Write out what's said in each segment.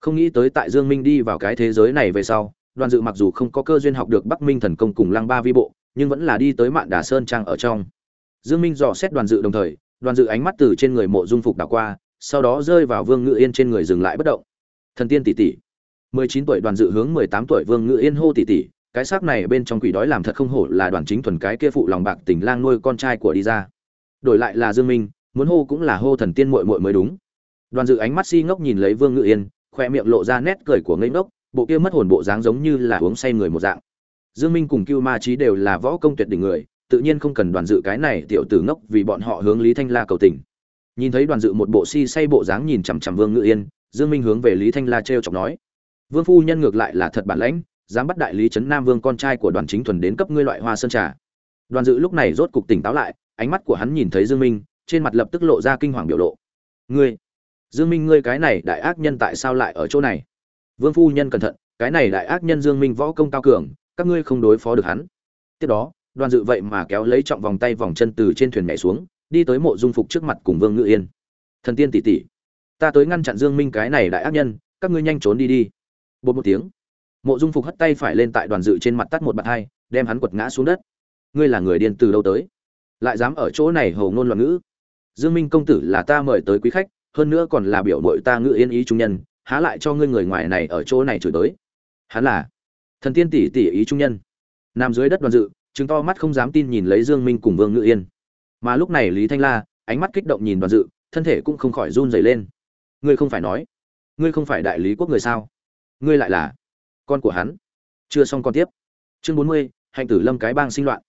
không nghĩ tới tại dương minh đi vào cái thế giới này về sau, đoàn dự mặc dù không có cơ duyên học được bắc minh thần công cùng lăng ba vi bộ, nhưng vẫn là đi tới mạn đà sơn trang ở trong. Dương minh dò xét đoàn dự đồng thời, đoàn dự ánh mắt từ trên người mộ dung phục đảo qua, sau đó rơi vào vương ngự yên trên người dừng lại bất động. Thần tiên tỷ tỷ. 19 tuổi đoàn dự hướng 18 tuổi vương ngự yên hô tỷ tỷ, cái xác này bên trong quỷ đói làm thật không hổ là đoàn chính thuần cái kia phụ lòng bạc tình lang nuôi con trai của đi ra. Đổi lại là dương minh, muốn hô cũng là hô thần tiên muội muội mới đúng. Đoàn dự ánh mắt si ngốc nhìn lấy vương ngự yên khoe miệng lộ ra nét cười của ngây ngốc, bộ kia mất hồn bộ dáng giống như là uống say người một dạng. Dương minh cùng cưu ma trí đều là võ công tuyệt đỉnh người, tự nhiên không cần đoàn dự cái này tiểu tử ngốc vì bọn họ hướng lý thanh la cầu tình. Nhìn thấy đoàn dự một bộ si say bộ dáng nhìn chằm chằm vương ngự yên, dương minh hướng về lý thanh la treo chọc nói, vương phu nhân ngược lại là thật bản lãnh, dám bắt đại lý trấn nam vương con trai của đoàn chính thuần đến cấp ngươi loại hoa sơn trà. Đoàn dự lúc này rốt cục tỉnh táo lại, ánh mắt của hắn nhìn thấy dương minh, trên mặt lập tức lộ ra kinh hoàng biểu lộ. Ngươi dương minh, ngươi cái này đại ác nhân tại sao lại ở chỗ này? Vương phu nhân cẩn thận, cái này đại ác nhân dương minh võ công cao cường, các ngươi không đối phó được hắn. Tiếp đó, đoàn dự vậy mà kéo lấy trọng vòng tay vòng chân từ trên thuyền nhảy xuống, đi tới mộ dung phục trước mặt cùng vương ngự yên. Thần tiên tỷ tỷ, ta tới ngăn chặn dương minh cái này đại ác nhân, các ngươi nhanh trốn đi đi. Bột một tiếng, mộ dung phục hất tay phải lên tại đoàn dự trên mặt tắt một bạt hai, đem hắn quật ngã xuống đất. Ngươi là người điên từ đâu tới? Lại dám ở chỗ này hầu ngôn loạn ngữ? Dương minh công tử là ta mời tới quý khách hơn nữa còn là biểu mội ta ngự yên ý trung nhân, há lại cho ngươi người ngoài này ở chỗ này chửi tới hắn là thần tiên tỷ tỷ ý trung nhân. Nằm dưới đất đoàn dự chứng to mắt không dám tin nhìn lấy dương minh cùng vương ngự yên. Mà lúc này lý thanh la, ánh mắt kích động nhìn đoàn dự, thân thể cũng không khỏi run rẩy lên. Ngươi không phải nói, ngươi không phải đại lý quốc người sao? Ngươi lại là con của hắn. Chưa xong con tiếp. Chương bốn mươi, hạnh tử lâm cái bang sinh loạn.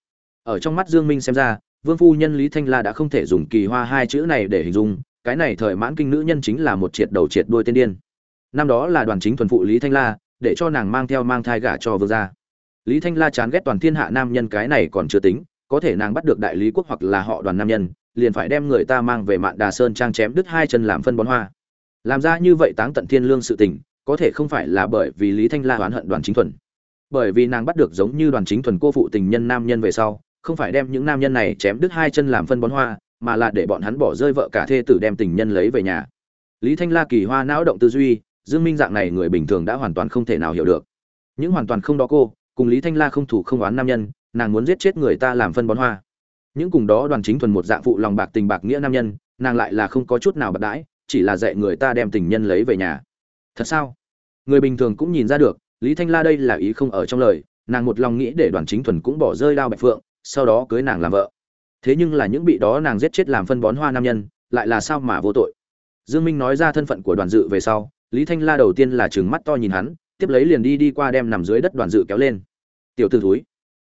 Ở trong mắt dương minh xem ra, vương phu nhân lý thanh la đã không thể dùng kỳ hoa hai chữ này để hình dung cái này thời mãn kinh nữ nhân chính là một triệt đầu triệt đuôi tiên điên. Năm đó là đoàn chính thuần phụ lý thanh la, để cho nàng mang theo mang thai gả cho vương gia. Lý thanh la chán ghét toàn thiên hạ nam nhân cái này còn chưa tính, có thể nàng bắt được đại lý quốc hoặc là họ đoàn nam nhân, liền phải đem người ta mang về mạn đà sơn trang chém đứt hai chân làm phân bón hoa. Làm ra như vậy táng tận thiên lương sự tình, có thể không phải là bởi vì lý thanh la oán hận đoàn chính thuần. Bởi vì nàng bắt được giống như đoàn chính thuần cô phụ tình nhân nam nhân về sau, không phải đem những nam nhân này chém đứt hai chân làm phân bón hoa mà là để bọn hắn bỏ rơi vợ cả thê tử đem tình nhân lấy về nhà. Lý thanh la kỳ hoa não động tư duy, dương minh dạng này người bình thường đã hoàn toàn không thể nào hiểu được. Những hoàn toàn không đó cô, cùng lý thanh la không thủ không oán nam nhân, nàng muốn giết chết người ta làm phân bón hoa. Những cùng đó đoàn chính thuần một dạng phụ lòng bạc tình bạc nghĩa nam nhân, nàng lại là không có chút nào bạc đãi, chỉ là dạy người ta đem tình nhân lấy về nhà. Thật sao? Người bình thường cũng nhìn ra được, lý thanh la đây là ý không ở trong lời, nàng một lòng nghĩ để đoàn chính thuần cũng bỏ rơi đao bạch phượng, sau đó cưới nàng làm vợ thế nhưng là những bị đó nàng giết chết làm phân bón hoa nam nhân, lại là sao mà vô tội? Dương minh nói ra thân phận của đoàn dự về sau, lý thanh la đầu tiên là trừng mắt to nhìn hắn, tiếp lấy liền đi đi qua đem nằm dưới đất đoàn dự kéo lên. Tiểu t ử thúi,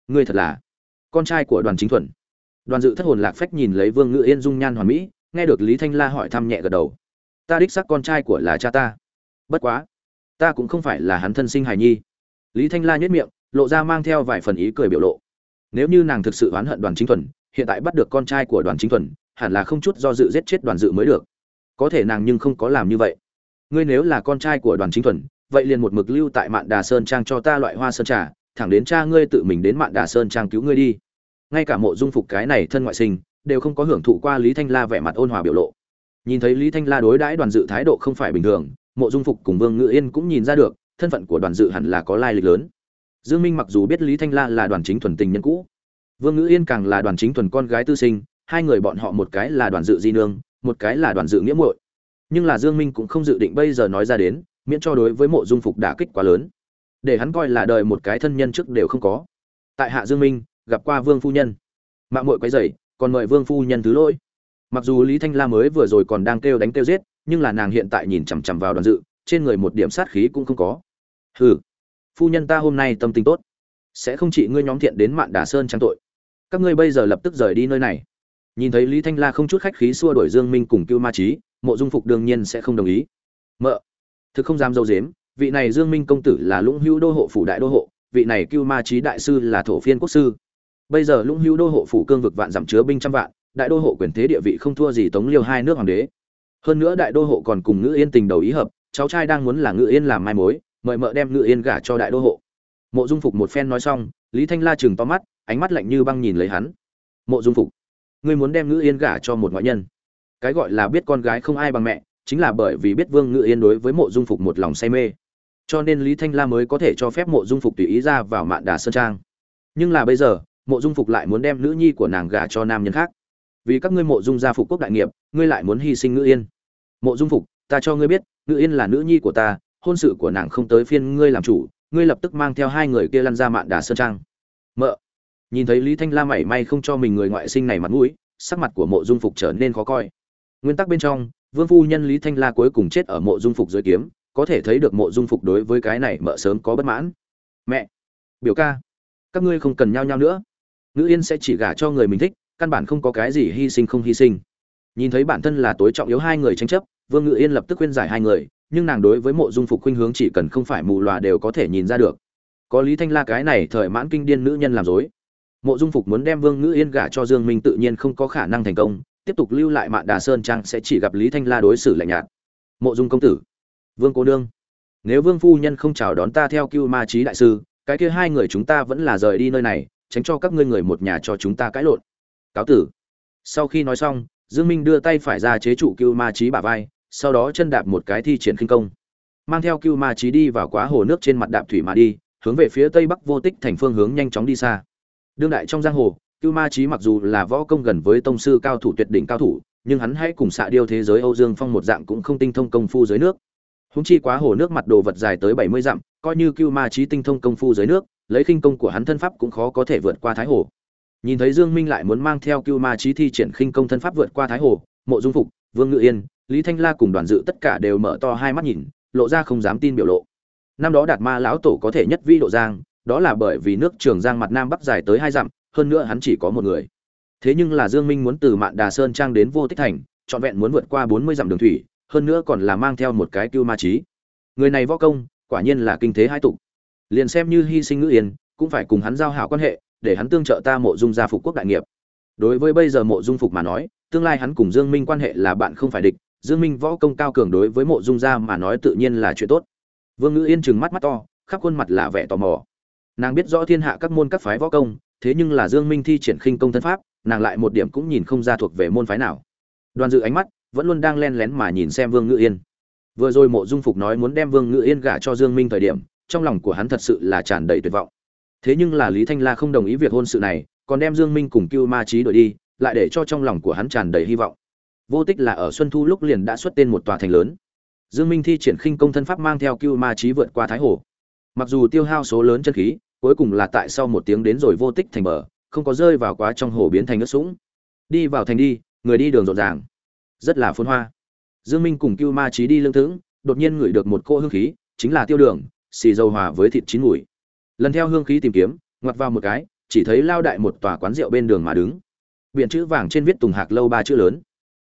ngươi thật là con trai của đoàn chính thuần. Đoàn dự thất hồn lạc phách nhìn lấy vương ngự yên dung nhan hoàn mỹ, nghe được lý thanh la hỏi thăm nhẹ gật đầu. Ta đích xác con trai của là cha ta. Bất quá, ta cũng không phải là hắn thân sinh hài nhi. Lý thanh la nhất miệng, lộ ra mang theo vài phần ý cười biểu lộ. Nếu như nàng thực sự oán hận đoàn chính thuần hiện tại bắt được con trai của đoàn chính thuần, hẳn là không chút do dự giết chết đoàn dự mới được. Có thể nàng nhưng không có làm như vậy. Ngươi nếu là con trai của đoàn chính thuần, vậy liền một mực lưu tại mạn đà sơn trang cho ta loại hoa sơn trà, thẳng đến cha ngươi tự mình đến mạn đà sơn trang cứu ngươi đi. Ngay cả mộ dung phục cái này thân ngoại sinh, đều không có hưởng thụ qua lý thanh la vẻ mặt ôn hòa biểu lộ. Nhìn thấy lý thanh la đối đãi đoàn dự thái độ không phải bình thường, mộ dung phục cùng vương ngự yên cũng nhìn ra được, thân phận của đoàn dự hẳn là có lai lịch lớn. Dương minh mặc dù biết lý thanh la là đoàn chính thuần tình nhân cũ vương ngữ yên càng là đoàn chính thuần con gái tư sinh, hai người bọn họ một cái là đoàn dự di nương, một cái là đoàn dự nghĩa muội. Nhưng là dương minh cũng không dự định bây giờ nói ra đến, miễn cho đối với mộ dung phục đả kích quá lớn. Để hắn coi là đời một cái thân nhân trước đều không có. Tại hạ dương minh, gặp qua vương phu nhân. Mạng muội quấy rầy, còn mời vương phu nhân thứ lỗi. Mặc dù lý thanh la mới vừa rồi còn đang kêu đánh kêu giết, nhưng là nàng hiện tại nhìn chằm chằm vào đoàn dự, trên người một điểm sát khí cũng không có. Hừ, phu nhân ta hôm nay tâm tình tốt. Sẽ không chỉ ngươi nhóm thiện đến mạn đà sơn trắng tội các ngươi bây giờ lập tức rời đi nơi này. Nhìn thấy lý thanh la không chút khách khí xua đổi dương minh cùng cưu ma trí mộ dung phục đương nhiên sẽ không đồng ý. Mợ, thực không dám dâu dếm, vị này dương minh công tử là lũng hữu đô hộ phủ đại đô hộ, vị này cưu ma trí đại sư là thổ phiên quốc sư. Bây giờ lũng hữu đô hộ phủ cương vực vạn giảm chứa binh trăm vạn, đại đô hộ quyền thế địa vị không thua gì tống liêu hai nước hoàng đế. Hơn nữa đại đô hộ còn cùng ngữ yên tình đầu ý hợp, cháu trai đang muốn là ngữ yên làm mai mối, mời mợ đem ngữ yên gả cho đại đô hộ. Mộ dung phục một phen nói xong, lý thanh la chừng to mắt ánh mắt lạnh như băng nhìn lấy hắn. Mộ dung phục, ngươi muốn đem ngữ yên gả cho một ngoại nhân? Cái gọi là biết con gái không ai bằng mẹ, chính là bởi vì biết vương Ngữ yên đối với mộ dung phục một lòng say mê. Cho nên lý thanh la mới có thể cho phép mộ dung phục tùy ý ra vào mạn đà sơn trang. Nhưng là bây giờ, mộ dung phục lại muốn đem nữ nhi của nàng gả cho nam nhân khác. Vì các ngươi mộ dung gia phục quốc đại nghiệp, ngươi lại muốn hy sinh Ngữ yên. Mộ dung phục, ta cho ngươi biết, Ngữ yên là nữ nhi của ta, hôn sự của nàng không tới phiên ngươi làm chủ, ngươi lập tức mang theo hai người kia lăn ra mạn đà sơn trang. Mợ nhìn thấy lý thanh la mảy may không cho mình người ngoại sinh này mặt mũi, sắc mặt của mộ dung phục trở nên khó coi. Nguyên tắc bên trong, vương phu nhân lý thanh la cuối cùng chết ở mộ dung phục dưới kiếm, có thể thấy được mộ dung phục đối với cái này mợ sớm có bất mãn. Mẹ! Biểu ca! Các ngươi không cần nhau nhau nữa. Ngữ yên sẽ chỉ gả cho người mình thích, căn bản không có cái gì hy sinh không hy sinh. Nhìn thấy bản thân là tối trọng yếu hai người tranh chấp, vương ngữ yên lập tức khuyên giải hai người, nhưng nàng đối với mộ dung phục khuynh hướng chỉ cần không phải mù lòa đều có thể nhìn ra được. Có lý thanh la cái này thời mãn kinh điên nữ nhân làm dối mộ dung phục muốn đem vương ngữ yên gả cho dương minh tự nhiên không có khả năng thành công, tiếp tục lưu lại mạn đà sơn trang sẽ chỉ gặp lý thanh la đối xử lạnh nhạt. Mộ dung công tử, vương cô nương, nếu vương phu nhân không chào đón ta theo cưu ma trí đại sư, cái kia hai người chúng ta vẫn là rời đi nơi này, tránh cho các ngươi người một nhà cho chúng ta cãi lộn. Cáo tử. Sau khi nói xong, dương minh đưa tay phải ra chế trụ cưu ma trí bả vai, sau đó chân đạp một cái thi triển khinh công. Mang theo cưu ma trí đi vào quá hồ nước trên mặt đạp thủy mà đi, hướng về phía tây bắc vô tích thành phương hướng nhanh chóng đi xa đương đại trong giang hồ, cưu ma trí mặc dù là võ công gần với tông sư cao thủ tuyệt đỉnh cao thủ, nhưng hắn hãy cùng xạ điêu thế giới âu dương phong một dạng cũng không tinh thông công phu dưới nước. Húng chi quá hồ nước mặt đồ vật dài tới bảy mươi dặm, coi như cưu ma trí tinh thông công phu dưới nước, lấy khinh công của hắn thân pháp cũng khó có thể vượt qua thái hồ. Nhìn thấy dương minh lại muốn mang theo cưu ma trí thi triển khinh công thân pháp vượt qua thái hồ, mộ dung phục, vương ngự yên, lý thanh la cùng đoàn dự tất cả đều mở to hai mắt nhìn, lộ ra không dám tin biểu lộ. Năm đó đạt ma lão tổ có thể nhất vi độ giang đó là bởi vì nước trường giang mặt nam bắc dài tới hai dặm, hơn nữa hắn chỉ có một người. Thế nhưng là dương minh muốn từ mạn đà sơn trang đến vô tích thành, trọn vẹn muốn vượt qua bốn mươi dặm đường thủy, hơn nữa còn là mang theo một cái cưu ma trí. Người này võ công, quả nhiên là kinh thế hai tụ. liền xem như hy sinh ngữ yên, cũng phải cùng hắn giao hảo quan hệ, để hắn tương trợ ta mộ dung gia phục quốc đại nghiệp. Đối với bây giờ mộ dung phục mà nói, tương lai hắn cùng dương minh quan hệ là bạn không phải địch, dương minh võ công cao cường đối với mộ dung gia mà nói tự nhiên là chuyện tốt. Vương ngữ yên trừng mắt mắt to, khắp khuôn mặt là vẻ tò mò nàng biết rõ thiên hạ các môn các phái võ công, thế nhưng là dương minh thi triển khinh công thân pháp, nàng lại một điểm cũng nhìn không ra thuộc về môn phái nào. Đoàn dự ánh mắt vẫn luôn đang len lén mà nhìn xem vương Ngự yên. Vừa rồi mộ dung phục nói muốn đem vương Ngự yên gả cho dương minh thời điểm, trong lòng của hắn thật sự là tràn đầy tuyệt vọng. Thế nhưng là lý thanh la không đồng ý việc hôn sự này, còn đem dương minh cùng cưu ma trí đổi đi, lại để cho trong lòng của hắn tràn đầy hy vọng. Vô tích là ở xuân thu lúc liền đã xuất tên một tòa thành lớn. Dương minh thi triển khinh công thân pháp mang theo cưu ma trí vượt qua thái hồ mặc dù tiêu hao số lớn chân khí, cuối cùng là tại sau một tiếng đến rồi vô tích thành bờ, không có rơi vào quá trong hồ biến thành nước sũng. Đi vào thành đi, người đi đường rộn ràng. Rất là phôn hoa. Dương minh cùng cưu ma trí đi lương thững, đột nhiên ngửi được một cô hương khí, chính là tiêu đường, xì dầu hòa với thịt chín mùi. Lần theo hương khí tìm kiếm, ngoặt vào một cái, chỉ thấy lao đại một tòa quán rượu bên đường mà đứng. Biển chữ vàng trên viết tùng hạc lâu ba chữ lớn.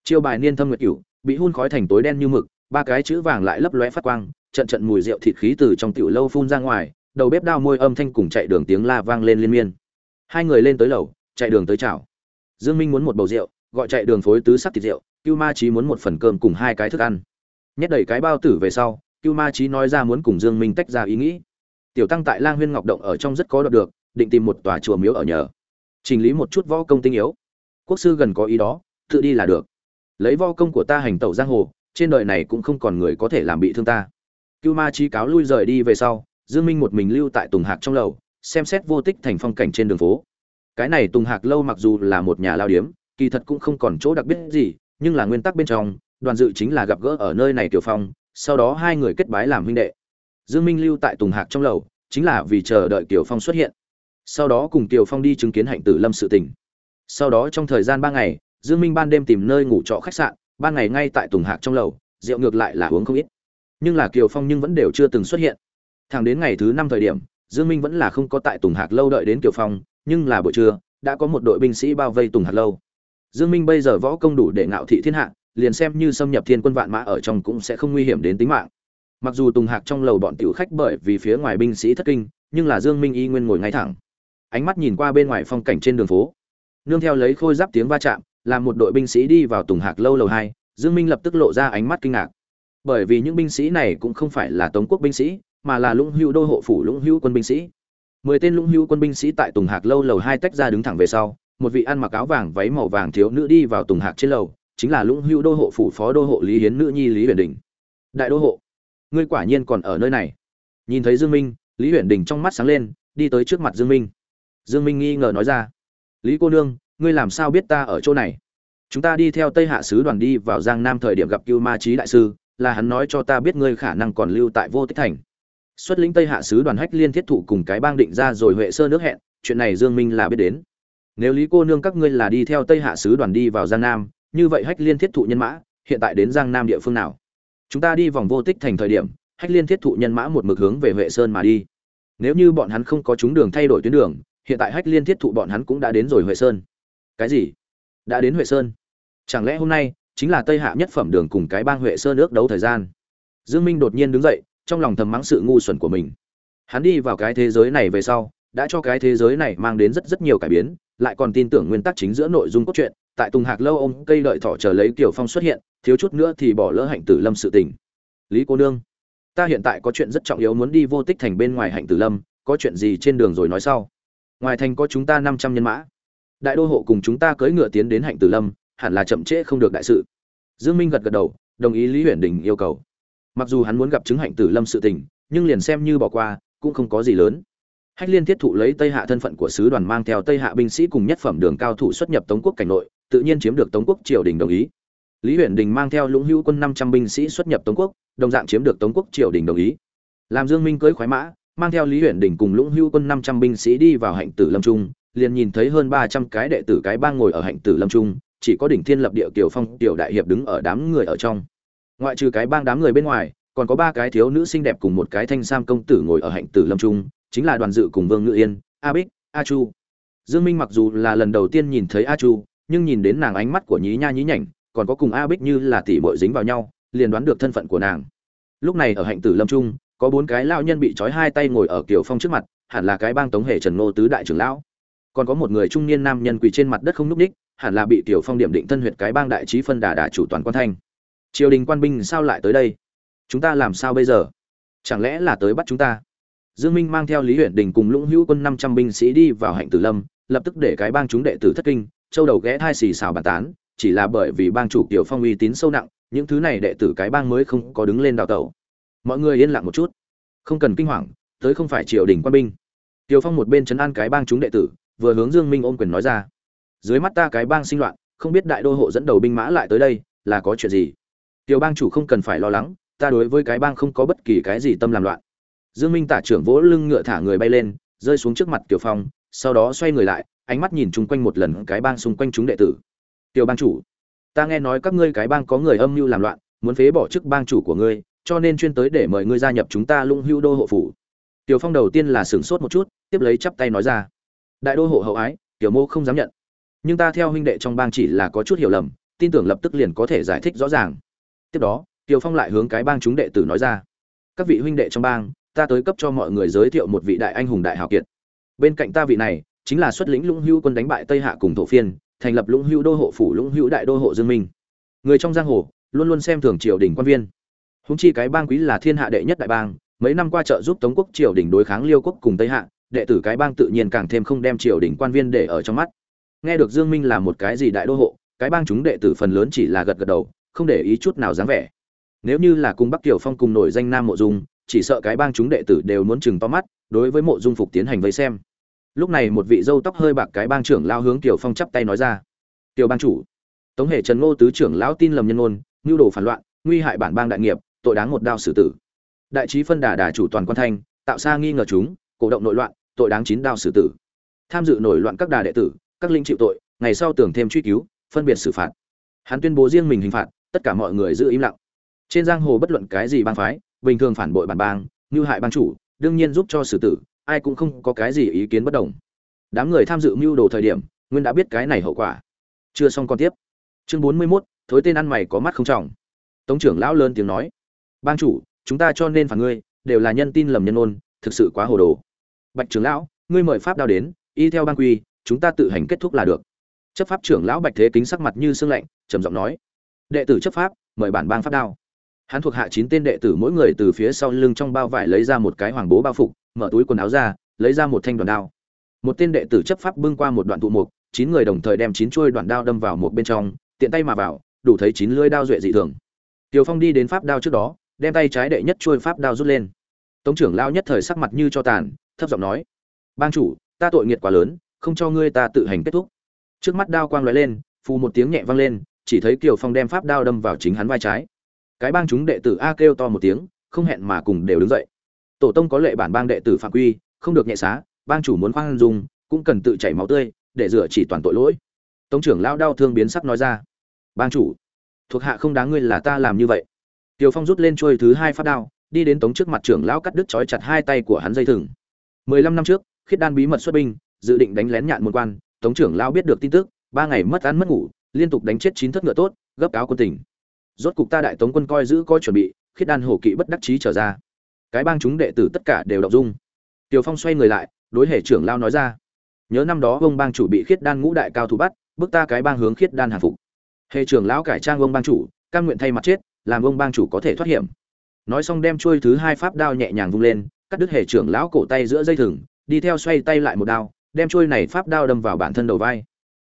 Chiêu bài niên thâm nguyệt cửu, bị hun khói thành tối đen như mực, ba cái chữ vàng lại lấp lóe phát quang trận trận mùi rượu thịt khí từ trong tiểu lâu phun ra ngoài, đầu bếp đao môi âm thanh cùng chạy đường tiếng la vang lên liên miên. Hai người lên tới lầu, chạy đường tới chào. Dương minh muốn một bầu rượu, gọi chạy đường phối tứ sắc thịt rượu, cưu ma chí muốn một phần cơm cùng hai cái thức ăn. Nhét đầy cái bao tử về sau, cưu ma chí nói ra muốn cùng dương minh tách ra ý nghĩ. Tiểu tăng tại lang huyên ngọc động ở trong rất có đoạt được, định tìm một tòa chùa miếu ở nhờ. Trình lý một chút võ công tinh yếu. Quốc sư gần có ý đó, tự đi là được. Lấy võ công của ta hành tẩu giang hồ, trên đời này cũng không còn người có thể làm bị thương ta cưu ma chí cáo lui rời đi về sau, dương minh một mình lưu tại tùng hạc trong lầu, xem xét vô tích thành phong cảnh trên đường phố. Cái này tùng hạc lâu mặc dù là một nhà lao điếm, kỳ thật cũng không còn chỗ đặc biệt gì, nhưng là nguyên tắc bên trong, đoàn dự chính là gặp gỡ ở nơi này tiểu phong, sau đó hai người kết bái làm huynh đệ. Dương minh lưu tại tùng hạc trong lầu, chính là vì chờ đợi tiểu phong xuất hiện. Sau đó cùng tiểu phong đi chứng kiến hạnh tử lâm sự tình. Sau đó trong thời gian ba ngày, dương minh ban đêm tìm nơi ngủ trọ khách sạn, ban ngày ngay tại tùng hạc trong lầu, rượu ngược lại là uống không ít nhưng là kiều phong nhưng vẫn đều chưa từng xuất hiện. Thẳng đến ngày thứ năm thời điểm, dương minh vẫn là không có tại tùng hạc lâu đợi đến kiều phong, nhưng là buổi trưa, đã có một đội binh sĩ bao vây tùng hạc lâu. Dương minh bây giờ võ công đủ để ngạo thị thiên hạ, liền xem như xâm nhập thiên quân vạn mã ở trong cũng sẽ không nguy hiểm đến tính mạng. Mặc dù tùng hạc trong lầu bọn tiểu khách bởi vì phía ngoài binh sĩ thất kinh, nhưng là dương minh y nguyên ngồi ngay thẳng. Ánh mắt nhìn qua bên ngoài phong cảnh trên đường phố. Nương theo lấy khôi giáp tiếng va chạm làm một đội binh sĩ đi vào tùng hạc lâu lầu hai, dương minh lập tức lộ ra ánh mắt kinh ngạc bởi vì những binh sĩ này cũng không phải là tống quốc binh sĩ, mà là lũng hữu đô hộ phủ lũng hữu quân binh sĩ. Mười tên lũng hữu quân binh sĩ tại tùng hạc lâu lầu hai tách ra đứng thẳng về sau, một vị ăn mặc áo vàng váy màu vàng thiếu nữ đi vào tùng hạc trên lầu, chính là lũng hữu đô hộ phủ phó đô hộ lý hiến nữ nhi lý huyền đình. Đại đô hộ, ngươi quả nhiên còn ở nơi này. Nhìn thấy dương minh, lý huyền đình trong mắt sáng lên, đi tới trước mặt dương minh. Dương minh nghi ngờ nói ra, lý cô nương, ngươi làm sao biết ta ở chỗ này? Chúng ta đi theo tây hạ sứ đoàn đi vào giang nam thời điểm gặp cưu ma trí đại sư là hắn nói cho ta biết ngươi khả năng còn lưu tại vô tích thành. Xuất lĩnh tây hạ sứ đoàn hách liên thiết thụ cùng cái bang định ra rồi huệ sơ nước hẹn, chuyện này dương minh là biết đến. Nếu lý cô nương các ngươi là đi theo tây hạ sứ đoàn đi vào giang nam, như vậy hách liên thiết thụ nhân mã hiện tại đến giang nam địa phương nào? Chúng ta đi vòng vô tích thành thời điểm, hách liên thiết thụ nhân mã một mực hướng về huệ sơn mà đi. Nếu như bọn hắn không có chúng đường thay đổi tuyến đường, hiện tại hách liên thiết thụ bọn hắn cũng đã đến rồi huệ sơn. Cái gì? Đã đến huệ sơn? Chẳng lẽ hôm nay chính là tây hạ nhất phẩm đường cùng cái bang huệ sơn ước đấu thời gian. Dương minh đột nhiên đứng dậy, trong lòng thầm mắng sự ngu xuẩn của mình. Hắn đi vào cái thế giới này về sau, đã cho cái thế giới này mang đến rất rất nhiều cải biến, lại còn tin tưởng nguyên tắc chính giữa nội dung cốt truyện, tại tùng hạc lâu ông cây đợi thỏ chờ lấy kiểu phong xuất hiện, thiếu chút nữa thì bỏ lỡ hạnh tử lâm sự tình. Lý cô nương, ta hiện tại có chuyện rất trọng yếu muốn đi vô tích thành bên ngoài hạnh tử lâm, có chuyện gì trên đường rồi nói sau. Ngoài thành có chúng ta năm trăm nhân mã. Đại đô hộ cùng chúng ta cưỡi ngựa tiến đến hạnh tử lâm hẳn là chậm trễ không được đại sự. Dương minh gật gật đầu, đồng ý lý huyền đình yêu cầu. Mặc dù hắn muốn gặp chứng hạnh tử lâm sự tình, nhưng liền xem như bỏ qua, cũng không có gì lớn. Hách liên thiết thụ lấy tây hạ thân phận của sứ đoàn mang theo tây hạ binh sĩ cùng nhất phẩm đường cao thủ xuất nhập tống quốc cảnh nội, tự nhiên chiếm được tống quốc triều đình đồng ý. Lý huyền đình mang theo lũng hữu quân năm trăm binh sĩ xuất nhập tống quốc, đồng dạng chiếm được tống quốc triều đình đồng ý. Làm dương minh cưỡi khoái mã, mang theo lý huyền đình cùng lũng hữu quân năm trăm binh sĩ đi vào hạnh tử lâm trung, liền nhìn thấy hơn ba trăm cái đệ tử cái bang ngồi ở hạnh tử lâm trung chỉ có đỉnh thiên lập địa tiểu phong tiểu đại hiệp đứng ở đám người ở trong. Ngoại trừ cái bang đám người bên ngoài, còn có ba cái thiếu nữ xinh đẹp cùng một cái thanh sam công tử ngồi ở hạnh tử lâm trung, chính là đoàn dự cùng vương ngự yên, a bích, a chu. Dương minh mặc dù là lần đầu tiên nhìn thấy a chu, nhưng nhìn đến nàng ánh mắt của nhí nha nhí nhảnh, còn có cùng a bích như là tỷ muội dính vào nhau, liền đoán được thân phận của nàng. Lúc này ở hạnh tử lâm trung, có bốn cái lao nhân bị trói hai tay ngồi ở kiều phong trước mặt, hẳn là cái bang tống hệ trần ngô tứ đại trưởng lão. Còn có một người trung niên nam nhân quỳ trên mặt đất không núp ních hẳn là bị tiểu phong điểm định thân huyệt cái bang đại trí phân đà đà chủ toàn quan thanh. Triều đình quan binh sao lại tới đây? Chúng ta làm sao bây giờ? Chẳng lẽ là tới bắt chúng ta? Dương minh mang theo lý huyện đình cùng lũng hữu quân năm trăm binh sĩ đi vào hạnh tử lâm, lập tức để cái bang chúng đệ tử thất kinh, châu đầu ghé thai xì xào bàn tán, chỉ là bởi vì bang chủ tiểu phong uy tín sâu nặng, những thứ này đệ tử cái bang mới không có đứng lên đào tẩu. Mọi người yên lặng một chút. Không cần kinh hoàng, tới không phải triều đình quan binh. Tiểu phong một bên chấn an cái bang chúng đệ tử, vừa hướng dương minh ôm quyền nói ra dưới mắt ta cái bang sinh loạn, không biết đại đô hộ dẫn đầu binh mã lại tới đây, là có chuyện gì? Tiểu bang chủ không cần phải lo lắng, ta đối với cái bang không có bất kỳ cái gì tâm làm loạn. Dương minh tả trưởng vỗ lưng ngựa thả người bay lên, rơi xuống trước mặt tiểu phong, sau đó xoay người lại, ánh mắt nhìn chung quanh một lần cái bang xung quanh chúng đệ tử. Tiểu bang chủ, ta nghe nói các ngươi cái bang có người âm mưu làm loạn, muốn phế bỏ chức bang chủ của ngươi, cho nên chuyên tới để mời ngươi gia nhập chúng ta lũng hưu đô hộ phủ. Tiểu phong đầu tiên là sửng sốt một chút, tiếp lấy chắp tay nói ra. Đại đô hộ hậu ái, tiểu mô không dám nhận nhưng ta theo huynh đệ trong bang chỉ là có chút hiểu lầm, tin tưởng lập tức liền có thể giải thích rõ ràng. Tiếp đó tiều phong lại hướng cái bang chúng đệ tử nói ra, các vị huynh đệ trong bang, ta tới cấp cho mọi người giới thiệu một vị đại anh hùng đại hào kiệt. Bên cạnh ta vị này, chính là xuất lĩnh lũng hưu quân đánh bại tây hạ cùng thổ phiên, thành lập lũng hưu đô hộ phủ lũng hưu đại đô hộ dương minh. Người trong giang hồ, luôn luôn xem thường triều đình quan viên. Húng chi cái bang quý là thiên hạ đệ nhất đại bang, mấy năm qua trợ giúp tống quốc triều đình đối kháng liêu quốc cùng tây hạ, đệ tử cái bang tự nhiên càng thêm không đem triều đình quan viên để ở trong mắt nghe được dương minh là một cái gì đại đô hộ, cái bang chúng đệ tử phần lớn chỉ là gật gật đầu, không để ý chút nào dáng vẻ. Nếu như là cùng bắc tiểu phong cùng nổi danh nam mộ dung, chỉ sợ cái bang chúng đệ tử đều muốn chừng to mắt, đối với mộ dung phục tiến hành vây xem. Lúc này một vị dâu tóc hơi bạc cái bang trưởng lao hướng tiểu phong chắp tay nói ra. Tiểu bang chủ. Tống hệ trần ngô tứ trưởng lão tin lầm nhân ngôn, nhu đồ phản loạn, nguy hại bản bang đại nghiệp, tội đáng một đao xử tử. Đại trí phân đà đà chủ toàn quan thanh, tạo ra nghi ngờ chúng, cổ động nội loạn, tội đáng chín đao xử tử. Tham dự nổi loạn các đà đệ tử các linh chịu tội ngày sau tưởng thêm truy cứu phân biệt xử phạt. Hắn tuyên bố riêng mình hình phạt tất cả mọi người giữ im lặng. Trên giang hồ bất luận cái gì bang phái bình thường phản bội bản bang như hại bang chủ đương nhiên giúp cho xử tử ai cũng không có cái gì ý kiến bất đồng. Đám người tham dự mưu đồ thời điểm nguyên đã biết cái này hậu quả. Chưa xong còn tiếp. Chương bốn mươi 41, thối tên ăn mày có mắt không trọng. Tống trưởng lão lớn tiếng nói. Bang chủ chúng ta cho nên phản ngươi đều là nhân tin lầm nhân ôn thực sự quá hồ đồ. Bạch trưởng lão ngươi mời pháp đao đến y theo bang quy chúng ta tự hành kết thúc là được. Chấp pháp trưởng lão bạch thế kính sắc mặt như sương lạnh, trầm giọng nói, đệ tử chấp pháp, mời bản bang pháp đao. Hắn thuộc hạ chín tên đệ tử mỗi người từ phía sau lưng trong bao vải lấy ra một cái hoàng bố bao phục, mở túi quần áo ra, lấy ra một thanh đoàn đao. Một tên đệ tử chấp pháp bưng qua một đoạn thụ mục, chín người đồng thời đem chín chuôi đoạn đao đâm vào một bên trong, tiện tay mà vào, đủ thấy chín lưỡi đao duệ dị thường. Tiều phong đi đến pháp đao trước đó, đem tay trái đệ nhất chuôi pháp đao rút lên. Tống trưởng lao nhất thời sắc mặt như cho tàn, thấp giọng nói, bang chủ, ta tội nghiệt quá lớn không cho ngươi ta tự hành kết thúc. Trước mắt đao quang lóe lên, phù một tiếng nhẹ vang lên, chỉ thấy kiều phong đem pháp đao đâm vào chính hắn vai trái. Cái bang chúng đệ tử a kêu to một tiếng, không hẹn mà cùng đều đứng dậy. Tổ tông có lệ bản bang đệ tử phạm quy, không được nhẹ xá, bang chủ muốn khoan dung, cũng cần tự chảy máu tươi, để rửa chỉ toàn tội lỗi. Tống trưởng lao đau thương biến sắc nói ra, bang chủ, thuộc hạ không đáng ngươi là ta làm như vậy. Tiều phong rút lên trôi thứ hai phát đao, đi đến tống trước mặt trưởng lão cắt đứt trói chặt hai tay của hắn dây thừng. Mười lăm năm trước, khiết đan bí mật xuất binh dự định đánh lén nhạn môn quan, tống trưởng lao biết được tin tức, ba ngày mất ăn mất ngủ, liên tục đánh chết chín thất ngựa tốt, gấp cáo quân tỉnh rốt cục ta đại tống quân coi giữ coi chuẩn bị, khiết đan hổ kỵ bất đắc chí trở ra. Cái bang chúng đệ tử tất cả đều động dung. Tiều phong xoay người lại, đối hệ trưởng lao nói ra. Nhớ năm đó ông bang chủ bị khiết đan ngũ đại cao thủ bắt, bước ta cái bang hướng khiết đan hàng phục. Hệ trưởng lão cải trang ông bang chủ căn nguyện thay mặt chết, làm ông bang chủ có thể thoát hiểm. Nói xong đem chuôi thứ hai pháp đao nhẹ nhàng vung lên, cắt đứt hệ trưởng lão cổ tay giữa dây thừng, đi theo xoay tay lại một đao đem trôi này pháp đao đâm vào bản thân đầu vai.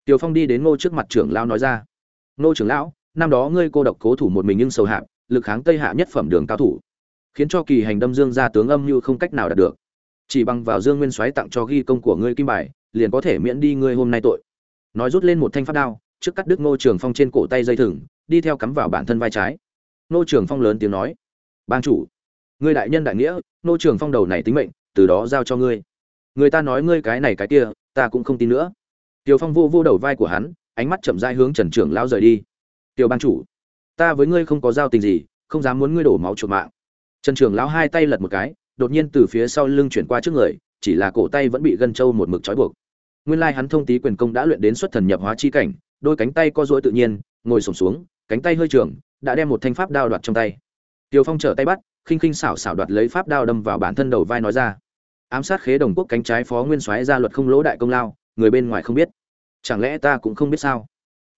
Tiều phong đi đến ngô trước mặt trưởng lão nói ra, ngô trưởng lão, năm đó ngươi cô độc cố thủ một mình nhưng sầu hạp lực kháng tây hạ nhất phẩm đường cao thủ, khiến cho kỳ hành đâm dương ra tướng âm như không cách nào đạt được. Chỉ bằng vào dương nguyên soái tặng cho ghi công của ngươi kim bài, liền có thể miễn đi ngươi hôm nay tội. Nói rút lên một thanh pháp đao, trước cắt đứt ngô trường phong trên cổ tay dây thừng, đi theo cắm vào bản thân vai trái. Ngô trường phong lớn tiếng nói, bang chủ, ngươi đại nhân đại nghĩa, ngô trường phong đầu này tính mệnh, từ đó giao cho ngươi người ta nói ngươi cái này cái kia, ta cũng không tin nữa. Tiểu phong vô vô đầu vai của hắn, ánh mắt chậm rãi hướng trần trưởng lão rời đi. Tiểu Ban chủ, ta với ngươi không có giao tình gì, không dám muốn ngươi đổ máu chuột mạng. Trần trưởng lão hai tay lật một cái, đột nhiên từ phía sau lưng chuyển qua trước người, chỉ là cổ tay vẫn bị gân trâu một mực trói buộc. Nguyên lai hắn thông tí quyền công đã luyện đến xuất thần nhập hóa chi cảnh, đôi cánh tay co duỗi tự nhiên, ngồi sổm xuống, cánh tay hơi trường, đã đem một thanh pháp đao đoạt trong tay. Tiều phong trở tay bắt, khinh khinh xảo xảo đoạt lấy pháp đao đâm vào bản thân đầu vai nói ra ám sát khế đồng quốc cánh trái phó nguyên soái ra luật không lỗ đại công lao, người bên ngoài không biết. Chẳng lẽ ta cũng không biết sao?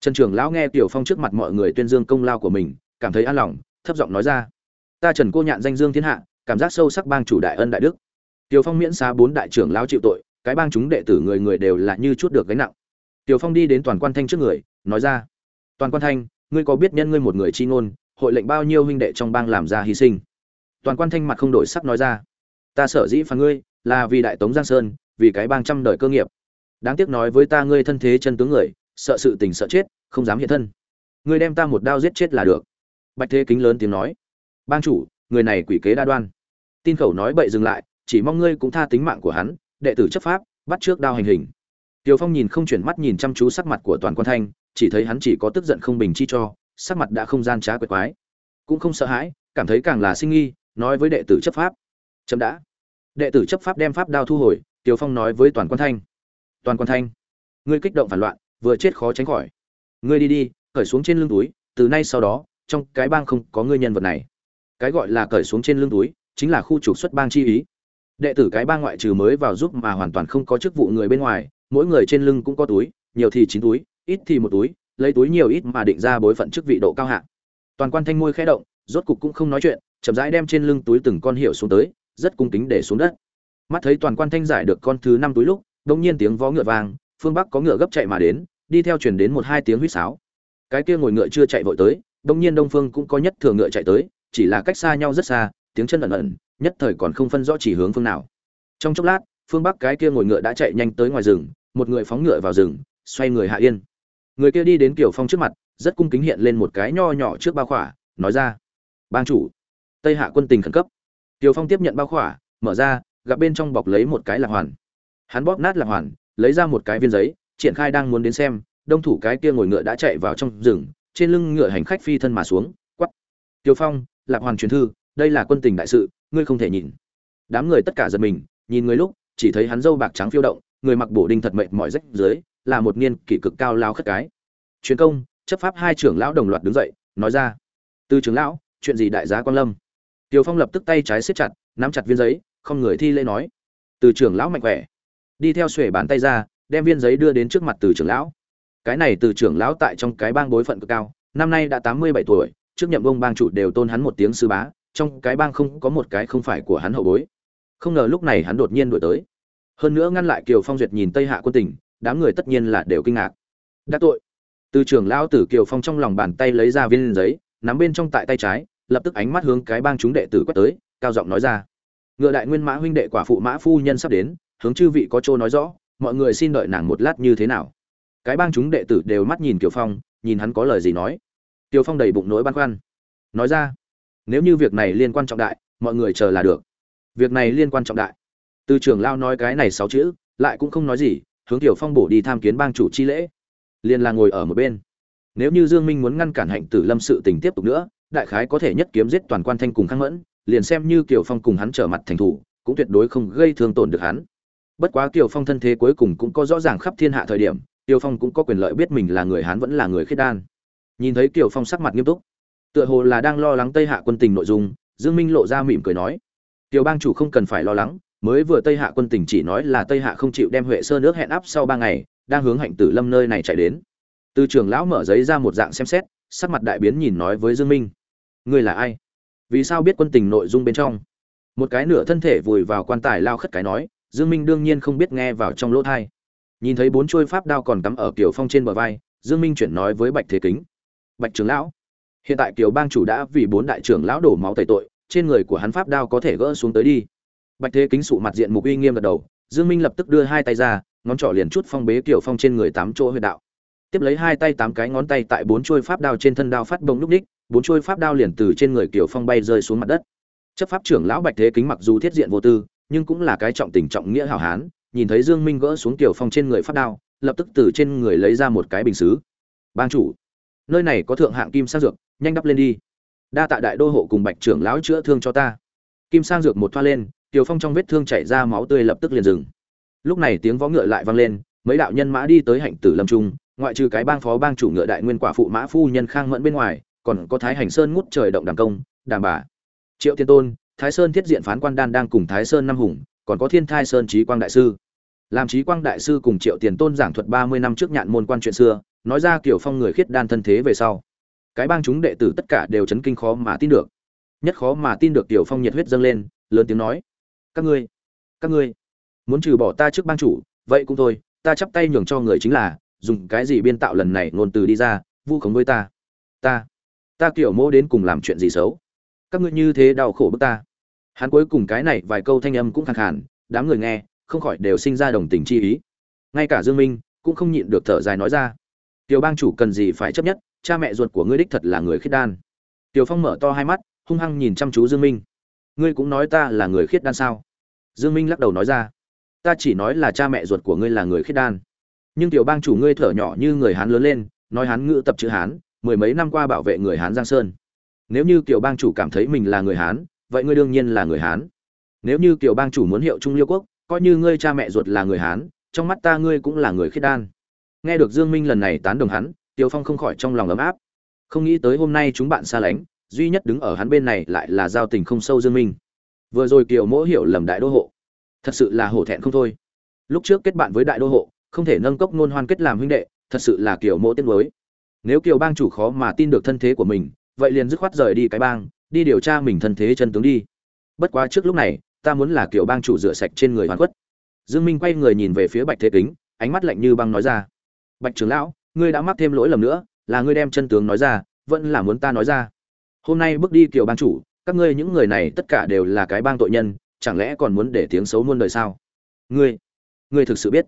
Trần trưởng lão nghe tiểu phong trước mặt mọi người tuyên dương công lao của mình, cảm thấy an lòng, thấp giọng nói ra. Ta trần cô nhạn danh dương thiên hạ, cảm giác sâu sắc bang chủ đại ân đại đức. Tiểu phong miễn xá bốn đại trưởng lão chịu tội, cái bang chúng đệ tử người người đều là như chút được gánh nặng. Tiểu phong đi đến toàn quan thanh trước người, nói ra. Toàn quan thanh, ngươi có biết nhân ngươi một người chi ngôn, hội lệnh bao nhiêu huynh đệ trong bang làm ra hy sinh? Toàn quan thanh mặt không đổi sắc nói ra. Ta sở dĩ phản ngươi là vì đại tống giang sơn, vì cái bang trăm đời cơ nghiệp. Đáng tiếc nói với ta ngươi thân thế chân tướng người, sợ sự tình sợ chết, không dám hiện thân. Ngươi đem ta một đao giết chết là được. Bạch thế kính lớn tiếng nói. Bang chủ, người này quỷ kế đa đoan. Tin khẩu nói bậy dừng lại, chỉ mong ngươi cũng tha tính mạng của hắn, đệ tử chấp pháp, bắt trước đao hành hình. Tiều phong nhìn không chuyển mắt nhìn chăm chú sắc mặt của toàn quan thanh, chỉ thấy hắn chỉ có tức giận không bình chi cho, sắc mặt đã không gian trá quệt quái. Cũng không sợ hãi, cảm thấy càng là sinh nghi, nói với đệ tử chấp pháp. Chậm đã đệ tử chấp pháp đem pháp đao thu hồi tiều phong nói với toàn quan thanh. Toàn quan thanh, ngươi kích động phản loạn, vừa chết khó tránh khỏi. Ngươi đi đi, cởi xuống trên lưng túi, từ nay sau đó, trong cái bang không có ngươi nhân vật này. Cái gọi là cởi xuống trên lưng túi, chính là khu trục xuất bang chi ý. Đệ tử cái bang ngoại trừ mới vào giúp mà hoàn toàn không có chức vụ người bên ngoài, mỗi người trên lưng cũng có túi, nhiều thì chín túi, ít thì một túi, lấy túi nhiều ít mà định ra bối phận chức vị độ cao hạng toàn quan thanh môi khẽ động, rốt cục cũng không nói chuyện, chậm rãi đem trên lưng túi từng con hiệu xuống tới rất cung kính để xuống đất. Mắt thấy toàn quan thanh giải được con thứ năm túi lúc đông nhiên tiếng vó ngựa vang, phương bắc có ngựa gấp chạy mà đến đi theo truyền đến một hai tiếng huýt sáo. Cái kia ngồi ngựa chưa chạy vội tới đông nhiên đông phương cũng có nhất thừa ngựa chạy tới chỉ là cách xa nhau rất xa tiếng chân ẩn ẩn nhất thời còn không phân rõ chỉ hướng phương nào. Trong chốc lát phương bắc cái kia ngồi ngựa đã chạy nhanh tới ngoài rừng một người phóng ngựa vào rừng xoay người hạ yên. Người kia đi đến kiểu phong trước mặt rất cung kính hiện lên một cái nho nhỏ trước bao khỏa nói ra bang chủ tây hạ quân tình khẩn cấp. Tiêu phong tiếp nhận bao khỏa, mở ra, gặp bên trong bọc lấy một cái lạc hoàn. Hắn bóp nát lạc hoàn, lấy ra một cái viên giấy, triển khai đang muốn đến xem, đông thủ cái kia ngồi ngựa đã chạy vào trong rừng, trên lưng ngựa hành khách phi thân mà xuống, quắc. Tiêu phong, lạc hoàn truyền thư, đây là quân tình đại sự, ngươi không thể nhìn. Đám người tất cả giật mình, nhìn người lúc, chỉ thấy hắn râu bạc trắng phiêu động, người mặc bổ đinh thật mệnh mọi rách dưới, là một niên kỷ cực cao lao khất cái. Truyền công, chấp pháp hai trưởng lão đồng loạt đứng dậy, nói ra. Tư trưởng lão, chuyện gì đại giá quan lâm? Tiêu phong lập tức tay trái siết chặt, nắm chặt viên giấy, không người thi lễ nói. Từ trưởng lão mạnh khỏe. Đi theo xuể bàn tay ra, đem viên giấy đưa đến trước mặt từ trưởng lão. Cái này từ trưởng lão tại trong cái bang bối phận cực cao, năm nay đã tám mươi bảy tuổi, trước nhậm ông bang chủ đều tôn hắn một tiếng sư bá, trong cái bang không có một cái không phải của hắn hậu bối. Không ngờ lúc này hắn đột nhiên đuổi tới. Hơn nữa ngăn lại kiều phong duyệt nhìn tây hạ quân tình, đám người tất nhiên là đều kinh ngạc. Đắc tội. Từ trưởng lão tử kiều phong trong lòng bàn tay lấy ra viên giấy, nắm bên trong tại tay trái lập tức ánh mắt hướng cái bang chúng đệ tử quét tới, cao giọng nói ra. Ngựa đại nguyên mã huynh đệ quả phụ mã phu nhân sắp đến, hướng chư vị có chỗ nói rõ, mọi người xin đợi nàng một lát như thế nào. Cái bang chúng đệ tử đều mắt nhìn kiều phong, nhìn hắn có lời gì nói. Kiều phong đầy bụng nỗi băn khoăn. Nói ra, nếu như việc này liên quan trọng đại, mọi người chờ là được. Việc này liên quan trọng đại. Từ trưởng lao nói cái này sáu chữ, lại cũng không nói gì, hướng tiểu phong bổ đi tham kiến bang chủ chi lễ. Liền là ngồi ở một bên. Nếu như dương minh muốn ngăn cản hạnh tử lâm sự tình tiếp tục nữa đại khái có thể nhất kiếm giết toàn quan thanh cùng khang mẫn, liền xem như kiều phong cùng hắn trở mặt thành thủ, cũng tuyệt đối không gây thương tổn được hắn. Bất quá kiều phong thân thế cuối cùng cũng có rõ ràng khắp thiên hạ thời điểm, kiều phong cũng có quyền lợi biết mình là người hán vẫn là người khiết đan. Nhìn thấy kiều phong sắc mặt nghiêm túc, tựa hồ là đang lo lắng tây hạ quân tình nội dung, dương minh lộ ra mỉm cười nói, kiều bang chủ không cần phải lo lắng, mới vừa tây hạ quân tình chỉ nói là tây hạ không chịu đem huệ sơ nước hẹn áp sau ba ngày, đang hướng hạnh tử lâm nơi này chạy đến. Từ trường lão mở giấy ra một dạng xem xét, sắc mặt đại biến nhìn nói với dương minh ngươi là ai? Vì sao biết quân tình nội dung bên trong? Một cái nửa thân thể vùi vào quan tài lao khất cái nói, dương minh đương nhiên không biết nghe vào trong lỗ thai. Nhìn thấy bốn chuôi pháp đao còn cắm ở kiều phong trên bờ vai, dương minh chuyển nói với bạch thế kính. Bạch trưởng lão, hiện tại kiều bang chủ đã vì bốn đại trưởng lão đổ máu tẩy tội, trên người của hắn pháp đao có thể gỡ xuống tới đi. Bạch thế kính sụ mặt diện mục uy nghiêm gật đầu, dương minh lập tức đưa hai tay ra, ngón trỏ liền chút phong bế kiều phong trên người tám chỗ huyệt đạo. Tiếp lấy hai tay tám cái ngón tay tại bốn chuôi pháp đao trên thân đao phát bông lúc đích bốn chuôi pháp đao liền từ trên người kiều phong bay rơi xuống mặt đất. Chấp pháp trưởng lão bạch thế kính mặc dù thiết diện vô tư, nhưng cũng là cái trọng tình trọng nghĩa hảo hán, nhìn thấy dương minh gỡ xuống kiều phong trên người pháp đao, lập tức từ trên người lấy ra một cái bình xứ. Bang chủ, nơi này có thượng hạng kim sang dược, nhanh đắp lên đi. Đa tạ đại đô hộ cùng bạch trưởng lão chữa thương cho ta. Kim sang dược một thoa lên, kiều phong trong vết thương chảy ra máu tươi lập tức liền dừng. Lúc này tiếng võ ngựa lại vang lên, mấy đạo nhân mã đi tới hạnh tử lâm trung, ngoại trừ cái bang phó bang chủ ngựa đại nguyên quả phụ mã phu nhân khang mẫn bên ngoài còn có thái hành sơn ngút trời động đàm công, đàm bà. Triệu thiên tôn, thái sơn thiết diện phán quan đan đang cùng thái sơn năm hùng, còn có thiên thai sơn trí quang đại sư. Làm trí quang đại sư cùng triệu tiền tôn giảng thuật ba mươi năm trước nhạn môn quan chuyện xưa, nói ra kiểu phong người khiết đan thân thế về sau. Cái bang chúng đệ tử tất cả đều chấn kinh khó mà tin được. Nhất khó mà tin được tiểu phong nhiệt huyết dâng lên, lớn tiếng nói, các ngươi các ngươi, muốn trừ bỏ ta trước bang chủ, vậy cũng thôi, ta chắp tay nhường cho người chính là, dùng cái gì biên tạo lần này ngôn từ đi ra, vu khống với ta. Ta ta kiểu mô đến cùng làm chuyện gì xấu? Các ngươi như thế đau khổ bức ta. Hắn cuối cùng cái này vài câu thanh âm cũng khẳng khàn, đám người nghe, không khỏi đều sinh ra đồng tình chi ý. Ngay cả dương minh cũng không nhịn được thở dài nói ra, tiểu bang chủ cần gì phải chấp nhất, cha mẹ ruột của ngươi đích thật là người khiết đan. Tiểu phong mở to hai mắt, hung hăng nhìn chăm chú dương minh. Ngươi cũng nói ta là người khiết đan sao? Dương minh lắc đầu nói ra, ta chỉ nói là cha mẹ ruột của ngươi là người khiết đan. Nhưng tiểu bang chủ ngươi thở nhỏ như người hán lớn lên, nói hán ngữ tập chữ hán mười mấy năm qua bảo vệ người hán giang sơn. Nếu như tiểu bang chủ cảm thấy mình là người hán, vậy ngươi đương nhiên là người hán. Nếu như tiểu bang chủ muốn hiệu trung liêu quốc, coi như ngươi cha mẹ ruột là người hán, trong mắt ta ngươi cũng là người khiết đan. Nghe được dương minh lần này tán đồng hắn, Tiêu phong không khỏi trong lòng ấm áp. Không nghĩ tới hôm nay chúng bạn xa lánh, duy nhất đứng ở hắn bên này lại là giao tình không sâu dương minh. Vừa rồi kiều mỗ hiểu lầm đại đô hộ. Thật sự là hổ thẹn không thôi. Lúc trước kết bạn với đại đô hộ, không thể nâng cốc nôn hoan kết làm huynh đệ, thật sự là kiều mỗ tiếc nuối nếu kiều bang chủ khó mà tin được thân thế của mình, vậy liền dứt khoát rời đi cái bang, đi điều tra mình thân thế chân tướng đi. Bất quá trước lúc này, ta muốn là kiều bang chủ rửa sạch trên người hoàn khuất. Dương minh quay người nhìn về phía bạch thế kính, ánh mắt lạnh như băng nói ra. Bạch trưởng lão, ngươi đã mắc thêm lỗi lầm nữa, là ngươi đem chân tướng nói ra, vẫn là muốn ta nói ra. Hôm nay bước đi kiều bang chủ, các ngươi những người này tất cả đều là cái bang tội nhân, chẳng lẽ còn muốn để tiếng xấu muôn đời sao? Ngươi ngươi thực sự biết?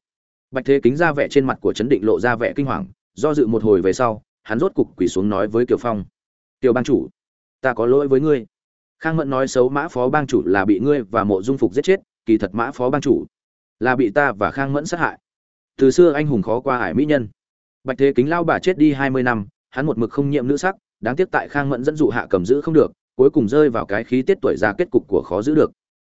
Bạch thế kính ra vẻ trên mặt của chấn định lộ ra vẻ kinh hoàng do dự một hồi về sau, hắn rốt cục quỳ xuống nói với kiều phong. Kiều bang chủ, ta có lỗi với ngươi. Khang mẫn nói xấu mã phó bang chủ là bị ngươi và mộ dung phục giết chết, kỳ thật mã phó bang chủ là bị ta và khang mẫn sát hại. Từ xưa anh hùng khó qua hải mỹ nhân. Bạch thế kính lao bà chết đi hai mươi năm, hắn một mực không nhiệm nữ sắc, đáng tiếc tại khang mẫn dẫn dụ hạ cầm giữ không được, cuối cùng rơi vào cái khí tiết tuổi già kết cục của khó giữ được.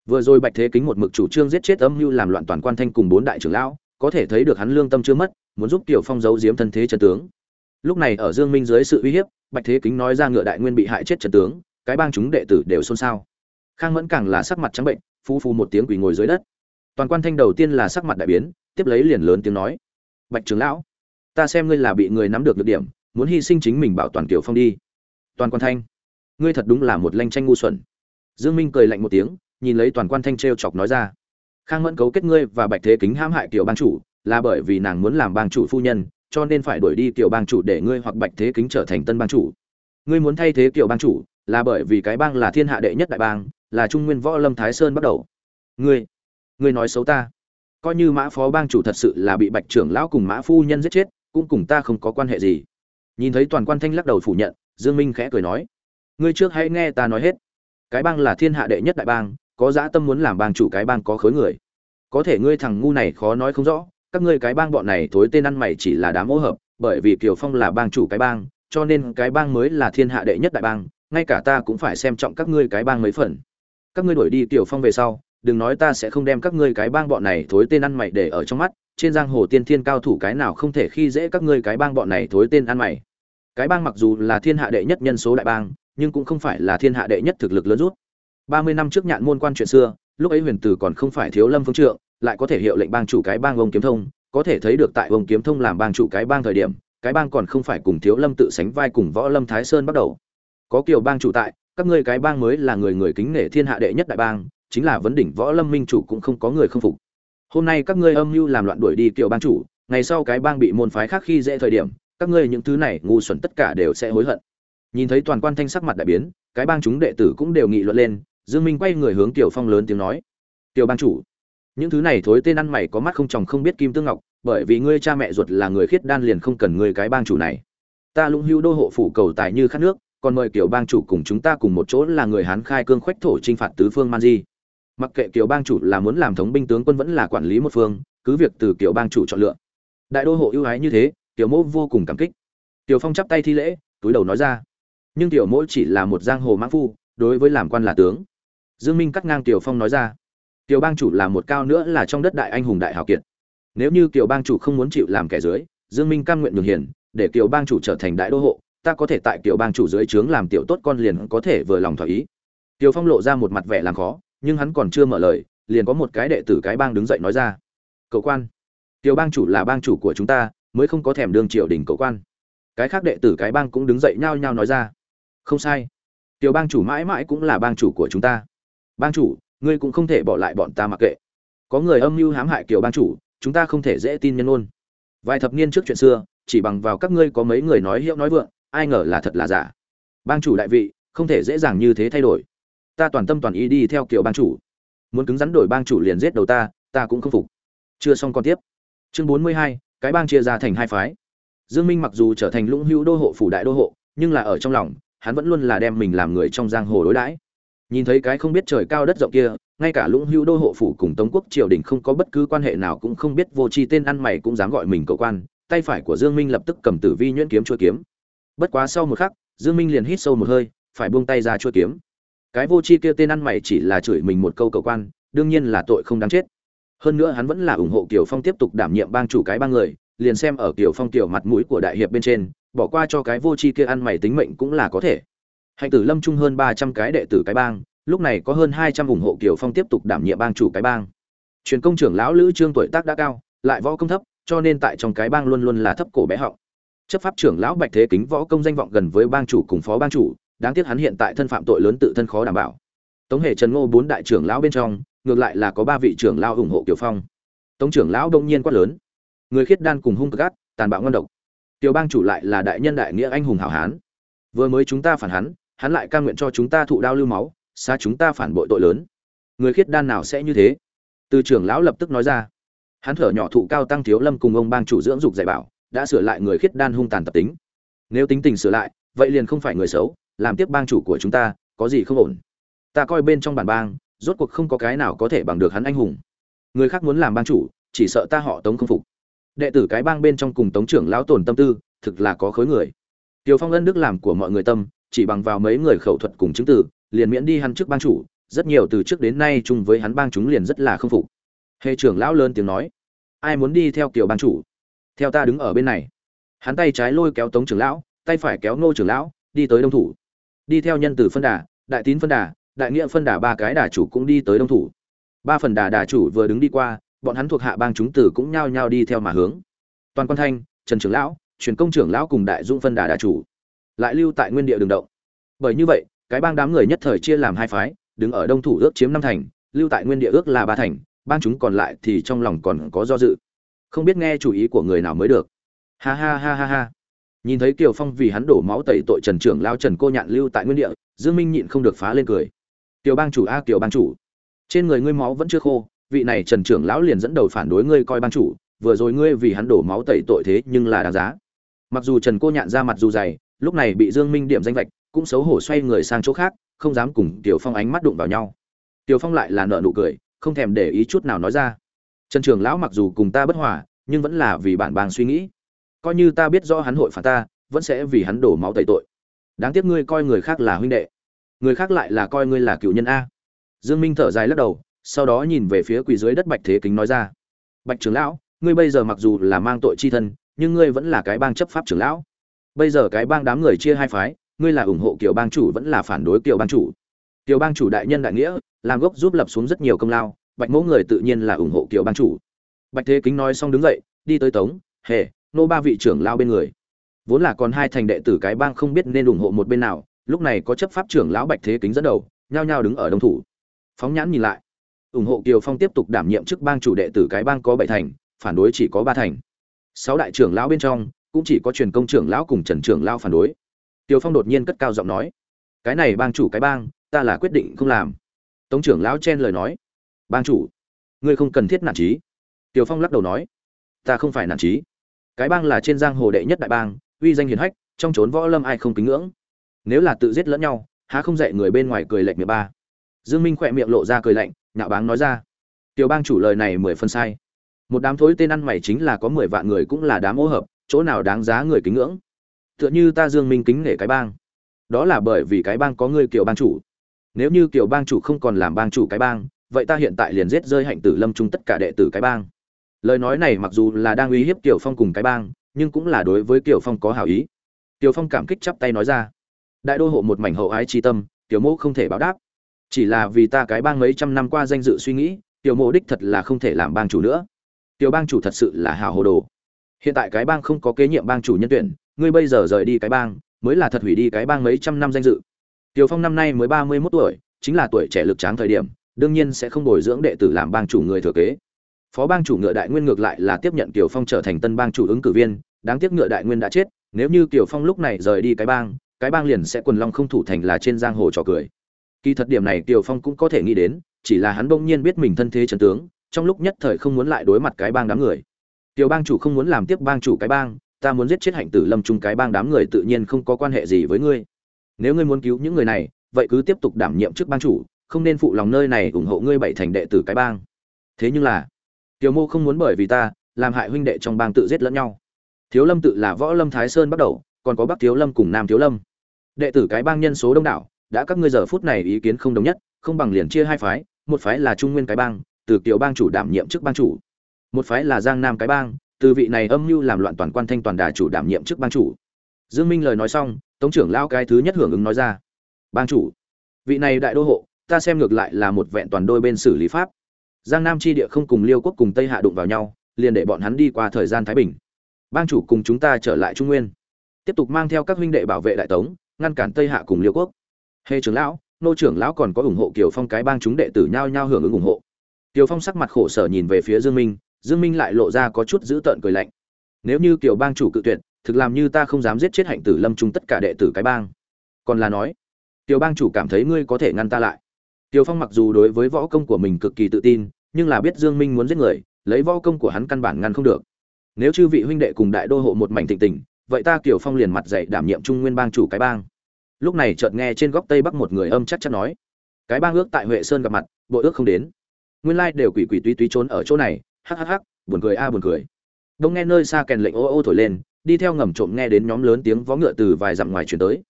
Vừa rồi bạch thế kính một mực chủ trương giết chết âm mưu làm loạn toàn quan thanh cùng bốn đại trưởng lão có thể thấy được hắn lương tâm chưa mất, muốn giúp tiểu phong giấu giếm thân thế trần tướng. Lúc này ở dương minh dưới sự uy hiếp, bạch thế kính nói ra ngựa đại nguyên bị hại chết trần tướng, cái bang chúng đệ tử đều xôn xao. Khang mẫn càng là sắc mặt trắng bệnh phu phu một tiếng quỳ ngồi dưới đất. Toàn quan thanh đầu tiên là sắc mặt đại biến, tiếp lấy liền lớn tiếng nói, bạch trưởng lão, ta xem ngươi là bị người nắm được được điểm, muốn hy sinh chính mình bảo toàn tiểu phong đi. Toàn quan thanh, ngươi thật đúng là một lanh tranh ngu xuẩn. Dương minh cười lạnh một tiếng, nhìn lấy toàn quan thanh treo chọc nói ra khang mẫn cấu kết ngươi và bạch thế kính hãm hại kiểu bang chủ, là bởi vì nàng muốn làm bang chủ phu nhân, cho nên phải đuổi đi kiểu bang chủ để ngươi hoặc bạch thế kính trở thành tân bang chủ. Ngươi muốn thay thế kiểu bang chủ, là bởi vì cái bang là thiên hạ đệ nhất đại bang, là trung nguyên võ lâm thái sơn bắt đầu. Ngươi ngươi nói xấu ta. Coi như mã phó bang chủ thật sự là bị bạch trưởng lão cùng mã phu nhân giết chết, cũng cùng ta không có quan hệ gì. Nhìn thấy toàn quan thanh lắc đầu phủ nhận, dương minh khẽ cười nói, ngươi trước hãy nghe ta nói hết. Cái bang là thiên hạ đệ nhất đại bang có dã tâm muốn làm bang chủ cái bang có khối người. Có thể ngươi thằng ngu này khó nói không rõ, các ngươi cái bang bọn này thối tên ăn mày chỉ là đám ô hợp, bởi vì kiều phong là bang chủ cái bang, cho nên cái bang mới là thiên hạ đệ nhất đại bang, ngay cả ta cũng phải xem trọng các ngươi cái bang mấy phần. Các ngươi đuổi đi kiều phong về sau, đừng nói ta sẽ không đem các ngươi cái bang bọn này thối tên ăn mày để ở trong mắt, trên giang hồ tiên thiên cao thủ cái nào không thể khi dễ các ngươi cái bang bọn này thối tên ăn mày. Cái bang mặc dù là thiên hạ đệ nhất nhân số đại bang, nhưng cũng không phải là thiên hạ đệ nhất thực lực lớn rút ba mươi năm trước nhạn môn quan chuyện xưa, lúc ấy huyền tử còn không phải thiếu lâm phương trượng, lại có thể hiệu lệnh bang chủ cái bang ông kiếm thông, có thể thấy được tại ông kiếm thông làm bang chủ cái bang thời điểm, cái bang còn không phải cùng thiếu lâm tự sánh vai cùng võ lâm thái sơn bắt đầu. Có kiểu bang chủ tại, các ngươi cái bang mới là người người kính nể thiên hạ đệ nhất đại bang, chính là vấn đỉnh võ lâm minh chủ cũng không có người không phục. Hôm nay các ngươi âm mưu làm loạn đuổi đi kiểu bang chủ, ngày sau cái bang bị môn phái khác khi dễ thời điểm, các ngươi những thứ này ngu xuẩn tất cả đều sẽ hối hận. Nhìn thấy toàn quan thanh sắc mặt đại biến, cái bang chúng đệ tử cũng đều nghị luận lên dương minh quay người hướng tiểu phong lớn tiếng nói, tiểu bang chủ, những thứ này thối tên ăn mày có mắt không chồng không biết kim tương ngọc, bởi vì ngươi cha mẹ ruột là người khiết đan liền không cần ngươi cái bang chủ này. Ta lũng hữu đô hộ phủ cầu tài như khát nước, còn mời Tiểu bang chủ cùng chúng ta cùng một chỗ là người hán khai cương khoách thổ trinh phạt tứ phương man di. Mặc kệ Tiểu bang chủ là muốn làm thống binh tướng quân vẫn là quản lý một phương, cứ việc từ Tiểu bang chủ chọn lựa. Đại đô hộ ưu ái như thế, tiểu mẫu vô cùng cảm kích. Tiểu phong chắp tay thi lễ, túi đầu nói ra, nhưng tiểu mẫu chỉ là một giang hồ mãn phu, đối với làm quan là tướng dương minh cắt ngang tiểu phong nói ra. Tiểu bang chủ là một cao nữa là trong đất đại anh hùng đại hào kiệt. Nếu như tiểu bang chủ không muốn chịu làm kẻ dưới, dương minh cam nguyện nhường hiền, để tiểu bang chủ trở thành đại đô hộ, ta có thể tại tiểu bang chủ dưới trướng làm tiểu tốt con liền có thể vừa lòng thỏa ý. Tiểu phong lộ ra một mặt vẻ làm khó, nhưng hắn còn chưa mở lời, liền có một cái đệ tử cái bang đứng dậy nói ra. Cậu quan tiểu bang chủ là bang chủ của chúng ta, mới không có thèm đương triều đình cậu quan. Cái khác đệ tử cái bang cũng đứng dậy nhao nhao nói ra. Không sai. Tiểu bang chủ mãi mãi cũng là bang chủ của chúng ta bang chủ, ngươi cũng không thể bỏ lại bọn ta mặc kệ. Có người âm mưu hãm hại kiểu bang chủ, chúng ta không thể dễ tin nhân ôn. Vài thập niên trước chuyện xưa, chỉ bằng vào các ngươi có mấy người nói hiệu nói vượng, ai ngờ là thật là giả. Bang chủ đại vị, không thể dễ dàng như thế thay đổi. Ta toàn tâm toàn ý đi theo kiểu bang chủ. Muốn cứng rắn đổi bang chủ liền giết đầu ta ta cũng không phục. Chưa xong còn tiếp. Chương bốn mươi hai, cái bang chia ra thành hai phái. Dương minh mặc dù trở thành lũng hữu đô hộ phủ đại đô hộ, nhưng là ở trong lòng, hắn vẫn luôn là đem mình làm người trong giang hồ đối đãi nhìn thấy cái không biết trời cao đất rộng kia, ngay cả lũng hữu đô hộ phủ cùng tống quốc triều đình không có bất cứ quan hệ nào cũng không biết vô tri tên ăn mày cũng dám gọi mình cầu quan, tay phải của dương minh lập tức cầm tử vi nhuyễn kiếm chua kiếm. Bất quá sau một khắc, dương minh liền hít sâu một hơi, phải buông tay ra chua kiếm. Cái vô tri kia tên ăn mày chỉ là chửi mình một câu cầu quan, đương nhiên là tội không đáng chết. Hơn nữa hắn vẫn là ủng hộ kiều phong tiếp tục đảm nhiệm bang chủ cái ba người, liền xem ở kiều phong tiểu mặt mũi của đại hiệp bên trên, bỏ qua cho cái vô tri kia ăn mày tính mệnh cũng là có thể hạnh tử lâm trung hơn ba trăm cái đệ tử cái bang lúc này có hơn hai trăm ủng hộ kiều phong tiếp tục đảm nhiệm bang chủ cái bang. Truyền công trưởng lão lữ trương tuổi tác đã cao lại võ công thấp cho nên tại trong cái bang luôn luôn là thấp cổ bé họng. Chấp pháp trưởng lão bạch thế kính võ công danh vọng gần với bang chủ cùng phó bang chủ đáng tiếc hắn hiện tại thân phạm tội lớn tự thân khó đảm bảo. Tống hệ trần ngô bốn đại trưởng lão bên trong ngược lại là có ba vị trưởng lão ủng hộ kiều phong. Tống trưởng lão đông nhiên quát lớn. Người khiết đan cùng hung cực gắt, tàn bạo ngon độc. Tiểu bang chủ lại là đại nhân đại nghĩa anh hùng hảo hán. Vừa mới chúng ta phản hắn hắn lại ca nguyện cho chúng ta thụ đao lưu máu xa chúng ta phản bội tội lớn. Người khiết đan nào sẽ như thế? Từ trưởng lão lập tức nói ra. Hắn thở nhỏ thụ cao tăng thiếu lâm cùng ông bang chủ dưỡng dục dạy bảo đã sửa lại người khiết đan hung tàn tập tính. Nếu tính tình sửa lại vậy liền không phải người xấu làm tiếp bang chủ của chúng ta có gì không ổn? Ta coi bên trong bản bang rốt cuộc không có cái nào có thể bằng được hắn anh hùng. Người khác muốn làm bang chủ chỉ sợ ta họ tống không phục. Đệ tử cái bang bên trong cùng tống trưởng lão tổn tâm tư thực là có khối người. Tiêu Phong ân đức làm của mọi người tâm, chỉ bằng vào mấy người khẩu thuật cùng chứng từ, liền miễn đi hắn trước bang chủ, rất nhiều từ trước đến nay chung với hắn bang chúng liền rất là không phục. Hệ trưởng lão lớn tiếng nói, ai muốn đi theo kiểu bang chủ? Theo ta đứng ở bên này. Hắn tay trái lôi kéo Tống trưởng lão, tay phải kéo Ngô trưởng lão, đi tới đông thủ. Đi theo nhân tử phân đà, đại tín phân đà, đại nghĩa phân đà ba cái đà chủ cũng đi tới đông thủ. Ba phần đà đà chủ vừa đứng đi qua, bọn hắn thuộc hạ bang chúng tử cũng nhao nhao đi theo mà hướng. Toàn Quan Thanh, Trần trưởng lão, truyền công trưởng lão cùng đại dung phân đà đà chủ lại lưu tại nguyên địa đường động. Bởi như vậy, cái bang đám người nhất thời chia làm hai phái, đứng ở đông thủ ước chiếm năm thành, lưu tại nguyên địa ước là ba thành, bang chúng còn lại thì trong lòng còn có do dự. Không biết nghe chủ ý của người nào mới được. Ha ha ha ha ha. Nhìn thấy kiều phong vì hắn đổ máu tẩy tội trần trưởng lao trần cô nhạn lưu tại nguyên địa, dương minh nhịn không được phá lên cười. Tiểu bang chủ a tiểu bang chủ. Trên người ngươi máu vẫn chưa khô, vị này trần trưởng lão liền dẫn đầu phản đối ngươi coi bang chủ, vừa rồi ngươi vì hắn đổ máu tẩy tội thế nhưng là đáng giá. Mặc dù trần cô nhạn ra mặt dù dày lúc này bị dương minh điểm danh vạch, cũng xấu hổ xoay người sang chỗ khác, không dám cùng tiểu phong ánh mắt đụng vào nhau. Tiểu phong lại là nở nụ cười, không thèm để ý chút nào nói ra. Trần Trường lão mặc dù cùng ta bất hòa, nhưng vẫn là vì bản bang suy nghĩ. Coi như ta biết rõ hắn hội phản ta, vẫn sẽ vì hắn đổ máu tẩy tội. Đáng tiếc ngươi coi người khác là huynh đệ. Người khác lại là coi ngươi là cựu nhân a. Dương minh thở dài lắc đầu, sau đó nhìn về phía quỳ dưới đất bạch thế kính nói ra. Bạch trưởng lão, ngươi bây giờ mặc dù là mang tội chi thân, nhưng ngươi vẫn là cái bang chấp pháp trưởng lão bây giờ cái bang đám người chia hai phái, ngươi là ủng hộ kiều bang chủ vẫn là phản đối kiều bang chủ? Kiều bang chủ đại nhân đại nghĩa, làm gốc giúp lập xuống rất nhiều công lao, bạch mẫu người tự nhiên là ủng hộ kiều bang chủ. Bạch thế kính nói xong đứng dậy, đi tới tống, hề, nô ba vị trưởng lao bên người. Vốn là còn hai thành đệ tử cái bang không biết nên ủng hộ một bên nào, lúc này có chấp pháp trưởng lão bạch thế kính dẫn đầu, nhao nhao đứng ở đông thủ. Phóng nhãn nhìn lại. Ủng hộ kiều phong tiếp tục đảm nhiệm chức bang chủ đệ tử cái bang có bảy thành, phản đối chỉ có ba thành. Sáu đại trưởng lão bên trong cũng chỉ có truyền công trưởng lão cùng trần trưởng lão phản đối. Tiều phong đột nhiên cất cao giọng nói, cái này bang chủ cái bang, ta là quyết định không làm. Tống trưởng lão chen lời nói, bang chủ, ngươi không cần thiết nản trí tiều phong lắc đầu nói, ta không phải nản trí cái bang là trên giang hồ đệ nhất đại bang, uy danh hiền hách, trong trốn võ lâm ai không kính ngưỡng. Nếu là tự giết lẫn nhau, há không dạy người bên ngoài cười lạnh mười ba? Dương minh khỏe miệng lộ ra cười lạnh, nhạo báng nói ra tiểu bang chủ lời này mười phân sai. Một đám thối tên ăn mày chính là có mười vạn người cũng là đám ô hợp chỗ nào đáng giá người kính ngưỡng? Tựa như ta dương minh kính nể cái bang. Đó là bởi vì cái bang có người kiều bang chủ. Nếu như kiều bang chủ không còn làm bang chủ cái bang, vậy ta hiện tại liền giết rơi hạnh tử lâm trung tất cả đệ tử cái bang. Lời nói này mặc dù là đang uy hiếp kiều phong cùng cái bang, nhưng cũng là đối với kiều phong có hảo ý. Kiều phong cảm kích chắp tay nói ra. Đại đô hộ một mảnh hậu ái chi tâm tiểu mẫu không thể báo đáp. Chỉ là vì ta cái bang mấy trăm năm qua danh dự suy nghĩ tiểu mộ đích thật là không thể làm bang chủ nữa. Tiểu bang chủ thật sự là hào hồ đồ hiện tại cái bang không có kế nhiệm bang chủ nhân tuyển, ngươi bây giờ rời đi cái bang, mới là thật hủy đi cái bang mấy trăm năm danh dự. Tiều phong năm nay mới ba mươi mốt tuổi, chính là tuổi trẻ lực tráng thời điểm, đương nhiên sẽ không bồi dưỡng đệ tử làm bang chủ người thừa kế. Phó bang chủ ngựa đại nguyên ngược lại là tiếp nhận tiều phong trở thành tân bang chủ ứng cử viên, đáng tiếc ngựa đại nguyên đã chết, nếu như tiều phong lúc này rời đi cái bang cái bang liền sẽ quần long không thủ thành là trên giang hồ trò cười. Kỳ thật điểm này tiều phong cũng có thể nghĩ đến, chỉ là hắn bỗng nhiên biết mình thân thế trần tướng, trong lúc nhất thời không muốn lại đối mặt cái bang đám người tiểu bang chủ không muốn làm tiếp bang chủ cái bang, ta muốn giết chết hạnh tử lâm trung cái bang đám người tự nhiên không có quan hệ gì với ngươi. Nếu ngươi muốn cứu những người này, vậy cứ tiếp tục đảm nhiệm chức bang chủ, không nên phụ lòng nơi này ủng hộ ngươi bảy thành đệ tử cái bang. Thế nhưng là, tiểu mô không muốn bởi vì ta, làm hại huynh đệ trong bang tự giết lẫn nhau. Thiếu lâm tự là võ lâm thái sơn bắt đầu, còn có bắc thiếu lâm cùng nam thiếu lâm. Đệ tử cái bang nhân số đông đảo, đã các ngươi giờ phút này ý kiến không đồng nhất, không bằng liền chia hai phái, một phái là trung nguyên cái bang, từ Tiểu bang chủ đảm nhiệm chức bang chủ một phái là giang nam cái bang, từ vị này âm mưu làm loạn toàn quan thanh toàn đà chủ đảm nhiệm chức bang chủ. Dương minh lời nói xong, tống trưởng lao cái thứ nhất hưởng ứng nói ra. Bang chủ, vị này đại đô hộ, ta xem ngược lại là một vẹn toàn đôi bên xử lý pháp. Giang nam chi địa không cùng liêu quốc cùng tây hạ đụng vào nhau, liền để bọn hắn đi qua thời gian thái bình. Bang chủ cùng chúng ta trở lại trung nguyên. Tiếp tục mang theo các huynh đệ bảo vệ đại tống, ngăn cản tây hạ cùng liêu quốc. Hề trưởng lão, nô trưởng lão còn có ủng hộ kiều phong cái bang chúng đệ tử nhao nhao hưởng ứng ủng hộ. Kiều phong sắc mặt khổ sở nhìn về phía dương minh dương minh lại lộ ra có chút dữ tợn cười lạnh. Nếu như kiều bang chủ cự tuyệt, thực làm như ta không dám giết chết hạnh tử lâm trung tất cả đệ tử cái bang. Còn là nói, kiều bang chủ cảm thấy ngươi có thể ngăn ta lại. Tiêu phong mặc dù đối với võ công của mình cực kỳ tự tin, nhưng là biết dương minh muốn giết người, lấy võ công của hắn căn bản ngăn không được. Nếu chư vị huynh đệ cùng đại đô hộ một mảnh thịnh tình, vậy ta kiều phong liền mặt dạy đảm nhiệm trung nguyên bang chủ cái bang. Lúc này chợt nghe trên góc tây bắc một người âm chắc chắn nói, cái bang ước tại huệ sơn gặp mặt bộ ước không đến. Nguyên lai đều quỷ quỷ túy túy trốn ở chỗ này hắc hắc hắc, buồn cười a, buồn cười. Đông nghe nơi xa kèn lệnh ô ô thổi lên, đi theo ngầm trộm nghe đến nhóm lớn tiếng vó ngựa từ vài dặm ngoài chuyển tới.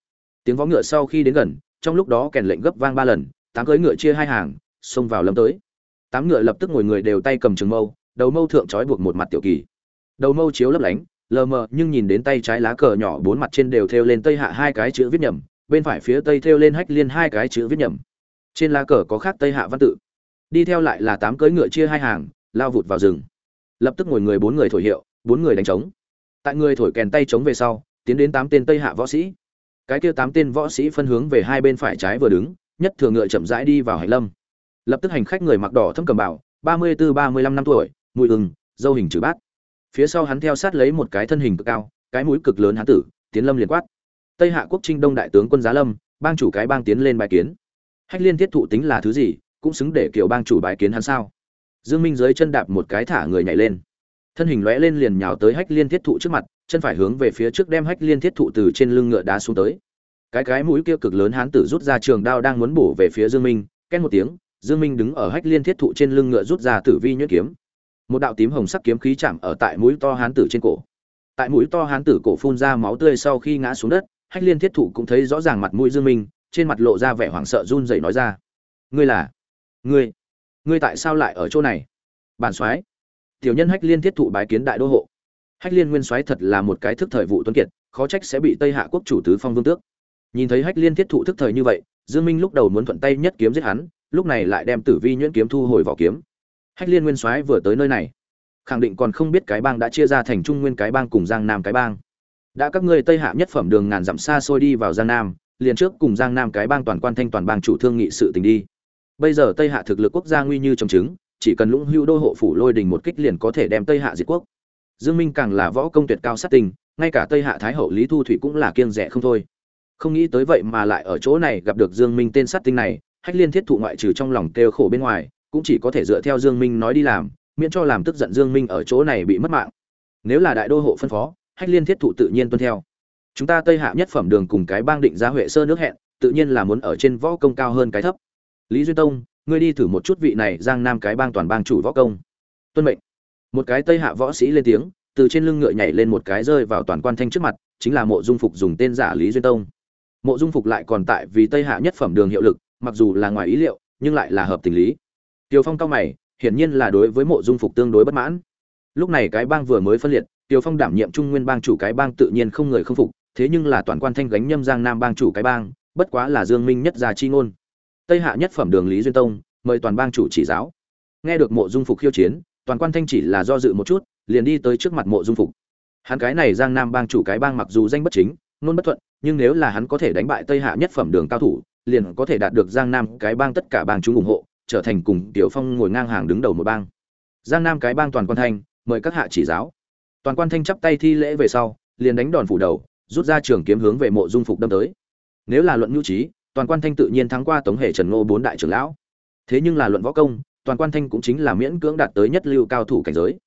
Tiếng vó ngựa sau khi đến gần, trong lúc đó kèn lệnh gấp vang ba lần, tám cưỡi ngựa chia hai hàng, xông vào lâm tới. Tám ngựa lập tức ngồi người đều tay cầm trường mâu, đầu mâu thượng trói buộc một mặt tiểu kỳ. Đầu mâu chiếu lấp lánh, lờ mờ nhưng nhìn đến tay trái lá cờ nhỏ bốn mặt trên đều thêu lên tây hạ hai cái chữ viết nhầm, bên phải phía tây thêu lên hách liên hai cái chữ viết nhầm. Trên lá cờ có khác tây hạ văn tự. Đi theo lại là tám cưỡi ngựa chia hai hàng lao vụt vào rừng. Lập tức ngồi người bốn người thổi hiệu, bốn người đánh trống. Tại người thổi kèn tay trống về sau, tiến đến tám tên tây hạ võ sĩ. Cái kia tám tên võ sĩ phân hướng về hai bên phải trái vừa đứng, nhất thường ngựa chậm rãi đi vào hành lâm. Lập tức hành khách người mặc đỏ thâm cầm bảo ba mươi bốn ba mươi lăm năm tuổi, mùi ừng dâu hình trừ bát. Phía sau hắn theo sát lấy một cái thân hình cực cao, cái mũi cực lớn hán tử, tiến lâm liền quát. Tây hạ quốc trinh đông đại tướng quân giá lâm, bang chủ cái bang tiến lên bài kiến. Hách liên thiết thụ tính là thứ gì, cũng xứng để kiểu bang chủ bài kiến hắn sao? Dương minh dưới chân đạp một cái thả người nhảy lên. Thân hình lóe lên liền nhào tới hách liên thiết thụ trước mặt, chân phải hướng về phía trước đem hách liên thiết thụ từ trên lưng ngựa đá xuống tới. Cái cái mũi kia cực lớn hán tử rút ra trường đao đang muốn bổ về phía dương minh, két một tiếng, dương minh đứng ở hách liên thiết thụ trên lưng ngựa rút ra tử vi nhuyễn kiếm. Một đạo tím hồng sắc kiếm khí chạm ở tại mũi to hán tử trên cổ. Tại mũi to hán tử cổ phun ra máu tươi sau khi ngã xuống đất, hách liên thiết thụ cũng thấy rõ ràng mặt mũi dương minh, trên mặt lộ ra vẻ hoảng sợ run rẩy nói ra. Ngươi là? Ngươi? Ngươi tại sao lại ở chỗ này? Bản soái, tiểu nhân hách liên thiết thụ bái kiến đại đô hộ. Hách liên nguyên soái thật là một cái thức thời vụ tuấn kiệt, khó trách sẽ bị tây hạ quốc chủ tứ phong vương tước. Nhìn thấy hách liên thiết thụ thức thời như vậy, dương minh lúc đầu muốn thuận tay nhất kiếm giết hắn, lúc này lại đem tử vi nhuyễn kiếm thu hồi vỏ kiếm. Hách liên nguyên soái vừa tới nơi này, khẳng định còn không biết cái bang đã chia ra thành trung nguyên cái bang cùng giang nam cái bang. Đã các ngươi tây hạ nhất phẩm đường ngàn dặm xa xôi đi vào giang nam, liền trước cùng giang nam cái bang toàn quan thanh toàn bang chủ thương nghị sự tình đi bây giờ tây hạ thực lực quốc gia nguy như trồng trứng, chỉ cần lũng hưu đô hộ phủ lôi đình một kích liền có thể đem tây hạ diệt quốc. Dương minh càng là võ công tuyệt cao sát tình, ngay cả tây hạ thái hậu lý thu thủy cũng là kiêng rẻ không thôi. Không nghĩ tới vậy mà lại ở chỗ này gặp được dương minh tên sát tinh này, hách liên thiết thụ ngoại trừ trong lòng kêu khổ bên ngoài, cũng chỉ có thể dựa theo dương minh nói đi làm, miễn cho làm tức giận dương minh ở chỗ này bị mất mạng. Nếu là đại đô hộ phân phó, hách liên thiết thụ tự nhiên tuân theo. Chúng ta tây hạ nhất phẩm đường cùng cái bang định gia huệ sơ nước hẹn, tự nhiên là muốn ở trên võ công cao hơn cái thấp lý duyên tông, ngươi đi thử một chút vị này giang nam cái bang toàn bang chủ võ công. Tuân mệnh. Một cái tây hạ võ sĩ lên tiếng, từ trên lưng ngựa nhảy lên một cái rơi vào toàn quan thanh trước mặt, chính là mộ dung phục dùng tên giả lý duyên tông. Mộ dung phục lại còn tại vì tây hạ nhất phẩm đường hiệu lực, mặc dù là ngoài ý liệu, nhưng lại là hợp tình lý. Tiều phong cao mày, hiển nhiên là đối với mộ dung phục tương đối bất mãn. Lúc này cái bang vừa mới phân liệt tiều phong đảm nhiệm trung nguyên bang chủ cái bang tự nhiên không người không phục, thế nhưng là toàn quan thanh gánh nhâm giang nam bang chủ cái bang, bất quá là dương minh nhất gia chi ngôn tây hạ nhất phẩm đường lý duyên tông, mời toàn bang chủ chỉ giáo. Nghe được mộ dung phục khiêu chiến, toàn quan thanh chỉ là do dự một chút, liền đi tới trước mặt mộ dung phục. Hắn cái này giang nam bang chủ cái bang mặc dù danh bất chính, nôn bất thuận, nhưng nếu là hắn có thể đánh bại tây hạ nhất phẩm đường cao thủ, liền có thể đạt được giang nam cái bang tất cả bang chúng ủng hộ, trở thành cùng tiểu phong ngồi ngang hàng đứng đầu một bang. Giang nam cái bang toàn quan thanh, mời các hạ chỉ giáo. Toàn quan thanh chắp tay thi lễ về sau, liền đánh đòn phủ đầu, rút ra trường kiếm hướng về mộ dung phục đâm tới. Nếu là luận nhu trí toàn quan thanh tự nhiên thắng qua tống hệ trần ngô bốn đại trưởng lão. Thế nhưng là luận võ công, toàn quan thanh cũng chính là miễn cưỡng đạt tới nhất lưu cao thủ cảnh giới.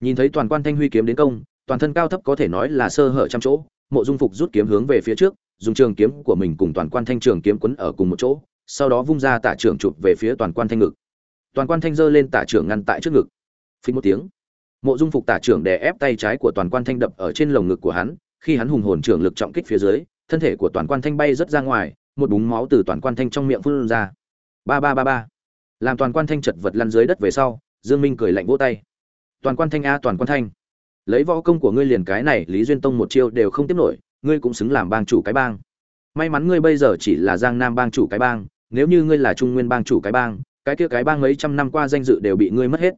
Nhìn thấy toàn quan thanh huy kiếm đến công, toàn thân cao thấp có thể nói là sơ hở trăm chỗ, mộ dung phục rút kiếm hướng về phía trước, dùng trường kiếm của mình cùng toàn quan thanh trường kiếm quấn ở cùng một chỗ, sau đó vung ra tả trưởng chụp về phía toàn quan thanh ngực. Toàn quan thanh giơ lên tả trưởng ngăn tại trước ngực. Phí một tiếng. Mộ dung phục tả trưởng đè ép tay trái của toàn quan thanh đập ở trên lồng ngực của hắn, khi hắn hùng hồn trưởng lực trọng kích phía dưới, thân thể của toàn quan thanh bay rất ra ngoài một búng máu từ toàn quan thanh trong miệng phun ra. Ba ba ba ba. Làm toàn quan thanh chật vật lăn dưới đất về sau, dương minh cười lạnh vỗ tay. Toàn quan thanh a, toàn quan thanh. Lấy võ công của ngươi liền cái này, lý duyên tông một chiêu đều không tiếp nổi, ngươi cũng xứng làm bang chủ cái bang. May mắn ngươi bây giờ chỉ là giang nam bang chủ cái bang, nếu như ngươi là trung nguyên bang chủ cái bang, cái kia cái bang mấy trăm năm qua danh dự đều bị ngươi mất hết.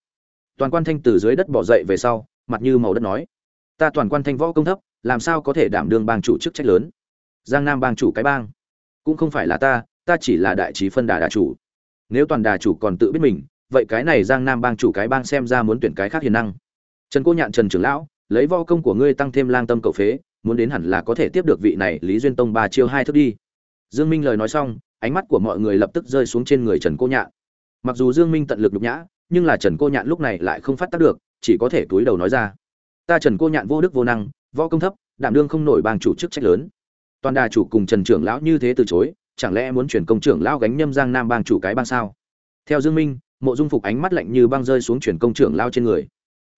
Toàn quan thanh từ dưới đất bỏ dậy về sau, mặt như màu đất nói, ta toàn quan thanh võ công thấp, làm sao có thể đảm đương bang chủ chức trách lớn? Giang nam bang chủ cái bang cũng không phải là ta ta chỉ là đại trí phân đà đà chủ. Nếu toàn đà chủ còn tự biết mình, vậy cái này giang nam bang chủ cái bang xem ra muốn tuyển cái khác hiền năng. Trần cô nhạn trần trưởng lão, lấy vo công của ngươi tăng thêm lang tâm cầu phế, muốn đến hẳn là có thể tiếp được vị này lý duyên tông ba chiêu hai thức đi. Dương minh lời nói xong, ánh mắt của mọi người lập tức rơi xuống trên người trần cô nhạn. Mặc dù dương minh tận lực nhục nhã, nhưng là trần cô nhạn lúc này lại không phát tác được, chỉ có thể túi đầu nói ra. Ta trần cô nhạn vô đức vô năng, võ công thấp, đảm đương không nổi bang chủ chức trách lớn toàn đà chủ cùng trần trưởng lão như thế từ chối, chẳng lẽ muốn chuyển công trưởng lão gánh nhâm giang nam bang chủ cái bang sao? Theo dương minh, mộ dung phục ánh mắt lạnh như băng rơi xuống chuyển công trưởng lao trên người.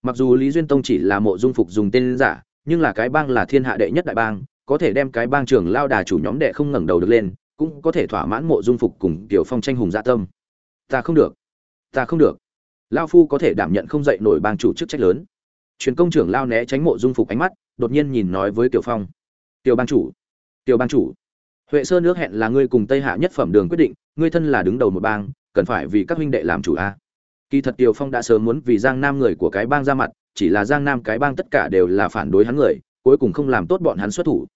Mặc dù lý duyên tông chỉ là mộ dung phục dùng tên giả, nhưng là cái bang là thiên hạ đệ nhất đại bang, có thể đem cái bang trưởng lao đà chủ nhóm đệ không ngẩng đầu được lên, cũng có thể thỏa mãn mộ dung phục cùng tiểu phong tranh hùng dạ tâm. Ta không được. Ta không được. Lao phu có thể đảm nhận không dậy nổi bang chủ chức trách lớn. Truyền công trưởng lao né tránh mộ dung phục ánh mắt, đột nhiên nhìn nói với tiểu phong. Tiểu bang chủ tiểu bang chủ. Huệ Sơn nước hẹn là ngươi cùng tây hạ nhất phẩm đường quyết định, ngươi thân là đứng đầu một bang, cần phải vì các huynh đệ làm chủ a. Kỳ thật tiểu phong đã sớm muốn vì giang nam người của cái bang ra mặt, chỉ là giang nam cái bang tất cả đều là phản đối hắn người, cuối cùng không làm tốt bọn hắn xuất thủ.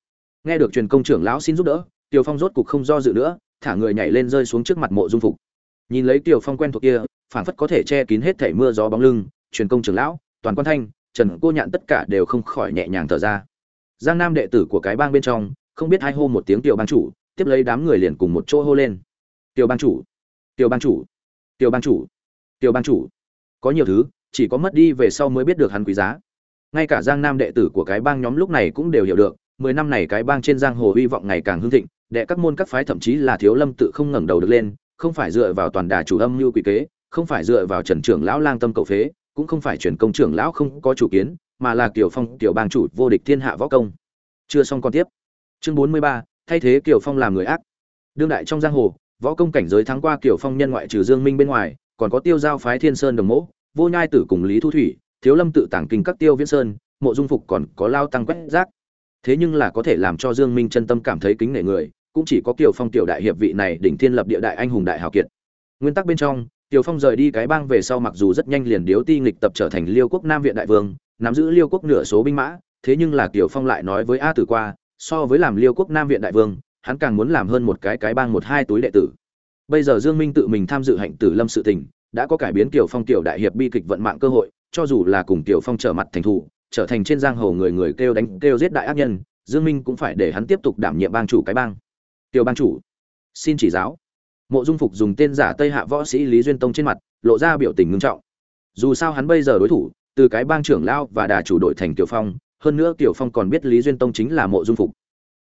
Nghe được truyền công trưởng lão xin giúp đỡ, tiểu phong rốt cục không do dự nữa, thả người nhảy lên rơi xuống trước mặt mộ dung phục. Nhìn lấy tiểu phong quen thuộc kia phản phất có thể che kín hết thảy mưa gió bóng lưng, truyền công trưởng lão, toàn quan thanh, trần cô nhạn tất cả đều không khỏi nhẹ nhàng thở ra. Giang nam đệ tử của cái bang bên trong không biết hai hô một tiếng tiểu bang chủ, tiếp lấy đám người liền cùng một chỗ hô lên. Tiểu bang chủ, tiểu bang chủ, tiểu bang chủ, tiểu bang chủ. Có nhiều thứ, chỉ có mất đi về sau mới biết được hắn quý giá. Ngay cả giang nam đệ tử của cái bang nhóm lúc này cũng đều hiểu được, mười năm này cái bang trên giang hồ hy vọng ngày càng hưng thịnh, đệ các môn các phái thậm chí là thiếu lâm tự không ngẩng đầu được lên, không phải dựa vào toàn đà chủ âm như quỷ kế, không phải dựa vào trần trưởng lão lang tâm cầu phế, cũng không phải truyền công trưởng lão không có chủ kiến, mà là kiều phong tiểu bang chủ vô địch thiên hạ võ công. Chưa xong còn tiếp chương bốn mươi ba, thay thế kiều phong làm người ác. Đương đại trong giang hồ, võ công cảnh giới thắng qua kiều phong nhân ngoại trừ dương minh bên ngoài, còn có tiêu giao phái thiên sơn đồng mẫu vô nhai tử cùng lý thu thủy, thiếu lâm tự tảng kinh các tiêu viễn sơn, mộ dung phục còn có lao tăng quét rác. Thế nhưng là có thể làm cho dương minh chân tâm cảm thấy kính nể người, cũng chỉ có kiều phong tiểu đại hiệp vị này đỉnh thiên lập địa đại anh hùng đại hào kiệt. Nguyên tắc bên trong, kiều phong rời đi cái bang về sau mặc dù rất nhanh liền điếu ti nghịch tập trở thành liêu quốc nam viện đại vương, nắm giữ liêu quốc nửa số binh mã, thế nhưng là kiều phong lại nói với a tử qua so với làm liêu quốc nam viện đại vương, hắn càng muốn làm hơn một cái cái bang một hai túi đệ tử. Bây giờ dương minh tự mình tham dự hạnh tử lâm sự tình, đã có cải biến kiểu phong tiểu đại hiệp bi kịch vận mạng cơ hội, cho dù là cùng tiểu phong trở mặt thành thủ, trở thành trên giang hồ người người kêu đánh, kêu giết đại ác nhân, dương minh cũng phải để hắn tiếp tục đảm nhiệm bang chủ cái bang. Tiểu bang chủ, xin chỉ giáo. Mộ dung phục dùng tên giả tây hạ võ sĩ lý duyên tông trên mặt, lộ ra biểu tình ngưng trọng. Dù sao hắn bây giờ đối thủ, từ cái bang trưởng lao và đà chủ đội thành tiểu phong hơn nữa tiểu phong còn biết lý duyên tông chính là mộ dung phục.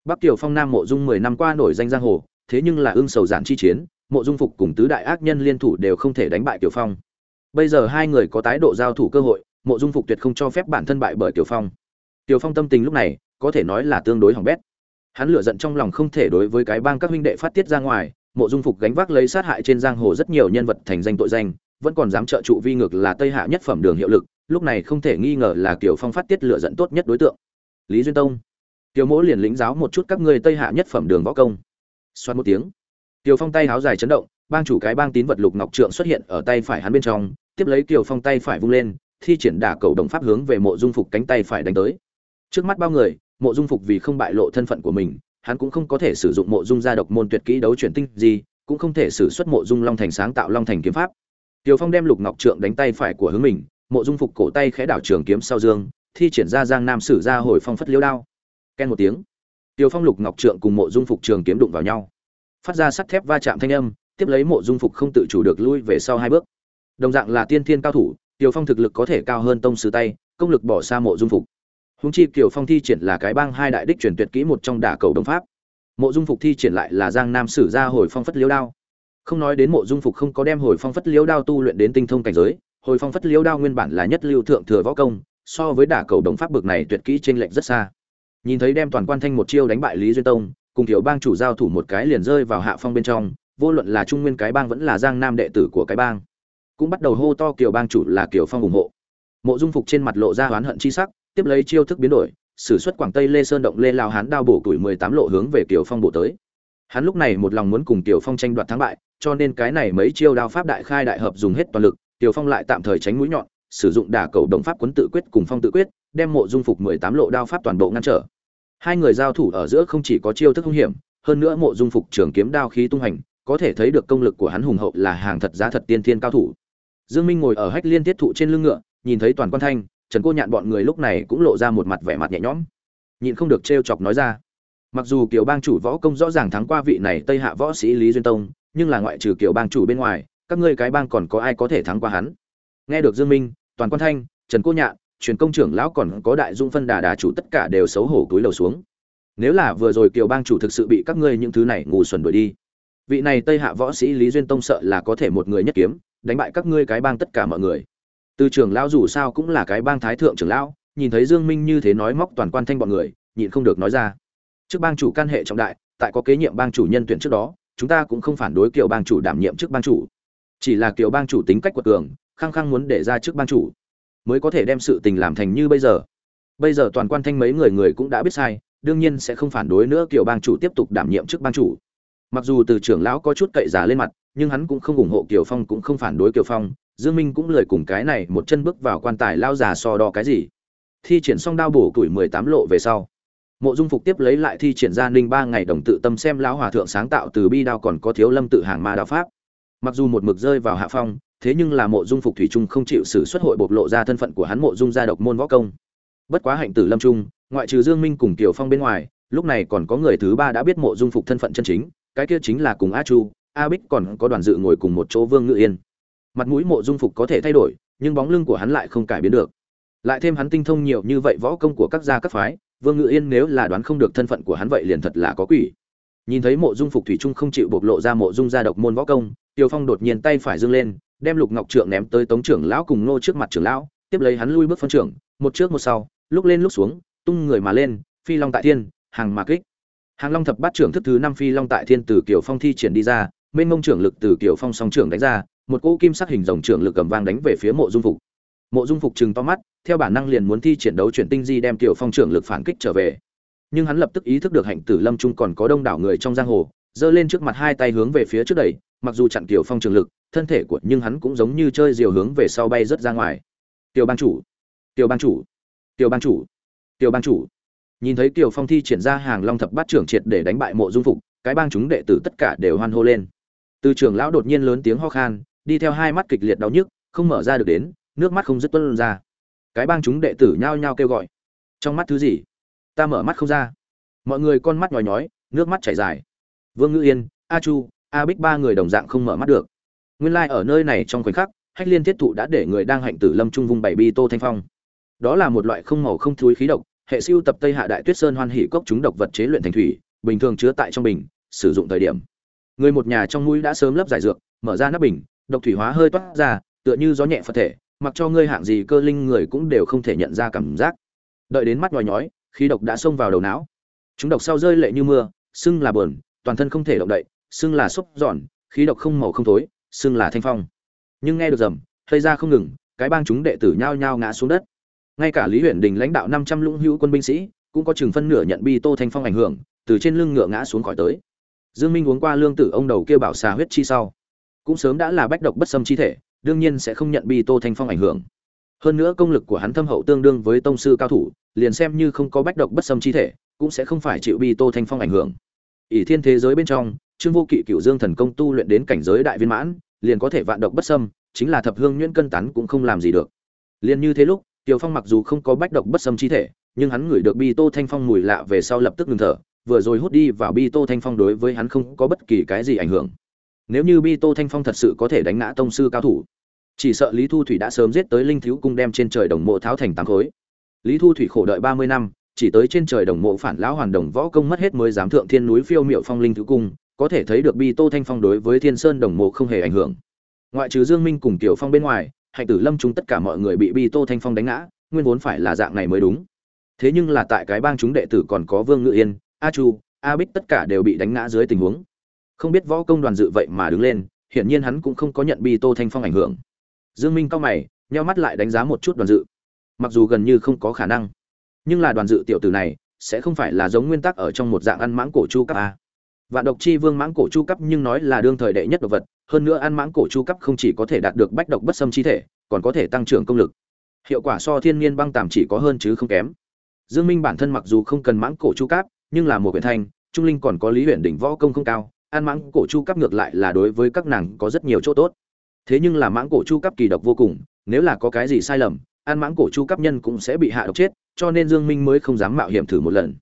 Bắc tiểu phong nam mộ dung mười năm qua nổi danh giang hồ, thế nhưng là ưng sầu giản chi chiến, mộ dung phục cùng tứ đại ác nhân liên thủ đều không thể đánh bại tiểu phong. Bây giờ hai người có tái độ giao thủ cơ hội, mộ dung phục tuyệt không cho phép bản thân bại bởi tiểu phong. Tiểu phong tâm tình lúc này, có thể nói là tương đối hỏng bét. Hắn lửa giận trong lòng không thể đối với cái bang các huynh đệ phát tiết ra ngoài, mộ dung phục gánh vác lấy sát hại trên giang hồ rất nhiều nhân vật thành danh tội danh, vẫn còn dám trợ trụ vi ngược là tây hạ nhất phẩm đường hiệu lực lúc này không thể nghi ngờ là kiều phong phát tiết lửa giận tốt nhất đối tượng. Lý duyên tông. Kiều mỗ liền lĩnh giáo một chút các ngươi tây hạ nhất phẩm đường võ công. Xoát một tiếng. Kiều phong tay háo dài chấn động bang chủ cái bang tín vật lục ngọc trượng xuất hiện ở tay phải hắn bên trong tiếp lấy kiều phong tay phải vung lên thi triển đả cầu đồng pháp hướng về mộ dung phục cánh tay phải đánh tới. Trước mắt bao người mộ dung phục vì không bại lộ thân phận của mình hắn cũng không có thể sử dụng mộ dung gia độc môn tuyệt kỹ đấu chuyển tinh gì cũng không thể sử xuất mộ dung long thành sáng tạo long thành kiếm pháp. Tiêu Phong đem Lục Ngọc Trượng đánh tay phải của hướng mình, Mộ Dung Phục cổ tay khẽ đảo trường kiếm sau dương, thi triển ra Giang Nam sử ra hồi phong phất liêu đao. Ken một tiếng. Tiêu Phong Lục Ngọc Trượng cùng Mộ Dung Phục trường kiếm đụng vào nhau. Phát ra sắt thép va chạm thanh âm, tiếp lấy Mộ Dung Phục không tự chủ được lui về sau hai bước. Đồng dạng là tiên thiên cao thủ, Tiêu Phong thực lực có thể cao hơn tông sư tay, công lực bỏ xa Mộ Dung Phục. Húng chi Kiều Phong thi triển là cái bang hai đại đích truyền tuyệt kỹ một trong đả cầu đồng pháp. Mộ Dung Phục thi triển lại là Giang Nam sử ra hồi phong phất liêu đao không nói đến mộ dung phục không có đem hồi phong phất liêu đao tu luyện đến tinh thông cảnh giới hồi phong phất liêu đao nguyên bản là nhất lưu thượng thừa võ công so với đả cầu đồng pháp bực này tuyệt kỹ trên lệnh rất xa. Nhìn thấy đem toàn quan thanh một chiêu đánh bại lý duyên tông cùng tiểu bang chủ giao thủ một cái liền rơi vào hạ phong bên trong vô luận là trung nguyên cái bang vẫn là giang nam đệ tử của cái bang cũng bắt đầu hô to kiều bang chủ là kiều phong ủng hộ. Mộ dung phục trên mặt lộ ra oán hận chi sắc tiếp lấy chiêu thức biến đổi sử xuất quảng tây lê sơn động lê lao hán đao bổ tuổi mười tám lộ hướng về kiều phong bổ tới. Hắn lúc này một lòng muốn cùng kiều phong tranh đoạt thắng bại cho nên cái này mấy chiêu đao pháp đại khai đại hợp dùng hết toàn lực, Tiểu Phong lại tạm thời tránh mũi nhọn, sử dụng đả cầu động pháp cuốn tự quyết cùng phong tự quyết, đem mộ dung phục 18 lộ đao pháp toàn bộ ngăn trở. Hai người giao thủ ở giữa không chỉ có chiêu thức hung hiểm, hơn nữa mộ dung phục trường kiếm đao khí tung hành, có thể thấy được công lực của hắn hùng hậu là hàng thật giá thật tiên thiên cao thủ. Dương Minh ngồi ở hách liên tiết thụ trên lưng ngựa, nhìn thấy toàn quan thanh, Trần Cô Nhạn bọn người lúc này cũng lộ ra một mặt vẻ mặt nhẹ nhõm. Nhịn không được trêu chọc nói ra. Mặc dù Kiều Bang chủ võ công rõ ràng thắng qua vị này Tây Hạ võ sĩ Lý Duyên Tông, nhưng là ngoại trừ kiều bang chủ bên ngoài các ngươi cái bang còn có ai có thể thắng qua hắn? Nghe được dương minh, toàn quan thanh, trần cô nhạn, truyền công trưởng lão còn có đại dung phân đà đà chủ tất cả đều xấu hổ túi lầu xuống. Nếu là vừa rồi kiều bang chủ thực sự bị các ngươi những thứ này ngu xuẩn đuổi đi, vị này tây hạ võ sĩ lý duyên tông sợ là có thể một người nhất kiếm, đánh bại các ngươi cái bang tất cả mọi người. Từ trưởng lão dù sao cũng là cái bang thái thượng trưởng lão, nhìn thấy dương minh như thế nói móc toàn quan thanh bọn người, nhịn không được nói ra. Trước bang chủ can hệ trọng đại, tại có kế nhiệm bang chủ nhân tuyển trước đó, chúng ta cũng không phản đối kiều bang chủ đảm nhiệm chức bang chủ chỉ là kiểu bang chủ tính cách quật cường, khăng khăng muốn để ra chức bang chủ, mới có thể đem sự tình làm thành như bây giờ. Bây giờ toàn quan thanh mấy người người cũng đã biết sai, đương nhiên sẽ không phản đối nữa kiểu bang chủ tiếp tục đảm nhiệm chức bang chủ. Mặc dù từ trưởng lão có chút cậy giá lên mặt, nhưng hắn cũng không ủng hộ kiều phong cũng không phản đối kiều phong, dương minh cũng lời cùng cái này một chân bước vào quan tài lao già so đo cái gì. Thi triển xong đao bổ tuổi 18 lộ về sau, mộ dung phục tiếp lấy lại thi triển ra ninh ba ngày đồng tự tâm xem lão hòa thượng sáng tạo từ bi đao còn có thiếu lâm tự hàng ma đao pháp mặc dù một mực rơi vào hạ phong, thế nhưng là mộ dung phục thủy trung không chịu xử xuất hội bộc lộ ra thân phận của hắn mộ dung gia độc môn võ công. Bất quá hạnh tử lâm trung, ngoại trừ dương minh cùng tiểu phong bên ngoài, lúc này còn có người thứ ba đã biết mộ dung phục thân phận chân chính, cái kia chính là cùng a chu, a bích còn có đoàn dự ngồi cùng một chỗ vương ngự yên. Mặt mũi mộ dung phục có thể thay đổi, nhưng bóng lưng của hắn lại không cải biến được. Lại thêm hắn tinh thông nhiều như vậy võ công của các gia các phái, vương ngự yên nếu là đoán không được thân phận của hắn vậy liền thật là có quỷ nhìn thấy mộ dung phục thủy trung không chịu bộc lộ ra mộ dung gia độc môn võ công, tiêu phong đột nhiên tay phải dâng lên, đem lục ngọc trượng ném tới tống trưởng lão cùng nô trước mặt trưởng lão, tiếp lấy hắn lui bước phân trưởng, một trước một sau, lúc lên lúc xuống, tung người mà lên, phi long tại thiên, hàng mà kích. Hàng long thập bát trưởng thức thứ năm phi long tại thiên từ kiểu phong thi triển đi ra mênh mông trưởng lực từ kiểu phong song trưởng đánh ra, một cỗ kim sắc hình dòng trưởng lực cầm vang đánh về phía mộ dung phục. Mộ dung phục chừng to mắt, theo bản năng liền muốn thi triển đấu chuyển tinh di đem tiểu phong trưởng lực phản kích trở về nhưng hắn lập tức ý thức được hạnh tử lâm trung còn có đông đảo người trong giang hồ, giơ lên trước mặt hai tay hướng về phía trước đẩy, mặc dù chặn tiểu phong trường lực, thân thể của nhưng hắn cũng giống như chơi diều hướng về sau bay rất ra ngoài. Tiểu ban chủ, tiểu ban chủ, tiểu ban chủ, tiểu ban chủ. Nhìn thấy tiểu phong thi triển ra hàng long thập bát trưởng triệt để đánh bại mộ dung phục, cái bang chúng đệ tử tất cả đều hoan hô lên. Từ trưởng lão đột nhiên lớn tiếng ho khan, đi theo hai mắt kịch liệt đau nhức, không mở ra được đến, nước mắt không dứt tuôn ra. Cái bang chúng đệ tử nhao nhao kêu gọi. Trong mắt thứ gì? Ta mở mắt không ra. Mọi người con mắt nhòi nhói, nước mắt chảy dài. Vương ngữ yên, a chu, a bích ba người đồng dạng không mở mắt được. Nguyên lai、like、ở nơi này trong khoảnh khắc, hách liên thiết thụ đã để người đang hạnh tử lâm trung vung bảy bi tô thanh phong. Đó là một loại không màu không thúi khí độc, hệ siêu tập tây hạ đại tuyết sơn hoan hỉ cốc chúng độc vật chế luyện thành thủy, bình thường chứa tại trong bình, sử dụng thời điểm. Người một nhà trong mũi đã sớm lấp giải dược, mở ra nắp bình, độc thủy hóa hơi toát ra, tựa như gió nhẹ phật thể, mặc cho ngươi hạng gì cơ linh người cũng đều không thể nhận ra cảm giác. Đợi đến mắt nhòi nhói khí độc đã xông vào đầu não. Chúng độc sau rơi lệ như mưa, sưng là bờn, toàn thân không thể động đậy, sưng là xúc giòn, khí độc không màu không thối, sưng là thanh phong. Nhưng nghe được rầm thây ra không ngừng, cái bang chúng đệ tử nhao nhao ngã xuống đất. Ngay cả lý huyện đình lãnh đạo năm trăm lũng hữu quân binh sĩ, cũng có chừng phân nửa nhận bi tô thanh phong ảnh hưởng, từ trên lưng ngựa ngã xuống khỏi tới. Dương minh uống qua lương tử ông đầu kia bảo xà huyết chi sau. Cũng sớm đã là bách độc bất xâm chi thể, đương nhiên sẽ không nhận bi tô thanh phong ảnh hưởng. Hơn nữa công lực của hắn thâm hậu tương đương với tông sư cao thủ liền xem như không có bách độc bất xâm chi thể cũng sẽ không phải chịu bi tô thanh phong ảnh hưởng ỷ thiên thế giới bên trong trương vô kỵ cựu dương thần công tu luyện đến cảnh giới đại viên mãn liền có thể vạn độc bất xâm chính là thập hương nhuyễn cân tán cũng không làm gì được liền như thế lúc Tiểu Phong mặc dù không có bách độc bất xâm chi thể, nhưng hắn ngửi được Bi Tô Thanh Phong mùi lạ về sau lập tức ngừng thở, vừa rồi hút đi vào Bi Tô Thanh Phong đối với hắn không có bất kỳ cái gì ảnh hưởng. Nếu như Bi Tô Thanh Phong thật sự có thể đánh ngã tông sư cao thủ, chỉ sợ Lý Thu Thủy đã sớm giết tới Linh Thiếu cung đem trên trời đồng mộ tháo thành tám khối. Lý Thu Thủy khổ đợi ba mươi năm, chỉ tới trên trời đồng mộ phản lão hoàn đồng võ công mất hết mới dám thượng thiên núi phiêu miệu phong linh thứ cung, có thể thấy được Bi Tô Thanh Phong đối với Thiên Sơn đồng mộ không hề ảnh hưởng. Ngoại trừ Dương Minh cùng Tiểu Phong bên ngoài, Hạnh Tử Lâm chúng tất cả mọi người bị Bi Tô Thanh Phong đánh ngã, nguyên vốn phải là dạng này mới đúng. Thế nhưng là tại cái bang chúng đệ tử còn có vương ngự yên a chu a bích tất cả đều bị đánh ngã dưới tình huống. Không biết võ công đoàn dự vậy mà đứng lên hiển nhiên hắn cũng không có nhận bi tô thanh phong ảnh hưởng. Dương minh cao mày nheo mắt lại đánh giá một chút đoàn dự mặc dù gần như không có khả năng nhưng là đoàn dự tiểu tử này sẽ không phải là giống nguyên tắc ở trong một dạng ăn mãng cổ chu cấp a. Vạn độc chi vương mãng cổ chu cấp nhưng nói là đương thời đệ nhất độc vật hơn nữa ăn mãng cổ chu cấp không chỉ có thể đạt được bách độc bất xâm chi thể còn có thể tăng trưởng công lực. Hiệu quả so thiên nhiên băng tàm chỉ có hơn chứ không kém. Dương minh bản thân mặc dù không cần mãng cổ chu cấp, nhưng là một quyển thanh trung linh còn có lý huyện đỉnh võ công không cao ăn mãng cổ chu cấp ngược lại là đối với các nàng có rất nhiều chỗ tốt. Thế nhưng là mãng cổ chu cấp kỳ độc vô cùng nếu là có cái gì sai lầm ăn mãng cổ chu cấp nhân cũng sẽ bị hạ độc chết, cho nên dương minh mới không dám mạo hiểm thử một lần.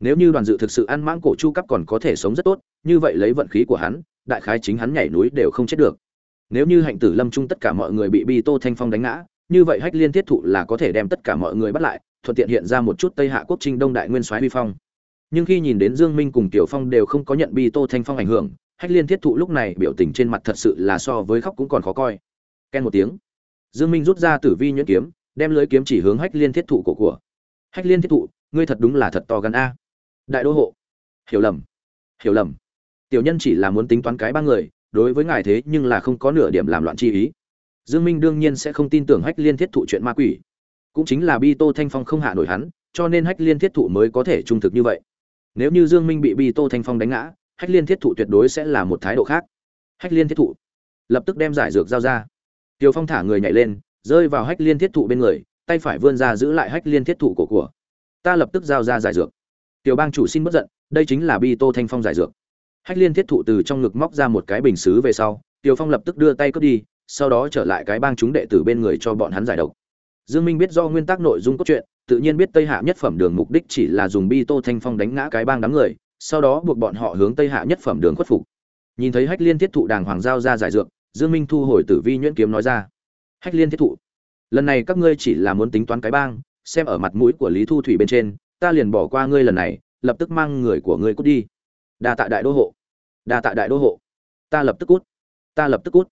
Nếu như đoàn dự thực sự ăn mãng cổ chu cấp còn có thể sống rất tốt, như vậy lấy vận khí của hắn, đại khái chính hắn nhảy núi đều không chết được. Nếu như hạnh tử lâm trung tất cả mọi người bị bi tô thanh phong đánh ngã, như vậy hách liên thiết thụ là có thể đem tất cả mọi người bắt lại, thuận tiện hiện ra một chút tây hạ quốc trinh đông đại nguyên soái vi phong. Nhưng khi nhìn đến dương minh cùng tiểu phong đều không có nhận bi tô thanh phong ảnh hưởng, hách liên thiết thụ lúc này biểu tình trên mặt thật sự là so với khóc cũng còn khó coi. Ken một tiếng. Dương minh rút ra tử vi nhuyễn kiếm đem lưới kiếm chỉ hướng hách liên thiết thụ cổ của hách liên thiết thụ ngươi thật đúng là thật to gan a đại đô hộ hiểu lầm hiểu lầm tiểu nhân chỉ là muốn tính toán cái ba người đối với ngài thế nhưng là không có nửa điểm làm loạn chi ý Dương Minh đương nhiên sẽ không tin tưởng Hách Liên Thiết thụ chuyện ma quỷ. Cũng chính là Bi Tô Thanh Phong không hạ nổi hắn, cho nên Hách Liên Thiết thụ mới có thể trung thực như vậy. Nếu như Dương Minh bị Bi Tô Thanh Phong đánh ngã, Hách Liên Thiết thụ tuyệt đối sẽ là một thái độ khác. Hách Liên Thiết thụ lập tức đem giải dược giao ra. tiều Phong thả người nhảy lên, rơi vào Hách Liên Thiết thụ bên người, tay phải vươn ra giữ lại Hách Liên Thiết thụ của của. Ta lập tức giao ra giải dược. Tiểu bang chủ xin bất giận, đây chính là Bi Tô Thanh Phong giải dược. Hách Liên Thiết thụ từ trong ngực móc ra một cái bình sứ về sau, tiểu Phong lập tức đưa tay cướp đi, sau đó trở lại cái bang chúng đệ tử bên người cho bọn hắn giải độc dương minh biết do nguyên tắc nội dung cốt truyện tự nhiên biết tây hạ nhất phẩm đường mục đích chỉ là dùng bi tô thanh phong đánh ngã cái bang đám người sau đó buộc bọn họ hướng tây hạ nhất phẩm đường khuất phục nhìn thấy hách liên thiết thụ đàng hoàng giao ra giải dược dương minh thu hồi tử vi nhuyễn kiếm nói ra hách liên thiết thụ, lần này các ngươi chỉ là muốn tính toán cái bang, xem ở mặt mũi của lý thu thủy bên trên, ta liền bỏ qua ngươi lần này, lập tức mang người của ngươi cút đi. Đa tạ đại đô hộ. Đa tạ đại đô hộ. Ta lập tức cút. Ta lập tức cút.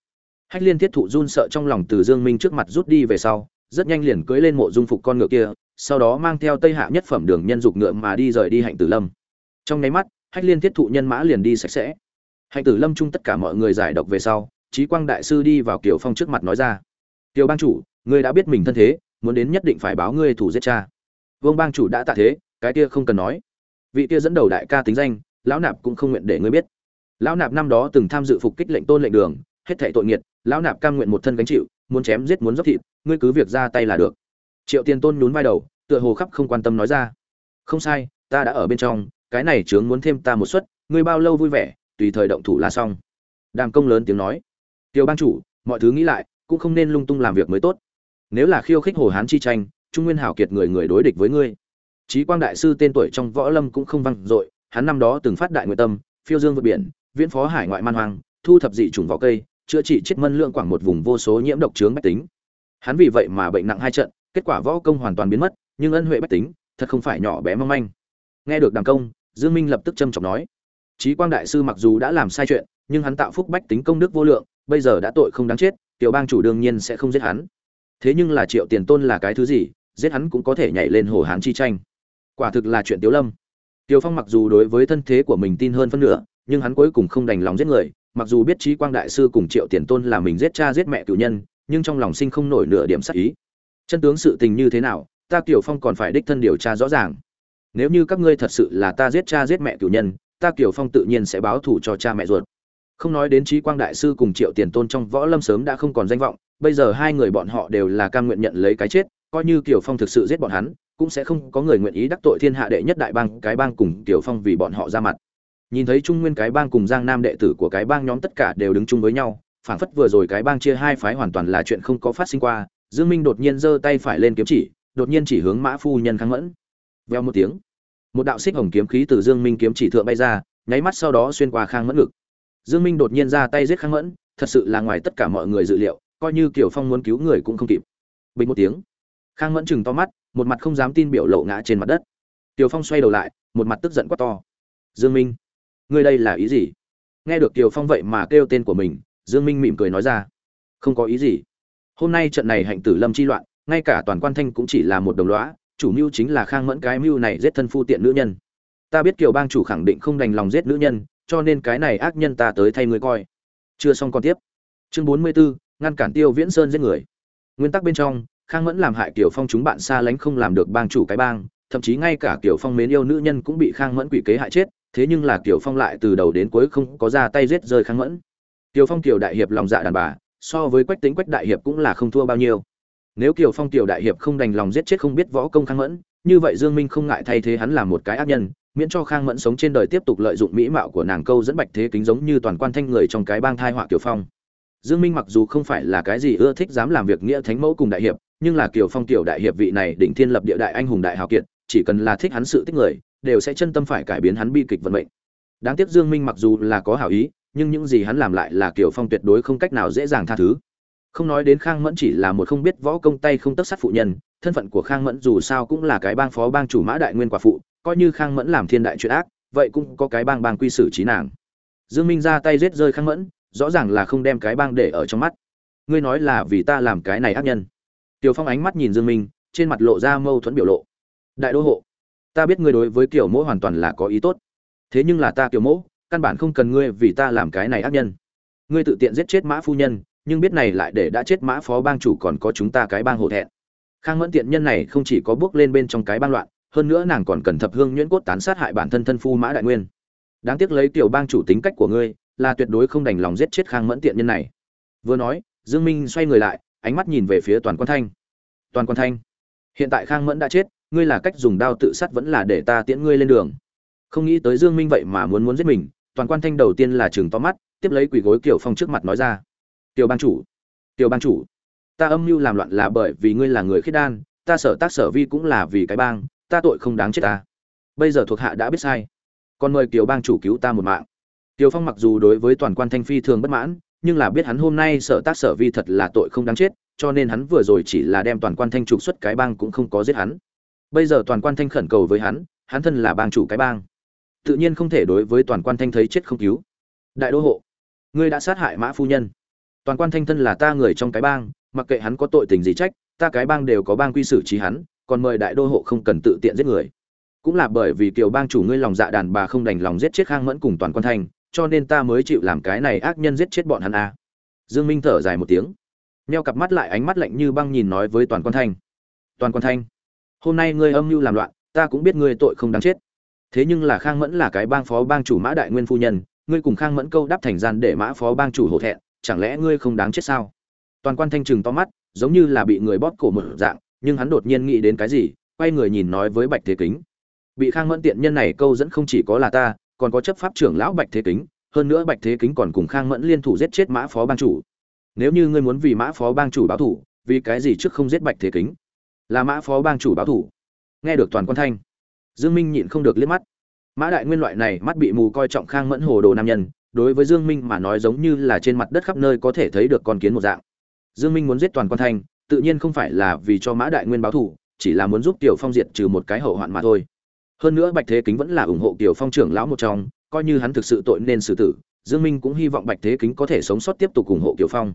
Hách liên thiết thụ run sợ trong lòng từ dương minh trước mặt rút đi về sau, rất nhanh liền cưỡi lên mộ dung phục con ngựa kia, sau đó mang theo tây hạ nhất phẩm đường nhân dục ngựa mà đi rời đi hạnh tử lâm. Trong nháy mắt, hách liên thiết thụ nhân mã liền đi sạch sẽ. Hạnh tử lâm chung tất cả mọi người giải độc về sau trí quang đại sư đi vào kiều phong trước mặt nói ra. Tiêu bang chủ, ngươi đã biết mình thân thế, muốn đến nhất định phải báo ngươi thủ giết cha. Vương bang chủ đã tạ thế, cái kia không cần nói. Vị kia dẫn đầu đại ca tính danh, lão nạp cũng không nguyện để ngươi biết. Lão nạp năm đó từng tham dự phục kích lệnh tôn lệnh đường, hết thảy tội nghiệt, lão nạp cam nguyện một thân gánh chịu, muốn chém giết muốn dốc thịt, ngươi cứ việc ra tay là được. Triệu tiên tôn nhún vai đầu, tựa hồ khắp không quan tâm nói ra. Không sai, ta đã ở bên trong, cái này chướng muốn thêm ta một suất, ngươi bao lâu vui vẻ, tùy thời động thủ là xong. Đàm công lớn tiếng nói. Tiêu bang chủ, mọi thứ nghĩ lại cũng không nên lung tung làm việc mới tốt. Nếu là khiêu khích hồ hán chi tranh, trung nguyên hảo kiệt người người đối địch với ngươi. Trí quang đại sư tên tuổi trong võ lâm cũng không văng dội, hắn năm đó từng phát đại nguyện tâm, phiêu dương vượt biển, viễn phó hải ngoại man hoang, thu thập dị trùng võ cây, chữa trị chết mân lượng quảng một vùng vô số nhiễm độc trướng bách tính. Hắn vì vậy mà bệnh nặng hai trận, kết quả võ công hoàn toàn biến mất, nhưng ân huệ bách tính, thật không phải nhỏ bé mong manh. Nghe được đàng công, dương minh lập tức trâm trọng nói trí quang đại sư mặc dù đã làm sai chuyện, nhưng hắn tạo phúc bách tính công đức vô lượng, bây giờ đã tội không đáng chết tiểu bang chủ đương nhiên sẽ không giết hắn. Thế nhưng là triệu tiền tôn là cái thứ gì, giết hắn cũng có thể nhảy lên hồ hán chi tranh. Quả thực là chuyện tiếu lâm. Tiểu phong mặc dù đối với thân thế của mình tin hơn phân nửa, nhưng hắn cuối cùng không đành lòng giết người, mặc dù biết trí quang đại sư cùng triệu tiền tôn là mình giết cha giết mẹ cựu nhân, nhưng trong lòng sinh không nổi nửa điểm sắc ý. Chân tướng sự tình như thế nào, ta tiểu phong còn phải đích thân điều tra rõ ràng. Nếu như các ngươi thật sự là ta giết cha giết mẹ cựu nhân, ta kiều phong tự nhiên sẽ báo thù cho cha mẹ ruột không nói đến trí quang đại sư cùng triệu tiền tôn trong võ lâm sớm đã không còn danh vọng, bây giờ hai người bọn họ đều là cam nguyện nhận lấy cái chết, coi như kiều phong thực sự giết bọn hắn, cũng sẽ không có người nguyện ý đắc tội thiên hạ đệ nhất đại bang, cái bang cùng kiều phong vì bọn họ ra mặt. Nhìn thấy trung nguyên cái bang cùng giang nam đệ tử của cái bang nhóm tất cả đều đứng chung với nhau, phảng phất vừa rồi cái bang chia hai phái hoàn toàn là chuyện không có phát sinh qua, dương minh đột nhiên giơ tay phải lên kiếm chỉ, đột nhiên chỉ hướng mã phu nhân kháng mẫn. Veo một tiếng, một đạo xích hồng kiếm khí từ dương minh kiếm chỉ thượng bay ra, nháy mắt sau đó xuyên qua khang mẫn ngực dương minh đột nhiên ra tay giết khang mẫn, thật sự là ngoài tất cả mọi người dự liệu, coi như kiều phong muốn cứu người cũng không kịp. Bình một tiếng, khang mẫn chừng to mắt, một mặt không dám tin biểu lộ ngã trên mặt đất. Kiều phong xoay đầu lại, một mặt tức giận quát to. Dương minh, ngươi đây là ý gì? Nghe được kiều phong vậy mà kêu tên của mình, dương minh mỉm cười nói ra. Không có ý gì. Hôm nay trận này hạnh tử lâm chi loạn, ngay cả toàn quan thanh cũng chỉ là một đồng lõa, chủ mưu chính là khang mẫn cái mưu này giết thân phu tiện nữ nhân. Ta biết kiều bang chủ khẳng định không đành lòng giết nữ nhân cho nên cái này ác nhân ta tới thay ngươi coi. Chưa xong còn tiếp. Chương bốn mươi 44, ngăn cản tiêu viễn sơn giết người. Nguyên tắc bên trong khang mẫn làm hại kiều phong chúng bạn xa lánh không làm được bang chủ cái bang thậm chí ngay cả kiều phong mến yêu nữ nhân cũng bị khang mẫn quỷ kế hại chết thế nhưng là kiều phong lại từ đầu đến cuối không có ra tay giết rơi khang mẫn. Kiều phong tiểu đại hiệp lòng dạ đàn bà so với quách tính quách đại hiệp cũng là không thua bao nhiêu. Nếu kiều phong tiểu đại hiệp không đành lòng giết chết không biết võ công khang mẫn như vậy dương minh không ngại thay thế hắn làm một cái ác nhân miễn cho khang mẫn sống trên đời tiếp tục lợi dụng mỹ mạo của nàng câu dẫn bạch thế kính giống như toàn quan thanh người trong cái bang thai họa kiều phong. Dương minh mặc dù không phải là cái gì ưa thích dám làm việc nghĩa thánh mẫu cùng đại hiệp, nhưng là kiều phong kiều đại hiệp vị này đỉnh thiên lập địa đại anh hùng đại hào kiệt, chỉ cần là thích hắn sự tích người, đều sẽ chân tâm phải cải biến hắn bi kịch vận mệnh. Đáng tiếc dương minh mặc dù là có hảo ý, nhưng những gì hắn làm lại là kiều phong tuyệt đối không cách nào dễ dàng tha thứ. Không nói đến khang mẫn chỉ là một không biết võ công tay không tất sát phụ nhân, thân phận của khang mẫn dù sao cũng là cái bang phó bang chủ mã đại nguyên quả phụ coi như khang mẫn làm thiên đại chuyện ác, vậy cũng có cái bang bang quy xử trí nàng. Dương minh ra tay giết rơi khang mẫn, rõ ràng là không đem cái bang để ở trong mắt. Ngươi nói là vì ta làm cái này ác nhân. Tiểu phong ánh mắt nhìn dương minh, trên mặt lộ ra mâu thuẫn biểu lộ. Đại đô hộ, ta biết ngươi đối với kiểu mỗ hoàn toàn là có ý tốt. Thế nhưng là ta kiểu mỗ, căn bản không cần ngươi vì ta làm cái này ác nhân. Ngươi tự tiện giết chết mã phu nhân, nhưng biết này lại để đã chết mã phó bang chủ còn có chúng ta cái bang hổ thẹn. Khang mẫn tiện nhân này không chỉ có bước lên bên trong cái bang loạn hơn nữa nàng còn cần thập hương nhuyễn cốt tán sát hại bản thân thân phu mã đại nguyên. Đáng tiếc lấy tiểu bang chủ tính cách của ngươi, là tuyệt đối không đành lòng giết chết khang mẫn tiện nhân này. Vừa nói, dương minh xoay người lại, ánh mắt nhìn về phía toàn quan thanh. Toàn quan thanh, hiện tại khang mẫn đã chết, ngươi là cách dùng đao tự sát vẫn là để ta tiễn ngươi lên đường? Không nghĩ tới dương minh vậy mà muốn muốn giết mình, toàn quan thanh đầu tiên là chừng to mắt, tiếp lấy quỷ gối kiểu phong trước mặt nói ra. Tiểu bang chủ, tiểu bang chủ, ta âm mưu làm loạn là bởi vì ngươi là người khiết đan, ta sở tác sở vi cũng là vì cái bang ta tội không đáng chết ta bây giờ thuộc hạ đã biết sai còn mời kiều bang chủ cứu ta một mạng Kiều Phong mặc dù đối với toàn quan thanh phi thường bất mãn, nhưng là biết hắn hôm nay sở tác sở vi thật là tội không đáng chết, cho nên hắn vừa rồi chỉ là đem toàn quan thanh trục xuất cái bang cũng không có giết hắn. Bây giờ toàn quan thanh khẩn cầu với hắn, hắn thân là bang chủ cái bang, tự nhiên không thể đối với toàn quan thanh thấy chết không cứu. Đại đô hộ, ngươi đã sát hại Mã phu nhân. Toàn quan thanh thân là ta người trong cái bang, mặc kệ hắn có tội tình gì trách, ta cái bang đều có bang quy xử trí hắn, còn mời đại đô hộ không cần tự tiện giết người. Cũng là bởi vì kiều bang chủ ngươi lòng dạ đàn bà không đành lòng giết chết Khang Mẫn cùng toàn quan thanh, cho nên ta mới chịu làm cái này ác nhân giết chết bọn hắn a à. dương minh thở dài một tiếng neo cặp mắt lại ánh mắt lạnh như băng nhìn nói với toàn quan thanh toàn quan thanh hôm nay ngươi âm mưu làm loạn ta cũng biết ngươi tội không đáng chết thế nhưng là khang mẫn là cái bang phó bang chủ mã đại nguyên phu nhân ngươi cùng khang mẫn câu đáp thành gian để mã phó bang chủ hổ thẹn chẳng lẽ ngươi không đáng chết sao toàn quan thanh trừng to mắt giống như là bị người bóp cổ một dạng nhưng hắn đột nhiên nghĩ đến cái gì, quay người nhìn nói với bạch thế kính. Bị khang mẫn tiện nhân này câu dẫn không chỉ có là ta, còn có chấp pháp trưởng lão bạch thế kính, hơn nữa bạch thế kính còn cùng khang mẫn liên thủ giết chết mã phó bang chủ. Nếu như ngươi muốn vì mã phó bang chủ báo thủ, vì cái gì trước không giết bạch thế kính? Là mã phó bang chủ báo thủ. Nghe được toàn quan thanh, dương minh nhịn không được liếc mắt. Mã đại nguyên loại này mắt bị mù coi trọng khang mẫn hồ đồ nam nhân, đối với dương minh mà nói giống như là trên mặt đất khắp nơi có thể thấy được con kiến một dạng. Dương minh muốn giết toàn quan thanh tự nhiên không phải là vì cho mã đại nguyên báo thủ chỉ là muốn giúp tiểu phong diệt trừ một cái hậu hoạn mà thôi. Hơn nữa bạch thế kính vẫn là ủng hộ Tiểu phong trưởng lão một trong, coi như hắn thực sự tội nên xử tử, dương minh cũng hy vọng bạch thế kính có thể sống sót tiếp tục ủng hộ Tiểu phong.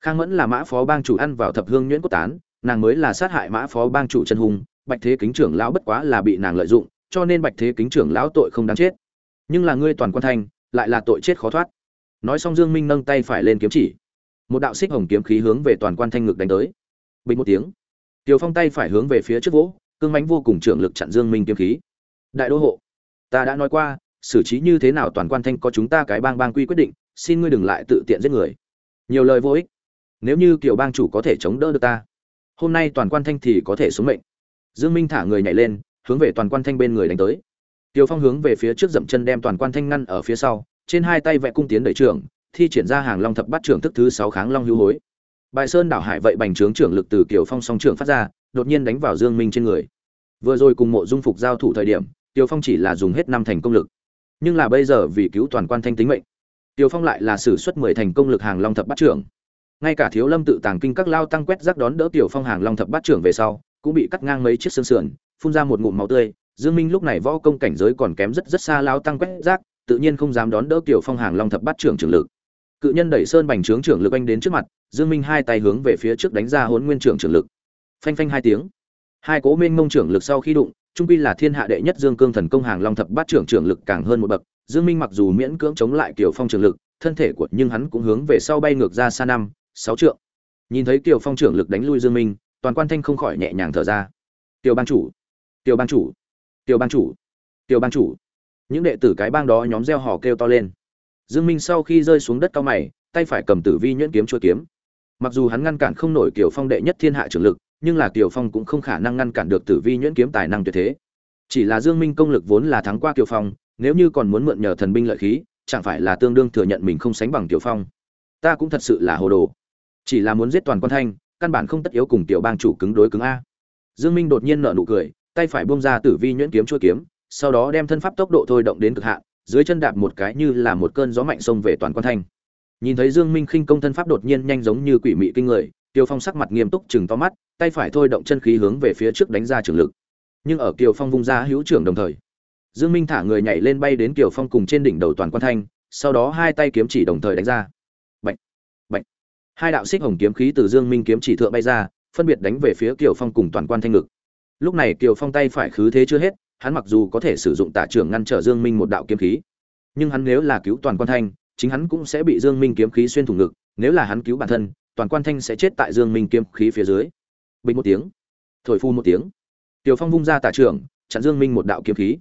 Khang mẫn là mã phó bang chủ ăn vào thập hương nhuyễn cốt tán, nàng mới là sát hại mã phó bang chủ chân hùng bạch thế kính trưởng lão bất quá là bị nàng lợi dụng, cho nên bạch thế kính trưởng lão tội không đáng chết. Nhưng là ngươi toàn quan thanh, lại là tội chết khó thoát. Nói xong dương minh nâng tay phải lên kiếm chỉ. Một đạo xích hồng kiếm khí hướng về toàn quan thanh ngực đánh tới bình một tiếng. Tiểu Phong tay phải hướng về phía trước vỗ, cương mãnh vô cùng trưởng lực chặn Dương Minh kiếm khí. Đại đô hộ ta đã nói qua xử trí như thế nào toàn quan thanh có chúng ta cái bang bang quy quyết định xin ngươi đừng lại tự tiện giết người. Nhiều lời vô ích. Nếu như kiểu bang chủ có thể chống đỡ được ta hôm nay toàn quan thanh thì có thể xuống mệnh. Dương minh thả người nhảy lên hướng về toàn quan thanh bên người đánh tới. Tiểu Phong hướng về phía trước dậm chân đem toàn quan thanh ngăn ở phía sau, trên hai tay vẽ cung tiến đẩy trưởng, thi triển ra hàng long thập bát trưởng thức thứ sáu kháng long hưu hối. Bài Sơn đảo hải vậy bành trướng trưởng lực từ Kiều Phong song trưởng phát ra, đột nhiên đánh vào Dương Minh trên người. Vừa rồi cùng Mộ Dung Phục giao thủ thời điểm, Tiêu Phong chỉ là dùng hết năm thành công lực, nhưng là bây giờ vì cứu toàn quan thanh tính mệnh, Tiêu Phong lại là sử xuất mười thành công lực hàng long thập bát trưởng. Ngay cả Thiếu Lâm tự tàng kinh các lao tăng quét rác đón đỡ Tiểu Phong hàng long thập bát trưởng về sau, cũng bị cắt ngang mấy chiếc xương sườn, phun ra một ngụm máu tươi. Dương Minh lúc này võ công cảnh giới còn kém rất rất xa lao tăng quét rác, tự nhiên không dám đón đỡ Tiểu Phong hàng long thập bát trưởng trưởng lực. Cự nhân đẩy sơn bành trướng trưởng lực anh đến trước mặt, Dương Minh hai tay hướng về phía trước đánh ra hỗn nguyên trưởng trưởng lực. Phanh phanh hai tiếng. Hai cố minh mông trưởng lực sau khi đụng, trung quy là thiên hạ đệ nhất dương cương thần công hàng long thập bát trưởng trưởng lực càng hơn một bậc. Dương minh mặc dù miễn cưỡng chống lại kiều phong trưởng lực thân thể của nhưng hắn cũng hướng về sau bay ngược ra xa năm sáu trượng. Nhìn thấy kiều phong trưởng lực đánh lui dương minh toàn quan thanh không khỏi nhẹ nhàng thở ra. Tiểu bang chủ tiểu bang chủ tiểu bang chủ tiểu bang chủ. Những đệ tử cái bang đó nhóm reo hò kêu to lên. Dương minh sau khi rơi xuống đất cao mày tay phải cầm tử vi nhuyễn kiếm chua kiếm mặc dù hắn ngăn cản không nổi kiều phong đệ nhất thiên hạ trưởng lực nhưng là Kiều Phong cũng không khả năng ngăn cản được Tử Vi nhuyễn kiếm tài năng tuyệt thế. Chỉ là Dương Minh công lực vốn là thắng qua Kiều Phong, nếu như còn muốn mượn nhờ thần binh lợi khí, chẳng phải là tương đương thừa nhận mình không sánh bằng Kiều Phong. Ta cũng thật sự là hồ đồ. Chỉ là muốn giết toàn quan thanh, căn bản không tất yếu cùng tiểu bang chủ cứng đối cứng a. Dương Minh đột nhiên nở nụ cười, tay phải buông ra Tử Vi nhuyễn kiếm chuôi kiếm, sau đó đem thân pháp tốc độ thôi động đến cực hạn, dưới chân đạp một cái như là một cơn gió mạnh xông về toàn quan thanh. Nhìn thấy Dương Minh khinh công thân pháp đột nhiên nhanh giống như quỷ mị kinh người, Tiêu Phong sắc mặt nghiêm túc chừng to mắt, tay phải thôi động chân khí hướng về phía trước đánh ra trường lực. Nhưng ở Kiều Phong vung ra hữu trưởng đồng thời, Dương Minh thả người nhảy lên bay đến Kiều Phong cùng trên đỉnh đầu toàn quan thanh, sau đó hai tay kiếm chỉ đồng thời đánh ra. Bạch, bạch. Hai đạo xích hồng kiếm khí từ Dương Minh kiếm chỉ thượng bay ra, phân biệt đánh về phía Kiều Phong cùng toàn quan thanh ngực. Lúc này Kiều Phong tay phải khứ thế chưa hết, hắn mặc dù có thể sử dụng tả trưởng ngăn trở Dương Minh một đạo kiếm khí, nhưng hắn nếu là cứu toàn quan thanh, chính hắn cũng sẽ bị Dương Minh kiếm khí xuyên thủng ngực, nếu là hắn cứu bản thân, toàn quan thanh sẽ chết tại Dương Minh kiếm khí phía dưới. Bình một tiếng, thổi phu một tiếng. Tiểu Phong vung ra tả trưởng, chặn Dương Minh một đạo kiếm khí.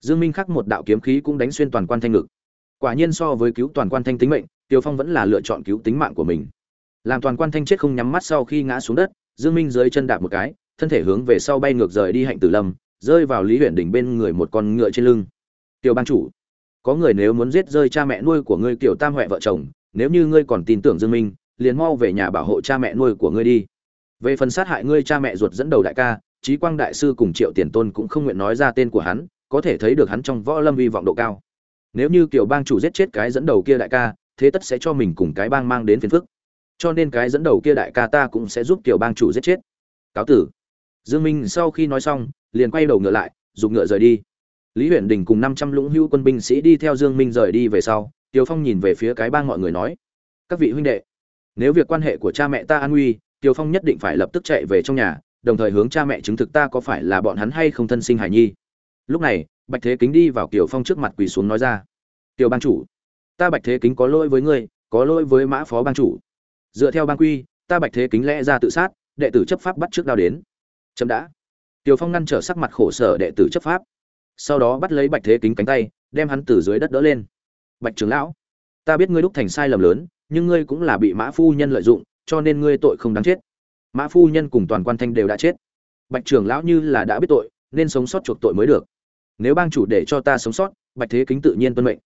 Dương Minh khắc một đạo kiếm khí cũng đánh xuyên toàn quan thanh ngực. Quả nhiên so với cứu toàn quan thanh tính mệnh, Tiểu Phong vẫn là lựa chọn cứu tính mạng của mình. Làm toàn quan thanh chết không nhắm mắt sau khi ngã xuống đất, Dương Minh dưới chân đạp một cái, thân thể hướng về sau bay ngược rời đi hạnh tử lâm, rơi vào Lý Huyền đỉnh bên người một con ngựa trên lưng. Tiểu bang chủ, có người nếu muốn giết rơi cha mẹ nuôi của ngươi Tiểu Tam Huệ vợ chồng, nếu như ngươi còn tin tưởng Dương Minh, liền mau về nhà bảo hộ cha mẹ nuôi của ngươi đi. Về phần sát hại ngươi cha mẹ ruột dẫn đầu đại ca trí quang đại sư cùng triệu tiền tôn cũng không nguyện nói ra tên của hắn có thể thấy được hắn trong võ lâm uy vọng độ cao. Nếu như kiểu bang chủ giết chết cái dẫn đầu kia đại ca thế tất sẽ cho mình cùng cái bang mang đến phiền phức. Cho nên cái dẫn đầu kia đại ca ta cũng sẽ giúp kiểu bang chủ giết chết. Cáo tử. Dương minh sau khi nói xong liền quay đầu ngựa lại dùng ngựa rời đi lý huyện đình cùng năm trăm lũng hữu quân binh sĩ đi theo dương minh rời đi về sau Tiêu Phong nhìn về phía cái bang mọi người nói: "Các vị huynh đệ, nếu việc quan hệ của cha mẹ ta an nguy, Tiêu Phong nhất định phải lập tức chạy về trong nhà, đồng thời hướng cha mẹ chứng thực ta có phải là bọn hắn hay không thân sinh hải nhi." Lúc này, Bạch Thế Kính đi vào Kiều Phong trước mặt quỳ xuống nói ra: "Tiêu bang chủ, ta Bạch Thế Kính có lỗi với ngươi, có lỗi với Mã phó bang chủ. Dựa theo bang quy, ta Bạch Thế Kính lẽ ra tự sát, đệ tử chấp pháp bắt trước đao đến." Chấm đã. Tiêu Phong ngăn trở sắc mặt khổ sở đệ tử chấp pháp, sau đó bắt lấy Bạch Thế Kính cánh tay, đem hắn từ dưới đất đỡ lên. Bạch trưởng lão ta biết ngươi đúc thành sai lầm lớn nhưng ngươi cũng là bị mã phu nhân lợi dụng cho nên ngươi tội không đáng chết. Mã phu nhân cùng toàn quan thanh đều đã chết. Bạch trưởng lão như là đã biết tội nên sống sót chuộc tội mới được. Nếu bang chủ để cho ta sống sót bạch thế kính tự nhiên tuân mệnh.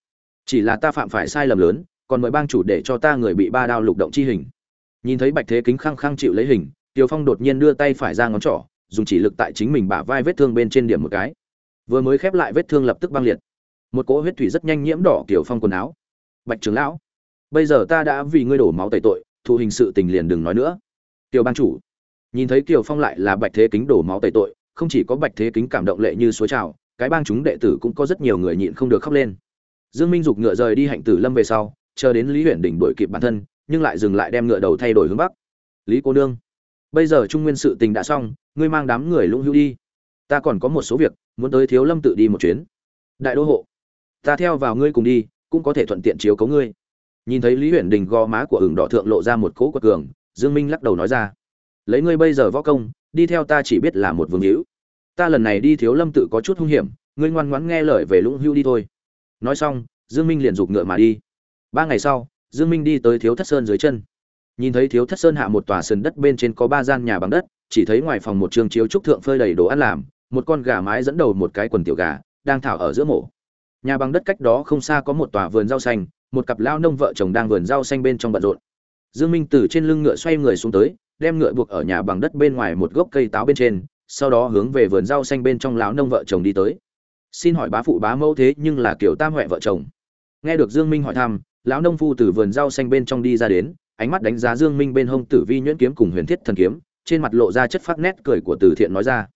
Chỉ là ta phạm phải sai lầm lớn còn mời bang chủ để cho ta người bị ba đao lục động chi hình. Nhìn thấy bạch thế kính khăng khăng chịu lấy hình tiều phong đột nhiên đưa tay phải ra ngón trỏ dùng chỉ lực tại chính mình bả vai vết thương bên trên điểm một cái vừa mới khép lại vết thương lập tức băng liệt. Một cỗ huyết thủy rất nhanh nhiễm đỏ kiểu phong quần áo. Bạch trưởng lão, bây giờ ta đã vì ngươi đổ máu tẩy tội thụ hình sự tình liền đừng nói nữa. Tiểu ban chủ, nhìn thấy kiều phong lại là bạch thế kính đổ máu tẩy tội, không chỉ có bạch thế kính cảm động lệ như suối trào, cái bang chúng đệ tử cũng có rất nhiều người nhịn không được khóc lên. Dương minh dục ngựa rời đi hạnh tử lâm về sau, chờ đến lý huyện đỉnh đuổi kịp bản thân, nhưng lại dừng lại đem ngựa đầu thay đổi hướng bắc. Lý cô nương, bây giờ trung nguyên sự tình đã xong, ngươi mang đám người lũng hữu đi ta còn có một số việc, muốn tới thiếu lâm tự đi một chuyến. Đại đô hộ, ta theo vào ngươi cùng đi, cũng có thể thuận tiện chiếu cấu ngươi. Nhìn thấy lý huyện đình gò má của ửng đỏ thượng lộ ra một cỗ quật cường, dương minh lắc đầu nói ra. Lấy ngươi bây giờ võ công, đi theo ta chỉ biết là một vương hữu. Ta lần này đi thiếu lâm tự có chút hung hiểm, ngươi ngoan ngoãn nghe lời về lũng hưu đi thôi. Nói xong, dương minh liền giục ngựa mà đi. Ba ngày sau, dương minh đi tới thiếu thất sơn dưới chân. Nhìn thấy thiếu thất sơn hạ một tòa sườn đất bên trên có ba gian nhà bằng đất, chỉ thấy ngoài phòng một trường chiếu trúc thượng phơi đầy đồ ăn làm một con gà mái dẫn đầu một cái quần tiểu gà, đang thảo ở giữa mổ. Nhà bằng đất cách đó không xa có một tòa vườn rau xanh, một cặp lao nông vợ chồng đang vườn rau xanh bên trong bận rộn. Dương minh từ trên lưng ngựa xoay người xuống tới, đem ngựa buộc ở nhà bằng đất bên ngoài một gốc cây táo bên trên, sau đó hướng về vườn rau xanh bên trong lão nông vợ chồng đi tới. Xin hỏi bá phụ bá mẫu thế nhưng là kiểu tam huệ vợ chồng. Nghe được dương minh hỏi thăm, lão nông phu từ vườn rau xanh bên trong đi ra đến, ánh mắt đánh giá dương minh bên hông tử vi nhuyễn kiếm cùng huyền thiết thần kiếm, trên mặt lộ ra chất phát nét cười của từ thiện nói ra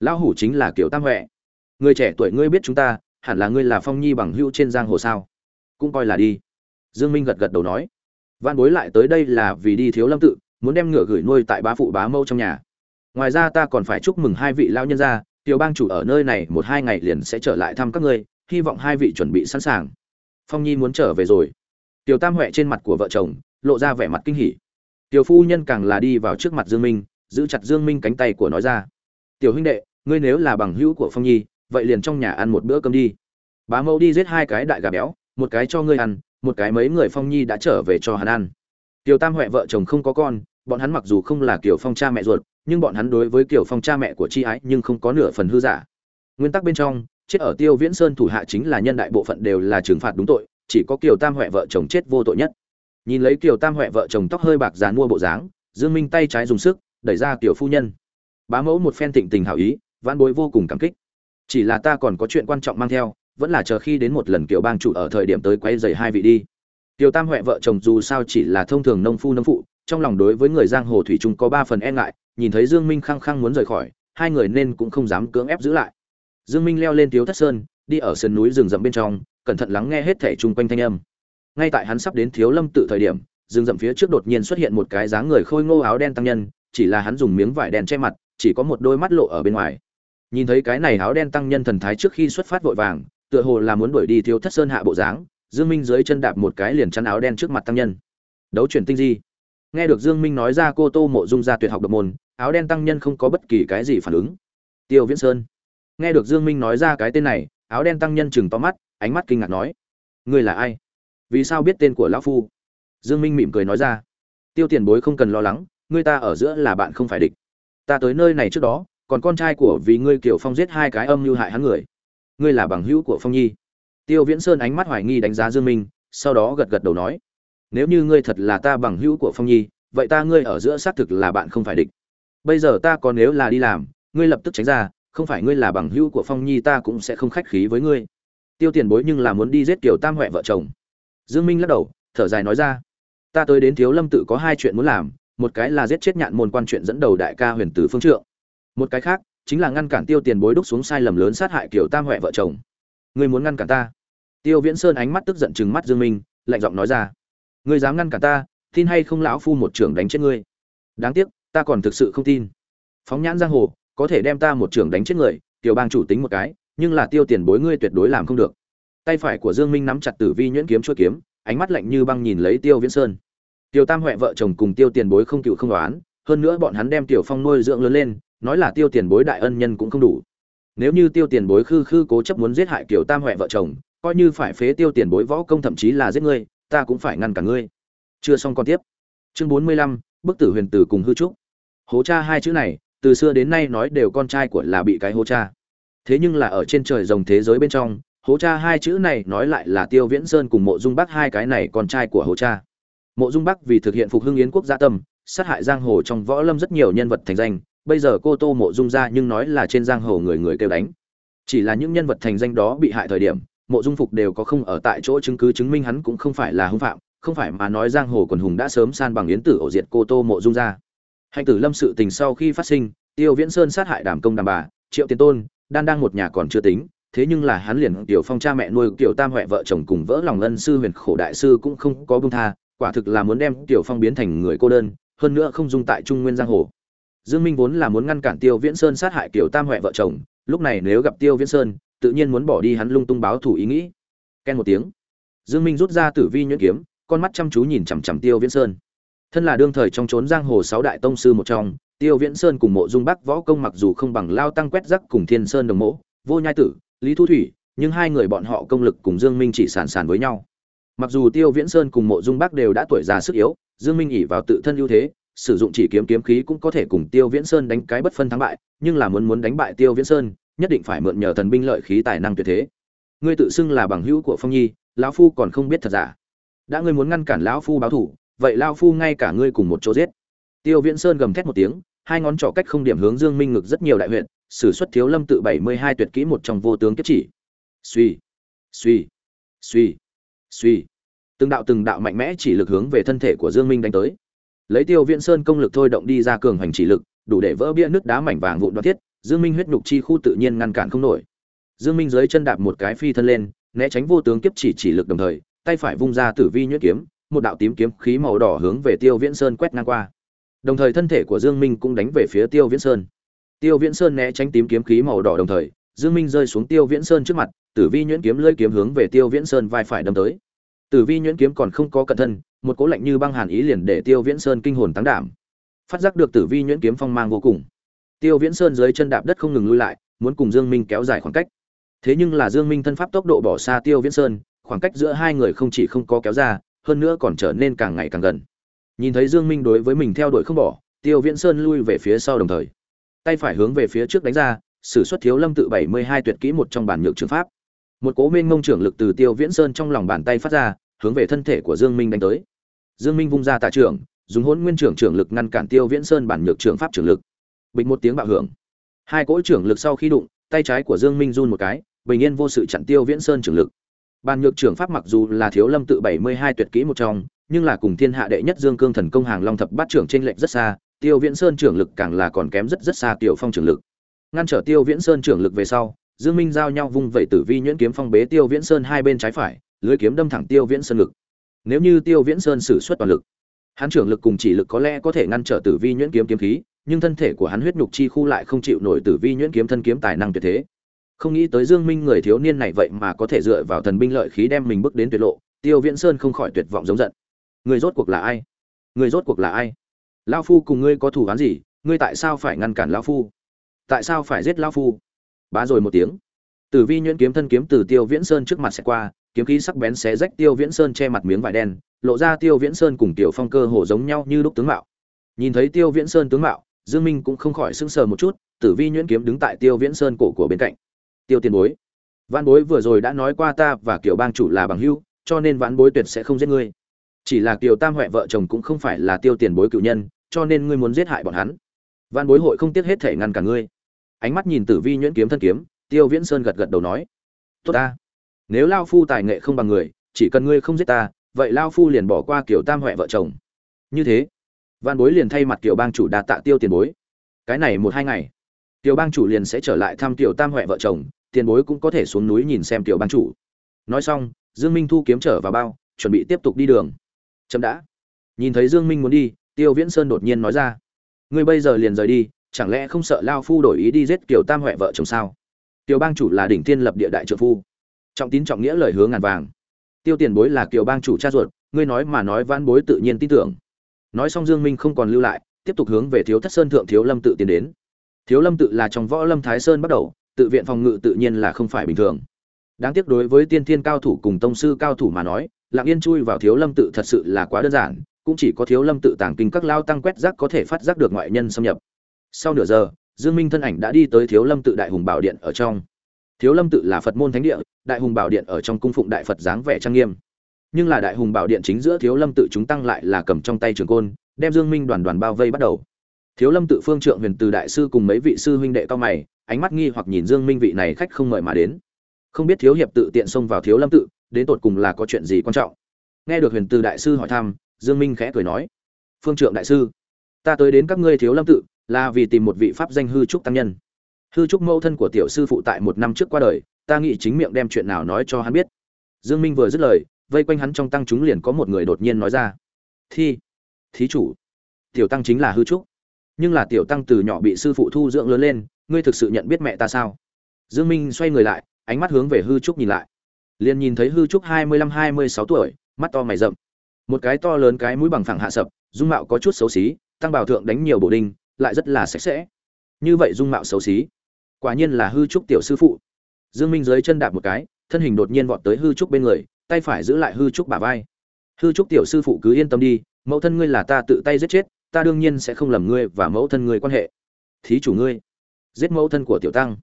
lão hủ chính là kiểu tam huệ. Người trẻ tuổi ngươi biết chúng ta, hẳn là ngươi là phong nhi bằng hữu trên giang hồ sao? Cũng coi là đi. Dương minh gật gật đầu nói. Văn bối lại tới đây là vì đi thiếu lâm tự, muốn đem ngựa gửi nuôi tại bá phụ bá mâu trong nhà. Ngoài ra ta còn phải chúc mừng hai vị lao nhân gia, tiểu bang chủ ở nơi này một hai ngày liền sẽ trở lại thăm các ngươi, hy vọng hai vị chuẩn bị sẵn sàng. Phong nhi muốn trở về rồi. Tiểu tam huệ trên mặt của vợ chồng, lộ ra vẻ mặt kinh hỉ. Tiểu phu nhân càng là đi vào trước mặt dương minh, giữ chặt dương minh cánh tay của nói ra. Tiểu huynh đệ ngươi nếu là bằng hữu của phong nhi, vậy liền trong nhà ăn một bữa cơm đi. Bá mẫu đi giết hai cái đại gà béo, một cái cho ngươi ăn, một cái mấy người phong nhi đã trở về cho hắn ăn. Tiểu tam huệ vợ chồng không có con, bọn hắn mặc dù không là kiểu phong cha mẹ ruột, nhưng bọn hắn đối với kiểu phong cha mẹ của chi ái nhưng không có nửa phần hư giả. Nguyên tắc bên trong, chết ở tiêu viễn sơn thủ hạ chính là nhân đại bộ phận đều là trừng phạt đúng tội, chỉ có kiều tam huệ vợ chồng chết vô tội nhất. Nhìn lấy kiều tam huệ vợ chồng tóc hơi bạc dàn mua bộ dáng, dương minh tay trái dùng sức, đẩy ra tiểu phu nhân. Bá mẫu một phen thịnh tình hảo ý vãn bối vô cùng cảm kích. Chỉ là ta còn có chuyện quan trọng mang theo, vẫn là chờ khi đến một lần kiểu bang chủ ở thời điểm tới quay dày hai vị đi. Tiểu tam huệ vợ chồng dù sao chỉ là thông thường nông phu nông phụ, trong lòng đối với người giang hồ thủy trung có ba phần e ngại, nhìn thấy dương minh khăng khăng muốn rời khỏi, hai người nên cũng không dám cưỡng ép giữ lại. Dương minh leo lên tiếu thất sơn, đi ở sườn núi rừng rậm bên trong, cẩn thận lắng nghe hết thể chung quanh thanh âm. Ngay tại hắn sắp đến thiếu lâm tự thời điểm, rừng rậm phía trước đột nhiên xuất hiện một cái dáng người khôi ngô áo đen tăng nhân, chỉ là hắn dùng miếng vải đen che mặt, chỉ có một đôi mắt lộ ở bên ngoài nhìn thấy cái này áo đen tăng nhân thần thái trước khi xuất phát vội vàng, tựa hồ là muốn đuổi đi thiếu thất sơn hạ bộ dáng, dương minh dưới chân đạp một cái liền chắn áo đen trước mặt tăng nhân. Đấu chuyển tinh di. Nghe được dương minh nói ra cô tô mộ dung ra tuyệt học độc môn, áo đen tăng nhân không có bất kỳ cái gì phản ứng. Tiêu viễn sơn. Nghe được dương minh nói ra cái tên này, áo đen tăng nhân chừng to mắt, ánh mắt kinh ngạc nói, ngươi là ai? Vì sao biết tên của lão phu? Dương minh mỉm cười nói ra, tiêu tiền bối không cần lo lắng, ngươi ta ở giữa là bạn không phải địch. Ta tới nơi này trước đó còn con trai của vì ngươi kiểu phong giết hai cái âm như hại hắn người. Ngươi là bằng hữu của phong nhi. Tiêu viễn sơn ánh mắt hoài nghi đánh giá dương minh, sau đó gật gật đầu nói, nếu như ngươi thật là ta bằng hữu của phong nhi, vậy ta ngươi ở giữa xác thực là bạn không phải địch. Bây giờ ta còn nếu là đi làm, ngươi lập tức tránh ra, không phải ngươi là bằng hữu của phong nhi ta cũng sẽ không khách khí với ngươi. Tiêu tiền bối nhưng là muốn đi giết kiểu tam huệ vợ chồng. Dương minh lắc đầu, thở dài nói ra, ta tới đến thiếu lâm tự có hai chuyện muốn làm, một cái là giết chết nhạn môn quan chuyện dẫn đầu đại ca huyền tử phương trượng một cái khác, chính là ngăn cản tiêu tiền bối đúc xuống sai lầm lớn sát hại kiểu tam huệ vợ chồng. Ngươi muốn ngăn cản ta? Tiêu viễn sơn ánh mắt tức giận chừng mắt dương minh, lạnh giọng nói ra. Ngươi dám ngăn cản ta, tin hay không lão phu một trưởng đánh chết ngươi? Đáng tiếc, ta còn thực sự không tin. Phóng nhãn giang hồ, có thể đem ta một trưởng đánh chết người, tiểu bang chủ tính một cái, nhưng là tiêu tiền bối ngươi tuyệt đối làm không được. Tay phải của dương minh nắm chặt tử vi nhuyễn kiếm chuôi kiếm, ánh mắt lạnh như băng nhìn lấy tiêu viễn sơn. Tiêu tam huệ vợ chồng cùng tiêu tiền bối không cựu không đoán hơn nữa bọn hắn đem tiểu phong nuôi dưỡng lớn lên nói là tiêu tiền bối đại ân nhân cũng không đủ. Nếu như tiêu tiền bối khư khư cố chấp muốn giết hại kiểu tam huệ vợ chồng, coi như phải phế tiêu tiền bối võ công thậm chí là giết ngươi, ta cũng phải ngăn cả ngươi. Chưa xong còn tiếp. Chương bốn mươi lăm, bức tử huyền tử cùng hư trúc. Hố cha hai chữ này, từ xưa đến nay nói đều con trai của là bị cái hố cha. Thế nhưng là ở trên trời rồng thế giới bên trong, hố cha hai chữ này nói lại là tiêu viễn sơn cùng mộ dung bắc hai cái này con trai của hố cha. Mộ dung bắc vì thực hiện phục hưng yến quốc gia tâm, sát hại giang hồ trong võ lâm rất nhiều nhân vật thành danh bây giờ cô tô mộ dung ra nhưng nói là trên giang hồ người người kêu đánh. Chỉ là những nhân vật thành danh đó bị hại thời điểm, mộ dung phục đều có không ở tại chỗ chứng cứ chứng minh hắn cũng không phải là hung phạm, không phải mà nói giang hồ quần hùng đã sớm san bằng yến tử ổ diệt cô tô mộ dung ra. Hạnh tử lâm sự tình sau khi phát sinh, tiêu viễn sơn sát hại đàm công đàm bà, triệu tiến tôn, đan đang một nhà còn chưa tính, thế nhưng là hắn liền tiểu phong cha mẹ nuôi tiểu tam huệ vợ chồng cùng vỡ lòng ân sư huyền khổ đại sư cũng không có bông tha, quả thực là muốn đem tiểu phong biến thành người cô đơn, hơn nữa không dung tại trung nguyên giang hồ dương minh vốn là muốn ngăn cản tiêu viễn sơn sát hại Kiều tam huệ vợ chồng, lúc này nếu gặp tiêu viễn sơn, tự nhiên muốn bỏ đi hắn lung tung báo thủ ý nghĩ. Ken một tiếng. Dương minh rút ra tử vi nhuyễn kiếm, con mắt chăm chú nhìn chằm chằm tiêu viễn sơn. Thân là đương thời trong chốn giang hồ sáu đại tông sư một trong, tiêu viễn sơn cùng mộ dung bắc võ công mặc dù không bằng lao tăng quét rắc cùng thiên sơn đồng mộ, vô nhai tử, lý thu thủy, nhưng hai người bọn họ công lực cùng dương minh chỉ sàn sàn với nhau. Mặc dù tiêu viễn sơn cùng mộ dung bắc đều đã tuổi già sức yếu, dương minh ỷ vào tự thân ưu thế sử dụng chỉ kiếm kiếm khí cũng có thể cùng tiêu viễn sơn đánh cái bất phân thắng bại, nhưng là muốn muốn đánh bại tiêu viễn sơn, nhất định phải mượn nhờ thần binh lợi khí tài năng tuyệt thế. Ngươi tự xưng là bằng hữu của phong nhi, lão phu còn không biết thật giả. Đã ngươi muốn ngăn cản lão phu báo thủ, vậy lão phu ngay cả ngươi cùng một chỗ giết. Tiêu viễn sơn gầm thét một tiếng, hai ngón trỏ cách không điểm hướng dương minh ngực rất nhiều đại huyện sử xuất thiếu lâm tự bảy mươi hai tuyệt kỹ một trong vô tướng kiếp chỉ. Suy suy suy suy. Từng đạo từng đạo mạnh mẽ chỉ lực hướng về thân thể của dương minh đánh tới lấy tiêu viễn sơn công lực thôi động đi ra cường hành chỉ lực, đủ để vỡ bia nước đá mảnh vàng vụn đoạn thiết, dương minh huyết nhục chi khu tự nhiên ngăn cản không nổi. Dương minh dưới chân đạp một cái phi thân lên, né tránh vô tướng kiếp chỉ chỉ lực đồng thời, tay phải vung ra tử vi nhuyễn kiếm, một đạo tím kiếm khí màu đỏ hướng về tiêu viễn sơn quét ngang qua. Đồng thời thân thể của dương minh cũng đánh về phía tiêu viễn sơn. Tiêu viễn sơn né tránh tím kiếm khí màu đỏ đồng thời, dương minh rơi xuống tiêu viễn sơn trước mặt, tử vi nhuyễn kiếm lưỡi kiếm hướng về tiêu viễn sơn vai phải đâm tới tử vi nhuyễn kiếm còn không có cận thân, một cố lạnh như băng hàn ý liền để tiêu viễn sơn kinh hồn tăng đảm. Phát giác được tử vi nhuyễn kiếm phong mang vô cùng, tiêu viễn sơn dưới chân đạp đất không ngừng lui lại, muốn cùng dương minh kéo dài khoảng cách. Thế nhưng là dương minh thân pháp tốc độ bỏ xa tiêu viễn sơn, khoảng cách giữa hai người không chỉ không có kéo ra, hơn nữa còn trở nên càng ngày càng gần. Nhìn thấy dương minh đối với mình theo đuổi không bỏ, tiêu viễn sơn lui về phía sau đồng thời. Tay phải hướng về phía trước đánh ra, sử xuất thiếu lâm tự 72 tuyệt kỹ một trong bản nhược trường pháp một cố mênh ngông trưởng lực từ tiêu viễn sơn trong lòng bàn tay phát ra, hướng về thân thể của dương minh đánh tới. Dương minh vung ra tạ trưởng, dùng hỗn nguyên trưởng trưởng lực ngăn cản tiêu viễn sơn bản nhược trưởng pháp trưởng lực. Bình một tiếng bạo hưởng. Hai cỗ trưởng lực sau khi đụng, tay trái của dương minh run một cái, bình yên vô sự chặn tiêu viễn sơn trưởng lực. Bản nhược trưởng pháp mặc dù là thiếu lâm tự 72 tuyệt kỹ một trong, nhưng là cùng thiên hạ đệ nhất dương cương thần công hàng long thập bát trưởng trên lệnh rất xa, tiêu viễn sơn trưởng lực càng là còn kém rất rất xa tiểu phong trưởng lực. Ngăn trở tiêu viễn sơn trưởng lực về sau dương minh giao nhau vung vẩy tử vi nhuyễn kiếm phong bế tiêu viễn sơn hai bên trái phải, lưới kiếm đâm thẳng tiêu viễn sơn lực nếu như tiêu viễn sơn sử xuất toàn lực, hắn trưởng lực cùng chỉ lực có lẽ có thể ngăn trở tử vi nhuyễn kiếm kiếm khí, nhưng thân thể của hắn huyết nhục chi khu lại không chịu nổi tử vi nhuyễn kiếm thân kiếm tài năng tuyệt thế. Không nghĩ tới dương minh người thiếu niên này vậy mà có thể dựa vào thần binh lợi khí đem mình bước đến tuyệt lộ, tiêu viễn sơn không khỏi tuyệt vọng giống giận. Người rốt cuộc là ai? Người rốt cuộc là ai? Lão phu cùng ngươi có thù oán gì? Ngươi tại sao phải ngăn cản lão phu? Tại sao phải giết lão phu? Bá rồi một tiếng. Tử vi nhuyễn kiếm thân kiếm từ tiêu viễn sơn trước mặt sẽ qua, kiếm khí sắc bén xé rách tiêu viễn sơn che mặt miếng vải đen, lộ ra tiêu viễn sơn cùng tiểu phong cơ hồ giống nhau như lúc tướng mạo. Nhìn thấy tiêu viễn sơn tướng mạo, dương minh cũng không khỏi sững sờ một chút, tử vi nhuyễn kiếm đứng tại tiêu viễn sơn cổ của bên cạnh. Tiêu tiền bối văn bối vừa rồi đã nói qua ta và kiểu bang chủ là bằng hữu, cho nên vãn bối tuyệt sẽ không giết ngươi. Chỉ là kiều tam huệ vợ chồng cũng không phải là tiêu tiền bối cựu nhân, cho nên ngươi muốn giết hại bọn hắn. Văn bối hội không tiếc hết thể ngăn cả ngươi ánh mắt nhìn tử vi nhuyễn kiếm thân kiếm, tiêu viễn sơn gật gật đầu nói, tốt ta, nếu lao phu tài nghệ không bằng người, chỉ cần ngươi không giết ta, vậy lao phu liền bỏ qua kiểu tam huệ vợ chồng. Như thế văn bối liền thay mặt kiểu bang chủ đạt tạ tiêu tiền bối. Cái này một hai ngày tiểu bang chủ liền sẽ trở lại thăm tiểu tam huệ vợ chồng, tiền bối cũng có thể xuống núi nhìn xem tiểu bang chủ. Nói xong, dương minh thu kiếm trở vào bao, chuẩn bị tiếp tục đi đường. Chậm đã. Nhìn thấy dương minh muốn đi, tiêu viễn sơn đột nhiên nói ra, ngươi bây giờ liền rời đi chẳng lẽ không sợ lao phu đổi ý đi giết kiều tam huệ vợ chồng sao? Kiều bang chủ là đỉnh thiên lập địa đại trợ phu. Trọng tín trọng nghĩa lời hứa ngàn vàng. Tiêu tiền bối là kiều bang chủ cha ruột, ngươi nói mà nói vãn bối tự nhiên tin tưởng. Nói xong dương minh không còn lưu lại, tiếp tục hướng về thiếu thất sơn thượng thiếu lâm tự tiến đến. Thiếu lâm tự là trong võ lâm thái sơn bắt đầu, tự viện phòng ngự tự nhiên là không phải bình thường. Đáng tiếc đối với tiên thiên cao thủ cùng tông sư cao thủ mà nói, lặng yên chui vào thiếu lâm tự thật sự là quá đơn giản, cũng chỉ có thiếu lâm tự tàng kinh các lao tăng quét rác có thể phát giác được ngoại nhân xâm nhập sau nửa giờ, dương minh thân ảnh đã đi tới thiếu lâm tự đại hùng bảo điện ở trong. Thiếu lâm tự là phật môn thánh địa, đại hùng bảo điện ở trong cung phụng đại phật dáng vẻ trang nghiêm. Nhưng là đại hùng bảo điện chính giữa thiếu lâm tự chúng tăng lại là cầm trong tay trường côn, đem dương minh đoàn đoàn bao vây bắt đầu. Thiếu lâm tự phương trượng huyền từ đại sư cùng mấy vị sư huynh đệ cao mày, ánh mắt nghi hoặc nhìn dương minh vị này khách không mời mà đến. Không biết thiếu hiệp tự tiện xông vào thiếu lâm tự, đến tột cùng là có chuyện gì quan trọng? Nghe được huyền từ đại sư hỏi thăm, dương minh khẽ cười nói, phương trượng đại sư, ta tới đến các ngươi thiếu lâm tự là vì tìm một vị pháp danh hư trúc tăng nhân. Hư trúc mẫu thân của tiểu sư phụ tại một năm trước qua đời, ta nghĩ chính miệng đem chuyện nào nói cho hắn biết. Dương minh vừa dứt lời, vây quanh hắn trong tăng chúng liền có một người đột nhiên nói ra. Thi, thí chủ. Tiểu tăng chính là hư trúc. Nhưng là tiểu tăng từ nhỏ bị sư phụ thu dưỡng lớn lên, ngươi thực sự nhận biết mẹ ta sao? Dương minh xoay người lại, ánh mắt hướng về hư trúc nhìn lại. Liền nhìn thấy hư trúc hai mươi lăm, hai mươi sáu tuổi, mắt to mày rậm. Một cái to lớn, cái mũi bằng phẳng hạ sập, dung mạo có chút xấu xí, tăng bảo thượng đánh nhiều bộ đinh lại rất là sạch sẽ. Như vậy dung mạo xấu xí. Quả nhiên là hư trúc tiểu sư phụ. Dương minh dưới chân đạp một cái, thân hình đột nhiên vọt tới hư trúc bên người, tay phải giữ lại hư trúc bả vai. Hư trúc tiểu sư phụ cứ yên tâm đi, mẫu thân ngươi là ta tự tay giết chết, ta đương nhiên sẽ không lầm ngươi và mẫu thân ngươi quan hệ. Thí chủ ngươi, giết mẫu thân của tiểu tăng.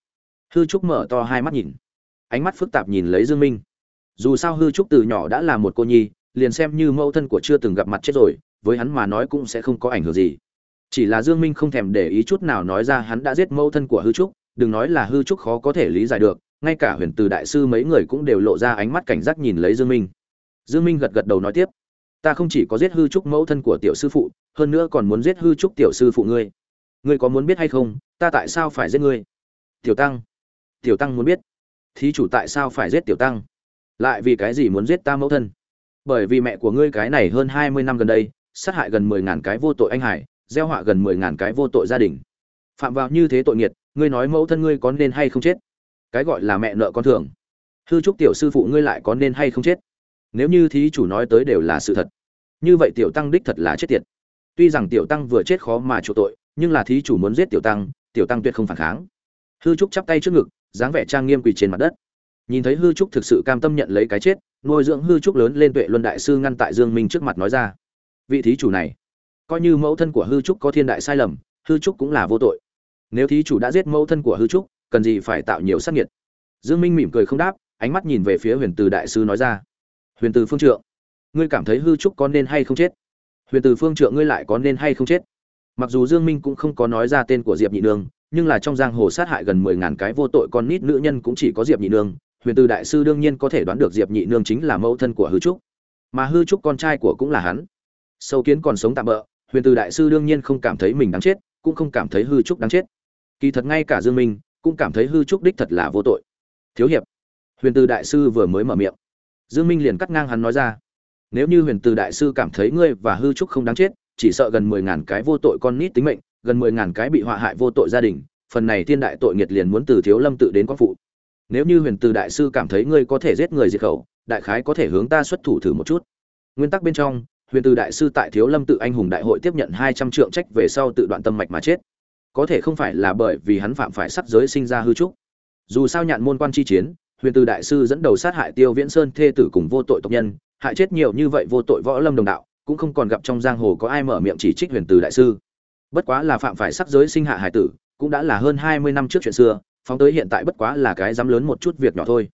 Hư trúc mở to hai mắt nhìn. Ánh mắt phức tạp nhìn lấy dương minh. Dù sao hư trúc từ nhỏ đã là một cô nhi, liền xem như mẫu thân của chưa từng gặp mặt chết rồi, với hắn mà nói cũng sẽ không có ảnh hưởng gì chỉ là dương minh không thèm để ý chút nào nói ra hắn đã giết mẫu thân của hư trúc, đừng nói là hư trúc khó có thể lý giải được, ngay cả huyền từ đại sư mấy người cũng đều lộ ra ánh mắt cảnh giác nhìn lấy dương minh. Dương minh gật gật đầu nói tiếp, ta không chỉ có giết hư trúc mẫu thân của tiểu sư phụ, hơn nữa còn muốn giết hư trúc tiểu sư phụ ngươi. Ngươi có muốn biết hay không, ta tại sao phải giết ngươi? Tiểu tăng tiểu tăng muốn biết. Thí chủ tại sao phải giết tiểu tăng? Lại vì cái gì muốn giết ta mẫu thân? Bởi vì mẹ của ngươi cái này hơn hai mươi năm gần đây, sát hại gần mười ngàn cái vô tội anh hải gieo họa gần mười ngàn cái vô tội gia đình. Phạm vào như thế tội nghiệt, ngươi nói mẫu thân ngươi có nên hay không chết? Cái gọi là mẹ nợ con thường. Hư trúc tiểu sư phụ ngươi lại có nên hay không chết? Nếu như thí chủ nói tới đều là sự thật, như vậy tiểu tăng đích thật là chết tiệt. Tuy rằng tiểu tăng vừa chết khó mà chỗ tội, nhưng là thí chủ muốn giết tiểu tăng tiểu tăng tuyệt không phản kháng. Hư trúc chắp tay trước ngực, dáng vẻ trang nghiêm quỳ trên mặt đất. Nhìn thấy hư trúc thực sự cam tâm nhận lấy cái chết, nuôi dưỡng hư trúc lớn lên tuệ luân đại sư ngăn tại dương minh trước mặt nói ra, vị thí chủ này coi như mẫu thân của hư trúc có thiên đại sai lầm, hư trúc cũng là vô tội. Nếu thí chủ đã giết mẫu thân của hư trúc, cần gì phải tạo nhiều sát nhiệt dương minh mỉm cười không đáp, ánh mắt nhìn về phía huyền từ đại sư nói ra. Huyền từ phương trượng, ngươi cảm thấy hư trúc có nên hay không chết? Huyền từ phương trượng, ngươi lại có nên hay không chết? Mặc dù dương minh cũng không có nói ra tên của diệp nhị nương, nhưng là trong giang hồ sát hại gần mười ngàn cái vô tội con nít nữ nhân cũng chỉ có diệp nhị nương. Huyền từ đại sư đương nhiên có thể đoán được diệp nhị nương chính là mẫu thân của hư trúc. Mà hư trúc con trai của cũng là hắn. Sâu kiến còn sống tạm bỡ huyền từ đại sư đương nhiên không cảm thấy mình đáng chết, cũng không cảm thấy hư trúc đáng chết. Kỳ thật ngay cả dương minh cũng cảm thấy hư trúc đích thật là vô tội. Thiếu hiệp, huyền từ đại sư vừa mới mở miệng. Dương minh liền cắt ngang hắn nói ra. Nếu như huyền từ đại sư cảm thấy ngươi và hư trúc không đáng chết, chỉ sợ gần mười ngàn cái vô tội con nít tính mệnh, gần mười ngàn cái bị họa hại vô tội gia đình, phần này thiên đại tội nghiệt liền muốn từ thiếu lâm tự đến quan phụ. Nếu như huyền từ đại sư cảm thấy ngươi có thể giết người diệt khẩu, đại khái có thể hướng ta xuất thủ thử một chút. Nguyên tắc bên trong huyền từ đại sư tại thiếu lâm tự anh hùng đại hội tiếp nhận hai trăm trượng trách về sau tự đoạn tâm mạch mà chết. Có thể không phải là bởi vì hắn phạm phải sắc giới sinh ra hư trúc. Dù sao nhạn môn quan chi chiến, huyền từ đại sư dẫn đầu sát hại tiêu viễn sơn thê tử cùng vô tội tộc nhân, hại chết nhiều như vậy vô tội võ lâm đồng đạo, cũng không còn gặp trong giang hồ có ai mở miệng chỉ trích huyền từ đại sư. Bất quá là phạm phải sắc giới sinh hạ hải tử, cũng đã là hơn hai mươi năm trước chuyện xưa, phóng tới hiện tại bất quá là cái dám lớn một chút việc nhỏ thôi.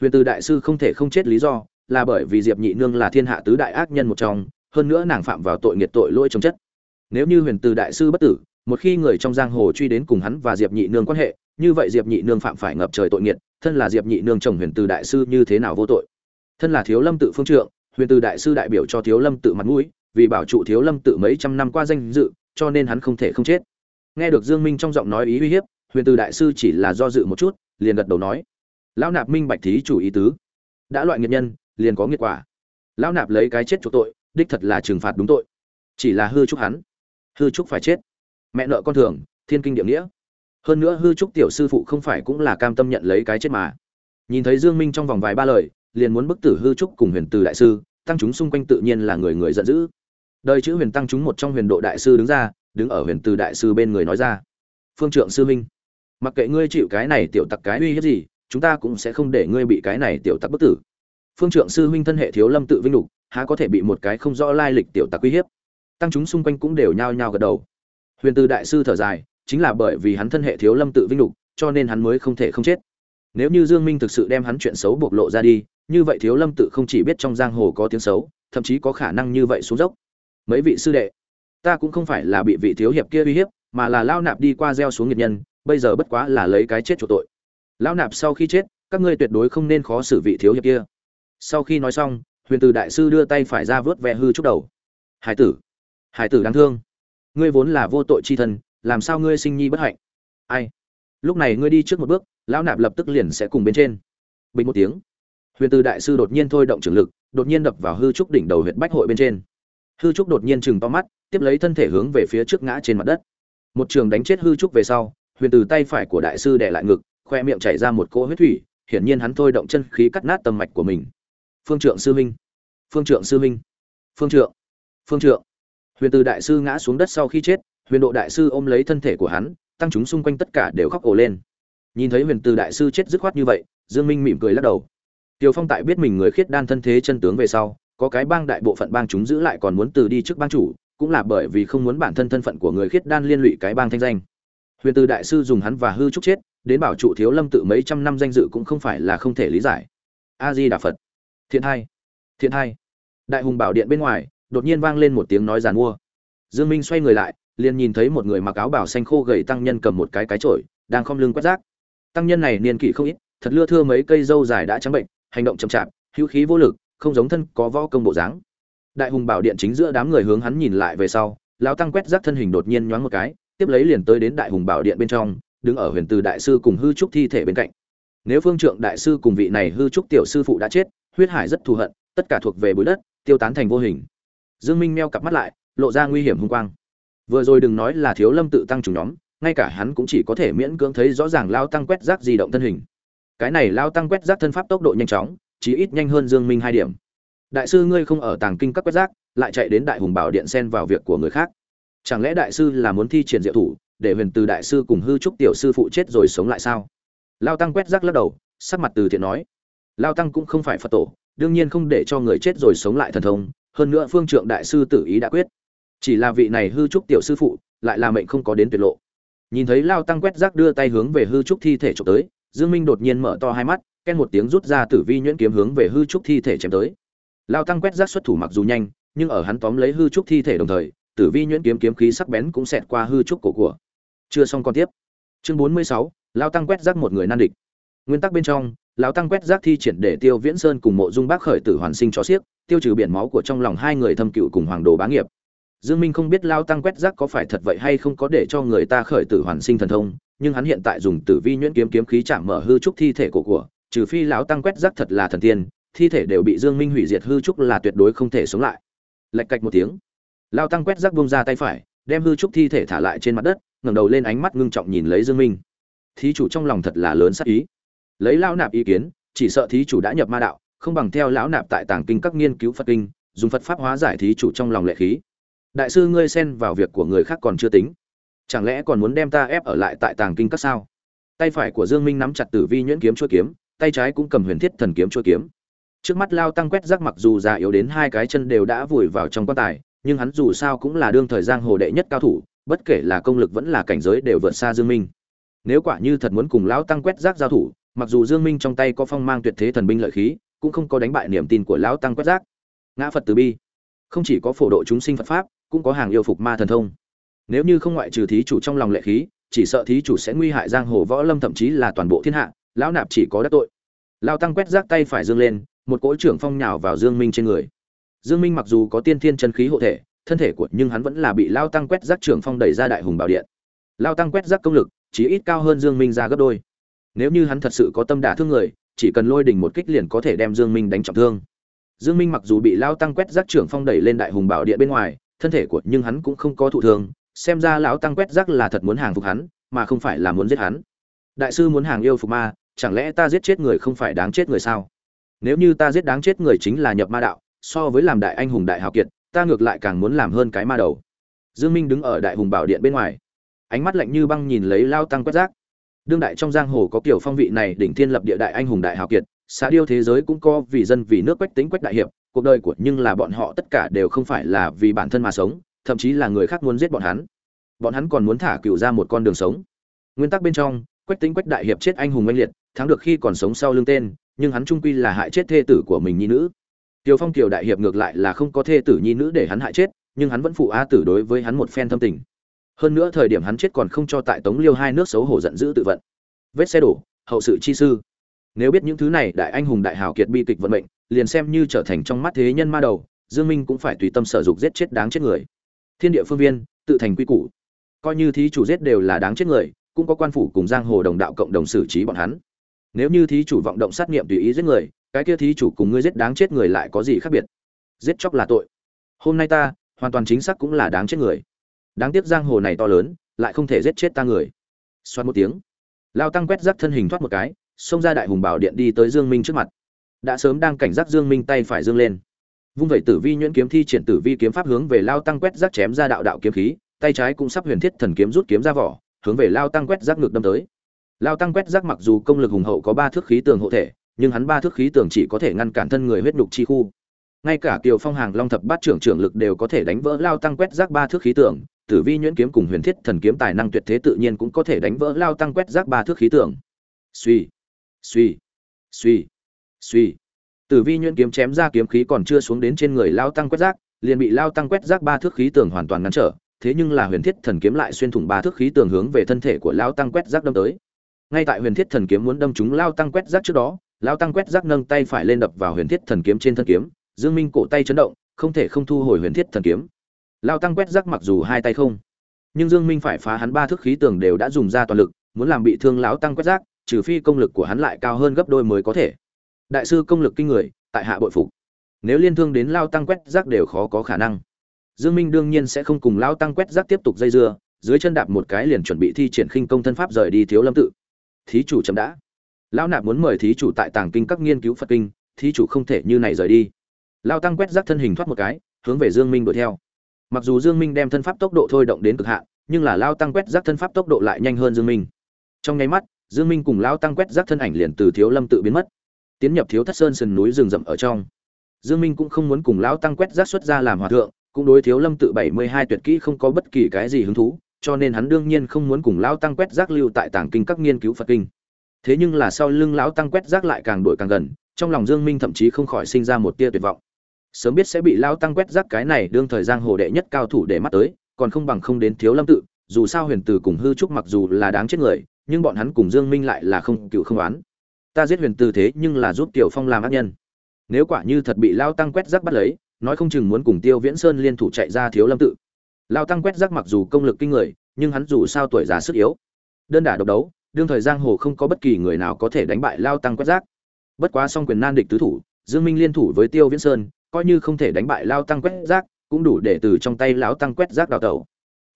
Huyền từ đại sư không thể không chết lý do là bởi vì diệp nhị nương là thiên hạ tứ đại ác nhân một trong, hơn nữa nàng phạm vào tội nghiệt tội lỗi trong chất. Nếu như huyền từ đại sư bất tử, một khi người trong giang hồ truy đến cùng hắn và diệp nhị nương quan hệ, như vậy diệp nhị nương phạm phải ngập trời tội nghiệt, thân là diệp nhị nương chồng huyền từ đại sư như thế nào vô tội? Thân là thiếu lâm tự phương trượng, huyền từ đại sư đại biểu cho thiếu lâm tự mặt mũi, vì bảo trụ thiếu lâm tự mấy trăm năm qua danh dự, cho nên hắn không thể không chết. Nghe được dương minh trong giọng nói ý uy hiếp, huyền từ đại sư chỉ là do dự một chút, liền gật đầu nói, lão nạp minh bạch thí chủ ý tứ. Đã loại nghiệt nhân liền có nghiệt quả. Lão nạp lấy cái chết chỗ tội, đích thật là trừng phạt đúng tội. Chỉ là hư trúc hắn. Hư trúc phải chết. Mẹ nợ con thường, thiên kinh địa nghĩa. Hơn nữa hư trúc tiểu sư phụ không phải cũng là cam tâm nhận lấy cái chết mà. Nhìn thấy dương minh trong vòng vài ba lời, liền muốn bức tử hư trúc cùng huyền từ đại sư, tăng chúng xung quanh tự nhiên là người người giận dữ. Đời chữ huyền tăng chúng một trong huyền độ đại sư đứng ra, đứng ở huyền từ đại sư bên người nói ra. Phương trượng sư minh, mặc kệ ngươi chịu cái này tiểu tặc cái uy hiếp gì, chúng ta cũng sẽ không để ngươi bị cái này tiểu tặc bức tử phương trượng sư huynh thân hệ thiếu lâm tự vinh lục, há có thể bị một cái không rõ lai lịch tiểu tặc uy hiếp? Tăng chúng xung quanh cũng đều nhao nhao gật đầu. Huyền từ đại sư thở dài, chính là bởi vì hắn thân hệ thiếu lâm tự vinh lục, cho nên hắn mới không thể không chết. Nếu như dương minh thực sự đem hắn chuyện xấu bộc lộ ra đi, như vậy thiếu lâm tự không chỉ biết trong giang hồ có tiếng xấu, thậm chí có khả năng như vậy xuống dốc. Mấy vị sư đệ, ta cũng không phải là bị vị thiếu hiệp kia uy hiếp, mà là lao nạp đi qua gieo xuống nghiệp nhân, bây giờ bất quá là lấy cái chết chỗ tội. Lao nạp sau khi chết, các ngươi tuyệt đối không nên khó xử vị thiếu hiệp kia sau khi nói xong, huyền từ đại sư đưa tay phải ra vớt vẹ hư chúc đầu. Hải tử hải tử đáng thương. Ngươi vốn là vô tội chi thân làm sao ngươi sinh nhi bất hạnh? Ai? Lúc này ngươi đi trước một bước, lão nạp lập tức liền sẽ cùng bên trên. Bình một tiếng, huyền từ đại sư đột nhiên thôi động trường lực, đột nhiên đập vào hư trúc đỉnh đầu huyện bách hội bên trên. Hư trúc đột nhiên chừng to mắt, tiếp lấy thân thể hướng về phía trước ngã trên mặt đất. Một trường đánh chết hư trúc về sau, huyền từ tay phải của đại sư đẻ lại ngực, khoe miệng chảy ra một cỗ huyết thủy, hiển nhiên hắn thôi động chân khí cắt nát tâm mạch của mình phương trượng sư minh. Phương trượng sư minh. Phương trượng. Phương trượng. Huyền từ đại sư ngã xuống đất sau khi chết, huyền độ đại sư ôm lấy thân thể của hắn, tăng chúng xung quanh tất cả đều khóc ổ lên. Nhìn thấy huyền từ đại sư chết dứt khoát như vậy, dương minh mỉm cười lắc đầu. Tiều phong tại biết mình người khiết đan thân thế chân tướng về sau, có cái bang đại bộ phận bang chúng giữ lại còn muốn từ đi trước bang chủ, cũng là bởi vì không muốn bản thân thân phận của người khiết đan liên lụy cái bang thanh danh. Huyền từ đại sư dùng hắn và hư trúc chết, đến bảo trụ thiếu lâm tự mấy trăm năm danh dự cũng không phải là không thể lý giải. A di đà phật thiện hai thiện hai. Đại hùng bảo điện bên ngoài, đột nhiên vang lên một tiếng nói giàn mua. Dương minh xoay người lại, liền nhìn thấy một người mặc áo bảo xanh khô gầy tăng nhân cầm một cái cái chổi, đang khom lưng quét rác. Tăng nhân này niên kỷ không ít, thật lưa thưa mấy cây dâu dài đã trắng bệnh, hành động chậm chạp, hữu khí vô lực, không giống thân có võ công bộ dáng. Đại hùng bảo điện chính giữa đám người hướng hắn nhìn lại về sau, lão tăng quét rác thân hình đột nhiên nhoáng một cái, tiếp lấy liền tới đến đại hùng bảo điện bên trong, đứng ở huyền từ đại sư cùng hư trúc thi thể bên cạnh. Nếu phương trượng đại sư cùng vị này hư trúc tiểu sư phụ đã chết huyết hải rất thù hận, tất cả thuộc về bụi đất, tiêu tán thành vô hình. Dương minh meo cặp mắt lại, lộ ra nguy hiểm hung quang. Vừa rồi đừng nói là thiếu lâm tự tăng chủ nhóm, ngay cả hắn cũng chỉ có thể miễn cưỡng thấy rõ ràng lao tăng quét rác di động thân hình. Cái này lao tăng quét rác thân pháp tốc độ nhanh chóng chỉ ít nhanh hơn dương minh hai điểm. Đại sư ngươi không ở tàng kinh các quét rác, lại chạy đến đại hùng bảo điện xen vào việc của người khác. Chẳng lẽ đại sư là muốn thi triển diệu thủ, để huyền từ đại sư cùng hư trúc tiểu sư phụ chết rồi sống lại sao? Lao tăng quét rác lắc đầu, sắc mặt từ thiện nói lao tăng cũng không phải phật tổ đương nhiên không để cho người chết rồi sống lại thần thông hơn nữa phương trượng đại sư tử ý đã quyết. Chỉ là vị này hư trúc tiểu sư phụ lại là mệnh không có đến tuyệt lộ. Nhìn thấy lao tăng quét rác đưa tay hướng về hư trúc thi thể trộm tới dương minh đột nhiên mở to hai mắt ken một tiếng rút ra tử vi nhuyễn kiếm hướng về hư trúc thi thể chém tới. Lao tăng quét rác xuất thủ mặc dù nhanh nhưng ở hắn tóm lấy hư trúc thi thể đồng thời tử vi nhuyễn kiếm kiếm khí sắc bén cũng xẹt qua hư trúc cổ của. Chưa xong còn tiếp. Chương 46, lao tăng quét rác một người nan địch. Nguyên tắc bên trong lão tăng quét rác thi triển để tiêu viễn sơn cùng mộ dung bác khởi tử hoàn sinh cho xiếc, tiêu trừ biển máu của trong lòng hai người thâm cựu cùng hoàng đồ bá nghiệp. Dương minh không biết lao tăng quét rác có phải thật vậy hay không có để cho người ta khởi tử hoàn sinh thần thông, nhưng hắn hiện tại dùng tử vi nhuyễn kiếm kiếm khí chạm mở hư trúc thi thể của của, trừ phi lão tăng quét rác thật là thần tiên, thi thể đều bị dương minh hủy diệt hư trúc là tuyệt đối không thể sống lại. Lạch cạch một tiếng lao tăng quét rác buông ra tay phải, đem hư trúc thi thể thả lại trên mặt đất, ngẩng đầu lên ánh mắt ngưng trọng nhìn lấy dương minh. Thí chủ trong lòng thật là lớn sắc ý lấy lão nạp ý kiến, chỉ sợ thí chủ đã nhập ma đạo, không bằng theo lão nạp tại tàng kinh các nghiên cứu phật kinh, dùng phật pháp hóa giải thí chủ trong lòng lệ khí. Đại sư ngươi xen vào việc của người khác còn chưa tính. Chẳng lẽ còn muốn đem ta ép ở lại tại tàng kinh các sao? Tay phải của dương minh nắm chặt tử vi nhuyễn kiếm chuôi kiếm, tay trái cũng cầm huyền thiết thần kiếm chuôi kiếm. Trước mắt lao tăng quét rác mặc dù già yếu đến hai cái chân đều đã vùi vào trong quan tài, nhưng hắn dù sao cũng là đương thời giang hồ đệ nhất cao thủ, bất kể là công lực vẫn là cảnh giới đều vượt xa dương minh. Nếu quả như thật muốn cùng lão tăng quét rác giao thủ mặc dù Dương Minh trong tay có phong mang tuyệt thế thần binh lợi khí, cũng không có đánh bại niềm tin của lão tăng quét rác ngã phật từ bi. Không chỉ có phổ độ chúng sinh phật pháp cũng có hàng yêu phục ma thần thông. Nếu như không ngoại trừ thí chủ trong lòng lệ khí chỉ sợ thí chủ sẽ nguy hại giang hồ võ lâm thậm chí là toàn bộ thiên hạ lão nạp chỉ có đắc tội. Lao tăng quét rác tay phải dương lên một cỗ trưởng phong nhào vào dương minh trên người. Dương minh mặc dù có tiên thiên chân khí hộ thể thân thể của nhưng hắn vẫn là bị lao tăng quét rác trưởng phong đẩy ra đại hùng bảo điện. Lao tăng quét rác công lực chỉ ít cao hơn dương minh ra gấp đôi nếu như hắn thật sự có tâm đả thương người, chỉ cần lôi đình một kích liền có thể đem dương minh đánh trọng thương. Dương minh mặc dù bị lao tăng quét rác trưởng phong đẩy lên đại hùng bảo điện bên ngoài, thân thể của nhưng hắn cũng không có thụ thương, xem ra lão tăng quét rác là thật muốn hàng phục hắn, mà không phải là muốn giết hắn. Đại sư muốn hàng yêu phục ma, chẳng lẽ ta giết chết người không phải đáng chết người sao? Nếu như ta giết đáng chết người chính là nhập ma đạo, so với làm đại anh hùng đại hào kiệt, ta ngược lại càng muốn làm hơn cái ma đầu. Dương minh đứng ở đại hùng bảo điện bên ngoài. Ánh mắt lạnh như băng nhìn lấy lao tăng quét rác đương đại trong giang hồ có kiểu phong vị này đỉnh thiên lập địa đại anh hùng đại hào kiệt xã điêu thế giới cũng có vì dân vì nước quách tính quách đại hiệp cuộc đời của nhưng là bọn họ tất cả đều không phải là vì bản thân mà sống thậm chí là người khác muốn giết bọn hắn. Bọn hắn còn muốn thả cựu ra một con đường sống. Nguyên tắc bên trong quách tính quách đại hiệp chết anh hùng oanh liệt thắng được khi còn sống sau lưng tên nhưng hắn trung quy là hại chết thê tử của mình nhi nữ. Tiêu Phong Kiều đại hiệp ngược lại là không có thê tử nhi nữ để hắn hại chết, nhưng hắn vẫn phụ A tử đối với hắn một phen thâm tình. Hơn nữa thời điểm hắn chết còn không cho tại Tống Liêu hai nước xấu hổ giận dữ tự vận. Vết xe đổ, hậu sự chi sư. Nếu biết những thứ này đại anh hùng đại hào kiệt bi kịch vận mệnh, liền xem như trở thành trong mắt thế nhân ma đầu, Dương Minh cũng phải tùy tâm sở dục giết chết đáng chết người. Thiên địa phương viên, tự thành quy củ. Coi như thí chủ giết đều là đáng chết người, cũng có quan phủ cùng giang hồ đồng đạo cộng đồng xử trí bọn hắn. Nếu như thí chủ vọng động sát nghiệm tùy ý giết người, cái kia thí chủ cùng ngươi giết đáng chết người lại có gì khác biệt giết chóc là tội hôm nay ta hoàn toàn chính xác cũng là đáng chết người đáng tiếc giang hồ này to lớn, lại không thể giết chết ta người. Xoát một tiếng. Lao tăng quét rác thân hình thoát một cái, xông ra đại hùng bảo điện đi tới dương minh trước mặt. Đã sớm đang cảnh giác dương minh tay phải dương lên. Vung vẩy tử vi nhuyễn kiếm thi triển tử vi kiếm pháp hướng về lao tăng quét rác chém ra đạo đạo kiếm khí, tay trái cũng sắp huyền thiết thần kiếm rút kiếm ra vỏ, hướng về lao tăng quét rác ngược đâm tới. Lao tăng quét rác mặc dù công lực hùng hậu có ba thước khí tường hộ thể, nhưng hắn ba thước khí tường chỉ có thể ngăn cản thân người huyết nhục chi khu ngay cả kiều phong hàng long thập bát trưởng trưởng lực đều có thể đánh vỡ lao tăng quét rác ba thước khí tượng. tử vi nhuyễn kiếm cùng huyền thiết thần kiếm tài năng tuyệt thế tự nhiên cũng có thể đánh vỡ lao tăng quét rác ba thước khí tượng. suy suy suy suy tử vi nhuyễn kiếm chém ra kiếm khí còn chưa xuống đến trên người lao tăng quét rác, liền bị lao tăng quét rác ba thước khí tượng hoàn toàn ngăn trở, thế nhưng là huyền thiết thần kiếm lại xuyên thủng ba thước khí tượng hướng về thân thể của lao tăng quét rác đâm tới ngay tại huyền thiết thần kiếm muốn đâm trúng lao tăng quét rác trước đó, lao tăng quét rác nâng tay phải lên đập vào huyền thiết thần kiếm trên thân kiếm dương minh cổ tay chấn động, không thể không thu hồi huyền thiết thần kiếm. Lao tăng quét rác mặc dù hai tay không, nhưng dương minh phải phá hắn ba thước khí tường đều đã dùng ra toàn lực, muốn làm bị thương lão tăng quét rác, trừ phi công lực của hắn lại cao hơn gấp đôi mới có thể. Đại sư công lực kinh người, tại hạ bội phục. Nếu liên thương đến lao tăng quét rác đều khó có khả năng. Dương minh đương nhiên sẽ không cùng lao tăng quét rác tiếp tục dây dưa, dưới chân đạp một cái liền chuẩn bị thi triển khinh công thân pháp rời đi thiếu lâm tự. Thí chủ chậm đã. Lão nạp muốn mời thí chủ tại tàng kinh các nghiên cứu phật kinh, thí chủ không thể như này rời đi lao tăng quét rác thân hình thoát một cái, hướng về dương minh đuổi theo. Mặc dù dương minh đem thân pháp tốc độ thôi động đến cực hạn, nhưng là lao tăng quét rác thân pháp tốc độ lại nhanh hơn dương minh. Trong nháy mắt, dương minh cùng lao tăng quét rác thân ảnh liền từ thiếu lâm tự biến mất. Tiến nhập thiếu thất sơn sườn núi rừng rậm ở trong. Dương minh cũng không muốn cùng lao tăng quét rác xuất ra làm hòa thượng, cũng đối thiếu lâm tự 72 tuyệt kỹ không có bất kỳ cái gì hứng thú, cho nên hắn đương nhiên không muốn cùng lao tăng quét rác lưu tại tàng kinh các nghiên cứu phật kinh. Thế nhưng là sau lưng lão tăng quét rác lại càng đuổi càng gần, trong lòng dương minh thậm chí không khỏi sinh ra một tia tuyệt vọng sớm biết sẽ bị lão tăng quét rác cái này đương thời giang hồ đệ nhất cao thủ để mắt tới, còn không bằng không đến thiếu lâm tự, dù sao huyền từ cùng hư trúc mặc dù là đáng chết người, nhưng bọn hắn cùng dương minh lại là không, cựu không oán. Ta giết huyền từ thế nhưng là giúp tiểu phong làm ác nhân. Nếu quả như thật bị lão tăng quét rác bắt lấy, nói không chừng muốn cùng tiêu viễn sơn liên thủ chạy ra thiếu lâm tự. Lão tăng quét rác mặc dù công lực kinh người, nhưng hắn dù sao tuổi già sức yếu. Đơn đả độc đấu, đương thời giang hồ không có bất kỳ người nào có thể đánh bại lao tăng quét rác. Bất quá song quyền nan địch tứ thủ, dương minh liên thủ với tiêu viễn sơn coi như không thể đánh bại lao tăng quét rác cũng đủ để từ trong tay lão tăng quét rác đào tẩu.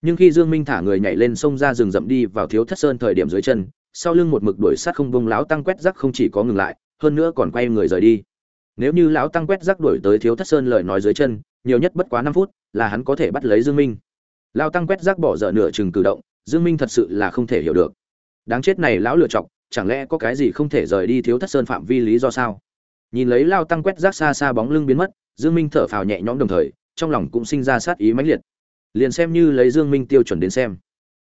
Nhưng khi dương minh thả người nhảy lên sông ra rừng rậm đi vào thiếu thất sơn thời điểm dưới chân, sau lưng một mực đuổi sát không bông lão tăng quét rác không chỉ có ngừng lại, hơn nữa còn quay người rời đi. Nếu như lão tăng quét rác đuổi tới thiếu thất sơn lời nói dưới chân, nhiều nhất bất quá 5 phút, là hắn có thể bắt lấy dương minh. Lão tăng quét rác bỏ dở nửa chừng cử động, dương minh thật sự là không thể hiểu được. Đáng chết này lão lựa chọc, chẳng lẽ có cái gì không thể rời đi thiếu thất sơn phạm vi lý do sao? Nhìn lấy lao tăng quét rác xa xa bóng lưng biến mất dương minh thở phào nhẹ nhõm đồng thời, trong lòng cũng sinh ra sát ý mãnh liệt. Liền xem như lấy dương minh tiêu chuẩn đến xem,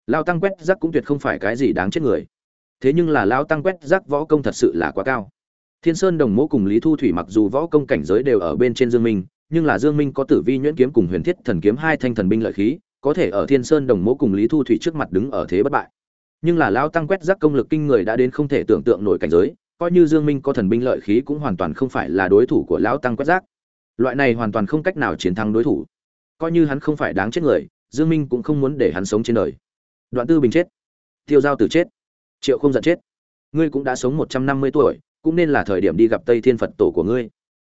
Lão tăng quét rác cũng tuyệt không phải cái gì đáng chết người. Thế nhưng là Lão tăng quét rác võ công thật sự là quá cao. Thiên sơn đồng Mộ cùng lý thu thủy mặc dù võ công cảnh giới đều ở bên trên dương minh, nhưng là dương minh có tử vi nhuyễn kiếm cùng huyền thiết thần kiếm hai thanh thần binh lợi khí, có thể ở thiên sơn đồng Mộ cùng lý thu thủy trước mặt đứng ở thế bất bại. Nhưng là Lão tăng quét rác công lực kinh người đã đến không thể tưởng tượng nổi cảnh giới, coi như dương minh có thần binh lợi khí cũng hoàn toàn không phải là đối thủ của lão tăng quét rác loại này hoàn toàn không cách nào chiến thắng đối thủ. Coi như hắn không phải đáng chết người, dương minh cũng không muốn để hắn sống trên đời. Đoạn tư bình chết. Tiêu giao tử chết. Triệu không giận chết. Ngươi cũng đã sống 150 tuổi, cũng nên là thời điểm đi gặp tây thiên phật tổ của ngươi.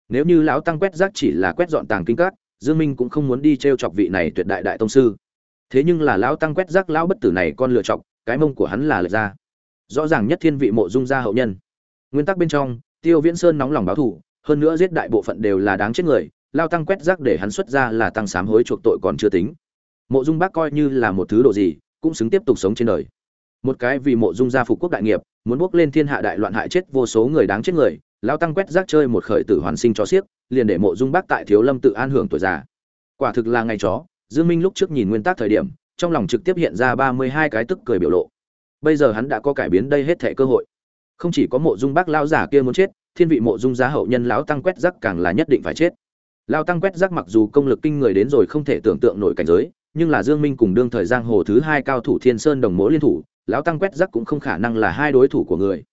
Nếu như lão tăng quét rác chỉ là quét dọn tàng kinh cát dương minh cũng không muốn đi treo chọc vị này tuyệt đại đại tông sư. Thế nhưng là lão tăng quét rác lão bất tử này con lựa chọc, cái mông của hắn là lệch ra. Rõ ràng nhất thiên vị mộ dung gia hậu nhân. Nguyên tắc bên trong, tiêu viễn sơn nóng lòng báo thù hơn nữa giết đại bộ phận đều là đáng chết người, lao tăng quét rác để hắn xuất ra là tăng sám hối chuộc tội còn chưa tính. Mộ dung bác coi như là một thứ đồ gì, cũng xứng tiếp tục sống trên đời. Một cái vì mộ dung gia phục quốc đại nghiệp, muốn bước lên thiên hạ đại loạn hại chết vô số người đáng chết người, lao tăng quét rác chơi một khởi tử hoàn sinh cho xiếc liền để mộ dung bác tại thiếu lâm tự an hưởng tuổi già. Quả thực là ngày chó, dương minh lúc trước nhìn nguyên tắc thời điểm, trong lòng trực tiếp hiện ra ba mươi hai cái tức cười biểu lộ. Bây giờ hắn đã có cải biến đây hết thảy cơ hội. Không chỉ có mộ dung bác lao giả kia muốn chết thiên vị mộ dung giá hậu nhân lão tăng quét rác càng là nhất định phải chết. Lao tăng quét rác mặc dù công lực kinh người đến rồi không thể tưởng tượng nổi cảnh giới, nhưng là dương minh cùng đương thời giang hồ thứ hai cao thủ thiên sơn đồng mỗ liên thủ, lão tăng quét rác cũng không khả năng là hai đối thủ của người.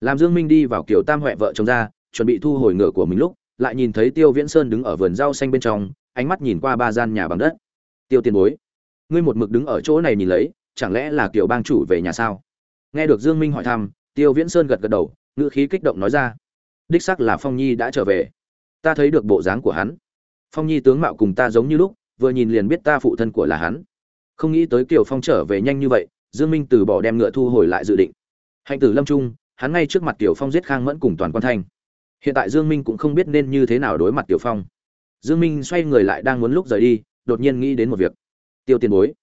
Làm dương minh đi vào kiểu tam huệ vợ chồng ra, chuẩn bị thu hồi ngựa của mình lúc, lại nhìn thấy tiêu viễn sơn đứng ở vườn rau xanh bên trong, ánh mắt nhìn qua ba gian nhà bằng đất. Tiêu tiền bối, ngươi một mực đứng ở chỗ này nhìn lấy, chẳng lẽ là kiểu bang chủ về nhà sao? Nghe được dương minh hỏi thăm, tiêu viễn sơn gật gật đầu, ngữ khí kích động nói ra đích xác là phong nhi đã trở về. Ta thấy được bộ dáng của hắn. Phong nhi tướng mạo cùng ta giống như lúc, vừa nhìn liền biết ta phụ thân của là hắn. Không nghĩ tới kiều phong trở về nhanh như vậy, dương minh từ bỏ đem ngựa thu hồi lại dự định. Hạnh tử lâm trung, hắn ngay trước mặt kiều phong giết khang mẫn cùng toàn quan thanh. Hiện tại dương minh cũng không biết nên như thế nào đối mặt kiều phong. Dương minh xoay người lại đang muốn lúc rời đi, đột nhiên nghĩ đến một việc. Tiêu tiền bối,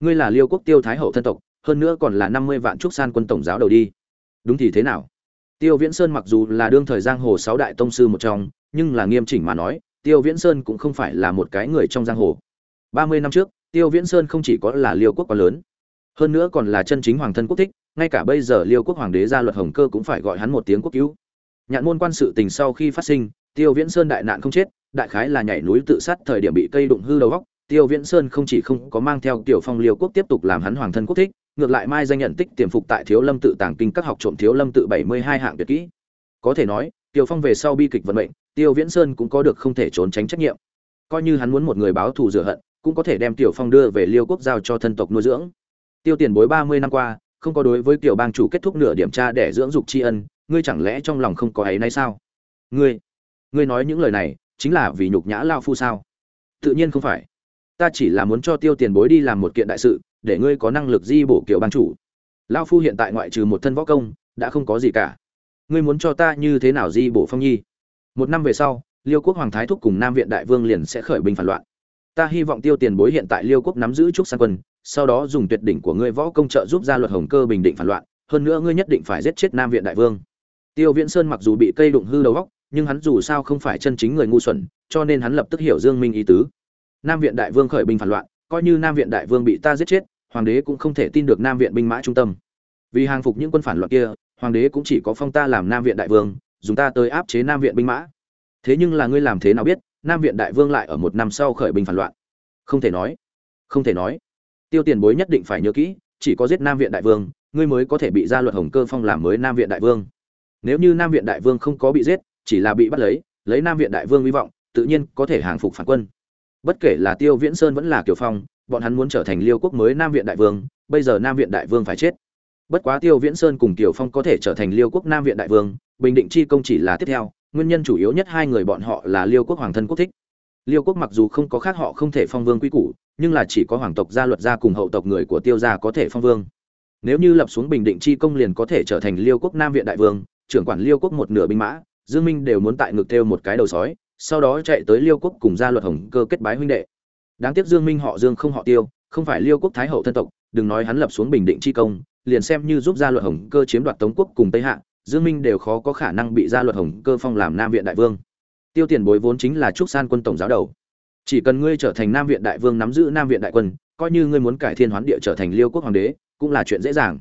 ngươi là liêu quốc tiêu thái hậu thân tộc, hơn nữa còn là năm mươi vạn trúc san quân tổng giáo đầu đi. Đúng thì thế nào? Tiêu viễn sơn mặc dù là đương thời giang hồ sáu đại tông sư một trong, nhưng là nghiêm chỉnh mà nói, tiêu viễn sơn cũng không phải là một cái người trong giang hồ. Ba mươi năm trước, tiêu viễn sơn không chỉ có là liêu quốc quá lớn, hơn nữa còn là chân chính hoàng thân quốc thích, ngay cả bây giờ liêu quốc hoàng đế ra luật hồng cơ cũng phải gọi hắn một tiếng quốc cứu. Nhạn môn quan sự tình sau khi phát sinh, tiêu viễn sơn đại nạn không chết, đại khái là nhảy núi tự sát thời điểm bị cây đụng hư đầu góc. Tiêu viễn sơn không chỉ không có mang theo tiểu phong liêu quốc tiếp tục làm hắn hoàng thân quốc thích ngược lại mai danh nhận tích tiềm phục tại thiếu lâm tự tàng kinh các học trộm thiếu lâm tự bảy mươi hai hạng tuyệt kỹ. Có thể nói tiểu phong về sau bi kịch vận mệnh, tiêu viễn sơn cũng có được không thể trốn tránh trách nhiệm. Coi như hắn muốn một người báo thù rửa hận, cũng có thể đem tiểu phong đưa về liêu quốc giao cho thân tộc nuôi dưỡng. Tiêu tiền bối ba mươi năm qua, không có đối với tiểu bang chủ kết thúc nửa điểm tra để dưỡng dục tri ân, ngươi chẳng lẽ trong lòng không có ấy nay sao? Ngươi ngươi nói những lời này, chính là vì nhục nhã lao phu sao? Tự nhiên không phải. Ta chỉ là muốn cho tiêu tiền bối đi làm một kiện đại sự để ngươi có năng lực di bổ kiểu bang chủ. Lao phu hiện tại ngoại trừ một thân võ công, đã không có gì cả. Ngươi muốn cho ta như thế nào di bổ phong nhi? Một năm về sau, liêu quốc hoàng thái thúc cùng nam viện đại vương liền sẽ khởi binh phản loạn. Ta hy vọng tiêu tiền bối hiện tại liêu quốc nắm giữ trúc san quân, sau đó dùng tuyệt đỉnh của ngươi võ công trợ giúp ra luật hồng cơ bình định phản loạn, hơn nữa ngươi nhất định phải giết chết nam viện đại vương. Tiêu viễn sơn mặc dù bị cây đụng hư đầu góc nhưng hắn dù sao không phải chân chính người ngu xuẩn, cho nên hắn lập tức hiểu dương minh ý tứ. Nam viện đại vương khởi binh phản loạn coi như nam viện đại vương bị ta giết chết, hoàng đế cũng không thể tin được nam viện binh mã trung tâm. Vì hàng phục những quân phản loạn kia, hoàng đế cũng chỉ có phong ta làm nam viện đại vương, dùng ta tới áp chế nam viện binh mã. Thế nhưng là ngươi làm thế nào biết, nam viện đại vương lại ở một năm sau khởi binh phản loạn? Không thể nói. Không thể nói. Tiêu tiền bối nhất định phải nhớ kỹ, chỉ có giết nam viện đại vương, ngươi mới có thể bị gia luật hồng cơ phong làm mới nam viện đại vương. Nếu như nam viện đại vương không có bị giết, chỉ là bị bắt lấy lấy nam viện đại vương hy vọng, tự nhiên có thể hàng phục phản quân bất kể là tiêu viễn sơn vẫn là kiều phong, bọn hắn muốn trở thành liêu quốc mới nam viện đại vương, bây giờ nam viện đại vương phải chết. Bất quá tiêu viễn sơn cùng kiều phong có thể trở thành liêu quốc nam viện đại vương, bình định chi công chỉ là tiếp theo, nguyên nhân chủ yếu nhất hai người bọn họ là liêu quốc hoàng thân quốc thích. Liêu quốc mặc dù không có khác họ không thể phong vương quy củ, nhưng là chỉ có hoàng tộc gia luật gia cùng hậu tộc người của tiêu gia có thể phong vương. Nếu như lập xuống bình định chi công liền có thể trở thành liêu quốc nam viện đại vương, trưởng quản liêu quốc một nửa binh mã, dương minh đều muốn tại ngực theo một cái đầu sói sau đó chạy tới liêu quốc cùng gia luật hồng cơ kết bái huynh đệ. Đáng tiếc dương minh họ dương không họ tiêu, không phải liêu quốc thái hậu thân tộc, đừng nói hắn lập xuống bình định chi công, liền xem như giúp gia luật hồng cơ chiếm đoạt tống quốc cùng tây hạ, dương minh đều khó có khả năng bị gia luật hồng cơ phong làm nam viện đại vương. Tiêu tiền bối vốn chính là trúc san quân tổng giáo đầu. Chỉ cần ngươi trở thành nam viện đại vương nắm giữ nam viện đại quân, coi như ngươi muốn cải thiên hoán địa trở thành liêu quốc hoàng đế, cũng là chuyện dễ dàng.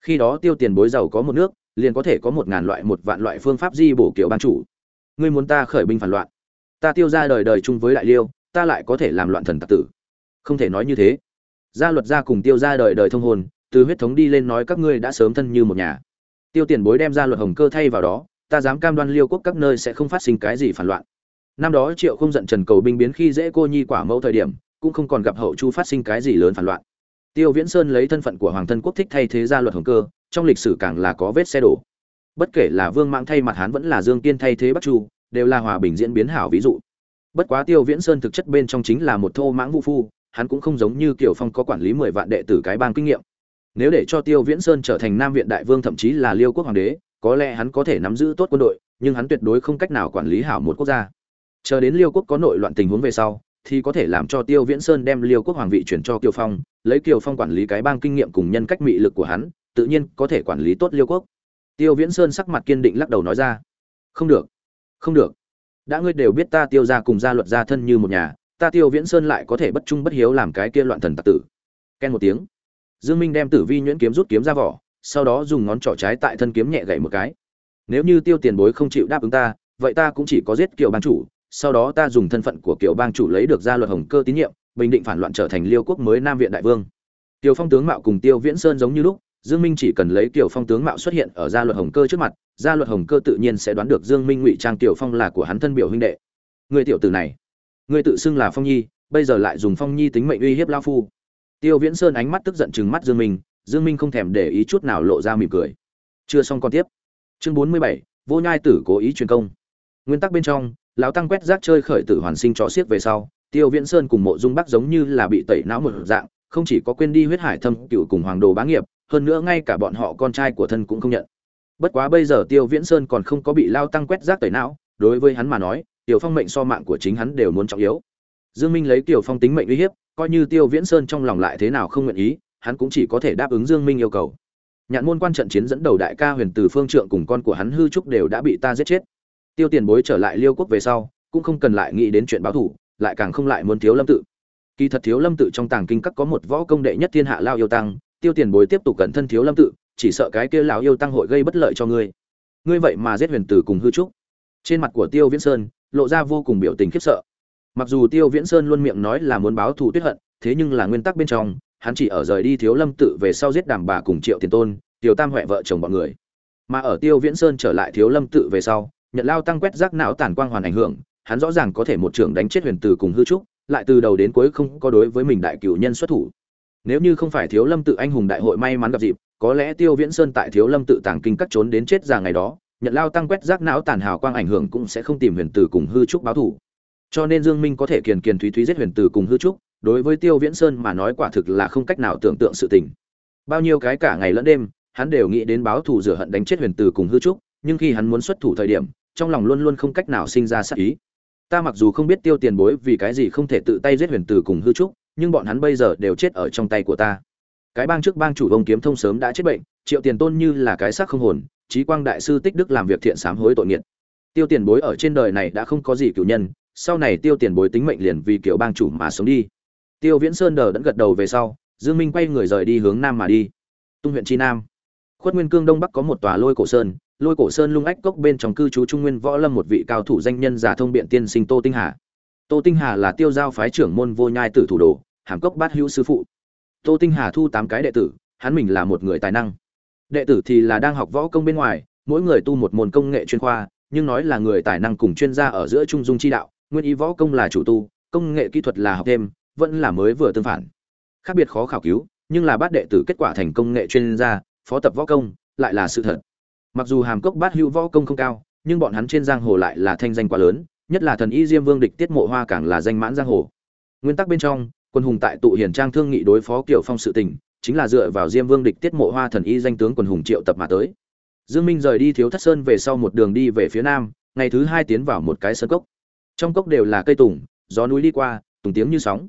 Khi đó tiêu tiền bối giàu có một nước, liền có thể có một ngàn loại, một vạn loại phương pháp di bổ kiểu ban chủ. Ngươi muốn ta khởi binh phản loạn ta tiêu ra đời đời chung với đại liêu, ta lại có thể làm loạn thần tặc tử. Không thể nói như thế. Gia luật gia cùng tiêu ra đời đời thông hồn, từ huyết thống đi lên nói các ngươi đã sớm thân như một nhà. Tiêu tiền bối đem ra luật hồng cơ thay vào đó, ta dám cam đoan liêu quốc các nơi sẽ không phát sinh cái gì phản loạn. Năm đó triệu không giận trần cầu binh biến khi dễ cô nhi quả mẫu thời điểm, cũng không còn gặp hậu chu phát sinh cái gì lớn phản loạn. Tiêu viễn sơn lấy thân phận của hoàng thân quốc thích thay thế gia luật hồng cơ, trong lịch sử càng là có vết xe đổ. Bất kể là vương mãng thay mặt hán vẫn là dương kiên thay thế bắc chu đều là hòa bình diễn biến hảo ví dụ. Bất quá tiêu viễn sơn thực chất bên trong chính là một thô mãng vũ phu, hắn cũng không giống như kiểu phong có quản lý mười vạn đệ tử cái bang kinh nghiệm. Nếu để cho tiêu viễn sơn trở thành nam viện đại vương thậm chí là liêu quốc hoàng đế, có lẽ hắn có thể nắm giữ tốt quân đội, nhưng hắn tuyệt đối không cách nào quản lý hảo một quốc gia. Chờ đến liêu quốc có nội loạn tình huống về sau, thì có thể làm cho tiêu viễn sơn đem liêu quốc hoàng vị chuyển cho kiều phong, lấy kiều phong quản lý cái bang kinh nghiệm cùng nhân cách mị lực của hắn, tự nhiên có thể quản lý tốt liêu quốc. Tiêu viễn sơn sắc mặt kiên định lắc đầu nói ra, không được không được. Đã ngươi đều biết ta tiêu ra cùng gia luật gia thân như một nhà, ta tiêu viễn sơn lại có thể bất trung bất hiếu làm cái kia loạn thần tặc tử. Ken một tiếng. Dương minh đem tử vi nhuyễn kiếm rút kiếm ra vỏ, sau đó dùng ngón trỏ trái tại thân kiếm nhẹ gậy một cái. Nếu như tiêu tiền bối không chịu đáp ứng ta, vậy ta cũng chỉ có giết kiều bang chủ, sau đó ta dùng thân phận của kiều bang chủ lấy được gia luật hồng cơ tín nhiệm, bình định phản loạn trở thành liêu quốc mới nam viện đại vương. Tiêu phong tướng mạo cùng tiêu viễn sơn giống như lúc dương minh chỉ cần lấy kiều phong tướng mạo xuất hiện ở gia luật hồng cơ trước mặt gia luật hồng cơ tự nhiên sẽ đoán được dương minh ngụy trang kiều phong là của hắn thân biểu huynh đệ. Người tiểu tử này người tự xưng là phong nhi bây giờ lại dùng phong nhi tính mệnh uy hiếp lão phu. Tiêu viễn sơn ánh mắt tức giận chừng mắt dương minh dương minh không thèm để ý chút nào lộ ra mỉm cười. Chưa xong con tiếp. Chương 47, vô nhai tử cố ý truyền công. Nguyên tắc bên trong lão tăng quét rác chơi khởi tử hoàn sinh cho xiết về sau tiêu viễn sơn cùng mộ dung bắc giống như là bị tẩy não một dạng không chỉ có quên đi huyết hải thâm cựu cùng hoàng đồ bá nghiệp hơn nữa ngay cả bọn họ con trai của thân cũng không nhận. Bất quá bây giờ tiêu viễn sơn còn không có bị lao tăng quét rác tẩy não, đối với hắn mà nói, tiểu phong mệnh so mạng của chính hắn đều muốn trọng yếu. Dương minh lấy tiểu phong tính mệnh uy hiếp, coi như tiêu viễn sơn trong lòng lại thế nào không nguyện ý, hắn cũng chỉ có thể đáp ứng dương minh yêu cầu. Nhạn môn quan trận chiến dẫn đầu đại ca huyền từ phương trượng cùng con của hắn hư trúc đều đã bị ta giết chết. Tiêu tiền bối trở lại liêu quốc về sau, cũng không cần lại nghĩ đến chuyện báo thủ lại càng không lại muốn thiếu lâm tự. Kỳ thật thiếu lâm tự trong tàng kinh các có một võ công đệ nhất thiên hạ lao yêu tăng tiêu tiền bối tiếp tục cẩn thân thiếu lâm tự, chỉ sợ cái kia lão yêu tăng hội gây bất lợi cho ngươi. Ngươi vậy mà giết huyền tử cùng hư trúc. Trên mặt của tiêu viễn sơn, lộ ra vô cùng biểu tình khiếp sợ. Mặc dù tiêu viễn sơn luôn miệng nói là muốn báo thù tuyết hận, thế nhưng là nguyên tắc bên trong, hắn chỉ ở rời đi thiếu lâm tự về sau giết đàm bà cùng triệu tiền tôn tiêu tam huệ vợ chồng bọn người. Mà ở tiêu viễn sơn trở lại thiếu lâm tự về sau, nhận lao tăng quét rác não tàn quang hoàn ảnh hưởng, hắn rõ ràng có thể một trưởng đánh chết huyền tử cùng hư trúc, lại từ đầu đến cuối không có đối với mình đại cửu nhân xuất thủ nếu như không phải thiếu lâm tự anh hùng đại hội may mắn gặp dịp, có lẽ tiêu viễn sơn tại thiếu lâm tự tàng kinh cắt trốn đến chết già ngày đó, nhận lao tăng quét rác não tàn hào quang ảnh hưởng cũng sẽ không tìm huyền tử cùng hư trúc báo thủ. Cho nên dương minh có thể kiền kiền thúy thúy giết huyền tử cùng hư trúc, đối với tiêu viễn sơn mà nói quả thực là không cách nào tưởng tượng sự tình. Bao nhiêu cái cả ngày lẫn đêm, hắn đều nghĩ đến báo thù rửa hận đánh chết huyền tử cùng hư trúc, nhưng khi hắn muốn xuất thủ thời điểm, trong lòng luôn luôn không cách nào sinh ra sát ý. Ta mặc dù không biết tiêu tiền bối vì cái gì không thể tự tay giết huyền tử cùng hư trúc nhưng bọn hắn bây giờ đều chết ở trong tay của ta. Cái bang trước bang chủ ông kiếm thông sớm đã chết bệnh, triệu tiền tôn như là cái xác không hồn trí quang đại sư tích đức làm việc thiện sám hối tội nghiệt. Tiêu tiền bối ở trên đời này đã không có gì cựu nhân, sau này tiêu tiền bối tính mệnh liền vì kiểu bang chủ mà sống đi. Tiêu viễn sơn đờ đẫn gật đầu về sau, dương minh quay người rời đi hướng nam mà đi. Tung huyện chi nam. Khuất nguyên cương đông bắc có một tòa lôi cổ sơn, lôi cổ sơn lung ách cốc bên trong cư trú trung nguyên võ lâm một vị cao thủ danh nhân giả thông biện tiên sinh tô tinh hà tô tinh hà là tiêu giao phái trưởng môn vô nhai tử thủ đồ, hàm cốc bát hữu sư phụ. Tô tinh hà thu tám cái đệ tử, hắn mình là một người tài năng. Đệ tử thì là đang học võ công bên ngoài, mỗi người tu một môn công nghệ chuyên khoa, nhưng nói là người tài năng cùng chuyên gia ở giữa trung dung chi đạo, nguyên ý võ công là chủ tu, công nghệ kỹ thuật là học thêm, vẫn là mới vừa tương phản. Khác biệt khó khảo cứu, nhưng là bát đệ tử kết quả thành công nghệ chuyên gia, phó tập võ công, lại là sự thật. Mặc dù hàm cốc bát hữu võ công không cao, nhưng bọn hắn trên giang hồ lại là thanh danh quá lớn nhất là thần y diêm vương địch tiết mộ hoa càng là danh mãn giang hồ. Nguyên tắc bên trong, quân hùng tại tụ hiền trang thương nghị đối phó kiểu phong sự tình, chính là dựa vào diêm vương địch tiết mộ hoa thần y danh tướng quân hùng triệu tập mà tới. Dương minh rời đi thiếu thất sơn về sau một đường đi về phía nam, ngày thứ hai tiến vào một cái sân cốc. Trong cốc đều là cây tùng, gió núi đi qua, tùng tiếng như sóng.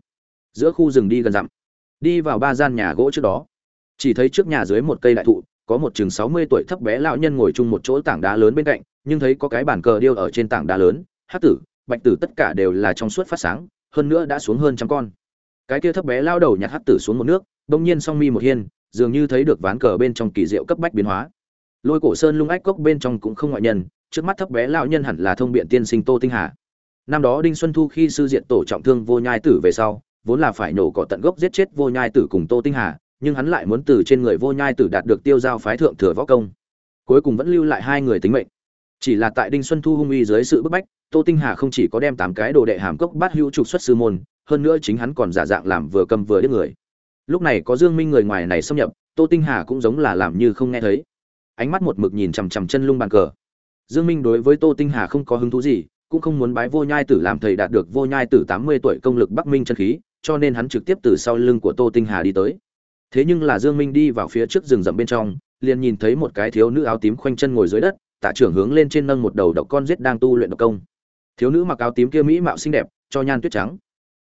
Giữa khu rừng đi gần dặm. Đi vào ba gian nhà gỗ trước đó. Chỉ thấy trước nhà dưới một cây đại thụ, có một chừng mươi tuổi thấp bé lão nhân ngồi chung một chỗ tảng đá lớn bên cạnh, nhưng thấy có cái bàn cờ điêu ở trên tảng đá lớn hắc tử, bạch tử tất cả đều là trong suốt phát sáng, hơn nữa đã xuống hơn trăm con. Cái kia thấp bé lao đầu nhặt hắc tử xuống một nước bỗng nhiên song mi một hiên, dường như thấy được ván cờ bên trong kỳ diệu cấp bách biến hóa. Lôi cổ sơn lung ách cốc bên trong cũng không ngoại nhân, trước mắt thấp bé lão nhân hẳn là thông biện tiên sinh tô tinh hà. Năm đó đinh xuân thu khi sư diện tổ trọng thương vô nhai tử về sau, vốn là phải nổ cỏ tận gốc giết chết vô nhai tử cùng tô tinh hà, nhưng hắn lại muốn từ trên người vô nhai tử đạt được tiêu giao phái thượng thừa võ công. Cuối cùng vẫn lưu lại hai người tính mệnh. Chỉ là tại đinh xuân thu hung uy dưới sự bức bách tô tinh hà không chỉ có đem tám cái đồ đệ hàm cốc bát hữu trục xuất sư môn, hơn nữa chính hắn còn giả dạng làm vừa cầm vừa đứa người. Lúc này có dương minh người ngoài này xâm nhập, tô tinh hà cũng giống là làm như không nghe thấy. Ánh mắt một mực nhìn chằm chằm chân lung bàn cờ. Dương minh đối với tô tinh hà không có hứng thú gì, cũng không muốn bái vô nhai tử làm thầy đạt được vô nhai tử 80 tuổi công lực bắc minh chân khí, cho nên hắn trực tiếp từ sau lưng của tô tinh hà đi tới. Thế nhưng là dương minh đi vào phía trước rừng rậm bên trong, liền nhìn thấy một cái thiếu nữ áo tím khoanh chân ngồi dưới đất tạ trưởng hướng lên trên nâng một đầu độc con giết đang tu luyện độc công thiếu nữ mặc áo tím kia mỹ mạo xinh đẹp, cho nhan tuyết trắng.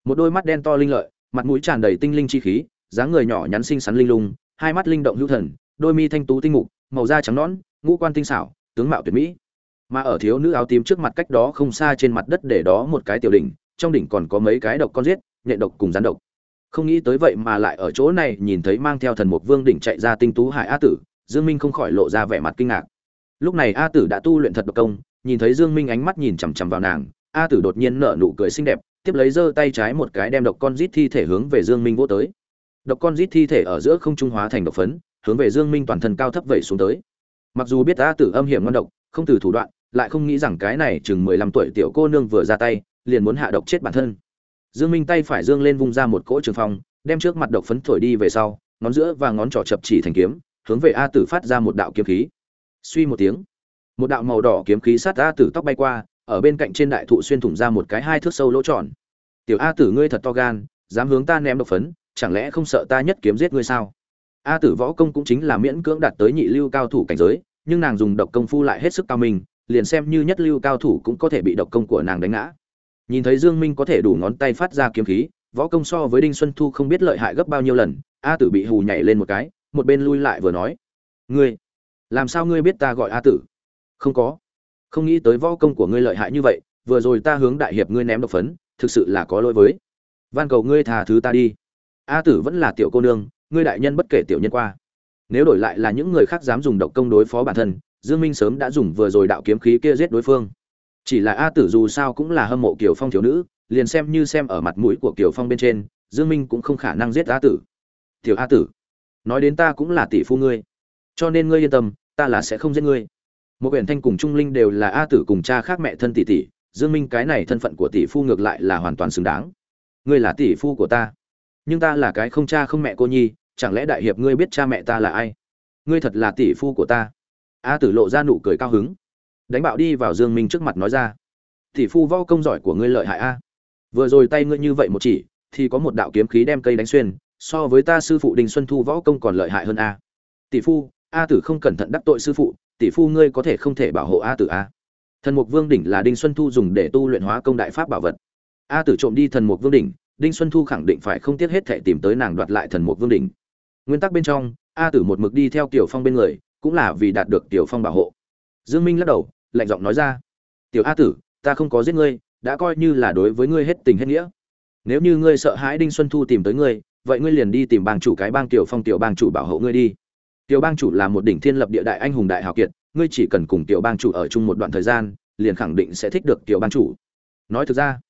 Một đôi mắt đen to linh lợi, mặt mũi tràn đầy tinh linh chi khí, dáng người nhỏ nhắn xinh xắn linh lung, hai mắt linh động hữu thần, đôi mi thanh tú tinh mục, màu da trắng nõn, ngũ quan tinh xảo, tướng mạo tuyệt mỹ. Mà ở thiếu nữ áo tím trước mặt cách đó không xa trên mặt đất để đó một cái tiểu đỉnh, trong đỉnh còn có mấy cái độc con giết nhẹ độc cùng rắn độc. Không nghĩ tới vậy mà lại ở chỗ này nhìn thấy mang theo thần mục vương đỉnh chạy ra tinh tú hải a tử, dương minh không khỏi lộ ra vẻ mặt kinh ngạc. Lúc này a tử đã tu luyện thật độc công nhìn thấy dương minh ánh mắt nhìn chằm chằm vào nàng, a tử đột nhiên nở nụ cười xinh đẹp, tiếp lấy giơ tay trái một cái đem độc con rít thi thể hướng về dương minh vỗ tới. Độc con rít thi thể ở giữa không trung hóa thành độc phấn, hướng về dương minh toàn thân cao thấp vẩy xuống tới. Mặc dù biết a tử âm hiểm ngon độc, không từ thủ đoạn, lại không nghĩ rằng cái này chừng 15 tuổi tiểu cô nương vừa ra tay, liền muốn hạ độc chết bản thân. Dương minh tay phải dương lên vung ra một cỗ trường phong, đem trước mặt độc phấn thổi đi về sau, ngón giữa và ngón trỏ chập chỉ thành kiếm, hướng về a tử phát ra một đạo kiếm khí. Suy một tiếng một đạo màu đỏ kiếm khí sát a tử tóc bay qua, ở bên cạnh trên đại thụ xuyên thủng ra một cái hai thước sâu lỗ tròn. Tiểu a tử, ngươi thật to gan, dám hướng ta ném độc phấn, chẳng lẽ không sợ ta nhất kiếm giết ngươi sao? A tử võ công cũng chính là miễn cưỡng đạt tới nhị lưu cao thủ cảnh giới, nhưng nàng dùng độc công phu lại hết sức cao minh, liền xem như nhất lưu cao thủ cũng có thể bị độc công của nàng đánh ngã. Nhìn thấy dương minh có thể đủ ngón tay phát ra kiếm khí, võ công so với đinh xuân thu không biết lợi hại gấp bao nhiêu lần, a tử bị hù nhảy lên một cái, một bên lui lại vừa nói, ngươi, làm sao ngươi biết ta gọi a tử? Không có. Không nghĩ tới võ công của ngươi lợi hại như vậy, vừa rồi ta hướng đại hiệp ngươi ném độc phấn, thực sự là có lỗi với. Van cầu ngươi thà thứ ta đi. A tử vẫn là tiểu cô nương, ngươi đại nhân bất kể tiểu nhân qua. Nếu đổi lại là những người khác dám dùng độc công đối phó bản thân, dương minh sớm đã dùng vừa rồi đạo kiếm khí kia giết đối phương. Chỉ là a tử dù sao cũng là hâm mộ kiều phong thiếu nữ, liền xem như xem ở mặt mũi của kiều phong bên trên, dương minh cũng không khả năng giết a tử. Tiểu a tử, nói đến ta cũng là tỷ phu ngươi. Cho nên ngươi yên tâm, ta là sẽ không giết ngươi một huyện thanh cùng trung linh đều là a tử cùng cha khác mẹ thân tỷ tỷ, dương minh cái này thân phận của tỷ phu ngược lại là hoàn toàn xứng đáng. Ngươi là tỷ phu của ta, nhưng ta là cái không cha không mẹ cô nhi, chẳng lẽ đại hiệp ngươi biết cha mẹ ta là ai? Ngươi thật là tỷ phu của ta. A tử lộ ra nụ cười cao hứng. Đánh bạo đi vào dương minh trước mặt nói ra. Tỷ phu võ công giỏi của ngươi lợi hại a. Vừa rồi tay ngươi như vậy một chỉ, thì có một đạo kiếm khí đem cây đánh xuyên, so với ta sư phụ đình xuân thu võ công còn lợi hại hơn a. Tỷ phu a tử không cẩn thận đắc tội sư phụ, tỷ phu ngươi có thể không thể bảo hộ a tử a. Thần mục vương đỉnh là đinh xuân thu dùng để tu luyện hóa công đại pháp bảo vật. A tử trộm đi thần mục vương đỉnh, đinh xuân thu khẳng định phải không tiếc hết thể tìm tới nàng đoạt lại thần mục vương đỉnh. Nguyên tắc bên trong, a tử một mực đi theo tiểu phong bên người, cũng là vì đạt được tiểu phong bảo hộ. Dương minh lắc đầu, lạnh giọng nói ra, tiểu a tử, ta không có giết ngươi, đã coi như là đối với ngươi hết tình hết nghĩa. Nếu như ngươi sợ hãi đinh xuân thu tìm tới ngươi, vậy ngươi liền đi tìm bang chủ cái bang tiểu phong tiểu bang chủ bảo hộ ngươi đi tiểu bang chủ là một đỉnh thiên lập địa đại anh hùng đại hào kiệt, ngươi chỉ cần cùng tiểu bang chủ ở chung một đoạn thời gian, liền khẳng định sẽ thích được tiểu bang chủ. Nói thực ra,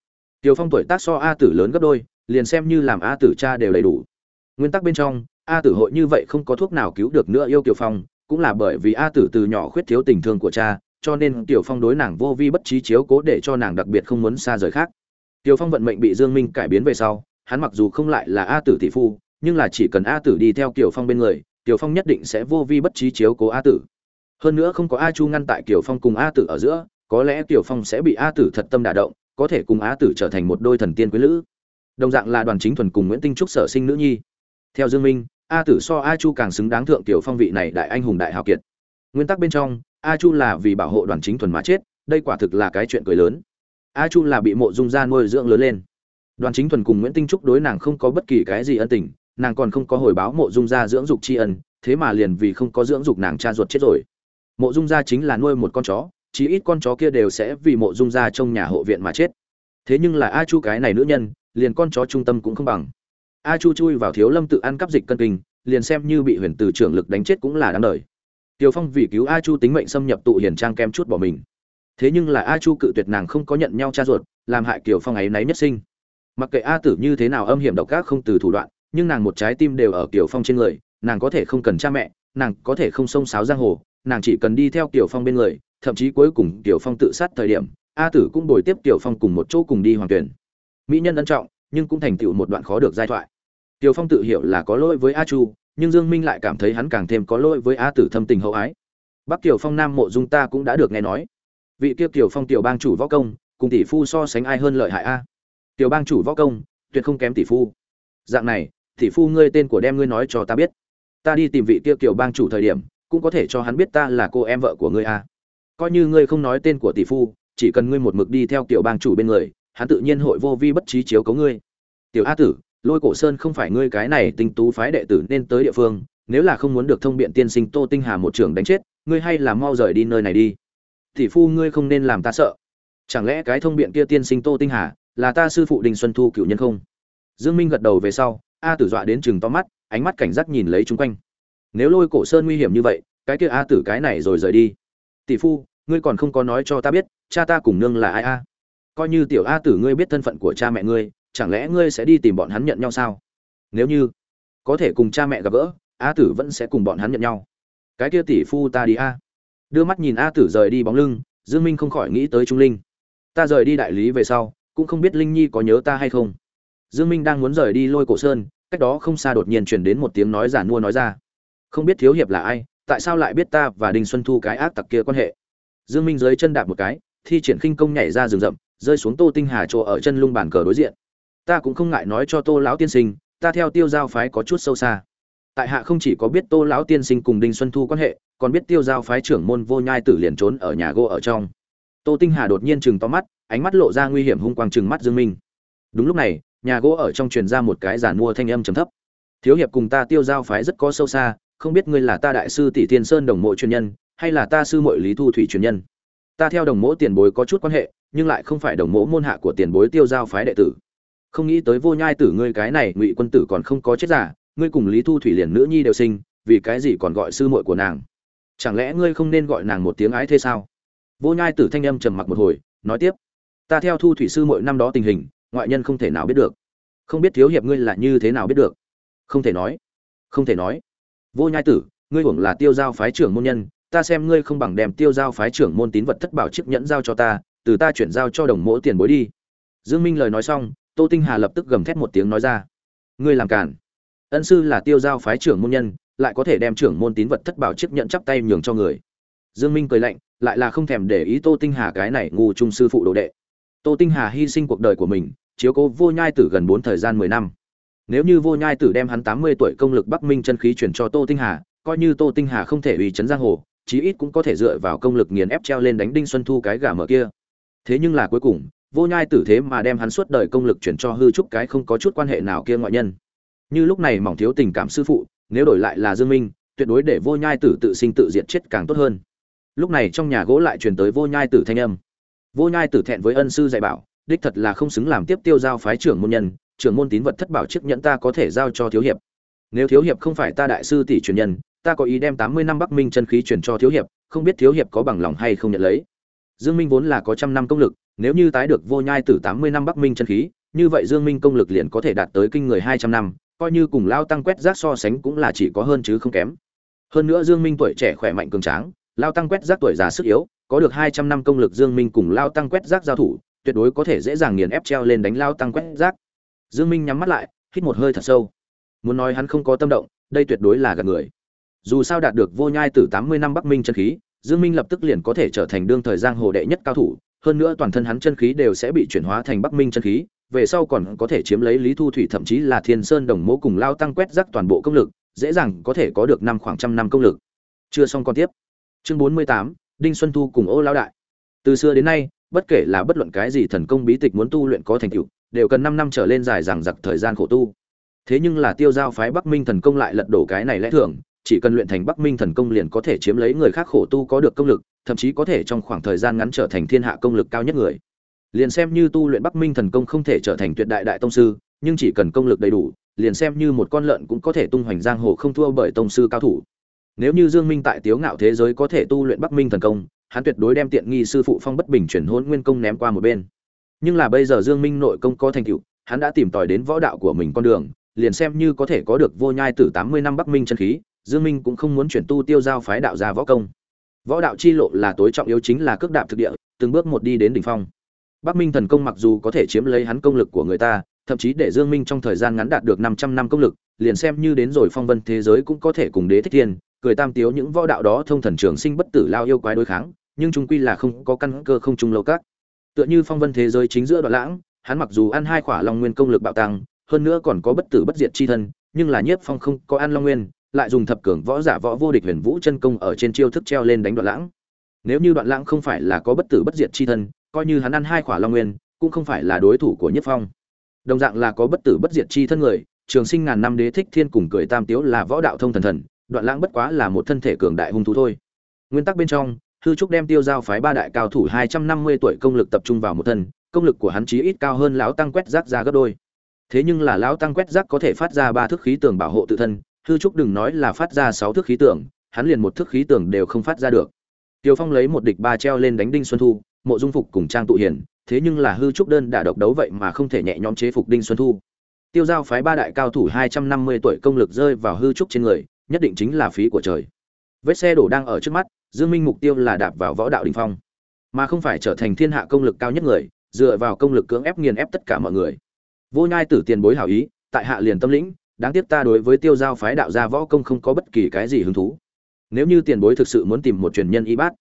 tiểu phong tuổi tác so a tử lớn gấp đôi, liền xem như làm a tử cha đều đầy đủ. Nguyên tắc bên trong, a tử hội như vậy không có thuốc nào cứu được nữa yêu tiểu phong, cũng là bởi vì a tử từ nhỏ khuyết thiếu tình thương của cha, cho nên tiểu phong đối nàng vô vi bất trí chiếu cố để cho nàng đặc biệt không muốn xa rời khác. Tiểu phong vận mệnh bị dương minh cải biến về sau, hắn mặc dù không lại là a tử tỷ phu, nhưng là chỉ cần a tử đi theo tiểu phong bên người tiểu phong nhất định sẽ vô vi bất trí chiếu cố a tử. Hơn nữa không có a chu ngăn tại tiểu phong cùng a tử ở giữa, có lẽ tiểu phong sẽ bị a tử thật tâm đả động, có thể cùng a tử trở thành một đôi thần tiên quý lữ. Đồng dạng là đoàn chính thuần cùng nguyễn tinh trúc sở sinh nữ nhi. Theo dương minh, a tử so a chu càng xứng đáng thượng tiểu phong vị này đại anh hùng đại hào kiệt. Nguyên tắc bên trong, a chu là vì bảo hộ đoàn chính thuần mà chết, đây quả thực là cái chuyện cười lớn. A chu là bị mộ dung gia nuôi dưỡng lớn lên. Đoàn chính thuần cùng nguyễn tinh trúc đối nàng không có bất kỳ cái gì ân tình nàng còn không có hồi báo mộ dung gia dưỡng dục tri ân thế mà liền vì không có dưỡng dục nàng cha ruột chết rồi mộ dung gia chính là nuôi một con chó chí ít con chó kia đều sẽ vì mộ dung gia trong nhà hộ viện mà chết thế nhưng là a chu cái này nữ nhân liền con chó trung tâm cũng không bằng a chu chui vào thiếu lâm tự ăn cắp dịch cân kinh liền xem như bị huyền từ trưởng lực đánh chết cũng là đáng đời tiều Phong vì cứu A Chu tính mệnh xâm nhập tụ hiền trang kem chút bỏ mình. Thế nhưng là A Chu cự tuyệt nàng không có nhận nhau cha ruột, làm hại Kiều Phong ấy náy nhất sinh. Mặc kệ A Tử như thế nào âm hiểm độc ác không từ thủ đoạn, nhưng nàng một trái tim đều ở Kiều Phong trên người, nàng có thể không cần cha mẹ, nàng có thể không xông xáo giang hồ, nàng chỉ cần đi theo Kiều Phong bên người, thậm chí cuối cùng Kiều Phong tự sát thời điểm, A Tử cũng bồi tiếp Kiều Phong cùng một chỗ cùng đi hoàng tuyển. Mỹ nhân ân trọng, nhưng cũng thành tựu một đoạn khó được giai thoại. Kiều Phong tự hiểu là có lỗi với A Chu, nhưng Dương Minh lại cảm thấy hắn càng thêm có lỗi với A Tử thâm tình hậu ái. Bắc Kiều Phong Nam Mộ Dung ta cũng đã được nghe nói. Vị kia Kiều Phong tiểu bang chủ võ công, cùng tỷ phu so sánh ai hơn lợi hại a? Tiểu bang chủ võ công, tuyệt không kém tỷ phu. Dạng này, thì phu ngươi tên của đem ngươi nói cho ta biết. Ta đi tìm vị kia Kiều bang chủ thời điểm, cũng có thể cho hắn biết ta là cô em vợ của ngươi à? Coi như ngươi không nói tên của tỷ phu, chỉ cần ngươi một mực đi theo Kiều bang chủ bên người, hắn tự nhiên hội vô vi bất trí chiếu cấu ngươi. Tiểu A tử, lôi cổ sơn không phải ngươi cái này tinh tú phái đệ tử nên tới địa phương nếu là không muốn được thông biện tiên sinh tô tinh hà một trưởng đánh chết ngươi hay là mau rời đi nơi này đi tỷ phu ngươi không nên làm ta sợ chẳng lẽ cái thông biện kia tiên sinh tô tinh hà là ta sư phụ đình xuân thu cựu nhân không dương minh gật đầu về sau a tử dọa đến chừng to mắt, ánh mắt cảnh giác nhìn lấy chung quanh. Nếu lôi cổ sơn nguy hiểm như vậy, cái kia a tử cái này rồi rời đi. Tỷ phu, ngươi còn không có nói cho ta biết, cha ta cùng nương là ai a? Coi như tiểu a tử ngươi biết thân phận của cha mẹ ngươi, chẳng lẽ ngươi sẽ đi tìm bọn hắn nhận nhau sao? Nếu như có thể cùng cha mẹ gặp gỡ, a tử vẫn sẽ cùng bọn hắn nhận nhau. Cái kia tỷ phu ta đi a. Đưa mắt nhìn a tử rời đi bóng lưng, dương minh không khỏi nghĩ tới trung linh. Ta rời đi đại lý về sau, cũng không biết linh nhi có nhớ ta hay không dương minh đang muốn rời đi lôi cổ sơn, cách đó không xa đột nhiên truyền đến một tiếng nói giản mua nói ra. Không biết thiếu hiệp là ai, tại sao lại biết ta và đinh xuân thu cái ác tặc kia quan hệ? Dương minh dưới chân đạp một cái, thi triển khinh công nhảy ra rừng rậm, rơi xuống tô tinh hà chỗ ở chân lung bàn cờ đối diện. Ta cũng không ngại nói cho tô lão tiên sinh, ta theo tiêu giao phái có chút sâu xa. Tại hạ không chỉ có biết tô lão tiên sinh cùng đinh xuân thu quan hệ, còn biết tiêu giao phái trưởng môn vô nhai tử liền trốn ở nhà gỗ ở trong. Tô tinh hà đột nhiên chừng to mắt, ánh mắt lộ ra nguy hiểm hung quang chừng mắt dương minh. Đúng lúc này nhà gỗ ở trong truyền ra một cái giản mua thanh âm trầm thấp. Thiếu hiệp cùng ta tiêu giao phái rất có sâu xa, không biết ngươi là ta đại sư tỷ tiên sơn đồng mộ truyền nhân, hay là ta sư muội lý thu thủy truyền nhân. Ta theo đồng mộ tiền bối có chút quan hệ, nhưng lại không phải đồng mộ môn hạ của tiền bối tiêu giao phái đệ tử. Không nghĩ tới vô nhai tử ngươi cái này ngụy quân tử còn không có chết giả ngươi cùng lý thu thủy liền nữ nhi đều sinh, vì cái gì còn gọi sư muội của nàng? Chẳng lẽ ngươi không nên gọi nàng một tiếng ái thế sao? Vô nhai tử thanh âm trầm mặc một hồi, nói tiếp. Ta theo thu thủy sư muội năm đó tình hình ngoại nhân không thể nào biết được. Không biết thiếu hiệp ngươi là như thế nào biết được. Không thể nói. Không thể nói. Vô nhai tử, ngươi hưởng là tiêu giao phái trưởng môn nhân, ta xem ngươi không bằng đem tiêu giao phái trưởng môn tín vật thất bảo chiếc nhẫn giao cho ta, từ ta chuyển giao cho đồng mỗ tiền bối đi. Dương minh lời nói xong, tô tinh hà lập tức gầm thét một tiếng nói ra. Ngươi làm cản ân sư là tiêu giao phái trưởng môn nhân, lại có thể đem trưởng môn tín vật thất bảo chiếc nhận chắp tay nhường cho người. Dương minh cười lạnh, lại là không thèm để ý tô tinh hà cái này ngu trung sư phụ đồ đệ tô tinh hà hy sinh cuộc đời của mình, chiếu cố vô nhai tử gần bốn thời gian mười năm. Nếu như vô nhai tử đem hắn tám mươi tuổi công lực bắc minh chân khí chuyển cho tô tinh hà, coi như tô tinh hà không thể uy chấn giang hồ, chí ít cũng có thể dựa vào công lực nghiền ép treo lên đánh đinh xuân thu cái gà mở kia. Thế nhưng là cuối cùng, vô nhai tử thế mà đem hắn suốt đời công lực chuyển cho hư trúc cái không có chút quan hệ nào kia ngoại nhân. Như lúc này mỏng thiếu tình cảm sư phụ, nếu đổi lại là dương minh, tuyệt đối để vô nhai tử tự sinh tự diệt chết càng tốt hơn. Lúc này trong nhà gỗ lại truyền tới vô nhai tử thanh âm vô nhai tử thẹn với ân sư dạy bảo, đích thật là không xứng làm tiếp tiêu giao phái trưởng môn nhân, trưởng môn tín vật thất bảo chiếc nhẫn ta có thể giao cho thiếu hiệp. Nếu thiếu hiệp không phải ta đại sư tỷ truyền nhân, ta có ý đem tám mươi năm bắc minh chân khí truyền cho thiếu hiệp, không biết thiếu hiệp có bằng lòng hay không nhận lấy. Dương minh vốn là có trăm năm công lực, nếu như tái được vô nhai tử tám mươi năm bắc minh chân khí, như vậy dương minh công lực liền có thể đạt tới kinh người hai trăm năm, coi như cùng lao tăng quét rác so sánh cũng là chỉ có hơn chứ không kém. Hơn nữa dương minh tuổi trẻ khỏe mạnh cường tráng, lao tăng quét rác tuổi già sức yếu có được hai trăm năm công lực dương minh cùng lao tăng quét rác giao thủ tuyệt đối có thể dễ dàng nghiền ép treo lên đánh lao tăng quét rác dương minh nhắm mắt lại hít một hơi thật sâu muốn nói hắn không có tâm động đây tuyệt đối là gạt người dù sao đạt được vô nhai tử tám mươi năm bắc minh chân khí dương minh lập tức liền có thể trở thành đương thời giang hồ đệ nhất cao thủ hơn nữa toàn thân hắn chân khí đều sẽ bị chuyển hóa thành Bắc Minh chân khí, về sau còn có thể chiếm lấy Lý Thu Thủy thậm chí là Thiên Sơn Đồng Mộ cùng lao tăng quét rắc toàn bộ công lực, dễ dàng có thể có được năm khoảng trăm năm công lực. Chưa xong con tiếp. Chương 48, Đinh Xuân Thu cùng Ô lão đại. Từ xưa đến nay, bất kể là bất luận cái gì thần công bí tịch muốn tu luyện có thành tựu, đều cần năm năm trở lên dài dằng dặc thời gian khổ tu. Thế nhưng là Tiêu Giao phái Bắc Minh thần công lại lật đổ cái này lẽ thường, chỉ cần luyện thành Bắc Minh thần công liền có thể chiếm lấy người khác khổ tu có được công lực, thậm chí có thể trong khoảng thời gian ngắn trở thành thiên hạ công lực cao nhất người. Liền xem như tu luyện Bắc Minh thần công không thể trở thành tuyệt đại đại tông sư, nhưng chỉ cần công lực đầy đủ, liền xem như một con lợn cũng có thể tung hoành giang hồ không thua bởi tông sư cao thủ nếu như dương minh tại tiếu ngạo thế giới có thể tu luyện bắc minh thần công, hắn tuyệt đối đem tiện nghi sư phụ phong bất bình chuyển hôn nguyên công ném qua một bên. Nhưng là bây giờ dương minh nội công có thành tựu, hắn đã tìm tòi đến võ đạo của mình con đường, liền xem như có thể có được vô nhai tử 80 năm bắc minh chân khí, dương minh cũng không muốn chuyển tu tiêu giao phái đạo ra võ công. Võ đạo chi lộ là tối trọng yếu chính là cước đạp thực địa, từng bước một đi đến đỉnh phong. Bắc minh thần công mặc dù có thể chiếm lấy hắn công lực của người ta, thậm chí để dương minh trong thời gian ngắn đạt được 500 năm công lực, liền xem như đến rồi phong vân thế giới cũng có thể cùng đế thích thiên cười tam tiếu những võ đạo đó thông thần trường sinh bất tử lao yêu quái đối kháng, nhưng chúng quy là không có căn cơ không trung lâu các. Tựa như phong vân thế giới chính giữa đoạn lãng, hắn mặc dù ăn hai khỏa long nguyên công lực bạo tăng, hơn nữa còn có bất tử bất diệt chi thân, nhưng là nhiếp phong không có ăn long nguyên, lại dùng thập cường võ giả võ vô địch huyền vũ chân công ở trên chiêu thức treo lên đánh đoạn lãng. Nếu như đoạn lãng không phải là có bất tử bất diệt chi thân, coi như hắn ăn hai khỏa long nguyên, cũng không phải là đối thủ của nhiếp phong. Đồng dạng là có bất tử bất diệt chi thân người, trường sinh ngàn năm đế thích thiên cùng cười tam tiếu là võ đạo thông thần thần đoạn lãng bất quá là một thân thể cường đại hung thú thôi. Nguyên tắc bên trong, hư trúc đem tiêu giao phái ba đại cao thủ hai trăm năm mươi tuổi công lực tập trung vào một thân, công lực của hắn chí ít cao hơn lão tăng quét rác ra gấp đôi. Thế nhưng là lão tăng quét rác có thể phát ra ba thước khí tường bảo hộ tự thân, hư trúc đừng nói là phát ra sáu thước khí tường, hắn liền một thước khí tường đều không phát ra được. Tiêu phong lấy một địch ba treo lên đánh đinh xuân thu, mộ dung phục cùng trang tụ hiền thế nhưng là hư trúc đơn đã độc đấu vậy mà không thể nhẹ nhõm chế phục đinh xuân thu. Tiêu giao phái ba đại cao thủ hai trăm năm mươi tuổi công lực rơi vào hư trúc trên người nhất định chính là phí của trời. Vết xe đổ đang ở trước mắt, dương minh mục tiêu là đạp vào võ đạo đỉnh phong. Mà không phải trở thành thiên hạ công lực cao nhất người, dựa vào công lực cưỡng ép nghiền ép tất cả mọi người. Vô nhai tử tiền bối hảo ý, tại hạ liền tâm lĩnh, đáng tiếc ta đối với tiêu giao phái đạo gia võ công không có bất kỳ cái gì hứng thú. Nếu như tiền bối thực sự muốn tìm một truyền nhân y bát,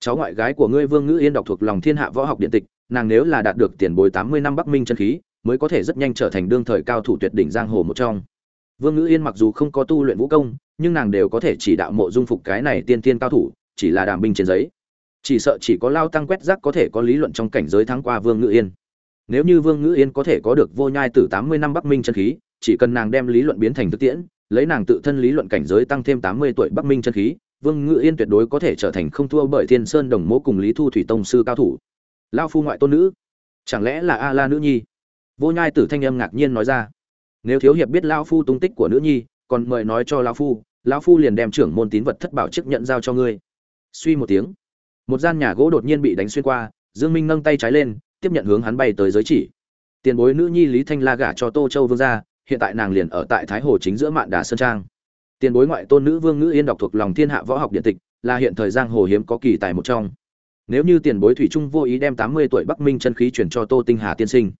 cháu ngoại gái của ngươi vương ngữ yên đọc thuộc lòng thiên hạ võ học điện tịch, nàng nếu là đạt được tiền bối tám mươi năm bắc minh chân khí, mới có thể rất nhanh trở thành đương thời cao thủ tuyệt đỉnh giang hồ một trong. Vương ngữ yên mặc dù không có tu luyện vũ công nhưng nàng đều có thể chỉ đạo mộ dung phục cái này tiên tiên cao thủ, chỉ là đàm binh trên giấy. Chỉ sợ chỉ có lao tăng quét rác có thể có lý luận trong cảnh giới thắng qua vương ngự yên. Nếu như vương ngự yên có thể có được vô nhai từ tám mươi năm bắc minh chân khí, chỉ cần nàng đem lý luận biến thành thực tiễn, lấy nàng tự thân lý luận cảnh giới tăng thêm tám mươi tuổi bắc minh chân khí, vương ngự yên tuyệt đối có thể trở thành không thua bởi thiên sơn đồng mố cùng lý thu thủy tông sư cao thủ. Lao phu ngoại tôn nữ, chẳng lẽ là a la nữ nhi? Vô nhai tử thanh âm ngạc nhiên nói ra. Nếu thiếu hiệp biết lao phu tung tích của nữ nhi, còn mời nói cho lao phu lão phu liền đem trưởng môn tín vật thất bảo chức nhận giao cho ngươi. Suy một tiếng, một gian nhà gỗ đột nhiên bị đánh xuyên qua, dương minh nâng tay trái lên, tiếp nhận hướng hắn bay tới giới chỉ. Tiền bối nữ nhi lý thanh la gả cho tô châu vương gia, hiện tại nàng liền ở tại thái hồ chính giữa mạn đà sơn trang. Tiền bối ngoại tôn nữ vương ngữ yên đọc thuộc lòng thiên hạ võ học điện tịch, là hiện thời giang hồ hiếm có kỳ tài một trong. Nếu như tiền bối thủy trung vô ý đem tám mươi tuổi bắc minh chân khí chuyển cho tô tinh hà tiên sinh,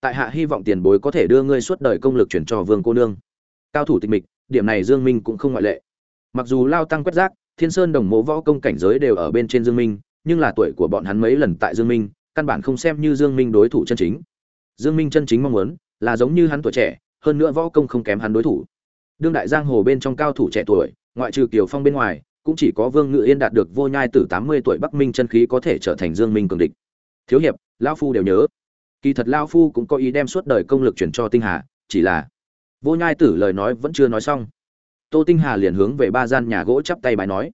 tại hạ hy vọng tiền bối có thể đưa ngươi suốt đời công lực chuyển cho vương cô nương cao thủ tịch mịch, điểm này dương minh cũng không ngoại lệ. Mặc dù lao tăng quét rác, thiên sơn đồng mộ võ công cảnh giới đều ở bên trên dương minh, nhưng là tuổi của bọn hắn mấy lần tại dương minh, căn bản không xem như dương minh đối thủ chân chính. Dương minh chân chính mong muốn là giống như hắn tuổi trẻ, hơn nữa võ công không kém hắn đối thủ. Đương đại giang hồ bên trong cao thủ trẻ tuổi, ngoại trừ kiều phong bên ngoài, cũng chỉ có vương ngự yên đạt được vô nhai từ 80 tuổi bắc minh chân khí có thể trở thành dương minh cường địch. Thiếu hiệp, lão phu đều nhớ. Kỳ thật lão phu cũng có ý đem suốt đời công lực chuyển cho tinh hà, chỉ là vô nhai tử lời nói vẫn chưa nói xong. Tô tinh hà liền hướng về ba gian nhà gỗ chắp tay bài nói.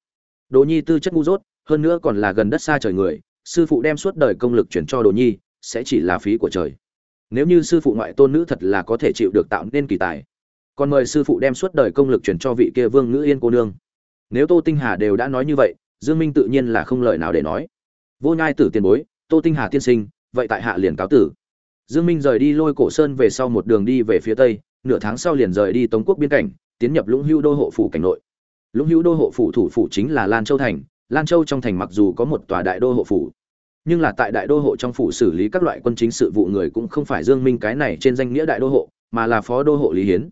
Đồ nhi tư chất ngu dốt, hơn nữa còn là gần đất xa trời người, sư phụ đem suốt đời công lực chuyển cho đồ nhi, sẽ chỉ là phí của trời. Nếu như sư phụ ngoại tôn nữ thật là có thể chịu được tạo nên kỳ tài, còn mời sư phụ đem suốt đời công lực chuyển cho vị kia vương ngữ yên cô nương. Nếu tô tinh hà đều đã nói như vậy, dương minh tự nhiên là không lời nào để nói. Vô nhai tử tiền bối, tô tinh hà tiên sinh, vậy tại hạ liền cáo tử. Dương minh rời đi lôi cổ sơn về sau một đường đi về phía tây nửa tháng sau liền rời đi tống quốc biên cảnh, tiến nhập lũng Hưu đô hộ phủ cảnh nội. Lũng Hưu đô hộ phủ thủ phủ chính là lan châu thành, lan châu trong thành mặc dù có một tòa đại đô hộ phủ, nhưng là tại đại đô hộ trong phủ xử lý các loại quân chính sự vụ người cũng không phải dương minh cái này trên danh nghĩa đại đô hộ, mà là phó đô hộ lý hiến.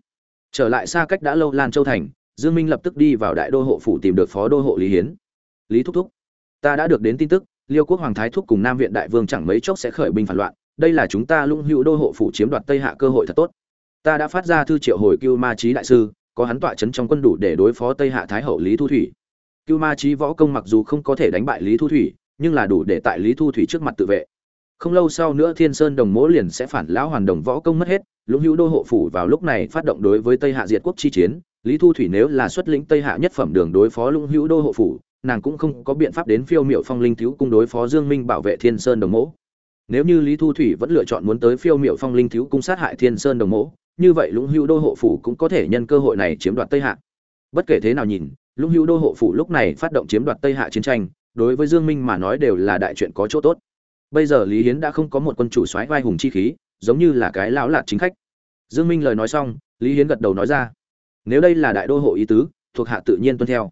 Trở lại xa cách đã lâu lan châu thành, dương minh lập tức đi vào đại đô hộ phủ tìm được phó đô hộ lý hiến. Lý thúc thúc, ta đã được đến tin tức, liêu quốc hoàng thái thúc cùng nam viện đại vương chẳng mấy chốc sẽ khởi binh phản loạn, đây là chúng ta lũng hữu đô hộ phủ chiếm đoạt tây hạ cơ hội thật tốt ta đã phát ra thư triệu hồi cưu ma trí đại sư, có hắn tọa chấn trong quân đủ để đối phó tây hạ thái hậu lý thu thủy. Cưu ma trí võ công mặc dù không có thể đánh bại lý thu thủy, nhưng là đủ để tại lý thu thủy trước mặt tự vệ. Không lâu sau nữa thiên sơn đồng mỗ liền sẽ phản lão hoàn đồng võ công mất hết, lũng hữu đô hộ phủ vào lúc này phát động đối với tây hạ diệt quốc chi chiến. Lý thu thủy nếu là xuất lĩnh tây hạ nhất phẩm đường đối phó lũng hữu đô hộ phủ, nàng cũng không có biện pháp đến phiêu miệu phong linh thiếu cung đối phó dương minh bảo vệ thiên sơn đồng mỗ. Nếu như lý thu thủy vẫn lựa chọn muốn tới phiêu miệu phong linh thiếu cung sát hại thiên sơn đồng mỗ như vậy lũng hữu đô hộ phủ cũng có thể nhân cơ hội này chiếm đoạt tây hạ. Bất kể thế nào nhìn, lũng hữu đô hộ phủ lúc này phát động chiếm đoạt tây hạ chiến tranh, đối với dương minh mà nói đều là đại chuyện có chỗ tốt. Bây giờ lý hiến đã không có một quân chủ soái vai hùng chi khí, giống như là cái lão lạt chính khách. Dương minh lời nói xong, lý hiến gật đầu nói ra, nếu đây là đại đô hộ ý tứ, thuộc hạ tự nhiên tuân theo.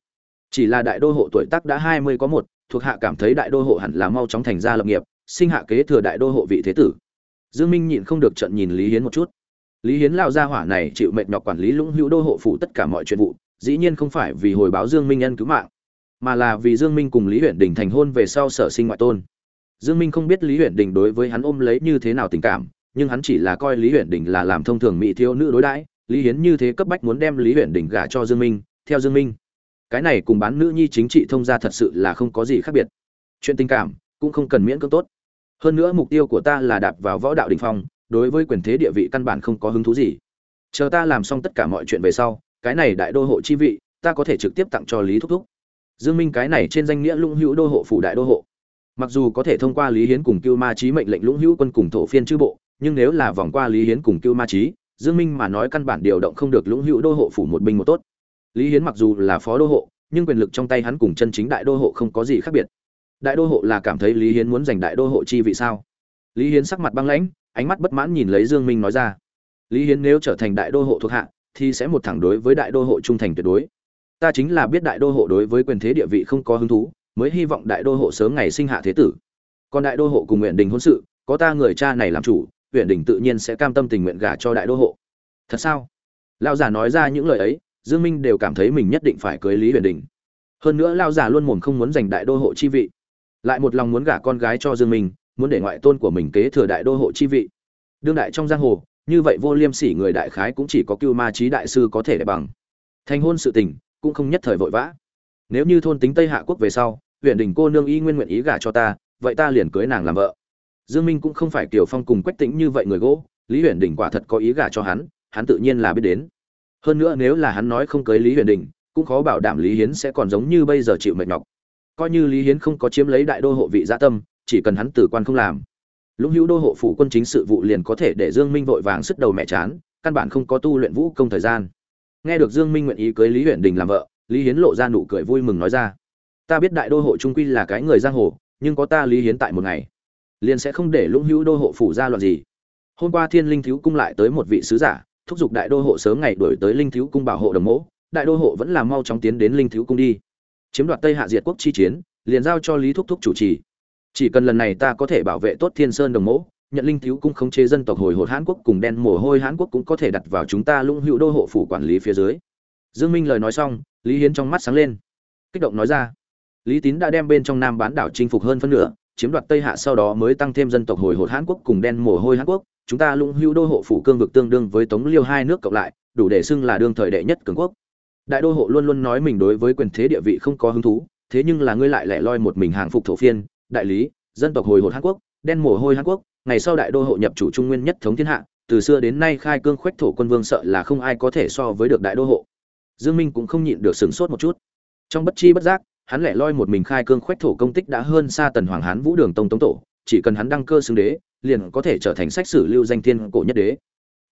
Chỉ là đại đô hộ tuổi tác đã hai mươi có một, thuộc hạ cảm thấy đại đô hộ hẳn là mau chóng thành ra lập nghiệp, sinh hạ kế thừa đại đô hộ vị thế tử. Dương minh nhịn không được trận nhìn lý hiến một chút lý hiến lao gia hỏa này chịu mệnh nhọc quản lý lũng hữu đô hộ phủ tất cả mọi chuyện vụ, dĩ nhiên không phải vì hồi báo dương minh nhân cứu mạng, mà là vì dương minh cùng lý huyện đình thành hôn về sau sở sinh ngoại tôn. Dương minh không biết lý huyện đình đối với hắn ôm lấy như thế nào tình cảm, nhưng hắn chỉ là coi lý huyện đình là làm thông thường mỹ thiếu nữ đối đãi, lý hiến như thế cấp bách muốn đem lý huyện đình gả cho dương minh, theo dương minh. Cái này cùng bán nữ nhi chính trị thông gia thật sự là không có gì khác biệt. Chuyện tình cảm cũng không cần miễn cưỡng tốt. Hơn nữa mục tiêu của ta là đạp vào võ đạo đình phong đối với quyền thế địa vị căn bản không có hứng thú gì. Chờ ta làm xong tất cả mọi chuyện về sau, cái này đại đô hộ chi vị, ta có thể trực tiếp tặng cho lý thúc thúc. Dương minh cái này trên danh nghĩa lũng hữu đô hộ phủ đại đô hộ. Mặc dù có thể thông qua lý hiến cùng cưu ma trí mệnh lệnh lũng hữu quân cùng thổ phiên chư bộ, nhưng nếu là vòng qua lý hiến cùng cưu ma trí dương minh mà nói căn bản điều động không được lũng hữu đô hộ phủ một binh một tốt. Lý hiến mặc dù là phó đô hộ, nhưng quyền lực trong tay hắn cùng chân chính đại đô hộ không có gì khác biệt. Đại đô hộ là cảm thấy lý hiến muốn giành đại đô hộ chi vị sao? Lý hiến sắc mặt băng lãnh ánh mắt bất mãn nhìn lấy dương minh nói ra. Lý hiến nếu trở thành đại đô hộ thuộc hạ, thì sẽ một thẳng đối với đại đô hộ trung thành tuyệt đối. Ta chính là biết đại đô hộ đối với quyền thế địa vị không có hứng thú, mới hy vọng đại đô hộ sớm ngày sinh hạ thế tử. Còn đại đô hộ cùng nguyện đình hôn sự, có ta người cha này làm chủ huyện đình tự nhiên sẽ cam tâm tình nguyện gả cho đại đô hộ. Thật sao? Lão già nói ra những lời ấy, dương minh đều cảm thấy mình nhất định phải cưới lý huyền đình. Hơn nữa lão già luôn mồm không muốn giành đại đô hộ chi vị. Lại một lòng muốn gả con gái cho dương minh muốn để ngoại tôn của mình kế thừa đại đô hộ chi vị. Đương đại trong giang hồ, như vậy vô liêm sỉ người đại khái cũng chỉ có cưu ma trí đại sư có thể để bằng. Thành hôn sự tình, cũng không nhất thời vội vã. Nếu như thôn tính tây hạ quốc về sau, huyện đình cô nương y nguyên nguyện ý gả cho ta, vậy ta liền cưới nàng làm vợ. Dương minh cũng không phải tiểu phong cùng quách tĩnh như vậy người gỗ, lý huyện đình quả thật có ý gả cho hắn hắn tự nhiên là biết đến. Hơn nữa nếu là hắn nói không cưới lý huyền đình, cũng khó bảo đảm lý hiến sẽ còn giống như bây giờ chịu mệt nhọc. Coi như lý hiến không có chiếm lấy đại đô hộ vị gia tâm chỉ cần hắn tử quan không làm. Lũng hữu đô hộ phủ quân chính sự vụ liền có thể để dương minh vội vàng sức đầu mẹ chán, căn bản không có tu luyện vũ công thời gian. Nghe được dương minh nguyện ý cưới lý huyện đình làm vợ, lý hiến lộ ra nụ cười vui mừng nói ra, ta biết đại đô hộ trung quy là cái người giang hồ, nhưng có ta lý hiến tại một ngày, liền sẽ không để lũng hữu đô hộ phủ ra loạn gì. Hôm qua thiên linh thiếu cung lại tới một vị sứ giả, thúc giục đại đô hộ sớm ngày đổi tới linh thiếu cung bảo hộ đồng mẫu đại đô hộ vẫn là mau chóng tiến đến linh thiếu cung đi. Chiếm đoạt tây hạ diệt quốc chi chiến, liền giao cho lý thúc thúc chủ trì chỉ cần lần này ta có thể bảo vệ tốt thiên sơn đồng mẫu nhận linh thiếu cung khống chế dân tộc hồi hột hán quốc cùng đen mồ hôi hán quốc cũng có thể đặt vào chúng ta lũng hữu đô hộ phủ quản lý phía dưới. Dương minh lời nói xong, lý hiến trong mắt sáng lên. Kích động nói ra, lý tín đã đem bên trong nam bán đảo chinh phục hơn phân nửa, chiếm đoạt tây hạ sau đó mới tăng thêm dân tộc hồi hột hán quốc cùng đen mồ hôi hán quốc, chúng ta lũng hữu đô hộ phủ cương vực tương đương với tống liêu hai nước cộng lại, đủ để xưng là đương thời đệ nhất cường quốc. Đại đô hộ luôn luôn nói mình đối với quyền thế địa vị không có hứng thú, thế nhưng là ngươi lại lẻ loi một mình hàng phục thổ phiên đại lý, dân tộc hồi hột hàn quốc, đen mồ hôi hàn quốc, ngày sau đại đô hộ nhập chủ trung nguyên nhất thống thiên hạ, từ xưa đến nay khai cương khoách thổ quân vương sợ là không ai có thể so với được đại đô hộ. Dương minh cũng không nhịn được sửng sốt một chút. Trong bất chi bất giác, hắn lẻ loi một mình khai cương khoách thổ công tích đã hơn xa tần hoàng hán vũ đường tông tống tổ, chỉ cần hắn đăng cơ xưng đế, liền có thể trở thành sách sử lưu danh thiên cổ nhất đế.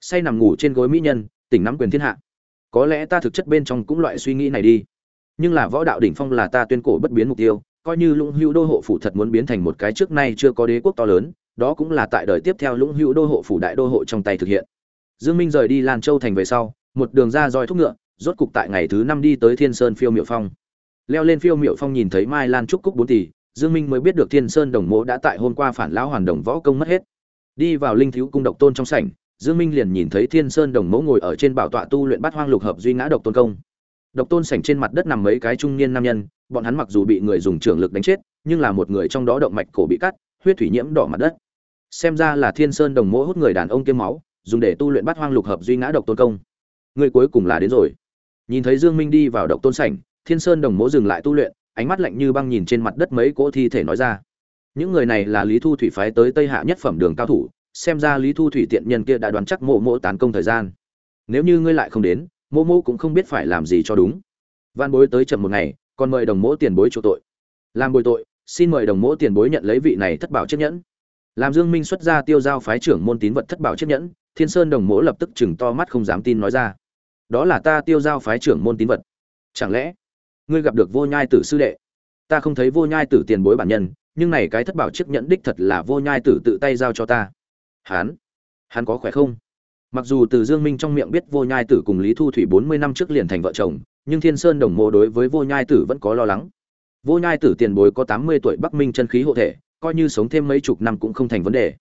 Say nằm ngủ trên gối mỹ nhân, tỉnh nắm quyền thiên hạ. Có lẽ ta thực chất bên trong cũng loại suy nghĩ này đi. Nhưng là võ đạo đỉnh phong là ta tuyên cổ bất biến mục tiêu coi như lũng hữu đô hộ phủ thật muốn biến thành một cái trước nay chưa có đế quốc to lớn đó cũng là tại đời tiếp theo lũng hữu đô hộ phủ đại đô hộ trong tay thực hiện dương minh rời đi lan châu thành về sau một đường ra roi thúc ngựa rốt cục tại ngày thứ năm đi tới thiên sơn phiêu miệu phong leo lên phiêu miệu phong nhìn thấy mai lan trúc cúc bốn tỷ Dương Minh mới biết được Thiên Sơn Đồng Mộ đã tại hôm qua phản lão hoàn đồng võ công mất hết. Đi vào linh thiếu cung độc tôn trong sảnh, Dương Minh liền nhìn thấy Thiên Sơn Đồng Mộ ngồi ở trên bảo tọa tu luyện Bát Hoang Lục Hợp Duy Ngã độc tôn công. Độc tôn sảnh trên mặt đất nằm mấy cái trung niên nam nhân, bọn hắn mặc dù bị người dùng trường lực đánh chết, nhưng là một người trong đó động mạch cổ bị cắt, huyết thủy nhiễm đỏ mặt đất. Xem ra là Thiên Sơn Đồng Mỗ hút người đàn ông kiếm máu, dùng để tu luyện bắt Hoang Lục Hợp Duy Ngã độc tôn công. Người cuối cùng là đến rồi. Nhìn thấy Dương Minh đi vào độc tôn sảnh, Thiên Sơn Đồng Mỗ dừng lại tu luyện, ánh mắt lạnh như băng nhìn trên mặt đất mấy cỗ thi thể nói ra những người này là lý thu thủy phái tới tây hạ nhất phẩm đường cao thủ xem ra lý thu thủy tiện nhân kia đã đoán chắc mộ mộ tán công thời gian nếu như ngươi lại không đến mô mô cũng không biết phải làm gì cho đúng. Văn bối tới chậm một ngày, còn mời đồng mỗ tiền bối chỗ tội. Làm bồi tội, xin mời đồng mỗ tiền bối nhận lấy vị này thất bảo chiếc nhẫn. Làm dương minh xuất ra tiêu giao phái trưởng môn tín vật thất bảo chiếc nhẫn, thiên sơn đồng mỗ lập tức chừng to mắt không dám tin nói ra. Đó là ta tiêu giao phái trưởng môn tín vật. Chẳng lẽ, ngươi gặp được vô nhai tử sư đệ? Ta không thấy vô nhai tử tiền bối bản nhân, nhưng này cái thất bảo chiếc nhẫn đích thật là vô nhai tử tự tay giao cho ta. Hắn hắn có khỏe không? Mặc dù từ dương minh trong miệng biết vô nhai tử cùng lý thu thủy 40 năm trước liền thành vợ chồng, nhưng thiên sơn đồng mộ đối với vô nhai tử vẫn có lo lắng. Vô nhai tử tiền bối có 80 tuổi bắc minh chân khí hộ thể, coi như sống thêm mấy chục năm cũng không thành vấn đề.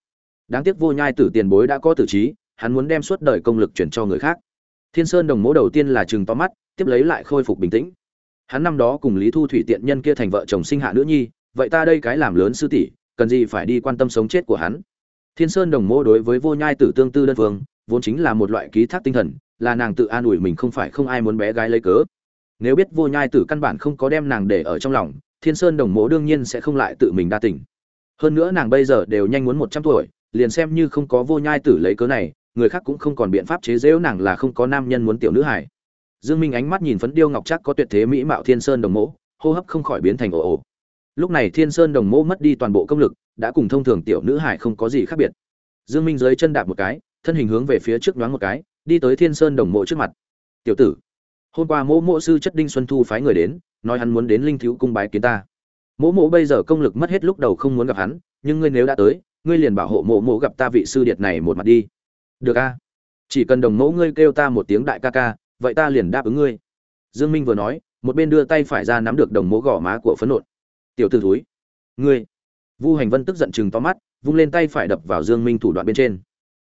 Đáng tiếc vô nhai tử tiền bối đã có tử trí, hắn muốn đem suốt đời công lực chuyển cho người khác. Thiên sơn đồng mộ đầu tiên là chừng to mắt, tiếp lấy lại khôi phục bình tĩnh. Hắn năm đó cùng lý thu thủy tiện nhân kia thành vợ chồng sinh hạ nữ nhi, vậy ta đây cái làm lớn sư tỷ, cần gì phải đi quan tâm sống chết của hắn? Thiên sơn đồng mô đối với vô nhai tử tương tư đơn phương vốn chính là một loại ký thác tinh thần, là nàng tự an ủi mình không phải không ai muốn bé gái lấy cớ. Nếu biết vô nhai tử căn bản không có đem nàng để ở trong lòng, thiên sơn đồng mộ đương nhiên sẽ không lại tự mình đa tỉnh hơn nữa nàng bây giờ đều nhanh muốn một trăm tuổi, liền xem như không có vô nhai tử lấy cớ này, người khác cũng không còn biện pháp chế giễu nàng là không có nam nhân muốn tiểu nữ hải dương minh ánh mắt nhìn phấn điêu ngọc chắc có tuyệt thế mỹ mạo thiên sơn đồng mộ, hô hấp không khỏi biến thành ồ ồ. Lúc này thiên sơn đồng mộ mất đi toàn bộ công lực, đã cùng thông thường tiểu nữ hải không có gì khác biệt. Dương minh dưới chân đạp một cái thân hình hướng về phía trước nhoáng một cái, đi tới thiên sơn đồng mộ trước mặt. Tiểu tử, hôm qua mỗ mộ sư chất đinh xuân thu phái người đến, nói hắn muốn đến linh thiếu cung bái kiến ta. Mỗ mộ bây giờ công lực mất hết lúc đầu không muốn gặp hắn, nhưng ngươi nếu đã tới, ngươi liền bảo hộ mộ mộ gặp ta vị sư điệt này một mặt đi. Được a. Chỉ cần đồng mẫu ngươi kêu ta một tiếng đại ca ca, vậy ta liền đáp ứng ngươi. Dương minh vừa nói, một bên đưa tay phải ra nắm được đồng mẫu gò má của phấn nộn. Tiểu tử thúi, ngươi. Vu hành vân tức giận chừng to mắt, vung lên tay phải đập vào dương minh thủ đoạn bên trên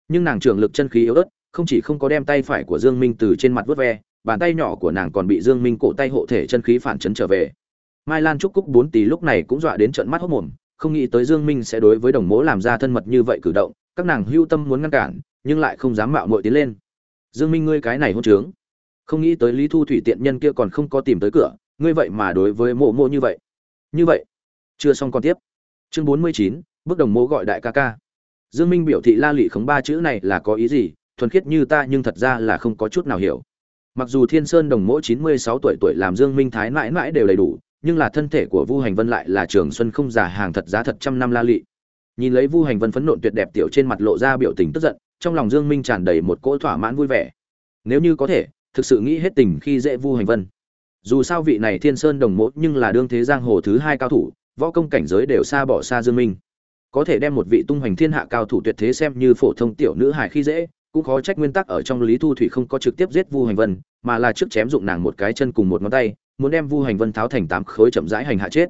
nhưng nàng trưởng lực chân khí yếu ớt, không chỉ không có đem tay phải của dương minh từ trên mặt vớt ve, bàn tay nhỏ của nàng còn bị dương minh cổ tay hộ thể chân khí phản chấn trở về. Mai lan trúc cúc bốn tỷ lúc này cũng dọa đến trợn mắt hốt mồm, không nghĩ tới dương minh sẽ đối với đồng mỗ làm ra thân mật như vậy cử động, các nàng hưu tâm muốn ngăn cản, nhưng lại không dám mạo muội tiến lên. Dương minh ngươi cái này hôn trướng, không nghĩ tới lý thu thủy tiện nhân kia còn không có tìm tới cửa, ngươi vậy mà đối với mộ mộ như vậy. Như vậy, chưa xong còn tiếp. Chương bốn mươi chín, bước đồng mộ gọi đại ca ca dương minh biểu thị la lị khống ba chữ này là có ý gì? Thuần khiết như ta nhưng thật ra là không có chút nào hiểu. Mặc dù thiên sơn đồng mỗ chín mươi sáu tuổi tuổi làm dương minh thái mãi mãi đều đầy đủ, nhưng là thân thể của vu hành vân lại là trường xuân không giả hàng thật giá thật trăm năm la lị. Nhìn lấy vu hành vân phấn nộn tuyệt đẹp tiểu trên mặt lộ ra biểu tình tức giận, trong lòng dương minh tràn đầy một cỗ thỏa mãn vui vẻ. Nếu như có thể, thực sự nghĩ hết tình khi dễ vu hành vân. Dù sao vị này thiên sơn đồng Mỗ nhưng là đương thế giang hồ thứ hai cao thủ, võ công cảnh giới đều xa bỏ xa dương minh có thể đem một vị tung hoành thiên hạ cao thủ tuyệt thế xem như phổ thông tiểu nữ hài khi dễ, cũng khó trách nguyên tắc ở trong lý thu thủy không có trực tiếp giết vu hành vân, mà là trước chém dụng nàng một cái chân cùng một ngón tay, muốn đem vu hành vân tháo thành tám khối chậm rãi hành hạ chết.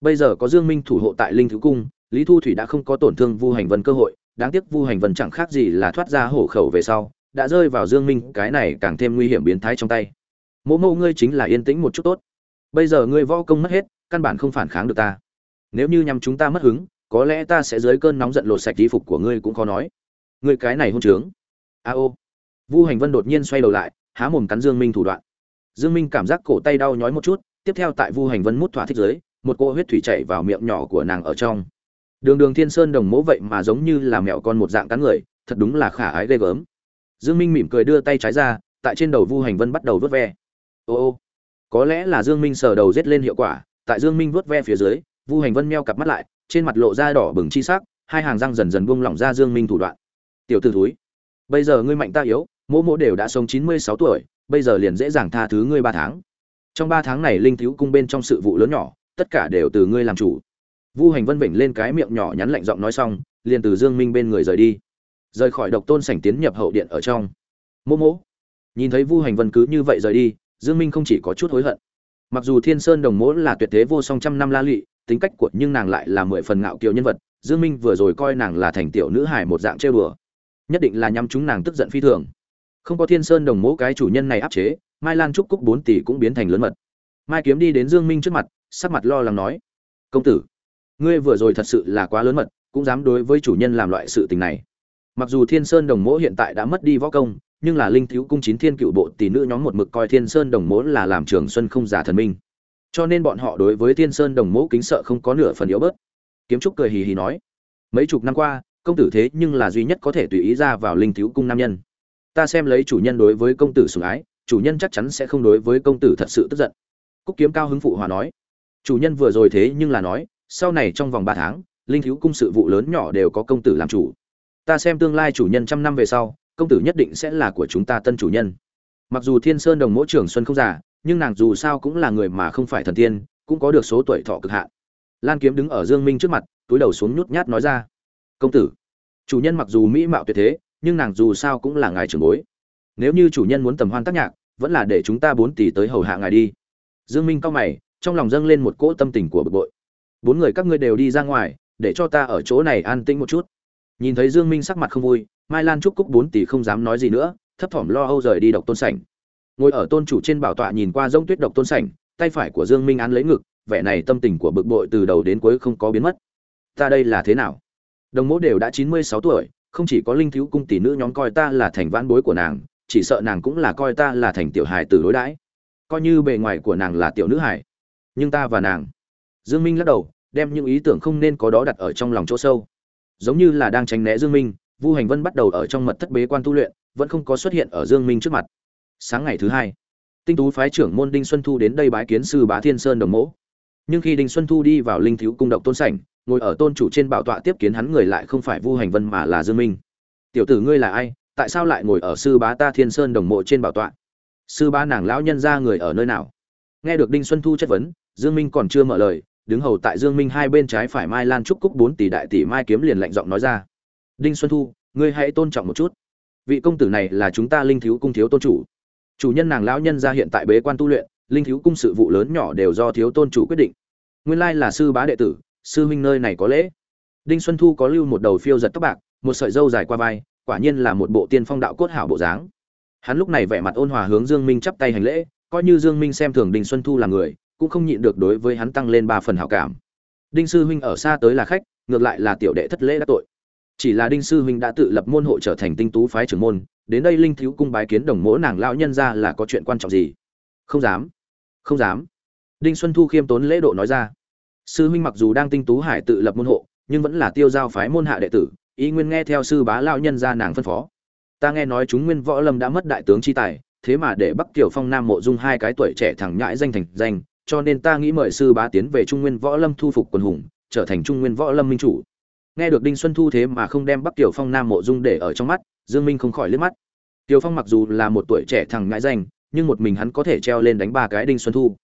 Bây giờ có dương minh thủ hộ tại linh thứ cung, lý thu thủy đã không có tổn thương vu hành vân cơ hội, đáng tiếc vu hành vân chẳng khác gì là thoát ra hổ khẩu về sau, đã rơi vào dương minh, cái này càng thêm nguy hiểm biến thái trong tay. Mỗ mẫu ngươi chính là yên tĩnh một chút tốt. Bây giờ ngươi võ công mất hết, căn bản không phản kháng được ta. Nếu như nhằm chúng ta mất hứng có lẽ ta sẽ dưới cơn nóng giận lột sạch y phục của ngươi cũng khó nói. Ngươi cái này hôn trướng. A ô. Vu hành vân đột nhiên xoay đầu lại, há mồm cắn dương minh thủ đoạn. Dương minh cảm giác cổ tay đau nhói một chút, tiếp theo tại vu hành vân mút thỏa thích dưới, một cô huyết thủy chảy vào miệng nhỏ của nàng ở trong. Đường đường thiên sơn đồng mỗ vậy mà giống như là mẹo con một dạng cắn người, thật đúng là khả ái ghê gớm. Dương minh mỉm cười đưa tay trái ra, tại trên đầu vu hành vân bắt đầu vớt ve. Ô ô. Có lẽ là dương minh sờ đầu rết lên hiệu quả, tại dương minh vớt ve phía dưới, vu hành vân meo cặp mắt lại trên mặt lộ ra đỏ bừng chi sắc, hai hàng răng dần dần buông lỏng ra dương minh thủ đoạn. Tiểu tử thúi, bây giờ ngươi mạnh ta yếu, mỗ mỗ đều đã sống chín mươi sáu tuổi, bây giờ liền dễ dàng tha thứ ngươi ba tháng. Trong ba tháng này linh thiếu cung bên trong sự vụ lớn nhỏ, tất cả đều từ ngươi làm chủ. Vu hành vân vịnh lên cái miệng nhỏ nhắn lạnh giọng nói xong, liền từ dương minh bên người rời đi. Rời khỏi độc tôn sảnh tiến nhập hậu điện ở trong. Mỗ mỗ. Nhìn thấy vu hành vân cứ như vậy rời đi, dương minh không chỉ có chút hối hận, mặc dù thiên sơn đồng mỗ là tuyệt thế vô song trăm năm la lụy tính cách của nhưng nàng lại là mười phần ngạo kiều nhân vật, dương minh vừa rồi coi nàng là thành tiểu nữ hài một dạng trêu đùa. Nhất định là nhắm chúng nàng tức giận phi thường. Không có thiên sơn đồng mẫu cái chủ nhân này áp chế, mai lan trúc cúc bốn tỷ cũng biến thành lớn mật. Mai kiếm đi đến dương minh trước mặt, sắc mặt lo lắng nói, công tử, ngươi vừa rồi thật sự là quá lớn mật, cũng dám đối với chủ nhân làm loại sự tình này. Mặc dù thiên sơn đồng mỗ hiện tại đã mất đi võ công, nhưng là linh thiếu cung chín thiên cựu bộ tỷ nữ nhóm một mực coi thiên sơn đồng mỗ là làm trường xuân không giả thần minh cho nên bọn họ đối với thiên sơn đồng Mẫu kính sợ không có nửa phần yếu bớt. Kiếm trúc cười hì hì nói, mấy chục năm qua, công tử thế nhưng là duy nhất có thể tùy ý ra vào linh thiếu cung nam nhân. Ta xem lấy chủ nhân đối với công tử sủng ái, chủ nhân chắc chắn sẽ không đối với công tử thật sự tức giận. Cúc kiếm cao hứng phụ hòa nói, chủ nhân vừa rồi thế nhưng là nói, sau này trong vòng ba tháng, linh thiếu cung sự vụ lớn nhỏ đều có công tử làm chủ. Ta xem tương lai chủ nhân trăm năm về sau, công tử nhất định sẽ là của chúng ta tân chủ nhân. Mặc dù thiên sơn đồng mỗ trưởng xuân không già nhưng nàng dù sao cũng là người mà không phải thần tiên, cũng có được số tuổi thọ cực hạn. Lan kiếm đứng ở dương minh trước mặt, túi đầu xuống nhút nhát nói ra, công tử, chủ nhân mặc dù mỹ mạo tuyệt thế, nhưng nàng dù sao cũng là ngài trưởng bối. Nếu như chủ nhân muốn tầm hoan tác nhạc, vẫn là để chúng ta bốn tỷ tới hầu hạ ngài đi. Dương minh cao mày, trong lòng dâng lên một cỗ tâm tình của bực bội. Bốn người các ngươi đều đi ra ngoài, để cho ta ở chỗ này an tĩnh một chút. Nhìn thấy dương minh sắc mặt không vui, mai lan trúc cúc bốn tỷ không dám nói gì nữa, thấp thỏm lo âu rời đi độc tôn sảnh ngồi ở tôn chủ trên bảo tọa nhìn qua rông tuyết độc tôn sảnh, tay phải của dương minh án lấy ngực, vẻ này tâm tình của bực bội từ đầu đến cuối không có biến mất. Ta đây là thế nào? Đồng mẫu đều đã chín mươi sáu tuổi, không chỉ có linh thiếu cung tỷ nữ nhóm coi ta là thành vãn bối của nàng, chỉ sợ nàng cũng là coi ta là thành tiểu hài từ đối đãi. Coi như bề ngoài của nàng là tiểu nữ hài, nhưng ta và nàng. Dương minh lắc đầu, đem những ý tưởng không nên có đó đặt ở trong lòng chỗ sâu. Giống như là đang tránh né dương minh, vu hành vân bắt đầu ở trong mật thất bế quan tu luyện, vẫn không có xuất hiện ở dương minh trước mặt sáng ngày thứ hai, tinh tú phái trưởng môn đinh xuân thu đến đây bái kiến sư bá thiên sơn đồng mẫu nhưng khi đinh xuân thu đi vào linh thiếu cung độc tôn sảnh, ngồi ở tôn chủ trên bảo tọa tiếp kiến hắn người lại không phải vu hành vân mà là dương minh. Tiểu tử ngươi là ai? Tại sao lại ngồi ở sư bá ta thiên sơn đồng mộ trên bảo tọa? Sư bá nàng lão nhân ra người ở nơi nào? Nghe được đinh xuân thu chất vấn, dương minh còn chưa mở lời, đứng hầu tại dương minh hai bên trái phải mai lan trúc cúc bốn tỷ đại tỷ mai kiếm liền lạnh giọng nói ra. Đinh xuân thu, ngươi hãy tôn trọng một chút. Vị công tử này là chúng ta linh thiếu cung thiếu tôn chủ chủ nhân nàng lão nhân ra hiện tại bế quan tu luyện, linh thiếu cung sự vụ lớn nhỏ đều do thiếu tôn chủ quyết định. Nguyên lai là sư bá đệ tử, sư huynh nơi này có lễ. Đinh xuân thu có lưu một đầu phiêu giật tóc bạc, một sợi dâu dài qua vai, quả nhiên là một bộ tiên phong đạo cốt hảo bộ dáng. Hắn lúc này vẻ mặt ôn hòa hướng dương minh chắp tay hành lễ, coi như dương minh xem thường đinh xuân thu là người, cũng không nhịn được đối với hắn tăng lên ba phần hảo cảm. Đinh sư huynh ở xa tới là khách, ngược lại là tiểu đệ thất lễ đã tội. Chỉ là đinh sư huynh đã tự lập môn hộ trở thành tinh tú phái trưởng môn đến đây linh thiếu cung bái kiến đồng mỗ nàng lão nhân ra là có chuyện quan trọng gì? Không dám. Không dám. Đinh xuân thu khiêm tốn lễ độ nói ra. Sư huynh mặc dù đang tinh tú hải tự lập môn hộ, nhưng vẫn là tiêu giao phái môn hạ đệ tử ý nguyên nghe theo sư bá lão nhân ra nàng phân phó. Ta nghe nói chúng nguyên võ lâm đã mất đại tướng chi tài, thế mà để bắc kiều phong nam mộ dung hai cái tuổi trẻ thẳng nhãi danh thành danh, cho nên ta nghĩ mời sư bá tiến về trung nguyên võ lâm thu phục quần hùng, trở thành trung nguyên võ lâm minh chủ. Nghe được đinh xuân thu thế mà không đem bắc kiều phong nam mộ dung để ở trong mắt dương minh không khỏi liếc mắt. Tiêu phong mặc dù là một tuổi trẻ thằng ngãi danh, nhưng một mình hắn có thể treo lên đánh ba cái đinh xuân thu.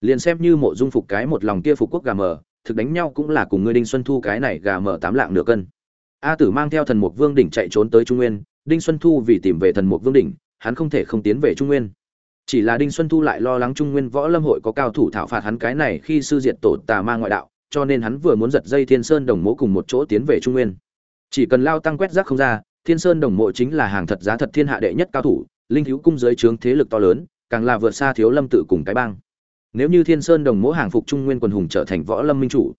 Liền xem như mộ dung phục cái một lòng kia phục quốc gà mờ, thực đánh nhau cũng là cùng ngươi đinh xuân thu cái này gà mờ tám lạng nửa cân. A tử mang theo thần mục vương đỉnh chạy trốn tới trung nguyên, đinh xuân thu vì tìm về thần mục vương đỉnh, hắn không thể không tiến về trung nguyên. Chỉ là đinh xuân thu lại lo lắng trung nguyên võ lâm hội có cao thủ thảo phạt hắn cái này khi sư diệt tổ tà ma ngoại đạo, cho nên hắn vừa muốn giật dây thiên sơn đồng mỗ cùng một chỗ tiến về trung nguyên. Chỉ cần lao tăng quét rác không ra thiên sơn đồng mộ chính là hàng thật giá thật thiên hạ đệ nhất cao thủ, linh thiếu cung giới trướng thế lực to lớn, càng là vượt xa thiếu lâm tự cùng cái bang. Nếu như thiên sơn đồng mộ hàng phục trung nguyên quần hùng trở thành võ lâm minh chủ,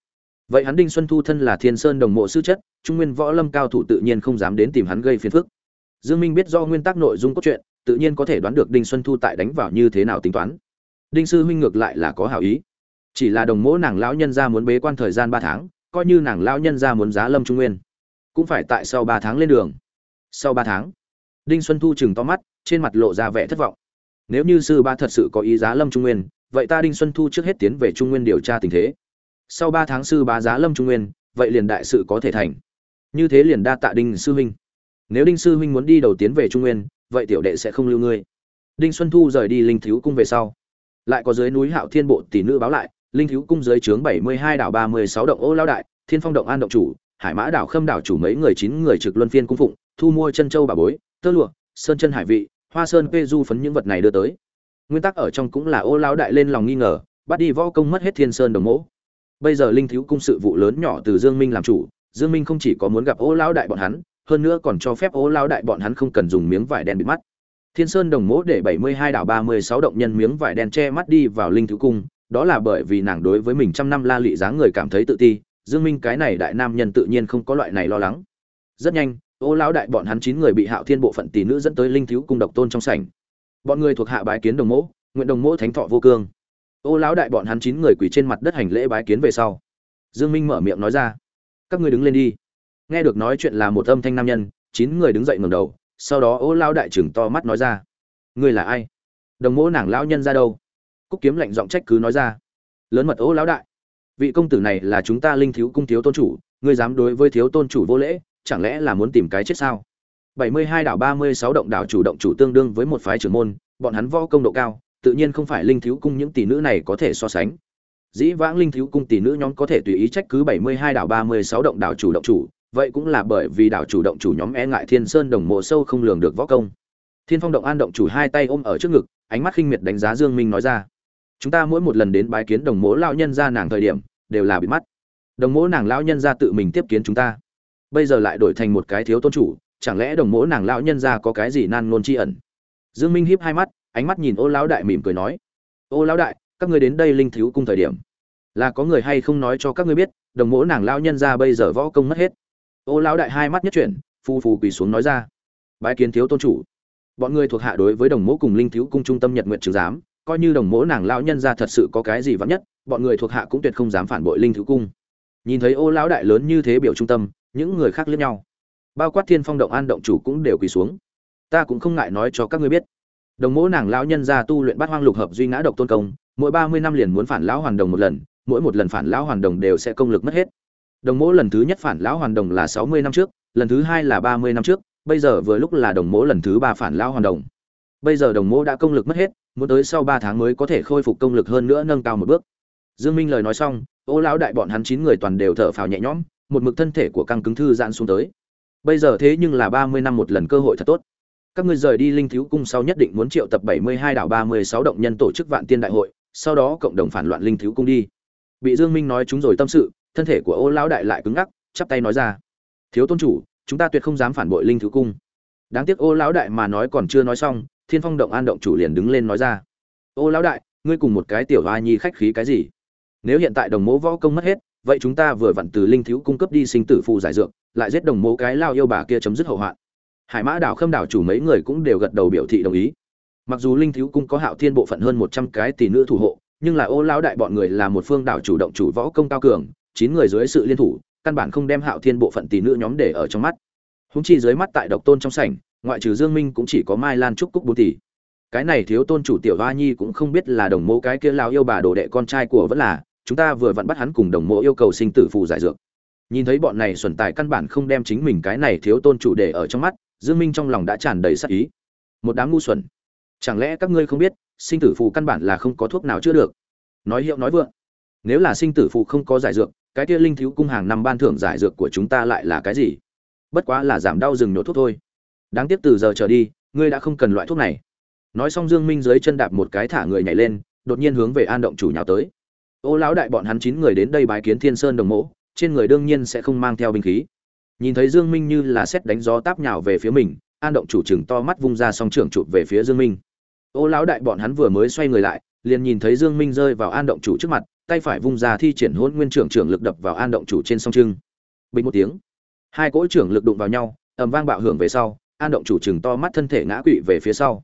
vậy hắn đinh xuân thu thân là thiên sơn đồng mộ sư chất, trung nguyên võ lâm cao thủ tự nhiên không dám đến tìm hắn gây phiền phức. Dương minh biết do nguyên tắc nội dung cốt truyện, tự nhiên có thể đoán được đinh xuân thu tại đánh vào như thế nào tính toán. Đinh sư huynh ngược lại là có hảo ý. Chỉ là đồng mỗ nàng lão nhân gia muốn bế quan thời gian ba tháng, coi như nàng lão nhân gia muốn giá lâm trung nguyên, cũng phải tại sau ba tháng lên đường sau ba tháng, đinh xuân thu chừng to mắt, trên mặt lộ ra vẻ thất vọng. Nếu như sư ba thật sự có ý giá lâm trung nguyên, vậy ta đinh xuân thu trước hết tiến về trung nguyên điều tra tình thế. Sau ba tháng sư bá giá lâm trung nguyên, vậy liền đại sự có thể thành. Như thế liền đa tạ đinh sư huynh. Nếu đinh sư huynh muốn đi đầu tiến về trung nguyên, vậy tiểu đệ sẽ không lưu ngươi. Đinh xuân thu rời đi linh thiếu cung về sau, lại có dưới núi hạo thiên bộ tỷ nữ báo lại, linh thiếu cung dưới trướng bảy mươi hai đảo ba mươi sáu động ô lao đại, thiên phong động an động chủ, hải mã đảo khâm đảo chủ mấy người chín người trực luân phiên cung phụng thu mua chân châu bà bối, tơ lụa, sơn chân hải vị, hoa sơn pê du phấn những vật này đưa tới. Nguyên tắc ở trong cũng là ô lao đại lên lòng nghi ngờ, bắt đi võ công mất hết thiên sơn đồng mỗ. Bây giờ linh thiếu cung sự vụ lớn nhỏ từ dương minh làm chủ, dương minh không chỉ có muốn gặp ô lao đại bọn hắn, hơn nữa còn cho phép ô lao đại bọn hắn không cần dùng miếng vải đen bịt mắt. Thiên sơn đồng mỗ để bảy mươi hai đảo ba mươi sáu động nhân miếng vải đen che mắt đi vào linh thiếu cung, đó là bởi vì nàng đối với mình trăm năm la lị dáng người cảm thấy tự ti. Dương minh cái này đại nam nhân tự nhiên không có loại này lo lắng. Rất nhanh ô lão đại, bọn hắn chín người bị hạo thiên bộ phận tỷ nữ dẫn tới linh thiếu cung độc tôn trong sảnh. Bọn người thuộc hạ bái kiến đồng mẫu nguyện đồng mẫu thánh thọ vô cương. Ô lão đại, bọn hắn chín người quỳ trên mặt đất hành lễ bái kiến về sau. Dương minh mở miệng nói ra, các ngươi đứng lên đi. Nghe được nói chuyện là một âm thanh nam nhân, chín người đứng dậy ngẩng đầu, sau đó ô lão đại chừng to mắt nói ra, ngươi là ai? Đồng mẫu nàng lão nhân ra đâu? Cúc kiếm lạnh giọng trách cứ nói ra, lớn mật ô lão đại, vị công tử này là chúng ta linh thiếu cung thiếu tôn chủ, ngươi dám đối với thiếu tôn chủ vô lễ chẳng lẽ là muốn tìm cái chết sao? Bảy mươi hai đảo ba mươi sáu động đảo chủ động chủ tương đương với một phái trưởng môn, bọn hắn võ công độ cao, tự nhiên không phải linh thiếu cung những tỷ nữ này có thể so sánh. Dĩ vãng linh thiếu cung tỷ nữ nhóm có thể tùy ý trách cứ 72 đảo 36 động đảo chủ động chủ, vậy cũng là bởi vì đảo chủ động chủ nhóm e ngại thiên sơn đồng mộ sâu không lường được võ công. Thiên phong động an động chủ hai tay ôm ở trước ngực, ánh mắt khinh miệt đánh giá dương minh nói ra. Chúng ta mỗi một lần đến bái kiến đồng mỗ lão nhân gia nàng thời điểm, đều là bị mắt. Đồng mỗ nàng lão nhân gia tự mình tiếp kiến chúng ta bây giờ lại đổi thành một cái thiếu tôn chủ, chẳng lẽ đồng mỗ nàng lão nhân gia có cái gì nan ngôn chi ẩn? Dương minh hiếp hai mắt, ánh mắt nhìn ô lão đại mỉm cười nói, ô lão đại, các ngươi đến đây linh thiếu cung thời điểm, là có người hay không nói cho các ngươi biết, đồng mỗ nàng lão nhân gia bây giờ võ công mất hết? Ô lão đại hai mắt nhất chuyển, phu phu quỳ xuống nói ra, bái kiến thiếu tôn chủ. Bọn người thuộc hạ đối với đồng mỗ cùng linh thiếu cung trung tâm nhật nguyện trừ giám, coi như đồng mỗ nàng lão nhân gia thật sự có cái gì vắng nhất, bọn người thuộc hạ cũng tuyệt không dám phản bội linh thiếu cung nhìn thấy ô lão đại lớn như thế biểu trung tâm, những người khác liếc nhau. Bao quát thiên phong động an động chủ cũng đều quỳ xuống. Ta cũng không ngại nói cho các ngươi biết. Đồng mỗ nàng lão nhân ra tu luyện bát hoang lục hợp duy ngã độc tôn công, mỗi ba mươi năm liền muốn phản lão hoàn đồng một lần, mỗi một lần phản lão hoàn đồng đều sẽ công lực mất hết. Đồng mỗ lần thứ nhất phản lão hoàn đồng là sáu mươi năm trước, lần thứ hai là ba mươi năm trước, bây giờ vừa lúc là đồng mỗ lần thứ ba phản lão hoàn đồng. Bây giờ đồng mỗ đã công lực mất hết, muốn tới sau ba tháng mới có thể khôi phục công lực hơn nữa nâng cao một bước dương minh lời nói xong, ô lão đại bọn hắn chín người toàn đều thở phào nhẹ nhõm, một mực thân thể của căng cứng thư giãn xuống tới. Bây giờ thế nhưng là ba mươi năm một lần cơ hội thật tốt. Các ngươi rời đi linh thiếu cung sau nhất định muốn triệu tập bảy mươi hai đảo ba mươi sáu động nhân tổ chức vạn tiên đại hội, sau đó cộng đồng phản loạn linh thiếu cung đi. Bị dương minh nói chúng rồi tâm sự, thân thể của ô lão đại lại cứng ngắc, chắp tay nói ra. Thiếu tôn chủ, chúng ta tuyệt không dám phản bội linh thiếu cung. Đáng tiếc ô lão đại mà nói còn chưa nói xong, thiên phong động an động chủ liền đứng lên nói ra. Ô lão đại, ngươi cùng một cái tiểu hoa nhi khách khí cái gì? Nếu hiện tại đồng mố võ công mất hết, vậy chúng ta vừa vặn từ linh thiếu cung cấp đi sinh tử phù giải dược, lại giết đồng mố cái lao yêu bà kia chấm dứt hậu hoạn. Hải mã đảo, khâm đảo chủ mấy người cũng đều gật đầu biểu thị đồng ý. Mặc dù linh thiếu cung có hạo thiên bộ phận hơn một trăm cái tỷ nữ thủ hộ, nhưng là ô lão đại bọn người là một phương đảo chủ động chủ võ công cao cường, chín người dưới sự liên thủ, căn bản không đem hạo thiên bộ phận tỷ nữ nhóm để ở trong mắt. Húng chi dưới mắt tại độc tôn trong sảnh, ngoại trừ dương minh cũng chỉ có mai lan trúc cúc bốn tỷ. Cái này thiếu tôn chủ tiểu hoa nhi cũng không biết là đồng mẫu cái kia lao yêu bà đồ đệ con trai của vẫn là chúng ta vừa vặn bắt hắn cùng đồng mộ yêu cầu sinh tử phù giải dược. Nhìn thấy bọn này xuẩn tài căn bản không đem chính mình cái này thiếu tôn chủ để ở trong mắt, dương minh trong lòng đã tràn đầy sắc ý. Một đám ngu xuẩn. Chẳng lẽ các ngươi không biết, sinh tử phù căn bản là không có thuốc nào chữa được? Nói hiệu nói vượng. Nếu là sinh tử phù không có giải dược, cái kia linh thiếu cung hàng năm ban thưởng giải dược của chúng ta lại là cái gì? Bất quá là giảm đau rừng nhổ thuốc thôi. Đáng tiếc từ giờ trở đi, ngươi đã không cần loại thuốc này. Nói xong dương minh dưới chân đạp một cái thả người nhảy lên, đột nhiên hướng về an động chủ nhào tới ô lão đại bọn hắn chín người đến đây bái kiến thiên sơn đồng mộ trên người đương nhiên sẽ không mang theo binh khí. Nhìn thấy dương minh như là xét đánh gió táp nhào về phía mình, an động chủ trưởng to mắt vung ra song trưởng chụp về phía dương minh. Ô lão đại bọn hắn vừa mới xoay người lại, liền nhìn thấy dương minh rơi vào an động chủ trước mặt, tay phải vung ra thi triển hôn nguyên trưởng trưởng lực đập vào an động chủ trên song trưng bình một tiếng, hai cỗ trưởng lực đụng vào nhau, ầm vang bạo hưởng về sau, an động chủ chừng to mắt thân thể ngã quỵ về phía sau.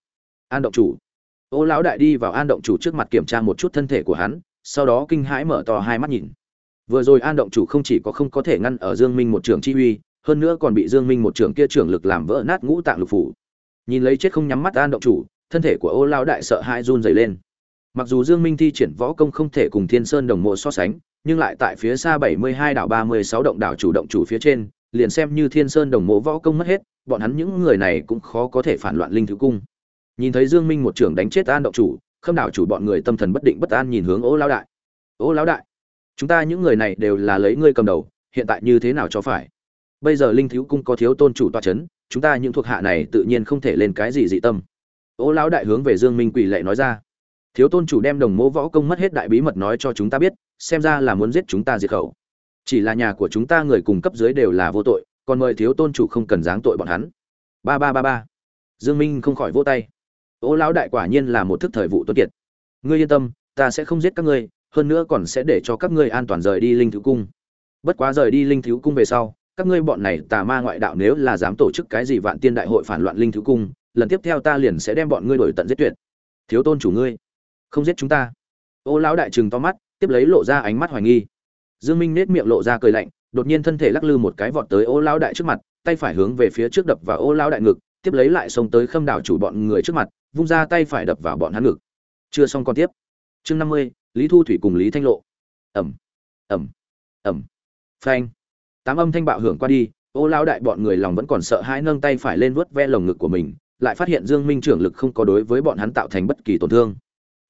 An động chủ, ô lão đại đi vào an động chủ trước mặt kiểm tra một chút thân thể của hắn sau đó kinh hãi mở to hai mắt nhìn. Vừa rồi an động chủ không chỉ có không có thể ngăn ở dương minh một trường chi uy, hơn nữa còn bị dương minh một trường kia trưởng lực làm vỡ nát ngũ tạng lục phủ. Nhìn lấy chết không nhắm mắt an động chủ, thân thể của ô lão đại sợ hãi run rẩy lên. Mặc dù dương minh thi triển võ công không thể cùng thiên sơn đồng mộ so sánh, nhưng lại tại phía xa 72 đảo 36 động đảo chủ động chủ phía trên, liền xem như thiên sơn đồng mộ võ công mất hết, bọn hắn những người này cũng khó có thể phản loạn linh thứ cung. Nhìn thấy dương minh một trưởng đánh chết an động chủ khâm đảo chủ bọn người tâm thần bất định bất an nhìn hướng ô lão đại. Ô lão đại, chúng ta những người này đều là lấy ngươi cầm đầu, hiện tại như thế nào cho phải? Bây giờ linh thiếu cung có thiếu tôn chủ toa chấn, chúng ta những thuộc hạ này tự nhiên không thể lên cái gì dị tâm. Ô lão đại hướng về dương minh quỳ lệ nói ra. Thiếu tôn chủ đem đồng mẫu võ công mất hết đại bí mật nói cho chúng ta biết, xem ra là muốn giết chúng ta diệt khẩu. Chỉ là nhà của chúng ta người cùng cấp dưới đều là vô tội, còn mời thiếu tôn chủ không cần giáng tội bọn hắn. Ba ba ba ba. Dương minh không khỏi vỗ tay ô lão đại quả nhiên là một thức thời vụ tuân kiệt. Ngươi yên tâm, ta sẽ không giết các ngươi, hơn nữa còn sẽ để cho các ngươi an toàn rời đi linh thiếu cung. Bất quá rời đi linh thiếu cung về sau, các ngươi bọn này tà ma ngoại đạo nếu là dám tổ chức cái gì vạn tiên đại hội phản loạn linh thiếu cung, lần tiếp theo ta liền sẽ đem bọn ngươi đổi tận giết tuyệt. Thiếu tôn chủ ngươi, không giết chúng ta. Ô lão đại trừng to mắt, tiếp lấy lộ ra ánh mắt hoài nghi. Dương minh nết miệng lộ ra cười lạnh, đột nhiên thân thể lắc lư một cái vọt tới ô lão đại trước mặt, tay phải hướng về phía trước đập vào ô lão đại ngực, tiếp lấy lại xông tới khâm đảo chủ bọn người trước mặt vung ra tay phải đập vào bọn hắn ngực. Chưa xong còn tiếp. Chương năm mươi, lý thu thủy cùng lý thanh lộ. Ẩm ẩm ẩm. Phanh. Tám âm thanh bạo hưởng qua đi, ô lao đại bọn người lòng vẫn còn sợ hãi nâng tay phải lên vuốt ve lồng ngực của mình, lại phát hiện dương minh trưởng lực không có đối với bọn hắn tạo thành bất kỳ tổn thương.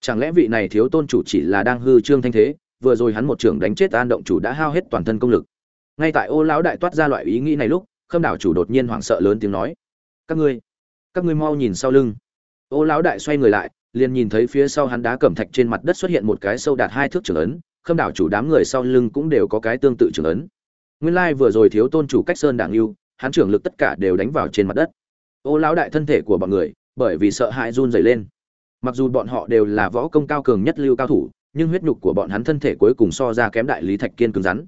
Chẳng lẽ vị này thiếu tôn chủ chỉ là đang hư trương thanh thế, vừa rồi hắn một trưởng đánh chết an động chủ đã hao hết toàn thân công lực. Ngay tại ô lão đại toát ra loại ý nghĩ này lúc, khâm đảo chủ đột nhiên hoảng sợ lớn tiếng nói, các ngươi các ngươi mau nhìn sau lưng ô lão đại xoay người lại, liền nhìn thấy phía sau hắn đá cẩm thạch trên mặt đất xuất hiện một cái sâu đạt hai thước trưởng ấn, khâm đảo chủ đám người sau lưng cũng đều có cái tương tự trưởng ấn. Nguyên lai vừa rồi thiếu tôn chủ cách sơn đảng lưu hắn trưởng lực tất cả đều đánh vào trên mặt đất. Ô lão đại thân thể của bọn người, bởi vì sợ hãi run rẩy lên. Mặc dù bọn họ đều là võ công cao cường nhất lưu cao thủ, nhưng huyết nhục của bọn hắn thân thể cuối cùng so ra kém đại lý thạch kiên cứng rắn.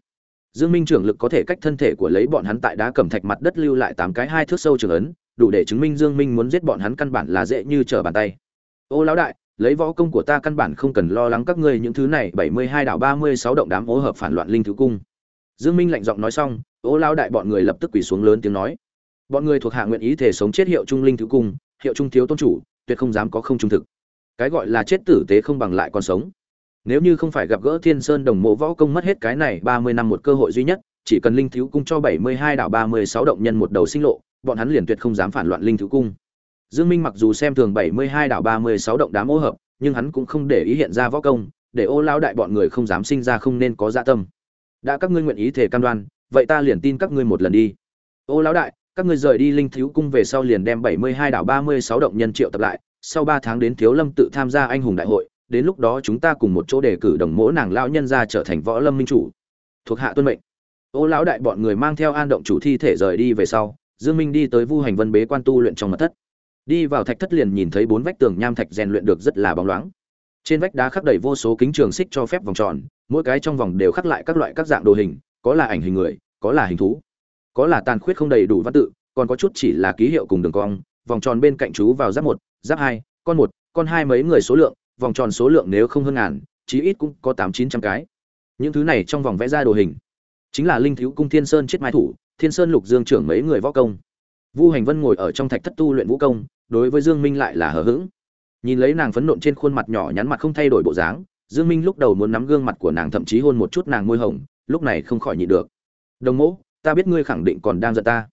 Dương minh trưởng lực có thể cách thân thể của lấy bọn hắn tại đá cẩm thạch mặt đất lưu lại tám cái hai thước sâu trường ấn đủ để chứng minh dương minh muốn giết bọn hắn căn bản là dễ như trở bàn tay. Ô lão đại, lấy võ công của ta căn bản không cần lo lắng các ngươi những thứ này 72 đạo 36 động đám hỗ hợp phản loạn linh thứ cung. Dương minh lạnh giọng nói xong, ô lão đại bọn người lập tức quỳ xuống lớn tiếng nói. Bọn người thuộc hạ nguyện ý thể sống chết hiệu trung linh thứ cung, hiệu trung thiếu tôn chủ, tuyệt không dám có không trung thực. Cái gọi là chết tử tế không bằng lại còn sống. Nếu như không phải gặp gỡ thiên sơn đồng mộ võ công mất hết cái này ba mươi năm một cơ hội duy nhất, chỉ cần linh thiếu cung cho bảy mươi hai đạo ba mươi sáu động nhân một đầu sinh lộ bọn hắn liền tuyệt không dám phản loạn linh thú cung. Dương minh mặc dù xem thường bảy mươi hai đạo ba mươi sáu động đám ô hợp, nhưng hắn cũng không để ý hiện ra võ công, để ô lão đại bọn người không dám sinh ra không nên có dạ tâm. Đã các ngươi nguyện ý thể cam đoan, vậy ta liền tin các ngươi một lần đi. Ô lão đại, các ngươi rời đi linh thiếu cung về sau liền đem bảy mươi hai đạo ba mươi sáu động nhân triệu tập lại, sau ba tháng đến thiếu lâm tự tham gia anh hùng đại hội, đến lúc đó chúng ta cùng một chỗ đề cử đồng mỗ nàng lão nhân ra trở thành võ lâm minh chủ. Thuộc hạ tuân mệnh. Ô lão đại bọn người mang theo an động chủ thi thể rời đi về sau dương minh đi tới vu hành vân bế quan tu luyện trong mật thất. Đi vào thạch thất liền nhìn thấy bốn vách tường nham thạch rèn luyện được rất là bóng loáng. Trên vách đá khắc đầy vô số kính trường xích cho phép vòng tròn, mỗi cái trong vòng đều khắc lại các loại các dạng đồ hình, có là ảnh hình người, có là hình thú. Có là tàn khuyết không đầy đủ văn tự, còn có chút chỉ là ký hiệu cùng đường cong, vòng tròn bên cạnh chú vào giáp một, giáp hai, con một, con hai mấy người số lượng, vòng tròn số lượng nếu không hơn ngàn, chí ít cũng có tám chín trăm cái. Những thứ này trong vòng vẽ ra đồ hình. Chính là linh thiếu cung thiên sơn chết mai thủ thiên sơn lục dương trưởng mấy người võ công. Vu hành vân ngồi ở trong thạch thất tu luyện vũ công, đối với dương minh lại là hờ hững. Nhìn lấy nàng phấn nộn trên khuôn mặt nhỏ nhắn mặt không thay đổi bộ dáng, dương minh lúc đầu muốn nắm gương mặt của nàng thậm chí hôn một chút nàng môi hồng, lúc này không khỏi nhịn được. Đồng mẫu ta biết ngươi khẳng định còn đang giận ta.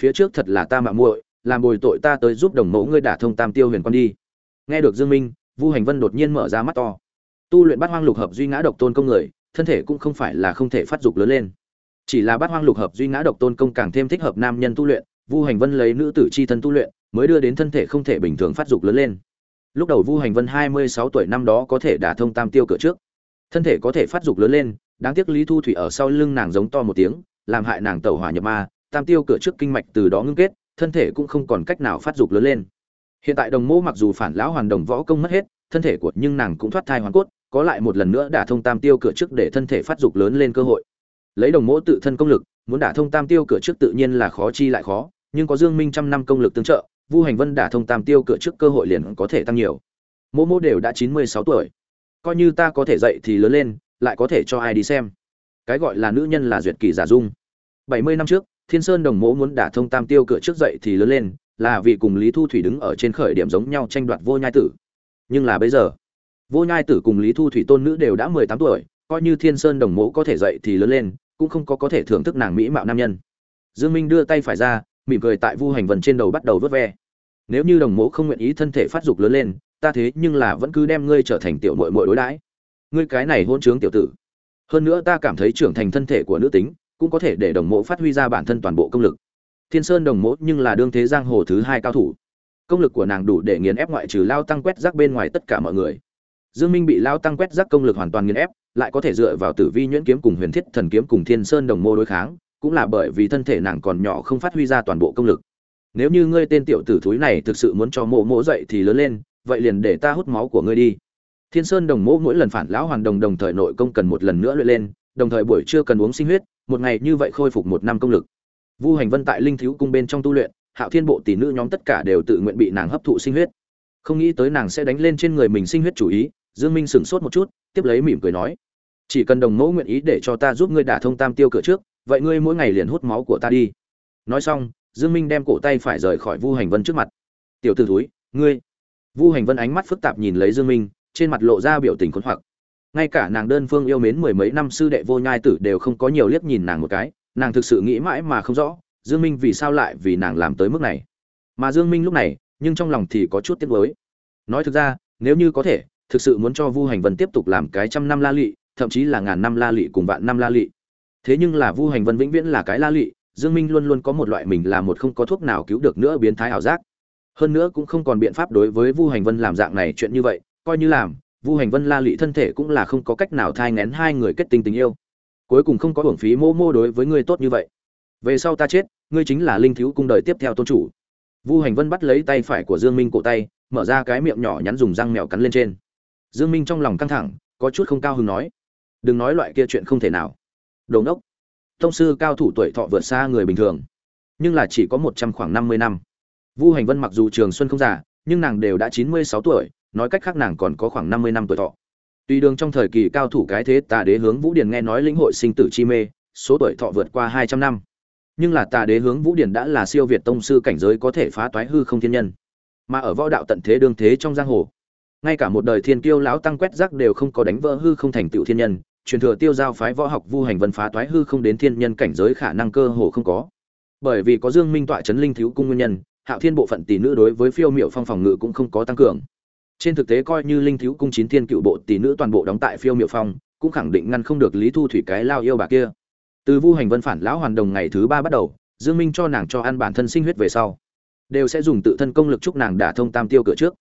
Phía trước thật là ta mạo muội, làm bồi tội ta tới giúp đồng mẫu ngươi đả thông tam tiêu huyền quan đi. Nghe được dương minh, vu hành vân đột nhiên mở ra mắt to. Tu luyện bát hoang lục hợp duy ngã độc tôn công người, thân thể cũng không phải là không thể phát dục lớn lên chỉ là bát hoang lục hợp duy ngã độc tôn công càng thêm thích hợp nam nhân tu luyện, vu hành vân lấy nữ tử chi thân tu luyện, mới đưa đến thân thể không thể bình thường phát dục lớn lên. Lúc đầu vu hành vân hai mươi sáu tuổi năm đó có thể đả thông tam tiêu cửa trước. Thân thể có thể phát dục lớn lên, đáng tiếc lý thu thủy ở sau lưng nàng giống to một tiếng, làm hại nàng tẩu hỏa nhập ma, tam tiêu cửa trước kinh mạch từ đó ngưng kết, thân thể cũng không còn cách nào phát dục lớn lên. Hiện tại đồng mô mặc dù phản lão hoàn đồng võ công mất hết, thân thể của nhưng nàng cũng thoát thai hoàn cốt, có lại một lần nữa đả thông tam tiêu cửa trước để thân thể phát dục lớn lên cơ hội lấy đồng mỗ tự thân công lực, muốn đả thông tam tiêu cửa trước tự nhiên là khó chi lại khó, nhưng có dương minh trăm năm công lực tương trợ, vu hành vân đả thông tam tiêu cửa trước cơ hội liền có thể tăng nhiều. Mỗ mỗ đều đã chín mươi sáu tuổi. Coi như ta có thể dậy thì lớn lên, lại có thể cho ai đi xem? Cái gọi là nữ nhân là duyệt kỳ giả dung. Bảy mươi năm trước, thiên sơn đồng mỗ muốn đả thông tam tiêu cửa trước dậy thì lớn lên, là vì cùng lý thu thủy đứng ở trên khởi điểm giống nhau tranh đoạt vô nhai tử. Nhưng là bây giờ, vô nhai tử cùng lý thu thủy tôn nữ đều đã mười tám tuổi coi như thiên sơn đồng mẫu có thể dậy thì lớn lên, cũng không có có thể thưởng thức nàng mỹ mạo nam nhân. Dương minh đưa tay phải ra, mỉm cười tại vu hành vần trên đầu bắt đầu vớt ve. Nếu như đồng mẫu không nguyện ý thân thể phát dục lớn lên, ta thế nhưng là vẫn cứ đem ngươi trở thành tiểu muội muội đối đãi. Ngươi cái này hôn trướng tiểu tử. Hơn nữa ta cảm thấy trưởng thành thân thể của nữ tính, cũng có thể để đồng mẫu phát huy ra bản thân toàn bộ công lực. Thiên sơn đồng mẫu nhưng là đương thế giang hồ thứ hai cao thủ. Công lực của nàng đủ để nghiền ép ngoại trừ lao tăng quét rác bên ngoài tất cả mọi người dương minh bị Lão tăng quét rác công lực hoàn toàn nghiền ép, lại có thể dựa vào tử vi nhuyễn kiếm cùng huyền thiết thần kiếm cùng thiên sơn đồng mô đối kháng, cũng là bởi vì thân thể nàng còn nhỏ không phát huy ra toàn bộ công lực. Nếu như ngươi tên tiểu tử thúi này thực sự muốn cho mộ mộ dậy thì lớn lên, vậy liền để ta hút máu của ngươi đi. Thiên sơn đồng Mô mỗi lần phản lão hoàn đồng đồng thời nội công cần một lần nữa luyện lên, đồng thời buổi trưa cần uống sinh huyết, một ngày như vậy khôi phục một năm công lực. Vu hành vân tại linh thiếu cung bên trong tu luyện, hạo thiên bộ tỷ nữ nhóm tất cả đều tự nguyện bị nàng hấp thụ sinh huyết. Không nghĩ tới nàng sẽ đánh lên trên người mình sinh huyết chủ ý dương minh sửng sốt một chút, tiếp lấy mỉm cười nói, chỉ cần đồng mẫu nguyện ý để cho ta giúp ngươi đả thông tam tiêu cửa trước, vậy ngươi mỗi ngày liền hút máu của ta đi. Nói xong, dương minh đem cổ tay phải rời khỏi vu hành vân trước mặt. Tiểu tử thúi, ngươi. Vu hành vân ánh mắt phức tạp nhìn lấy dương minh, trên mặt lộ ra biểu tình khốn hoặc. Ngay cả nàng đơn phương yêu mến mười mấy năm sư đệ vô nhai tử đều không có nhiều liếc nhìn nàng một cái, nàng thực sự nghĩ mãi mà không rõ, dương minh vì sao lại vì nàng làm tới mức này. Mà dương minh lúc này, nhưng trong lòng thì có chút tiếc nuối. Nói thực ra, nếu như có thể thực sự muốn cho vu hành vân tiếp tục làm cái trăm năm la lị, thậm chí là ngàn năm la lị cùng vạn năm la lị. Thế nhưng là vu hành vân vĩnh viễn là cái la lị, dương minh luôn luôn có một loại mình là một không có thuốc nào cứu được nữa biến thái ảo giác. Hơn nữa cũng không còn biện pháp đối với vu hành vân làm dạng này chuyện như vậy, coi như làm, vu hành vân la lị thân thể cũng là không có cách nào thai nghén hai người kết tình tình yêu. Cuối cùng không có hưởng phí mô mô đối với ngươi tốt như vậy. Về sau ta chết, ngươi chính là linh thiếu cung đời tiếp theo tôn chủ. Vu hành vân bắt lấy tay phải của dương minh cổ tay, mở ra cái miệng nhỏ nhắn dùng răng mèo cắn lên trên dương minh trong lòng căng thẳng có chút không cao hứng nói đừng nói loại kia chuyện không thể nào đồ ngốc tông sư cao thủ tuổi thọ vượt xa người bình thường nhưng là chỉ có một trăm khoảng năm mươi năm vu hành vân mặc dù trường xuân không già nhưng nàng đều đã chín mươi sáu tuổi nói cách khác nàng còn có khoảng năm mươi năm tuổi thọ Tuy đường trong thời kỳ cao thủ cái thế Tà Đế hướng Vũ Điển nghe nói lĩnh hội sinh tử chi mê, số tuổi thọ vượt qua 200 năm. Nhưng là Tà Đế hướng Vũ Điển đã là siêu việt tông sư cảnh giới có thể phá toái hư không thiên nhân. Mà ở võ đạo tận thế đương thế trong giang hồ, ngay cả một đời thiên kiêu lão tăng quét rác đều không có đánh vỡ hư không thành tựu thiên nhân, truyền thừa tiêu giao phái võ học vu hành vân phá toái hư không đến thiên nhân cảnh giới khả năng cơ hồ không có. Bởi vì có Dương Minh tọa chấn linh thiếu cung nguyên nhân, Hạo Thiên bộ phận tỷ nữ đối với phiêu miệu phong phòng ngự cũng không có tăng cường. Trên thực tế coi như linh thiếu cung chín thiên cựu bộ tỷ nữ toàn bộ đóng tại phiêu miệu phong cũng khẳng định ngăn không được lý thu thủy cái lao yêu bà kia. Từ vu hành vân phản lão hoàn đồng ngày thứ ba bắt đầu dương minh cho nàng cho ăn bản thân sinh huyết về sau đều sẽ dùng tự thân công lực chúc nàng đả thông tam tiêu cửa trước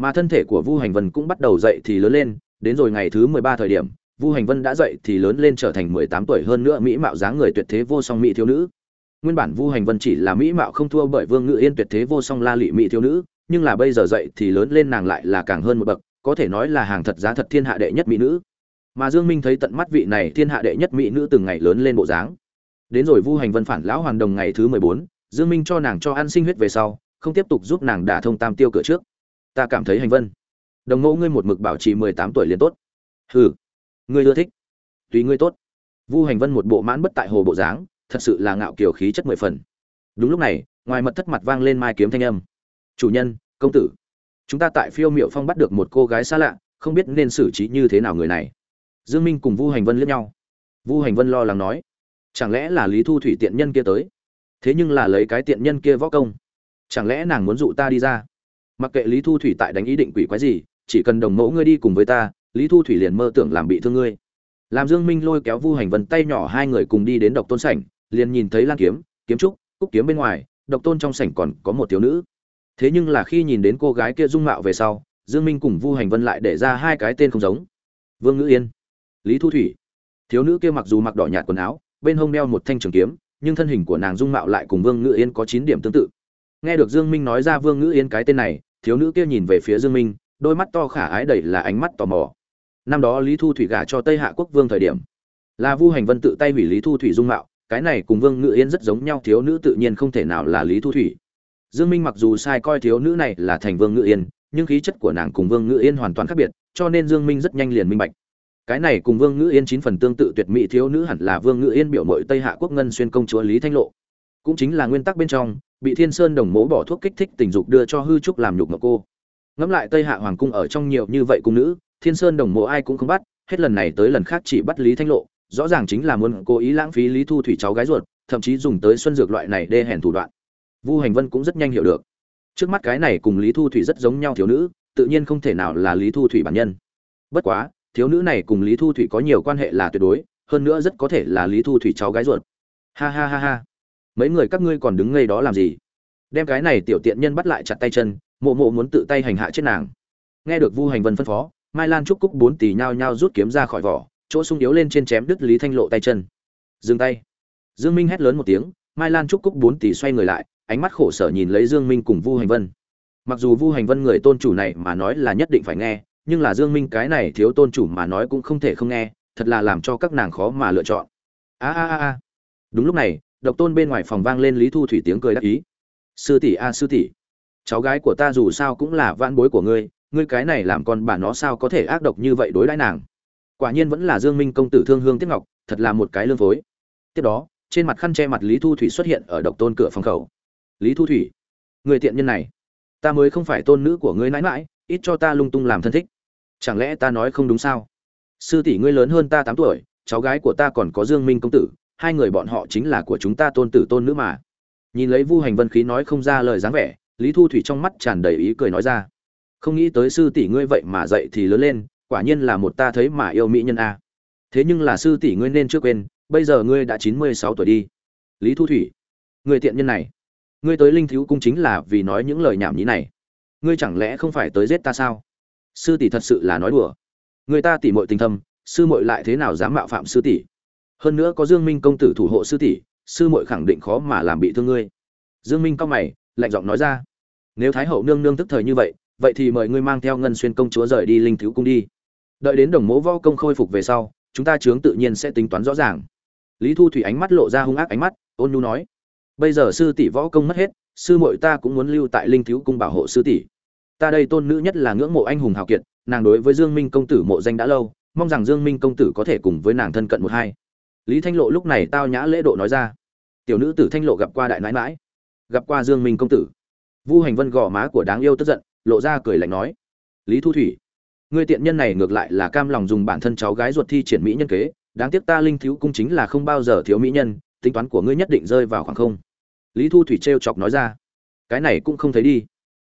mà thân thể của vu hành vân cũng bắt đầu dậy thì lớn lên đến rồi ngày thứ mười ba thời điểm vu hành vân đã dậy thì lớn lên trở thành mười tám tuổi hơn nữa mỹ mạo dáng người tuyệt thế vô song mỹ thiếu nữ. Nguyên bản vu hành vân chỉ là mỹ mạo không thua bởi vương ngự yên tuyệt thế vô song la lị mỹ thiếu nữ nhưng là bây giờ dậy thì lớn lên nàng lại là càng hơn một bậc có thể nói là hàng thật giá thật thiên hạ đệ nhất mỹ nữ. Mà dương minh thấy tận mắt vị này thiên hạ đệ nhất mỹ nữ từng ngày lớn lên bộ dáng. Đến rồi vu hành vân phản lão hoàn đồng ngày thứ mười bốn, dương minh cho nàng cho ăn sinh huyết về sau không tiếp tục giúp nàng đả thông tam tiêu cửa trước ta cảm thấy hành vân. Đồng mẫu ngươi một mực bảo trì mười tám tuổi liền tốt. Hừ, ngươi ưa thích. Tùy ngươi tốt. Vu hành vân một bộ mãn bất tại hồ bộ dáng, thật sự là ngạo kiều khí chất mười phần. Đúng lúc này, ngoài mật thất mặt vang lên mai kiếm thanh âm. Chủ nhân, công tử, chúng ta tại phiêu miệu phong bắt được một cô gái xa lạ, không biết nên xử trí như thế nào người này. Dương minh cùng vu hành vân liếc nhau. Vu hành vân lo lắng nói, chẳng lẽ là lý thu thủy tiện nhân kia tới? Thế nhưng là lấy cái tiện nhân kia võ công. Chẳng lẽ nàng muốn dụ ta đi ra? Mặc kệ lý thu thủy tại đánh ý định quỷ quái gì, chỉ cần đồng mẫu ngươi đi cùng với ta, lý thu thủy liền mơ tưởng làm bị thương ngươi. Làm dương minh lôi kéo vu hành vân tay nhỏ hai người cùng đi đến độc tôn sảnh, liền nhìn thấy lan kiếm kiếm trúc, cúc kiếm bên ngoài, độc tôn trong sảnh còn có một thiếu nữ. Thế nhưng là khi nhìn đến cô gái kia dung mạo về sau, dương minh cùng vu hành vân lại để ra hai cái tên không giống. Vương ngữ yên, lý thu thủy. Thiếu nữ kia mặc dù mặc đỏ nhạt quần áo, bên hông đeo một thanh trường kiếm, nhưng thân hình của nàng dung mạo lại cùng vương ngữ yên có chín điểm tương tự. Nghe được dương minh nói ra vương ngữ yên cái tên này thiếu nữ kia nhìn về phía dương minh đôi mắt to khả ái đầy là ánh mắt tò mò năm đó lý thu thủy gả cho tây hạ quốc vương thời điểm là vu hành vân tự tay hủy lý thu thủy dung mạo cái này cùng vương Ngự yên rất giống nhau thiếu nữ tự nhiên không thể nào là lý thu thủy Dương Minh mặc dù sai coi thiếu nữ này là thành Vương Ngự Yên, nhưng khí chất của nàng cùng Vương Ngự Yên hoàn toàn khác biệt, cho nên Dương Minh rất nhanh liền minh bạch. Cái này cùng Vương Ngự Yên chín phần tương tự tuyệt mỹ thiếu nữ hẳn là Vương Ngự Yên biểu muội Tây Hạ quốc ngân xuyên công chúa Lý Thanh Lộ. Cũng chính là nguyên tắc bên trong, bị Thiên Sơn đồng mố bỏ thuốc kích thích tình dục đưa cho hư trúc làm nhục ngọc cô. Ngẫm lại Tây Hạ hoàng cung ở trong nhiều như vậy cung nữ, Thiên Sơn đồng mộ ai cũng không bắt, hết lần này tới lần khác chỉ bắt Lý Thanh Lộ, rõ ràng chính là muốn cố ý lãng phí Lý Thu Thủy cháu gái ruột, thậm chí dùng tới xuân dược loại này đê hèn thủ đoạn. Vu Hành Vân cũng rất nhanh hiểu được trước mắt cái này cùng lý thu thủy rất giống nhau thiếu nữ tự nhiên không thể nào là lý thu thủy bản nhân bất quá thiếu nữ này cùng lý thu thủy có nhiều quan hệ là tuyệt đối hơn nữa rất có thể là lý thu thủy cháu gái ruột ha ha ha ha mấy người các ngươi còn đứng ngây đó làm gì đem cái này tiểu tiện nhân bắt lại chặt tay chân mộ mộ muốn tự tay hành hạ chết nàng nghe được vu hành vân phân phó mai lan trúc cúc bốn tỷ nhao nhao rút kiếm ra khỏi vỏ chỗ sung yếu lên trên chém đứt lý thanh lộ tay chân dừng tay dương minh hét lớn một tiếng mai lan trúc cúc bốn tỷ xoay người lại ánh mắt khổ sở nhìn lấy Dương Minh cùng Vu Hành Vân. Mặc dù Vu Hành Vân người tôn chủ này mà nói là nhất định phải nghe, nhưng là Dương Minh cái này thiếu tôn chủ mà nói cũng không thể không nghe, thật là làm cho các nàng khó mà lựa chọn. A a a a. Đúng lúc này, độc tôn bên ngoài phòng vang lên Lý Thu Thủy tiếng cười đắc ý. "Sư tỷ a sư tỷ, cháu gái của ta dù sao cũng là vãn bối của ngươi, ngươi cái này làm con bà nó sao có thể ác độc như vậy đối đãi nàng?" Quả nhiên vẫn là Dương Minh công tử thương hương tiếp ngọc, thật là một cái lương phối. Tiếp đó, trên mặt khăn che mặt Lý Thu Thủy xuất hiện ở độc tôn cửa phòng khẩu lý thu thủy người tiện nhân này ta mới không phải tôn nữ của ngươi mãi mãi ít cho ta lung tung làm thân thích chẳng lẽ ta nói không đúng sao sư tỷ ngươi lớn hơn ta tám tuổi cháu gái của ta còn có dương minh công tử hai người bọn họ chính là của chúng ta tôn tử tôn nữ mà. Nhìn lấy vu hành vân khí nói không ra lời dáng vẻ, lý thu thủy trong mắt tràn đầy ý cười nói ra. Không nghĩ tới sư tỷ ngươi vậy mà dậy thì lớn lên, quả nhiên là một ta thấy mà yêu mỹ nhân a. Thế nhưng là sư tỷ ngươi nên trước quên, bây giờ ngươi đã chín mươi sáu tuổi đi. Lý thu thủy, người tiện nhân này, ngươi tới linh thiếu cung chính là vì nói những lời nhảm nhí này. Ngươi chẳng lẽ không phải tới giết ta sao? Sư tỷ thật sự là nói đùa. Người ta tỷ muội tình thâm, sư muội lại thế nào dám mạo phạm sư tỷ? Hơn nữa có dương minh công tử thủ hộ sư tỷ, sư muội khẳng định khó mà làm bị thương ngươi. Dương minh cao mày, lạnh giọng nói ra. Nếu thái hậu nương nương tức thời như vậy vậy thì mời ngươi mang theo ngân xuyên công chúa rời đi linh thiếu cung đi. Đợi đến đồng mố võ công khôi phục về sau, chúng ta chướng tự nhiên sẽ tính toán rõ ràng. Lý thu thủy ánh mắt lộ ra hung ác ánh mắt, ôn nhu nói. Bây giờ sư tỷ võ công mất hết, sư muội ta cũng muốn lưu tại linh thiếu cung bảo hộ sư tỷ. Ta đây tôn nữ nhất là ngưỡng mộ anh hùng hào kiệt, nàng đối với dương minh công tử mộ danh đã lâu, mong rằng dương minh công tử có thể cùng với nàng thân cận một hai lý thanh lộ lúc này tao nhã lễ độ nói ra. Tiểu nữ tử thanh lộ gặp qua đại nãi mãi, gặp qua dương minh công tử. Vu hành vân gò má của đáng yêu tức giận, lộ ra cười lạnh nói. Lý thu thủy, ngươi tiện nhân này ngược lại là cam lòng dùng bản thân cháu gái ruột thi triển mỹ nhân kế, đáng tiếc ta linh thiếu cung chính là không bao giờ thiếu mỹ nhân, tính toán của ngươi nhất định rơi vào khoảng không. Lý thu thủy trêu chọc nói ra. Cái này cũng không thấy đi.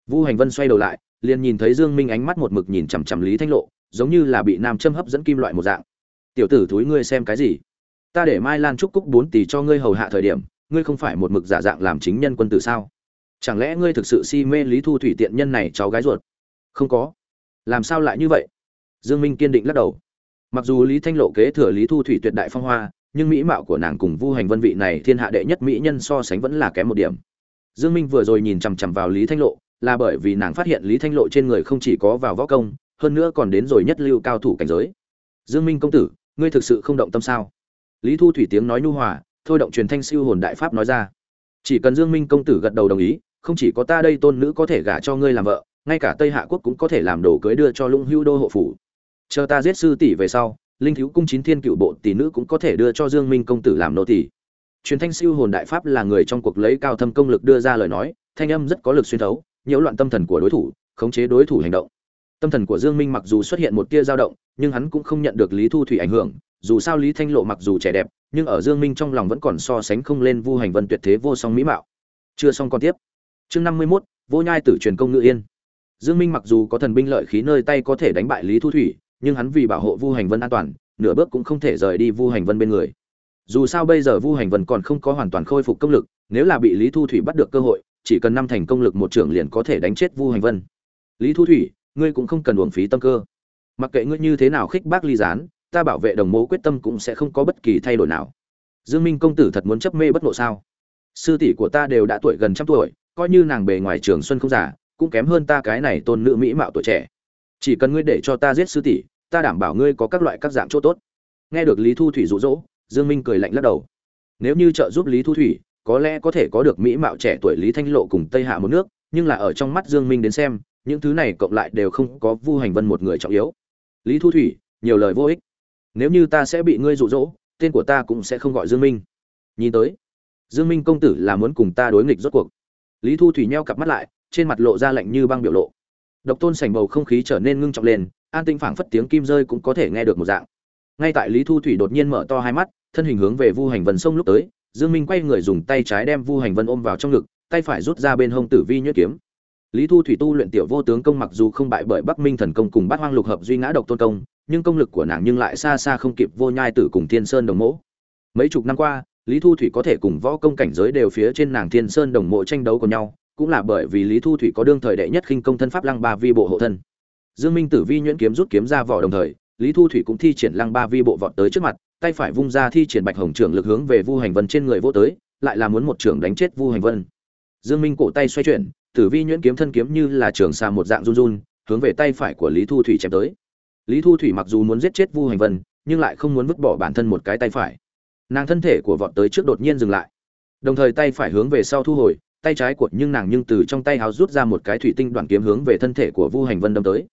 Vu hành vân xoay đầu lại, liền nhìn thấy dương minh ánh mắt một mực nhìn chằm chằm lý thanh lộ, giống như là bị nam châm hấp dẫn kim loại một dạng. Tiểu tử thúi ngươi xem cái gì? Ta để mai lan trúc cúc bốn tỷ cho ngươi hầu hạ thời điểm, ngươi không phải một mực giả dạng làm chính nhân quân tử sao? Chẳng lẽ ngươi thực sự si mê lý thu thủy tiện nhân này, cháu gái ruột? Không có. Làm sao lại như vậy? Dương minh kiên định lắc đầu. Mặc dù lý thanh lộ kế thừa lý thu thủy tuyệt đại phong hoa, nhưng mỹ mạo của nàng cùng vu hành vân vị này thiên hạ đệ nhất mỹ nhân so sánh vẫn là kém một điểm. Dương minh vừa rồi nhìn chằm chằm vào lý thanh lộ, là bởi vì nàng phát hiện lý thanh lộ trên người không chỉ có vào võ công, hơn nữa còn đến rồi nhất lưu cao thủ cảnh giới. Dương minh công tử, ngươi thực sự không động tâm sao? Lý thu thủy tiếng nói nhu hòa, thôi động truyền thanh siêu hồn đại pháp nói ra. Chỉ cần dương minh công tử gật đầu đồng ý, không chỉ có ta đây tôn nữ có thể gả cho ngươi làm vợ, ngay cả tây hạ quốc cũng có thể làm đồ cưới đưa cho lũng hưu đô hộ phủ. Chờ ta giết sư tỷ về sau, linh thiếu cung chín thiên cựu bộ tỷ nữ cũng có thể đưa cho dương minh công tử làm nô tỷ truyền thanh siêu hồn đại pháp là người trong cuộc lấy cao thâm công lực đưa ra lời nói, thanh âm rất có lực xuyên thấu, nhiễu loạn tâm thần của đối thủ, khống chế đối thủ hành động. Tâm thần của dương minh mặc dù xuất hiện một tia dao động, nhưng hắn cũng không nhận được lý thu thủy ảnh hưởng dù sao lý thanh lộ mặc dù trẻ đẹp nhưng ở dương minh trong lòng vẫn còn so sánh không lên vu hành vân tuyệt thế vô song mỹ mạo. Chưa xong còn tiếp. Chương 51, vô nhai tử truyền công ngự yên. Dương minh mặc dù có thần binh lợi khí nơi tay có thể đánh bại lý thu thủy nhưng hắn vì bảo hộ vu hành vân an toàn nửa bước cũng không thể rời đi vu hành vân bên người. Dù sao bây giờ vu hành vân còn không có hoàn toàn khôi phục công lực nếu là bị lý thu thủy bắt được cơ hội chỉ cần năm thành công lực một trưởng liền có thể đánh chết vu hành vân. Lý thu thủy ngươi cũng không cần uổng phí tâm cơ. Mặc kệ ngươi như thế nào khích bác ly gián ta bảo vệ đồng mố quyết tâm cũng sẽ không có bất kỳ thay đổi nào. Dương minh công tử thật muốn chấp mê bất ngộ sao? Sư tỷ của ta đều đã tuổi gần trăm tuổi, coi như nàng bề ngoài trường xuân không già, cũng kém hơn ta cái này tôn nữ mỹ mạo tuổi trẻ. Chỉ cần ngươi để cho ta giết sư tỷ, ta đảm bảo ngươi có các loại các dạng chỗ tốt. Nghe được lý thu thủy rụ rỗ dương minh cười lạnh lắc đầu. Nếu như trợ giúp lý thu thủy, có lẽ có thể có được mỹ mạo trẻ tuổi lý thanh lộ cùng tây hạ một nước, nhưng là ở trong mắt dương minh đến xem, những thứ này cộng lại đều không có vu hành vân một người trọng yếu. Lý thu thủy, nhiều lời vô ích nếu như ta sẽ bị ngươi rụ rỗ, tên của ta cũng sẽ không gọi dương minh. Nhìn tới, dương minh công tử là muốn cùng ta đối nghịch rốt cuộc. Lý thu thủy nheo cặp mắt lại, trên mặt lộ ra lạnh như băng biểu lộ. Độc tôn sảnh bầu không khí trở nên ngưng trọng lên, an tinh phảng phất tiếng kim rơi cũng có thể nghe được một dạng. Ngay tại lý thu thủy đột nhiên mở to hai mắt, thân hình hướng về vu hành vân sông lúc tới, dương minh quay người dùng tay trái đem vu hành vân ôm vào trong ngực, tay phải rút ra bên hông tử vi nhuyễn kiếm. Lý thu thủy tu luyện tiểu vô tướng công mặc dù không bại bởi bắc minh thần công cùng bát hoang lục hợp duy ngã độc tôn công nhưng công lực của nàng nhưng lại xa xa không kịp vô nhai tử cùng thiên sơn đồng mộ. Mấy chục năm qua, lý thu thủy có thể cùng võ công cảnh giới đều phía trên nàng thiên sơn đồng mộ tranh đấu của nhau, cũng là bởi vì lý thu thủy có đương thời đệ nhất khinh công thân pháp lăng ba vi bộ hộ thân. Dương minh tử vi nhuyễn kiếm rút kiếm ra vỏ đồng thời, lý thu thủy cũng thi triển lăng ba vi bộ vọt tới trước mặt, tay phải vung ra thi triển bạch hồng trưởng lực hướng về vu hành vân trên người vô tới, lại là muốn một trưởng đánh chết vu hành vân. Dương minh cổ tay xoay chuyển, tử vi nhuyễn kiếm thân kiếm như là trường xa một dạng run run, hướng về tay phải của lý thu thủy chém tới lý thu thủy mặc dù muốn giết chết vu hành vân, nhưng lại không muốn vứt bỏ bản thân một cái tay phải. Nàng thân thể của vọt tới trước đột nhiên dừng lại. Đồng thời tay phải hướng về sau thu hồi, tay trái của nhưng nàng nhưng từ trong tay háo rút ra một cái thủy tinh đoạn kiếm hướng về thân thể của vu hành vân đâm tới.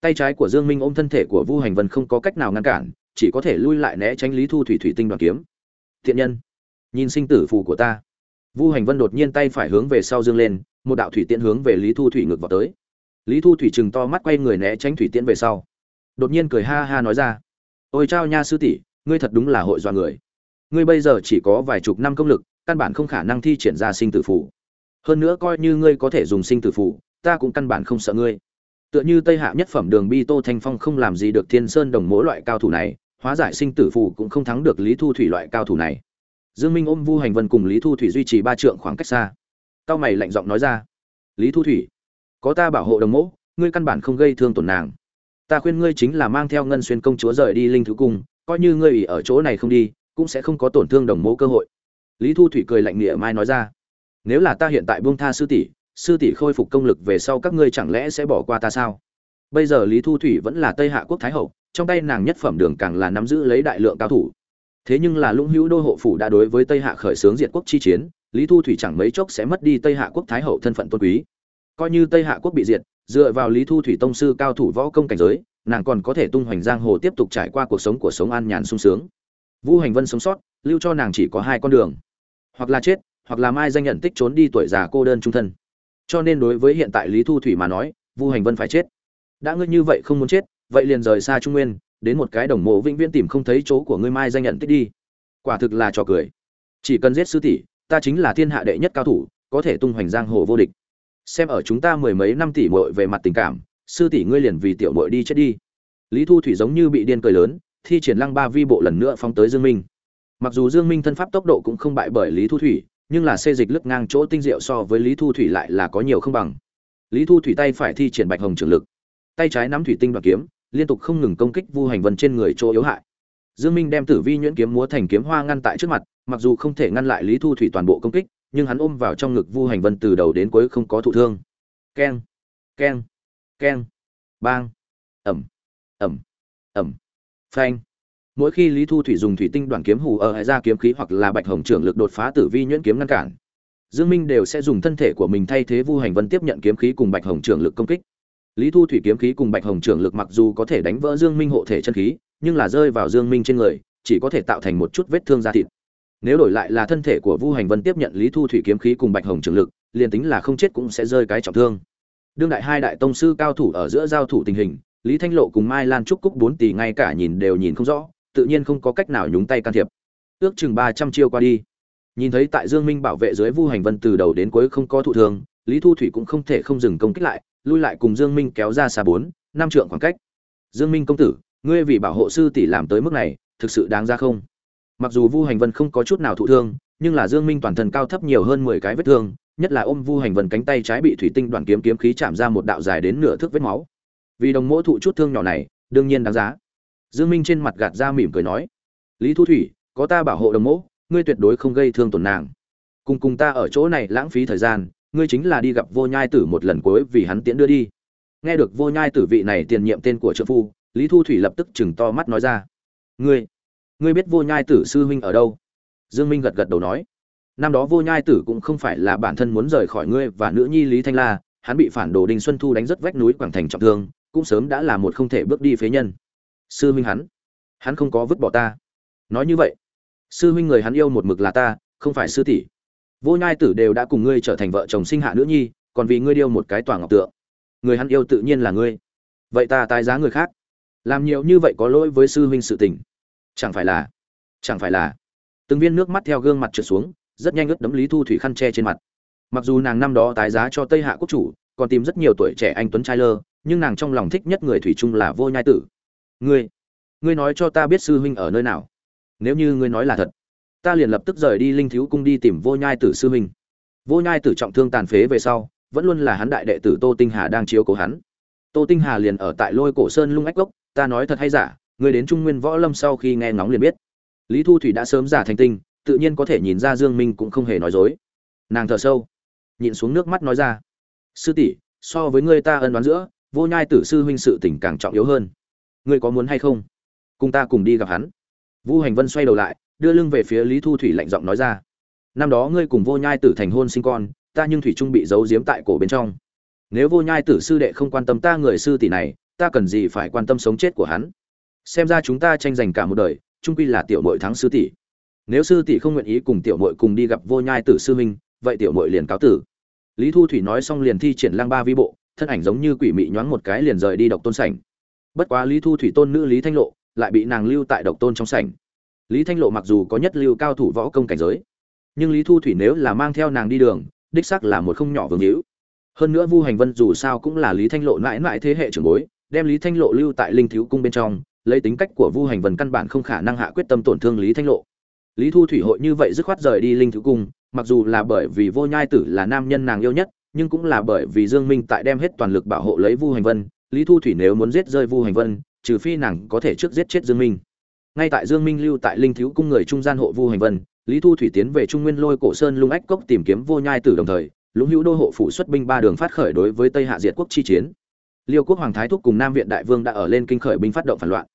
Tay trái của dương minh ôm thân thể của vu hành vân không có cách nào ngăn cản, chỉ có thể lui lại né tránh lý thu thủy thủy tinh đoạn kiếm. Thiện nhân, nhìn sinh tử phù của ta. Vu hành vân đột nhiên tay phải hướng về sau dương lên, một đạo thủy tiễn hướng về lý thu thủy ngược vào tới. Lý thu thủy chừng to mắt quay người né tránh thủy tiễn về sau đột nhiên cười ha ha nói ra. Ôi chao nha sư tỷ, ngươi thật đúng là hội dọa người. Ngươi bây giờ chỉ có vài chục năm công lực, căn bản không khả năng thi triển ra sinh tử phù. Hơn nữa coi như ngươi có thể dùng sinh tử phù, ta cũng căn bản không sợ ngươi. Tựa như tây hạ nhất phẩm đường bi tô thanh phong không làm gì được thiên sơn đồng mỗi loại cao thủ này, hóa giải sinh tử phù cũng không thắng được lý thu thủy loại cao thủ này. Dương minh ôm vu hành vân cùng lý thu thủy duy trì ba trượng khoảng cách xa. Cao mày lạnh giọng nói ra. Lý thu thủy, có ta bảo hộ đồng mỗ, ngươi căn bản không gây thương tổn nàng ta khuyên ngươi chính là mang theo ngân xuyên công chúa rời đi linh thứ cung, coi như ngươi ỉ ở chỗ này không đi, cũng sẽ không có tổn thương đồng mỗ cơ hội. Lý thu thủy cười lạnh nghĩa mai nói ra, nếu là ta hiện tại buông tha sư tỷ sư tỷ khôi phục công lực về sau các ngươi chẳng lẽ sẽ bỏ qua ta sao? Bây giờ lý thu thủy vẫn là tây hạ quốc thái hậu, trong tay nàng nhất phẩm đường càng là nắm giữ lấy đại lượng cao thủ. Thế nhưng là lũng hữu đô hộ phủ đã đối với tây hạ khởi xướng diệt quốc chi chiến, lý thu thủy chẳng mấy chốc sẽ mất đi tây hạ quốc thái hậu thân phận tôn quý. Coi như tây hạ quốc bị diệt dựa vào lý thu thủy tông sư cao thủ võ công cảnh giới, nàng còn có thể tung hoành giang hồ tiếp tục trải qua cuộc sống của sống an nhàn sung sướng. Vũ hành vân sống sót, lưu cho nàng chỉ có hai con đường. Hoặc là chết, hoặc là mai danh nhận tích trốn đi tuổi già cô đơn trung thân. Cho nên đối với hiện tại lý thu thủy mà nói, vu hành vân phải chết. Đã ngươi như vậy không muốn chết, vậy liền rời xa trung nguyên, đến một cái đồng mộ vĩnh viễn tìm không thấy chỗ của ngươi mai danh nhận tích đi. Quả thực là trò cười. Chỉ cần giết sư tỷ, ta chính là thiên hạ đệ nhất cao thủ, có thể tung hoành giang hồ vô địch xem ở chúng ta mười mấy năm tỷ muội về mặt tình cảm, sư tỷ ngươi liền vì tiểu muội đi chết đi. Lý thu thủy giống như bị điên cười lớn, thi triển lăng ba vi bộ lần nữa phóng tới dương minh. Mặc dù dương minh thân pháp tốc độ cũng không bại bởi lý thu thủy, nhưng là xê dịch lướt ngang chỗ tinh diệu so với lý thu thủy lại là có nhiều không bằng. Lý thu thủy tay phải thi triển bạch hồng trường lực, tay trái nắm thủy tinh đoạt kiếm, liên tục không ngừng công kích vu hành vân trên người chỗ yếu hại. Dương minh đem tử vi nhuyễn kiếm múa thành kiếm hoa ngăn tại trước mặt, mặc dù không thể ngăn lại lý thu thủy toàn bộ công kích nhưng hắn ôm vào trong ngực vu hành vân từ đầu đến cuối không có thụ thương. Keng keng keng, bang, ẩm ẩm ẩm, phanh. Mỗi khi lý thu thủy dùng thủy tinh đoạn kiếm hù ở hay ra kiếm khí hoặc là bạch hồng trưởng lực đột phá tử vi nhuyễn kiếm ngăn cản, dương minh đều sẽ dùng thân thể của mình thay thế vu hành vân tiếp nhận kiếm khí cùng bạch hồng trưởng lực công kích. Lý thu thủy kiếm khí cùng bạch hồng trưởng lực mặc dù có thể đánh vỡ dương minh hộ thể chân khí, nhưng là rơi vào dương minh trên người, chỉ có thể tạo thành một chút vết thương da thịt nếu đổi lại là thân thể của vu hành vân tiếp nhận lý thu thủy kiếm khí cùng bạch hồng trưởng lực, liền tính là không chết cũng sẽ rơi cái trọng thương. Đương đại hai đại tông sư cao thủ ở giữa giao thủ tình hình, lý thanh lộ cùng mai lan trúc cúc bốn tỷ ngay cả nhìn đều nhìn không rõ, tự nhiên không có cách nào nhúng tay can thiệp. Ước chừng ba trăm chiêu qua đi. Nhìn thấy tại dương minh bảo vệ dưới vu hành vân từ đầu đến cuối không có thụ thương, lý thu thủy cũng không thể không dừng công kích lại, lui lại cùng dương minh kéo ra xa bốn, năm trượng khoảng cách. Dương minh công tử, ngươi vì bảo hộ sư tỷ làm tới mức này, thực sự đáng ra không? Mặc dù vu hành vân không có chút nào thụ thương, nhưng là dương minh toàn thân cao thấp nhiều hơn 10 cái vết thương, nhất là ôm vu hành vân cánh tay trái bị thủy tinh đoạn kiếm kiếm khí chạm ra một đạo dài đến nửa thước vết máu. Vì đồng mỗ thụ chút thương nhỏ này, đương nhiên đáng giá. Dương minh trên mặt gạt ra mỉm cười nói, lý thu thủy, có ta bảo hộ đồng mỗ, ngươi tuyệt đối không gây thương tổn nàng. Cùng cùng ta ở chỗ này lãng phí thời gian, ngươi chính là đi gặp vô nhai tử một lần cuối vì hắn tiễn đưa đi. Nghe được vô nhai tử vị này tiền nhiệm tên của trợ phu, lý thu thủy lập tức chừng to mắt nói ra, ngươi ngươi biết vô nhai tử sư huynh ở đâu? Dương minh gật gật đầu nói. Năm đó vô nhai tử cũng không phải là bản thân muốn rời khỏi ngươi và nữ nhi lý thanh la, hắn bị phản đồ đinh xuân thu đánh rất vách núi quảng thành trọng thương, cũng sớm đã là một không thể bước đi phế nhân. Sư huynh hắn hắn không có vứt bỏ ta. Nói như vậy, sư huynh người hắn yêu một mực là ta, không phải sư tỷ. Vô nhai tử đều đã cùng ngươi trở thành vợ chồng sinh hạ nữ nhi, còn vì ngươi điêu một cái tòa ngọc tượng. Người hắn yêu tự nhiên là ngươi. Vậy ta tái giá người khác. Làm nhiều như vậy có lỗi với sư huynh sự tình chẳng phải là, chẳng phải là. Từng viên nước mắt theo gương mặt trượt xuống, rất nhanh ướt đấm lý thu thủy khăn che trên mặt. Mặc dù nàng năm đó tái giá cho tây hạ quốc chủ, còn tìm rất nhiều tuổi trẻ anh tuấn trai lơ, nhưng nàng trong lòng thích nhất người thủy chung là vô nhai tử. Ngươi ngươi nói cho ta biết sư huynh ở nơi nào. Nếu như ngươi nói là thật, ta liền lập tức rời đi linh thiếu cung đi tìm vô nhai tử sư huynh. Vô nhai tử trọng thương tàn phế về sau, vẫn luôn là hắn đại đệ tử tô tinh hà đang chiếu cố hắn. Tô tinh hà liền ở tại lôi cổ sơn lung ách gốc, ta nói thật hay giả người đến trung nguyên võ lâm sau khi nghe ngóng liền biết. Lý thu thủy đã sớm giả thành tinh, tự nhiên có thể nhìn ra dương minh cũng không hề nói dối. Nàng thở sâu, nhịn xuống nước mắt nói ra, sư tỷ, so với ngươi ta ân đoán giữa, vô nhai tử sư huynh sự tình càng trọng yếu hơn. Ngươi có muốn hay không? Cùng ta cùng đi gặp hắn. Vu hành vân xoay đầu lại, đưa lưng về phía lý thu thủy lạnh giọng nói ra, năm đó ngươi cùng vô nhai tử thành hôn sinh con, ta nhưng thủy trung bị giấu giếm tại cổ bên trong. Nếu vô nhai tử sư đệ không quan tâm ta người sư tỷ này, ta cần gì phải quan tâm sống chết của hắn? Xem ra chúng ta tranh giành cả một đời trung quy là tiểu mội thắng sư tỷ. Nếu sư tỷ không nguyện ý cùng tiểu mội cùng đi gặp vô nhai tử sư huynh, vậy tiểu mội liền cáo tử. Lý thu thủy nói xong liền thi triển lang ba vi bộ, thân ảnh giống như quỷ mị nhoáng một cái liền rời đi độc tôn sảnh. Bất quá lý thu thủy tôn nữ lý thanh lộ lại bị nàng lưu tại độc tôn trong sảnh. Lý thanh lộ mặc dù có nhất lưu cao thủ võ công cảnh giới, nhưng lý thu thủy nếu là mang theo nàng đi đường, đích xác là một không nhỏ vương hữu. Hơn nữa vu hành vân dù sao cũng là lý thanh lộ mãi mãi thế hệ trưởng bối, đem lý thanh lộ lưu tại linh thiếu cung bên trong lấy tính cách của vu hành vân căn bản không khả năng hạ quyết tâm tổn thương lý thanh lộ. Lý thu thủy hội như vậy dứt khoát rời đi linh thứ cung, mặc dù là bởi vì vô nhai tử là nam nhân nàng yêu nhất, nhưng cũng là bởi vì dương minh tại đem hết toàn lực bảo hộ lấy vu hành vân, lý thu thủy nếu muốn giết rơi vu hành vân, trừ phi nàng có thể trước giết chết dương minh. Ngay tại dương minh lưu tại linh thiếu cung người trung gian hộ vu hành vân, lý thu thủy tiến về trung nguyên lôi cổ sơn lung ách cốc tìm kiếm vô nhai tử đồng thời, lũng hữu đô hộ phủ xuất binh ba đường phát khởi đối với tây hạ diệt quốc chi chiến liêu quốc hoàng thái thúc cùng nam viện đại vương đã ở lên kinh khởi binh phát động phản loạn.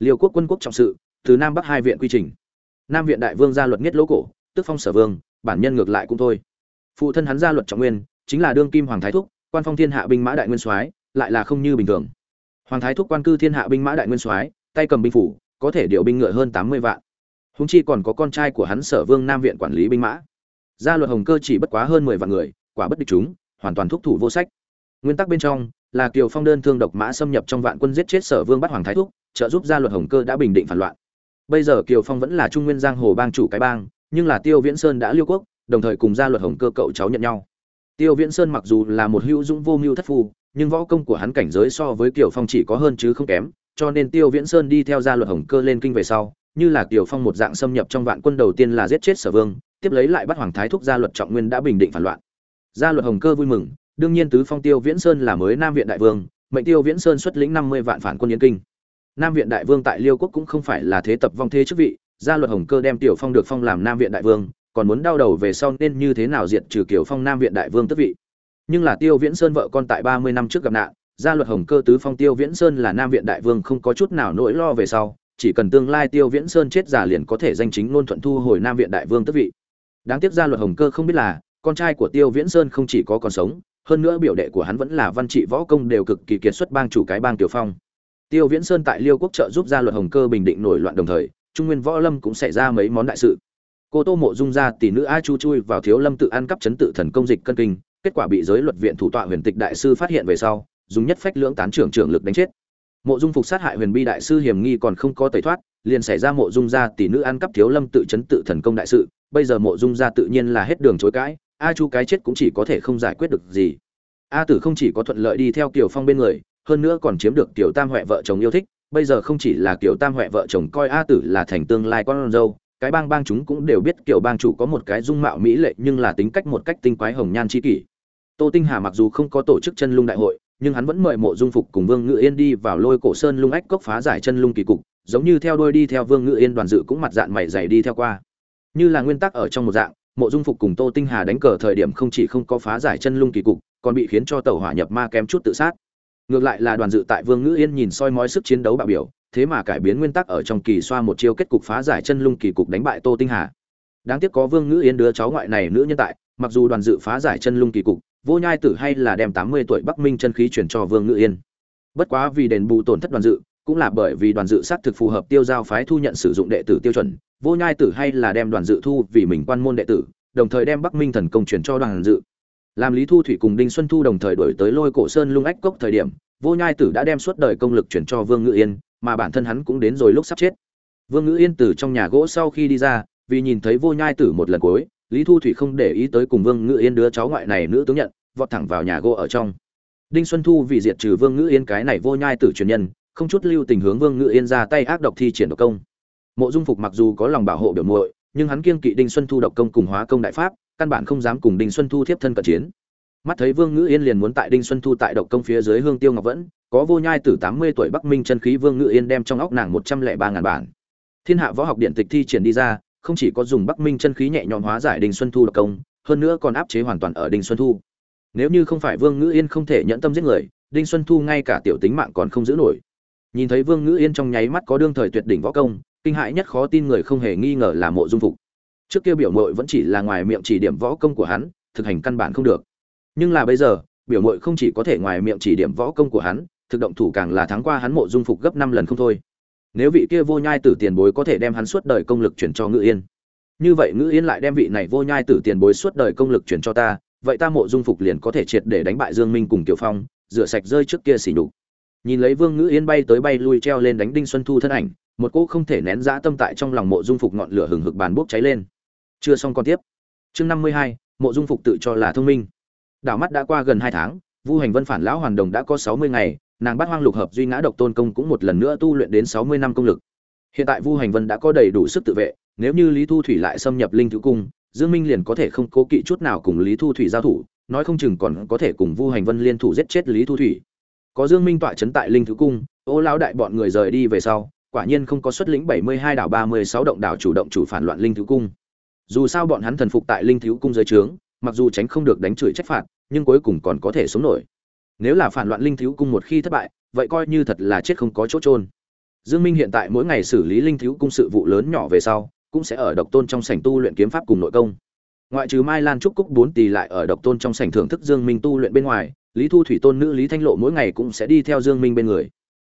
Liêu quốc quân quốc trọng sự, từ nam bắc hai viện quy trình. Nam viện đại vương ra luật nhất lỗ cổ, tức phong sở vương, bản nhân ngược lại cũng thôi. Phụ thân hắn ra luật trọng nguyên, chính là đương kim hoàng thái thúc, quan phong thiên hạ binh mã đại nguyên soái, lại là không như bình thường. Hoàng thái thúc quan cư thiên hạ binh mã đại nguyên soái, tay cầm binh phủ, có thể điều binh ngựa hơn tám mươi vạn. Húng chi còn có con trai của hắn sở vương nam viện quản lý binh mã. Gia luật hồng cơ chỉ bất quá hơn mười vạn người, quả bất địch chúng, hoàn toàn thúc thủ vô sách. Nguyên tắc bên trong là kiều phong đơn thương độc mã xâm nhập trong vạn quân giết chết sở vương bắt hoàng thái thúc, trợ giúp gia luật hồng cơ đã bình định phản loạn. Bây giờ kiều phong vẫn là trung nguyên giang hồ bang chủ cái bang, nhưng là tiêu viễn sơn đã liêu quốc, đồng thời cùng gia luật hồng cơ cậu cháu nhận nhau. Tiêu viễn sơn mặc dù là một hữu dũng vô mưu thất phu, nhưng võ công của hắn cảnh giới so với kiều phong chỉ có hơn chứ không kém, cho nên tiêu viễn sơn đi theo gia luật hồng cơ lên kinh về sau, như là kiều phong một dạng xâm nhập trong vạn quân đầu tiên là giết chết sở vương, tiếp lấy lại bắt hoàng thái thúc gia luật trọng nguyên đã bình định phản loạn gia luật hồng cơ vui mừng, đương nhiên tứ phong tiêu viễn sơn là mới nam viện đại vương, mệnh tiêu viễn sơn xuất lĩnh năm mươi vạn phản quân yến kinh. Nam viện đại vương tại liêu quốc cũng không phải là thế tập vong thế chức vị, gia luật hồng cơ đem tiểu phong được phong làm nam viện đại vương, còn muốn đau đầu về sau nên như thế nào diệt trừ kiểu phong nam viện đại vương tức vị. Nhưng là tiêu viễn sơn vợ con tại ba mươi năm trước gặp nạn, gia luật hồng cơ tứ phong tiêu viễn sơn là nam viện đại vương không có chút nào nỗi lo về sau, chỉ cần tương lai tiêu viễn sơn chết giả liền có thể danh chính ngôn thuận thu hồi nam viện đại vương tức vị. Đáng tiếc gia luật hồng cơ không biết là con trai của tiêu viễn sơn không chỉ có còn sống, hơn nữa biểu đệ của hắn vẫn là văn trị võ công đều cực kỳ kiệt xuất bang chủ cái bang tiểu phong. Tiêu viễn sơn tại liêu quốc trợ giúp gia luật hồng cơ bình định nổi loạn đồng thời, trung nguyên võ lâm cũng xảy ra mấy món đại sự. Cô tô mộ dung ra tỷ nữ a chu chui vào thiếu lâm tự ăn cắp chấn tự thần công dịch cân kinh, kết quả bị giới luật viện thủ tọa huyền tịch đại sư phát hiện về sau, dùng nhất phách lưỡng tán trưởng trưởng lực đánh chết. Mộ dung phục sát hại huyền bi đại sư hiểm nghi còn không có tẩy thoát, liền xảy ra mộ dung gia tỷ nữ ăn cắp thiếu lâm tự chấn tự thần công đại sự, bây giờ mộ dung gia tự nhiên là hết đường chối cãi a chu cái chết cũng chỉ có thể không giải quyết được gì. A tử không chỉ có thuận lợi đi theo kiều phong bên người, hơn nữa còn chiếm được tiểu tam huệ vợ chồng yêu thích. Bây giờ không chỉ là kiều tam huệ vợ chồng coi a tử là thành tương lai con dâu, cái bang bang chúng cũng đều biết Kiều bang chủ có một cái dung mạo mỹ lệ nhưng là tính cách một cách tinh quái hồng nhan chi kỷ. Tô tinh hà mặc dù không có tổ chức chân lung đại hội, nhưng hắn vẫn mời mộ dung phục cùng vương ngự yên đi vào lôi cổ sơn lung ách cốc phá giải chân lung kỳ cục, giống như theo đôi đi theo vương ngự yên đoàn dự cũng mặt dạng mày dày đi theo qua. Như là nguyên tắc ở trong một dạng mộ dung phục cùng tô tinh hà đánh cờ thời điểm không chỉ không có phá giải chân lung kỳ cục, còn bị khiến cho tàu hỏa nhập ma kém chút tự sát. Ngược lại là đoàn dự tại vương ngữ yên nhìn soi mói sức chiến đấu bạo biểu, thế mà cải biến nguyên tắc ở trong kỳ xoa một chiêu kết cục phá giải chân lung kỳ cục đánh bại tô tinh hà. Đáng tiếc có vương ngữ yên đứa cháu ngoại này nữ nhân tại, mặc dù đoàn dự phá giải chân lung kỳ cục, vô nhai tử hay là đem tám mươi tuổi bắc minh chân khí chuyển cho vương ngữ yên. Bất quá vì đền bù tổn thất đoàn dự cũng là bởi vì đoàn dự sát thực phù hợp tiêu giao phái thu nhận sử dụng đệ tử tiêu chuẩn, vô nhai tử hay là đem đoàn dự thu vì mình quan môn đệ tử, đồng thời đem bắc minh thần công truyền cho đoàn dự. Làm lý thu thủy cùng đinh xuân thu đồng thời đổi tới lôi cổ sơn lung ách cốc thời điểm, vô nhai tử đã đem suốt đời công lực chuyển cho vương ngự yên, mà bản thân hắn cũng đến rồi lúc sắp chết. Vương ngự yên từ trong nhà gỗ sau khi đi ra, vì nhìn thấy vô nhai tử một lần cuối, lý thu thủy không để ý tới cùng vương ngự yên đứa cháu ngoại này nữ tướng nhận, vọt thẳng vào nhà gỗ ở trong. Đinh xuân thu vì diệt trừ vương ngự yên cái này vô nhai tử truyền nhân không chút lưu tình hướng vương ngự yên ra tay ác độc thi triển độc công. Mộ dung phục mặc dù có lòng bảo hộ biểu muội, nhưng hắn kiên kỵ đinh xuân thu độc công cùng hóa công đại pháp, căn bản không dám cùng đinh xuân thu thiếp thân cận chiến. Mắt thấy vương ngữ yên liền muốn tại đinh xuân thu tại độc công phía dưới hương tiêu ngọc vẫn, có vô nhai tử tám mươi tuổi bắc minh chân khí vương ngữ yên đem trong óc nàng một trăm lẻ ba ngàn bản. Thiên hạ võ học điện tịch thi triển đi ra, không chỉ có dùng bắc minh chân khí nhẹ nhõm hóa giải đinh xuân thu độc công, hơn nữa còn áp chế hoàn toàn ở đinh xuân thu. Nếu như không phải vương ngữ yên không thể nhẫn tâm giết người, đinh xuân thu ngay cả tiểu tính mạng còn không giữ nổi nhìn thấy vương ngữ yên trong nháy mắt có đương thời tuyệt đỉnh võ công, kinh hãi nhất khó tin người không hề nghi ngờ là mộ dung phục. Trước kia biểu mội vẫn chỉ là ngoài miệng chỉ điểm võ công của hắn, thực hành căn bản không được. Nhưng là bây giờ, biểu mội không chỉ có thể ngoài miệng chỉ điểm võ công của hắn, thực động thủ càng là thắng qua hắn mộ dung phục gấp năm lần không thôi. Nếu vị kia vô nhai tử tiền bối có thể đem hắn suốt đời công lực chuyển cho ngữ yên. Như vậy ngữ yên lại đem vị này vô nhai tử tiền bối suốt đời công lực chuyển cho ta, vậy ta mộ dung phục liền có thể triệt để đánh bại dương minh cùng tiểu phong, rửa sạch rơi trước kia xỉ nhục nhìn lấy vương ngữ yên bay tới bay lui treo lên đánh đinh xuân thu thân ảnh, một cô không thể nén dã tâm tại trong lòng mộ dung phục ngọn lửa hừng hực bàn bốc cháy lên. Chưa xong còn tiếp. Chương năm mươi hai, mộ dung phục tự cho là thông minh. Đảo mắt đã qua gần hai tháng, vu hành vân phản lão hoàn đồng đã có sáu mươi ngày, nàng bắt hoang lục hợp duy ngã độc tôn công cũng một lần nữa tu luyện đến sáu mươi năm công lực. Hiện tại vu hành vân đã có đầy đủ sức tự vệ, nếu như lý thu thủy lại xâm nhập linh thứ cung, dương minh liền có thể không cố kỵ chút nào cùng lý thu thủy giao thủ, nói không chừng còn có thể cùng vu hành vân liên thủ giết chết lý thu thủy có dương minh tọa chấn tại linh thứ cung, ô lão đại bọn người rời đi về sau, quả nhiên không có xuất lĩnh 72 đảo 36 động đảo chủ động chủ phản loạn linh thứ cung. Dù sao bọn hắn thần phục tại linh thứ cung dưới trướng, mặc dù tránh không được đánh chửi trách phạt, nhưng cuối cùng còn có thể sống nổi. Nếu là phản loạn linh thiếu cung một khi thất bại, vậy coi như thật là chết không có chỗ trôn dương minh hiện tại mỗi ngày xử lý linh thiếu cung sự vụ lớn nhỏ về sau, cũng sẽ ở độc tôn trong sảnh tu luyện kiếm pháp cùng nội công. Ngoại trừ mai lan trúc cúc bốn tỷ lại ở độc tôn trong sảnh thưởng thức dương minh tu luyện bên ngoài lý thu thủy tôn nữ lý thanh lộ mỗi ngày cũng sẽ đi theo dương minh bên người.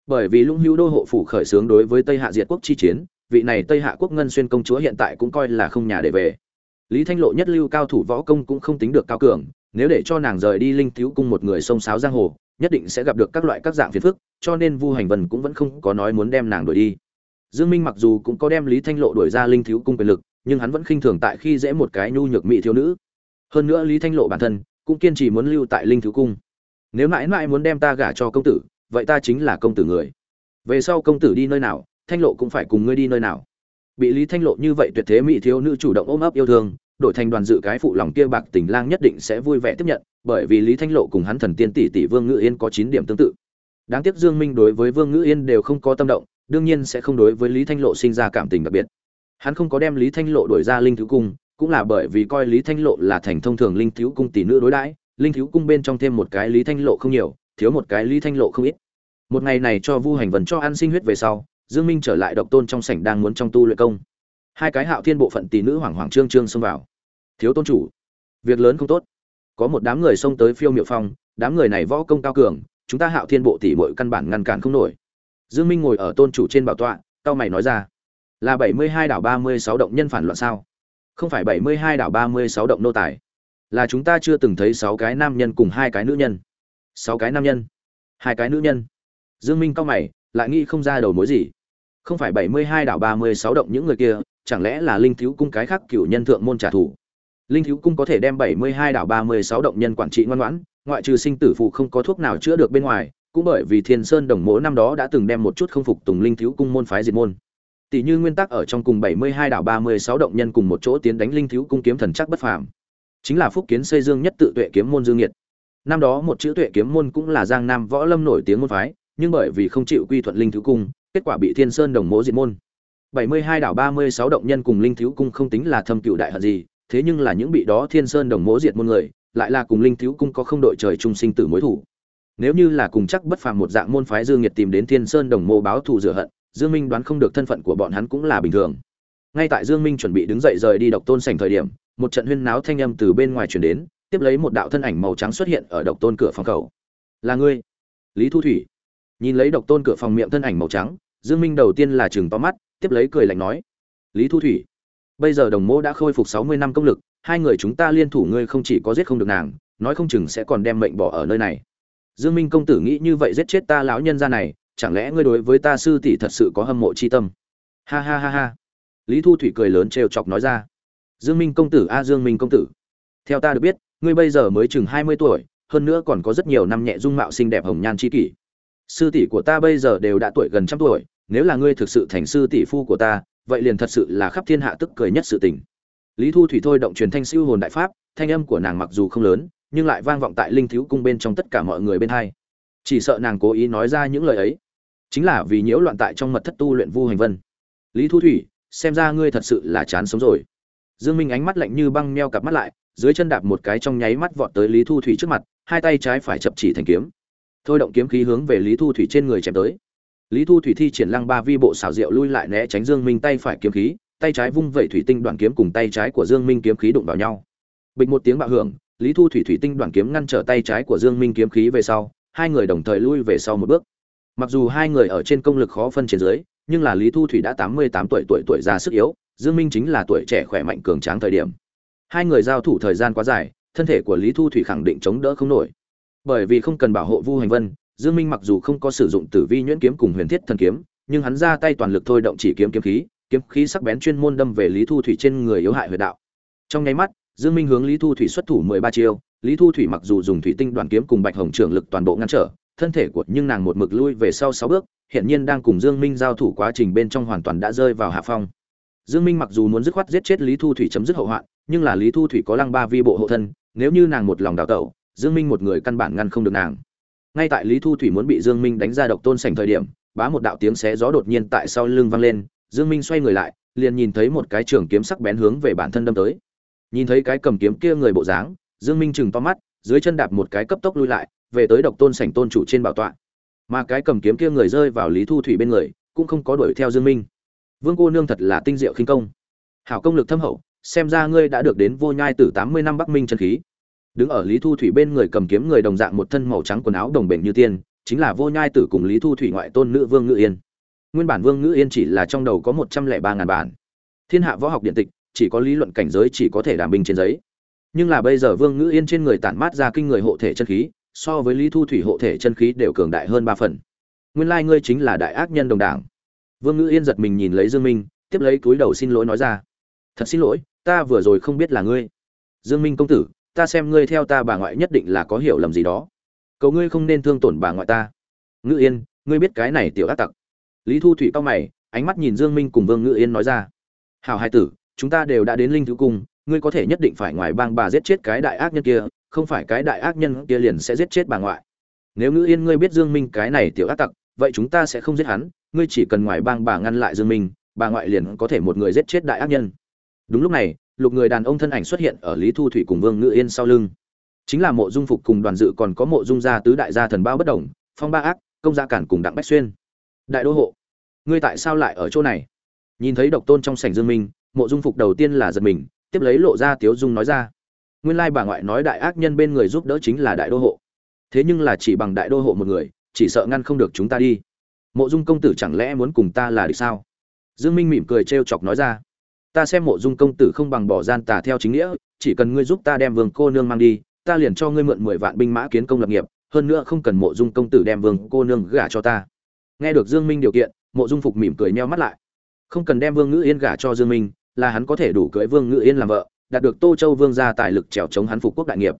Bởi vì lũng hữu đô hộ phủ khởi xướng đối với tây hạ diệt quốc chi chiến, vị này tây hạ quốc ngân xuyên công chúa hiện tại cũng coi là không nhà để về. Lý thanh lộ nhất lưu cao thủ võ công cũng không tính được cao cường, nếu để cho nàng rời đi linh thiếu cung một người sông sáo giang hồ, nhất định sẽ gặp được các loại các dạng phiền phức, cho nên vu hành vân cũng vẫn không có nói muốn đem nàng đuổi đi. Dương minh mặc dù cũng có đem lý thanh lộ đuổi ra linh thiếu cung quyền lực, nhưng hắn vẫn khinh thường tại khi dễ một cái nhu nhược mỹ thiếu nữ. Hơn nữa lý thanh lộ bản thân cũng kiên trì muốn lưu tại linh thiếu cung nếu mãi mãi muốn đem ta gả cho công tử, vậy ta chính là công tử người. Về sau công tử đi nơi nào, thanh lộ cũng phải cùng ngươi đi nơi nào. Bị lý thanh lộ như vậy tuyệt thế mỹ thiếu nữ chủ động ôm ấp yêu thương, đổi thành đoàn dự cái phụ lòng kia bạc tình lang nhất định sẽ vui vẻ tiếp nhận, bởi vì lý thanh lộ cùng hắn thần tiên tỷ tỷ vương ngự yên có chín điểm tương tự. Đáng tiếc dương minh đối với vương ngự yên đều không có tâm động, đương nhiên sẽ không đối với lý thanh lộ sinh ra cảm tình đặc biệt. Hắn không có đem lý thanh lộ đổi ra linh Thứ cung, cũng là bởi vì coi lý thanh lộ là thành thông thường linh thiếu cung tỷ nữ đối đãi linh thiếu cung bên trong thêm một cái lý thanh lộ không nhiều, thiếu một cái lý thanh lộ không ít. Một ngày này cho vu hành vần cho ăn sinh huyết về sau, dương minh trở lại độc tôn trong sảnh đang muốn trong tu luyện công. Hai cái hạo thiên bộ phận tỷ nữ hoảng hoảng trương trương xông vào. Thiếu tôn chủ, việc lớn không tốt. Có một đám người xông tới phiêu miệu phong, đám người này võ công cao cường, chúng ta hạo thiên bộ tỷ muội căn bản ngăn cản không nổi. Dương minh ngồi ở tôn chủ trên bảo tọa, cao mày nói ra, là 72 đảo 36 động nhân phản loạn sao? Không phải 72 đảo 36 động nô tài là chúng ta chưa từng thấy sáu cái nam nhân cùng hai cái nữ nhân. Sáu cái nam nhân. Hai cái nữ nhân. Dương minh cao mày, lại nghĩ không ra đầu mối gì. Không phải 72 đảo 36 động những người kia, chẳng lẽ là linh thiếu cung cái khác cửu nhân thượng môn trả thù? Linh thiếu cung có thể đem 72 đảo 36 động nhân quản trị ngoan ngoãn, ngoại trừ sinh tử phụ không có thuốc nào chữa được bên ngoài, cũng bởi vì thiên sơn đồng mỗ năm đó đã từng đem một chút không phục tùng linh thiếu cung môn phái diệt môn. Tỷ như nguyên tắc ở trong cùng 72 đảo 36 động nhân cùng một chỗ tiến đánh linh thiếu cung kiếm thần chắc bất phàm chính là phúc kiến xây dương nhất tự tuệ kiếm môn dương nhiệt năm đó một chữ tuệ kiếm môn cũng là giang nam võ lâm nổi tiếng môn phái, nhưng bởi vì không chịu quy thuận linh thiếu cung, kết quả bị thiên sơn đồng mố diệt môn. 72 đảo 36 động nhân cùng linh thiếu cung không tính là thâm cựu đại hận gì, thế nhưng là những bị đó thiên sơn đồng mố diệt môn người, lại là cùng linh thiếu cung có không đội trời chung sinh tử mối thủ. Nếu như là cùng chắc bất phàm một dạng môn phái dương nhiệt tìm đến thiên sơn đồng mô báo thù rửa hận, dương minh đoán không được thân phận của bọn hắn cũng là bình thường. Ngay tại dương minh chuẩn bị đứng dậy rời đi độc tôn sảnh thời điểm một trận huyên náo thanh âm từ bên ngoài truyền đến, tiếp lấy một đạo thân ảnh màu trắng xuất hiện ở độc tôn cửa phòng khẩu là ngươi? Lý thu thủy. Nhìn lấy độc tôn cửa phòng miệng thân ảnh màu trắng, dương minh đầu tiên là chừng to mắt, tiếp lấy cười lạnh nói. Lý thu thủy, bây giờ đồng mô đã khôi phục 60 năm công lực, hai người chúng ta liên thủ ngươi không chỉ có giết không được nàng, nói không chừng sẽ còn đem mệnh bỏ ở nơi này. Dương minh công tử nghĩ như vậy giết chết ta lão nhân gia này, chẳng lẽ ngươi đối với ta sư tỷ thật sự có hâm mộ chi tâm? Ha ha ha ha. Lý thu thủy cười lớn trêu chọc nói ra dương minh công tử, a, dương minh công tử. Theo ta được biết, ngươi bây giờ mới chừng 20 tuổi, hơn nữa còn có rất nhiều năm nhẹ dung mạo xinh đẹp hồng nhan chi kỷ. Sư tỷ của ta bây giờ đều đã tuổi gần trăm tuổi, nếu là ngươi thực sự thành sư tỷ phu của ta, vậy liền thật sự là khắp thiên hạ tức cười nhất sự tình. Lý thu thủy thôi động truyền thanh siêu hồn đại pháp, thanh âm của nàng mặc dù không lớn, nhưng lại vang vọng tại linh thiếu cung bên trong tất cả mọi người bên hai. Chỉ sợ nàng cố ý nói ra những lời ấy, chính là vì nhiễu loạn tại trong mật thất tu luyện vu hành vân. Lý thu thủy, xem ra ngươi thật sự là chán sống rồi dương minh ánh mắt lạnh như băng meo cặp mắt lại, dưới chân đạp một cái trong nháy mắt vọt tới lý thu thủy trước mặt, hai tay trái phải chập chỉ thành kiếm. Thôi động kiếm khí hướng về lý thu thủy trên người chém tới. Lý thu thủy thi triển lăng ba vi bộ xảo diệu lui lại né tránh dương minh tay phải kiếm khí, tay trái vung vẩy thủy tinh đoạn kiếm cùng tay trái của dương minh kiếm khí đụng vào nhau. Bịch một tiếng bạo hưởng, lý thu thủy thủy tinh đoạn kiếm ngăn trở tay trái của dương minh kiếm khí về sau, hai người đồng thời lui về sau một bước. Mặc dù hai người ở trên công lực khó phân trên dưới, nhưng là lý thu thủy đã tám mươi tám tuổi tuổi tuổi già sức yếu dương minh chính là tuổi trẻ khỏe mạnh cường tráng thời điểm. Hai người giao thủ thời gian quá dài, thân thể của lý thu thủy khẳng định chống đỡ không nổi. Bởi vì không cần bảo hộ vu hành vân, dương minh mặc dù không có sử dụng tử vi nhuyễn kiếm cùng huyền thiết thần kiếm, nhưng hắn ra tay toàn lực thôi động chỉ kiếm kiếm khí kiếm khí sắc bén chuyên môn đâm về lý thu thủy trên người yếu hại huyệt đạo. Trong nháy mắt, dương minh hướng lý thu thủy xuất thủ mười ba chiêu, lý thu thủy mặc dù dùng thủy tinh đoàn kiếm cùng bạch hồng trưởng lực toàn bộ ngăn trở, thân thể của nhưng nàng một mực lui về sau sáu bước hiện nhiên đang cùng dương minh giao thủ quá trình bên trong hoàn toàn đã rơi vào hạ phong dương minh mặc dù muốn dứt khoát giết chết lý thu thủy chấm dứt hậu hoạn, nhưng là lý thu thủy có lăng ba vi bộ hộ thân, nếu như nàng một lòng đào tẩu, dương minh một người căn bản ngăn không được nàng. Ngay tại lý thu thủy muốn bị dương minh đánh ra độc tôn sảnh thời điểm, bá một đạo tiếng xé gió đột nhiên tại sau lưng vang lên, dương minh xoay người lại, liền nhìn thấy một cái trường kiếm sắc bén hướng về bản thân đâm tới. Nhìn thấy cái cầm kiếm kia người bộ dáng, dương minh chừng to mắt, dưới chân đạp một cái cấp tốc lui lại, về tới độc tôn sảnh tôn chủ trên bảo tọa. Mà cái cầm kiếm kia người rơi vào lý thu thủy bên người, cũng không có đuổi theo dương minh vương cô nương thật là tinh diệu khinh công. Hảo công lực thâm hậu, xem ra ngươi đã được đến vô nhai tử tám mươi năm bắc minh chân khí. Đứng ở lý thu thủy bên người cầm kiếm người đồng dạng một thân màu trắng quần áo đồng bền như tiên, chính là vô nhai tử cùng lý thu thủy ngoại tôn nữ vương ngự yên. Nguyên bản vương ngự yên chỉ là trong đầu có một trăm lẻ ba ngàn bản. Thiên hạ võ học điện tịch, chỉ có lý luận cảnh giới chỉ có thể đảm binh trên giấy. Nhưng là bây giờ vương ngự yên trên người tản mát ra kinh người hộ thể chân khí, so với lý thu thủy hộ thể chân khí đều cường đại hơn ba phần. Nguyên lai ngươi chính là đại ác nhân đồng đảng vương Ngữ yên giật mình nhìn lấy dương minh, tiếp lấy túi đầu xin lỗi nói ra. Thật xin lỗi, ta vừa rồi không biết là ngươi. Dương minh công tử, ta xem ngươi theo ta bà ngoại nhất định là có hiểu lầm gì đó. Cầu ngươi không nên thương tổn bà ngoại ta. Ngữ yên, ngươi biết cái này tiểu ác tặc. Lý thu thủy cao mày, ánh mắt nhìn dương minh cùng vương Ngữ yên nói ra. Hảo hai tử, chúng ta đều đã đến linh thứ cung, ngươi có thể nhất định phải ngoài bang bà giết chết cái đại ác nhân kia, không phải cái đại ác nhân kia liền sẽ giết chết bà ngoại. Nếu Ngữ yên ngươi biết dương minh cái này tiểu ác tặc, vậy chúng ta sẽ không giết hắn ngươi chỉ cần ngoài bang bà ngăn lại dương minh bà ngoại liền có thể một người giết chết đại ác nhân. Đúng lúc này lục người đàn ông thân ảnh xuất hiện ở lý thu thủy cùng vương ngự yên sau lưng. Chính là mộ dung phục cùng đoàn dự còn có mộ dung gia tứ đại gia thần bao bất động, phong ba ác công gia cản cùng đặng bách xuyên. Đại đô hộ ngươi tại sao lại ở chỗ này? Nhìn thấy độc tôn trong sảnh dương minh mộ dung phục đầu tiên là giật mình tiếp lấy lộ ra tiếu dung nói ra. Nguyên lai bà ngoại nói đại ác nhân bên người giúp đỡ chính là đại đô hộ. Thế nhưng là chỉ bằng đại đô hộ một người chỉ sợ ngăn không được chúng ta đi mộ dung công tử chẳng lẽ muốn cùng ta là được sao? Dương minh mỉm cười trêu chọc nói ra. Ta xem mộ dung công tử không bằng bỏ gian tà theo chính nghĩa, chỉ cần ngươi giúp ta đem vương cô nương mang đi, ta liền cho ngươi mượn mười vạn binh mã kiến công lập nghiệp, hơn nữa không cần mộ dung công tử đem vương cô nương gả cho ta. Nghe được dương minh điều kiện, mộ dung phục mỉm cười nheo mắt lại. Không cần đem vương ngữ yên gả cho dương minh, là hắn có thể đủ cưới vương ngữ yên làm vợ, đạt được tô châu vương gia tài lực trèo chống hắn phục quốc đại nghiệp.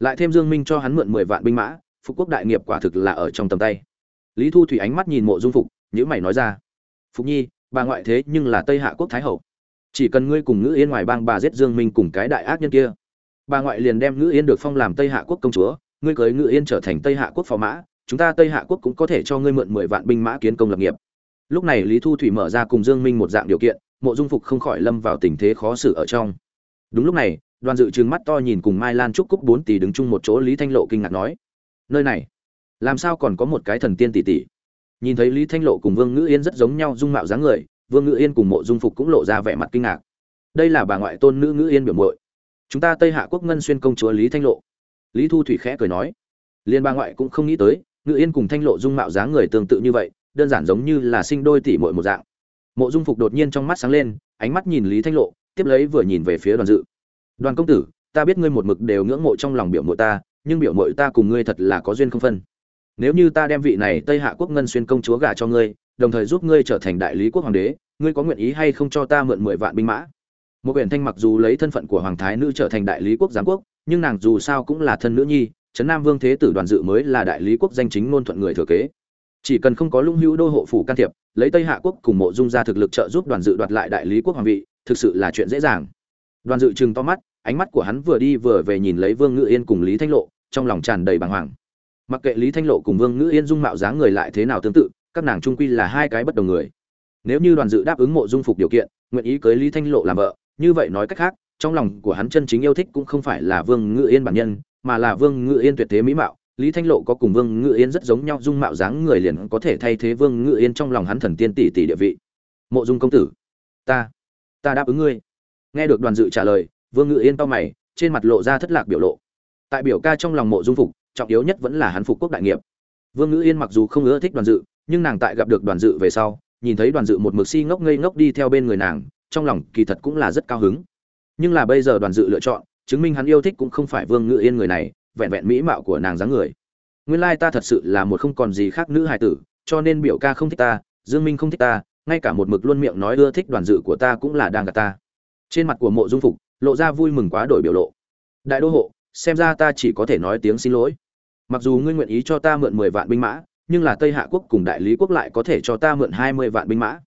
Lại thêm dương minh cho hắn mượn mười vạn binh mã, phục quốc đại nghiệp quả thực là ở trong tầm tay lý thu thủy ánh mắt nhìn mộ dung phục nhữ mày nói ra, phục nhi, bà ngoại thế nhưng là tây hạ quốc thái hậu. Chỉ cần ngươi cùng ngữ yên ngoài bang bà giết dương minh cùng cái đại ác nhân kia, bà ngoại liền đem ngữ yên được phong làm tây hạ quốc công chúa, ngươi cưới ngữ yên trở thành tây hạ quốc phò mã, chúng ta tây hạ quốc cũng có thể cho ngươi mượn mười vạn binh mã kiến công lập nghiệp. Lúc này lý thu thủy mở ra cùng dương minh một dạng điều kiện, mộ dung phục không khỏi lâm vào tình thế khó xử ở trong. Đúng lúc này, đoàn dự trừng mắt to nhìn cùng mai lan trúc cúc bốn tỷ đứng chung một chỗ lý thanh lộ kinh ngạc nói, nơi này làm sao còn có một cái thần tiên tỷ tỷ? Nhìn thấy lý thanh lộ cùng vương ngữ yên rất giống nhau dung mạo dáng người, vương ngữ yên cùng mộ dung phục cũng lộ ra vẻ mặt kinh ngạc. Đây là bà ngoại tôn nữ ngữ yên biểu mội chúng ta tây hạ quốc ngân xuyên công chúa lý thanh lộ. Lý thu thủy khẽ cười nói. Liên bà ngoại cũng không nghĩ tới, ngữ yên cùng thanh lộ dung mạo dáng người tương tự như vậy, đơn giản giống như là sinh đôi tỷ muội một dạng. Mộ dung phục đột nhiên trong mắt sáng lên, ánh mắt nhìn lý thanh lộ, tiếp lấy vừa nhìn về phía đoàn dự. Đoàn công tử, ta biết ngươi một mực đều ngưỡng mộ trong lòng biểu mội ta, nhưng biểu mội ta cùng ngươi thật là có duyên không phân nếu như ta đem vị này tây hạ quốc ngân xuyên công chúa gả cho ngươi, đồng thời giúp ngươi trở thành đại lý quốc hoàng đế, ngươi có nguyện ý hay không cho ta mượn mười vạn binh mã? Một quyển thanh mặc dù lấy thân phận của hoàng thái nữ trở thành đại lý quốc giám quốc, nhưng nàng dù sao cũng là thân nữ nhi, trấn nam vương thế tử đoàn dự mới là đại lý quốc danh chính ngôn thuận người thừa kế. Chỉ cần không có lung hữu đô hộ phủ can thiệp, lấy tây hạ quốc cùng mộ dung ra thực lực trợ giúp đoàn dự đoạt lại đại lý quốc hoàng vị, thực sự là chuyện dễ dàng. Đoàn dự chừng to mắt, ánh mắt của hắn vừa đi vừa về nhìn lấy vương ngự yên cùng lý thanh lộ, trong lòng tràn đầy bàng hoàng mặc kệ lý thanh lộ cùng vương ngự yên dung mạo dáng người lại thế nào tương tự, các nàng trung quy là hai cái bất đồng người. Nếu như đoàn dự đáp ứng mộ dung phục điều kiện, nguyện ý cưới lý thanh lộ làm vợ, như vậy nói cách khác, trong lòng của hắn chân chính yêu thích cũng không phải là vương ngự yên bản nhân, mà là vương ngự yên tuyệt thế mỹ mạo. Lý thanh lộ có cùng vương ngự yên rất giống nhau dung mạo dáng người liền có thể thay thế vương ngự yên trong lòng hắn thần tiên tỷ tỷ địa vị. Mộ dung công tử, ta ta đáp ứng ngươi. Nghe được đoàn dự trả lời, vương ngự yên to mày, trên mặt lộ ra thất lạc biểu lộ. Tại biểu ca trong lòng mộ dung phục trọng yếu nhất vẫn là hắn phục quốc đại nghiệp. Vương ngữ yên mặc dù không ưa thích đoàn dự, nhưng nàng tại gặp được đoàn dự về sau, nhìn thấy đoàn dự một mực si ngốc ngây ngốc đi theo bên người nàng, trong lòng kỳ thật cũng là rất cao hứng. Nhưng là bây giờ đoàn dự lựa chọn, chứng minh hắn yêu thích cũng không phải vương ngự yên người này, vẹn vẹn mỹ mạo của nàng dáng người. Nguyên lai ta thật sự là một không còn gì khác nữ hài tử, cho nên biểu ca không thích ta, dương minh không thích ta, ngay cả một mực luôn miệng nói ưa thích đoàn dự của ta cũng là đang gạt ta. Trên mặt của mộ dung phục, lộ ra vui mừng quá đổi biểu lộ. Đại đô hộ, xem ra ta chỉ có thể nói tiếng xin lỗi mặc dù ngươi nguyện ý cho ta mượn mười vạn binh mã, nhưng là tây hạ quốc cùng đại lý quốc lại có thể cho ta mượn hai mươi vạn binh mã.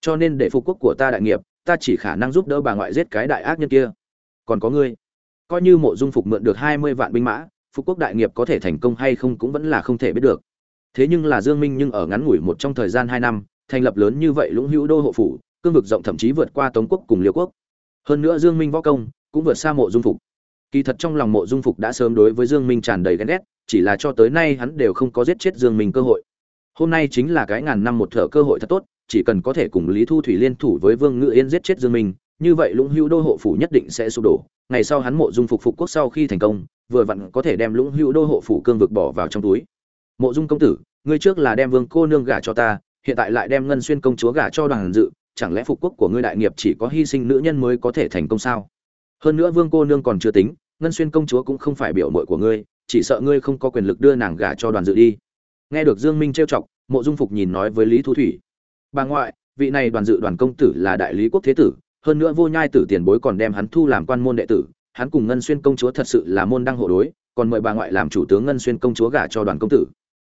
Cho nên để phục quốc của ta đại nghiệp, ta chỉ khả năng giúp đỡ bà ngoại giết cái đại ác nhân kia. Còn có ngươi, coi như mộ dung phục mượn được hai mươi vạn binh mã, phục quốc đại nghiệp có thể thành công hay không cũng vẫn là không thể biết được. Thế nhưng là dương minh nhưng ở ngắn ngủi một trong thời gian hai năm, thành lập lớn như vậy lũng hữu đô hộ phủ, cương vực rộng thậm chí vượt qua tống quốc cùng liêu quốc. Hơn nữa dương minh võ công cũng vượt xa mộ dung phục. Kỳ thật trong lòng mộ dung phục đã sớm đối với dương minh tràn đầy ghen ghét chỉ là cho tới nay hắn đều không có giết chết dương minh cơ hội. Hôm nay chính là cái ngàn năm một thở cơ hội thật tốt, chỉ cần có thể cùng lý thu thủy liên thủ với vương ngự yên giết chết dương minh, như vậy lũng hữu đô hộ phủ nhất định sẽ sụp đổ. Ngày sau hắn mộ dung phục phục quốc sau khi thành công, vừa vặn có thể đem lũng hữu đô hộ phủ cương vực bỏ vào trong túi. Mộ dung công tử, ngươi trước là đem vương cô nương gả cho ta, hiện tại lại đem ngân xuyên công chúa gả cho đoàn dự, chẳng lẽ phục quốc của ngươi đại nghiệp chỉ có hy sinh nữ nhân mới có thể thành công sao? Hơn nữa vương cô nương còn chưa tính, ngân xuyên công chúa cũng không phải biểu muội của ngươi chỉ sợ ngươi không có quyền lực đưa nàng gả cho đoàn dự đi. Nghe được dương minh trêu chọc, mộ dung phục nhìn nói với lý thu thủy. Bà ngoại, vị này đoàn dự đoàn công tử là đại lý quốc thế tử, hơn nữa vô nhai tử tiền bối còn đem hắn thu làm quan môn đệ tử, hắn cùng ngân xuyên công chúa thật sự là môn đăng hộ đối, còn mời bà ngoại làm chủ tướng ngân xuyên công chúa gả cho đoàn công tử.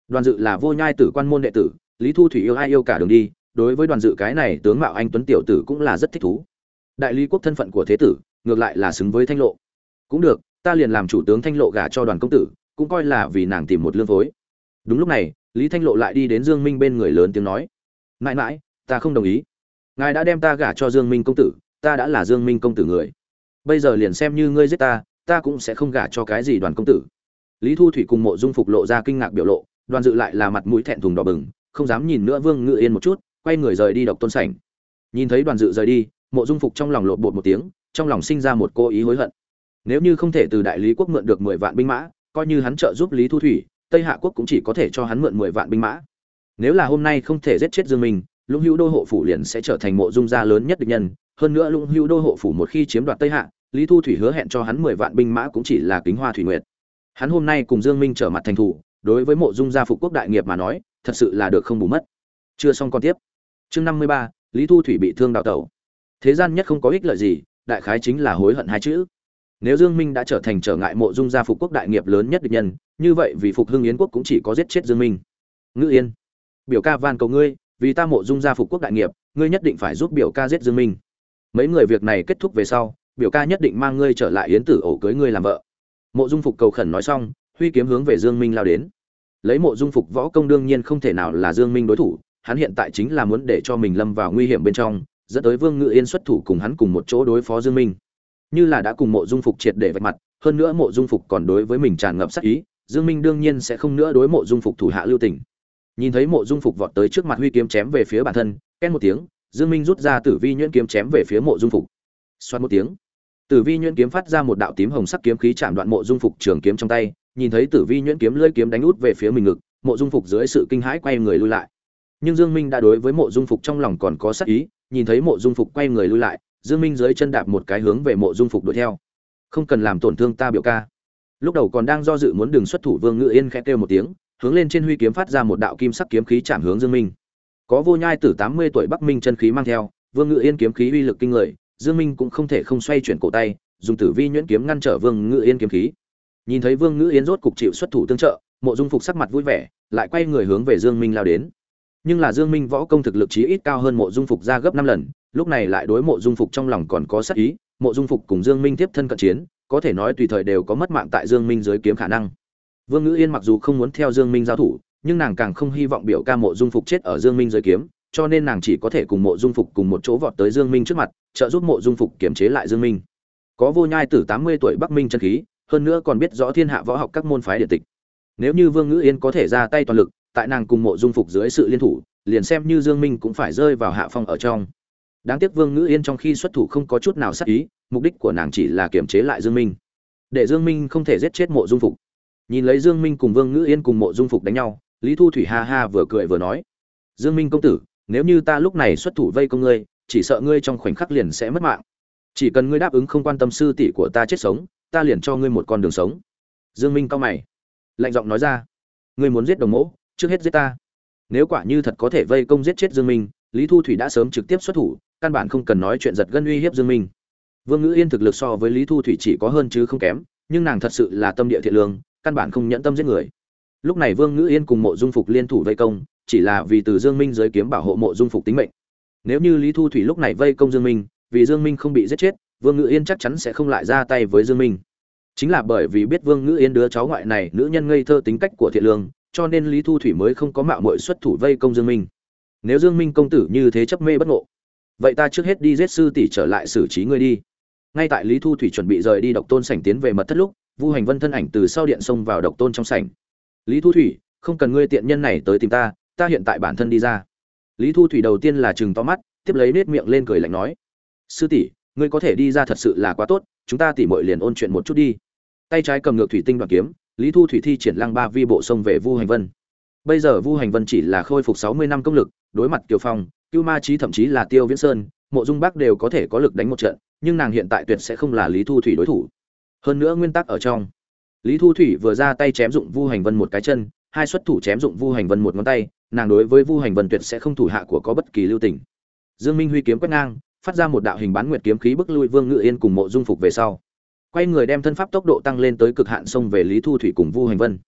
Đoàn dự là vô nhai tử quan môn đệ tử, lý thu thủy yêu ai yêu cả đường đi, đối với đoàn dự cái này tướng mạo anh tuấn tiểu tử cũng là rất thích thú. Đại lý quốc thân phận của thế tử, ngược lại là xứng với thanh lộ. Cũng được ta liền làm chủ tướng thanh lộ gả cho đoàn công tử, cũng coi là vì nàng tìm một lương phối. Đúng lúc này, lý thanh lộ lại đi đến dương minh bên người lớn tiếng nói, mãi mãi, ta không đồng ý. Ngài đã đem ta gả cho dương minh công tử, ta đã là dương minh công tử người. Bây giờ liền xem như ngươi giết ta ta cũng sẽ không gả cho cái gì đoàn công tử. Lý thu thủy cùng mộ dung phục lộ ra kinh ngạc biểu lộ, đoàn dự lại là mặt mũi thẹn thùng đỏ bừng, không dám nhìn nữa vương ngự yên một chút, quay người rời đi độc tôn sảnh. Nhìn thấy đoàn dự rời đi, mộ dung phục trong lòng lộn bột một tiếng, trong lòng sinh ra một cô ý hối hận nếu như không thể từ đại lý quốc mượn được mười vạn binh mã, coi như hắn trợ giúp lý thu thủy, tây hạ quốc cũng chỉ có thể cho hắn mượn mười vạn binh mã. Nếu là hôm nay không thể giết chết dương minh, lũng hữu đô hộ phủ liền sẽ trở thành mộ dung gia lớn nhất địch nhân. Hơn nữa lũng hữu đô hộ phủ một khi chiếm đoạt tây hạ, lý thu thủy hứa hẹn cho hắn mười vạn binh mã cũng chỉ là kính hoa thủy nguyệt. Hắn hôm nay cùng dương minh trở mặt thành thủ, đối với mộ dung gia phục quốc đại nghiệp mà nói, thật sự là được không bù mất. Chưa xong con tiếp. Chương năm mươi ba, lý thu thủy bị thương đạo tẩu. Thế gian nhất không có ích lợi gì, đại khái chính là hối hận hai chữ nếu dương minh đã trở thành trở ngại mộ dung gia phục quốc đại nghiệp lớn nhất địch nhân, như vậy vì phục hưng yến quốc cũng chỉ có giết chết dương minh. Ngữ yên, biểu ca van cầu ngươi, vì ta mộ dung gia phục quốc đại nghiệp, ngươi nhất định phải giúp biểu ca giết dương minh. Mấy người việc này kết thúc về sau, biểu ca nhất định mang ngươi trở lại yến tử ổ cưới ngươi làm vợ. Mộ dung phục cầu khẩn nói xong, huy kiếm hướng về dương minh lao đến. Lấy mộ dung phục võ công đương nhiên không thể nào là dương minh đối thủ, hắn hiện tại chính là muốn để cho mình lâm vào nguy hiểm bên trong, dẫn tới vương ngự yên xuất thủ cùng hắn cùng một chỗ đối phó dương minh như là đã cùng mộ dung phục triệt để vạch mặt, hơn nữa mộ dung phục còn đối với mình tràn ngập sắc ý, dương minh đương nhiên sẽ không nữa đối mộ dung phục thủ hạ lưu tình. Nhìn thấy mộ dung phục vọt tới trước mặt huy kiếm chém về phía bản thân ken một tiếng, dương minh rút ra tử vi nhuyễn kiếm chém về phía mộ dung phục. Xoát một tiếng, tử vi nhuyễn kiếm phát ra một đạo tím hồng sắc kiếm khí chạm đoạn mộ dung phục trường kiếm trong tay, nhìn thấy tử vi nhuyễn kiếm lưỡi kiếm đánh út về phía mình ngực, mộ dung phục dưới sự kinh hãi quay người lui lại. Nhưng dương minh đã đối với mộ dung phục trong lòng còn có sắc ý, nhìn thấy mộ dung phục quay người lui lại dương minh dưới chân đạp một cái hướng về mộ dung phục đuổi theo. Không cần làm tổn thương ta biểu ca. Lúc đầu còn đang do dự muốn đường xuất thủ vương ngự yên khẽ kêu một tiếng, hướng lên trên huy kiếm phát ra một đạo kim sắc kiếm khí chạm hướng dương minh. Có vô nhai tử 80 tuổi bắc minh chân khí mang theo, vương ngự yên kiếm khí uy lực kinh người, dương minh cũng không thể không xoay chuyển cổ tay, dùng tử vi nhuyễn kiếm ngăn trở vương ngự yên kiếm khí. Nhìn thấy vương ngự yên rốt cục chịu xuất thủ tương trợ, mộ dung phục sắc mặt vui vẻ, lại quay người hướng về dương minh lao đến. Nhưng là dương minh võ công thực lực chí ít cao hơn mộ dung phục ra gấp 5 lần lúc này lại đối mộ dung phục trong lòng còn có sát ý, mộ dung phục cùng dương minh tiếp thân cận chiến, có thể nói tùy thời đều có mất mạng tại dương minh dưới kiếm khả năng. Vương ngữ yên mặc dù không muốn theo dương minh giao thủ, nhưng nàng càng không hy vọng biểu ca mộ dung phục chết ở dương minh dưới kiếm, cho nên nàng chỉ có thể cùng mộ dung phục cùng một chỗ vọt tới dương minh trước mặt, trợ giúp mộ dung phục kiểm chế lại dương minh. Có vô nhai tử 80 tuổi bắc minh chân khí, hơn nữa còn biết rõ thiên hạ võ học các môn phái địa tịch. Nếu như vương ngữ yên có thể ra tay toàn lực, tại nàng cùng mộ dung phục dưới sự liên thủ, liền xem như dương minh cũng phải rơi vào hạ phong ở trong đáng tiếc vương ngữ yên trong khi xuất thủ không có chút nào sát ý, mục đích của nàng chỉ là kiềm chế lại dương minh. Để dương minh không thể giết chết mộ dung phục. Nhìn lấy dương minh cùng vương ngữ yên cùng mộ dung phục đánh nhau, lý thu thủy ha ha vừa cười vừa nói, dương minh công tử, nếu như ta lúc này xuất thủ vây công ngươi, chỉ sợ ngươi trong khoảnh khắc liền sẽ mất mạng. Chỉ cần ngươi đáp ứng không quan tâm sư tỷ của ta chết sống, ta liền cho ngươi một con đường sống. Dương minh cao mày, lạnh giọng nói ra, ngươi muốn giết đồng mẫu trước hết giết ta. Nếu quả như thật có thể vây công giết chết dương minh, lý thu thủy đã sớm trực tiếp xuất thủ căn bản không cần nói chuyện giật gân uy hiếp dương minh. Vương ngữ yên thực lực so với lý thu thủy chỉ có hơn chứ không kém, nhưng nàng thật sự là tâm địa thiện lương, căn bản không nhẫn tâm giết người. Lúc này vương ngữ yên cùng mộ dung phục liên thủ vây công, chỉ là vì từ dương minh giới kiếm bảo hộ mộ dung phục tính mệnh. Nếu như lý thu thủy lúc này vây công dương minh, vì dương minh không bị giết chết, vương ngữ yên chắc chắn sẽ không lại ra tay với dương minh. Chính là bởi vì biết vương ngữ yên đứa cháu ngoại này nữ nhân ngây thơ tính cách của thiện lương, cho nên lý thu thủy mới không có mạo muội xuất thủ vây công dương minh. Nếu dương minh công tử như thế chấp mê bất ngộ vậy ta trước hết đi giết sư tỷ trở lại xử trí ngươi đi. Ngay tại lý thu thủy chuẩn bị rời đi độc tôn sảnh tiến về mật thất lúc, vu hành vân thân ảnh từ sau điện xông vào độc tôn trong sảnh. Lý thu thủy, không cần ngươi tiện nhân này tới tìm ta ta hiện tại bản thân đi ra. Lý thu thủy đầu tiên là chừng to mắt, tiếp lấy nết miệng lên cười lạnh nói, sư tỷ, ngươi có thể đi ra thật sự là quá tốt, chúng ta tỉ mội liền ôn chuyện một chút đi. Tay trái cầm ngược thủy tinh đoàn kiếm, lý thu thủy thi triển lăng ba vi bộ sông về vu hành vân. Bây giờ vu hành vân chỉ là khôi phục sáu mươi năm công lực, đối mặt kiều phong cưu ma Chí thậm chí là tiêu viễn sơn, mộ dung bắc đều có thể có lực đánh một trận, nhưng nàng hiện tại tuyệt sẽ không là lý thu thủy đối thủ. Hơn nữa nguyên tắc ở trong. Lý thu thủy vừa ra tay chém dụng vu hành vân một cái chân, hai xuất thủ chém dụng vu hành vân một ngón tay, nàng đối với vu hành vân tuyệt sẽ không thủ hạ của có bất kỳ lưu tình. Dương minh huy kiếm quét ngang, phát ra một đạo hình bán nguyệt kiếm khí bức lui vương ngự yên cùng mộ dung phục về sau. Quay người đem thân pháp tốc độ tăng lên tới cực hạn xông về lý thu thủy cùng vu hành vân.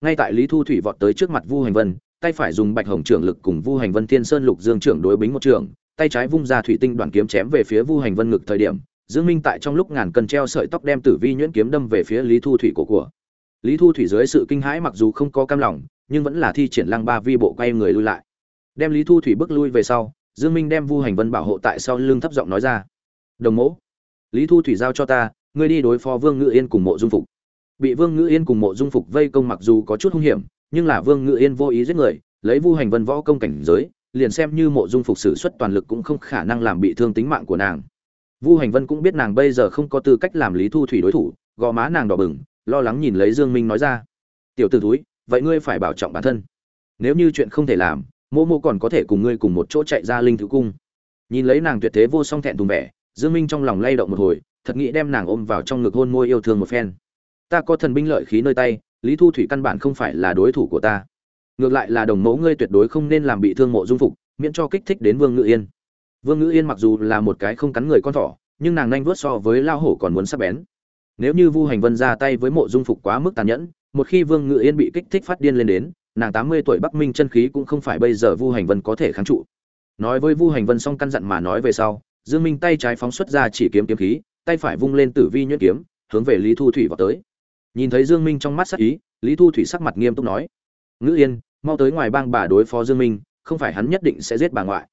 Ngay tại lý thu thủy vọt tới trước mặt vu hành vân tay phải dùng bạch hồng trưởng lực cùng vu hành vân thiên sơn lục dương trưởng đối bính một trưởng tay trái vung ra thủy tinh đoàn kiếm chém về phía vu hành vân ngực thời điểm, dương minh tại trong lúc ngàn cân treo sợi tóc đem tử vi nhuyễn kiếm đâm về phía lý thu thủy của của. Lý thu thủy dưới sự kinh hãi mặc dù không có cam lòng, nhưng vẫn là thi triển lăng ba vi bộ quay người lui lại. Đem lý thu thủy bước lui về sau, dương minh đem vu hành vân bảo hộ tại sau lưng thấp giọng nói ra. Đồng mẫu lý thu thủy giao cho ta, ngươi đi đối phó vương ngự yên cùng mộ dung phục. Bị vương ngự yên cùng mộ dung phục vây công mặc dù có chút hung hiểm nhưng là vương ngự yên vô ý giết người lấy vu hành vân võ công cảnh giới liền xem như mộ dung phục sử xuất toàn lực cũng không khả năng làm bị thương tính mạng của nàng. Vu hành vân cũng biết nàng bây giờ không có tư cách làm lý thu thủy đối thủ gò má nàng đỏ bừng lo lắng nhìn lấy dương minh nói ra. Tiểu tử thúi, vậy ngươi phải bảo trọng bản thân. Nếu như chuyện không thể làm Mộ Mộ còn có thể cùng ngươi cùng một chỗ chạy ra linh thứ cung. Nhìn lấy nàng tuyệt thế vô song thẹn thùng vẻ dương minh trong lòng lay động một hồi thật nghĩ đem nàng ôm vào trong ngực hôn môi yêu thương một phen. Ta có thần binh lợi khí nơi tay lý thu thủy căn bản không phải là đối thủ của ta. Ngược lại là đồng mẫu ngươi tuyệt đối không nên làm bị thương mộ dung phục, miễn cho kích thích đến vương ngự yên. Vương ngự yên mặc dù là một cái không cắn người con thỏ, nhưng nàng nhanh vớt so với lao hổ còn muốn sắc bén. Nếu như vu hành vân ra tay với mộ dung phục quá mức tàn nhẫn, một khi vương ngự yên bị kích thích phát điên lên đến, nàng tám mươi tuổi bắc minh chân khí cũng không phải bây giờ vu hành vân có thể kháng trụ. Nói với vu hành vân xong căn dặn mà nói về sau, dương minh tay trái phóng xuất ra chỉ kiếm kiếm khí, tay phải vung lên tử vi nhuyễn kiếm, hướng về lý thu thủy vào tới nhìn thấy dương minh trong mắt sắc ý, lý thu thủy sắc mặt nghiêm túc nói, ngữ yên, mau tới ngoài bang bà đối phó dương minh, không phải hắn nhất định sẽ giết bà ngoại.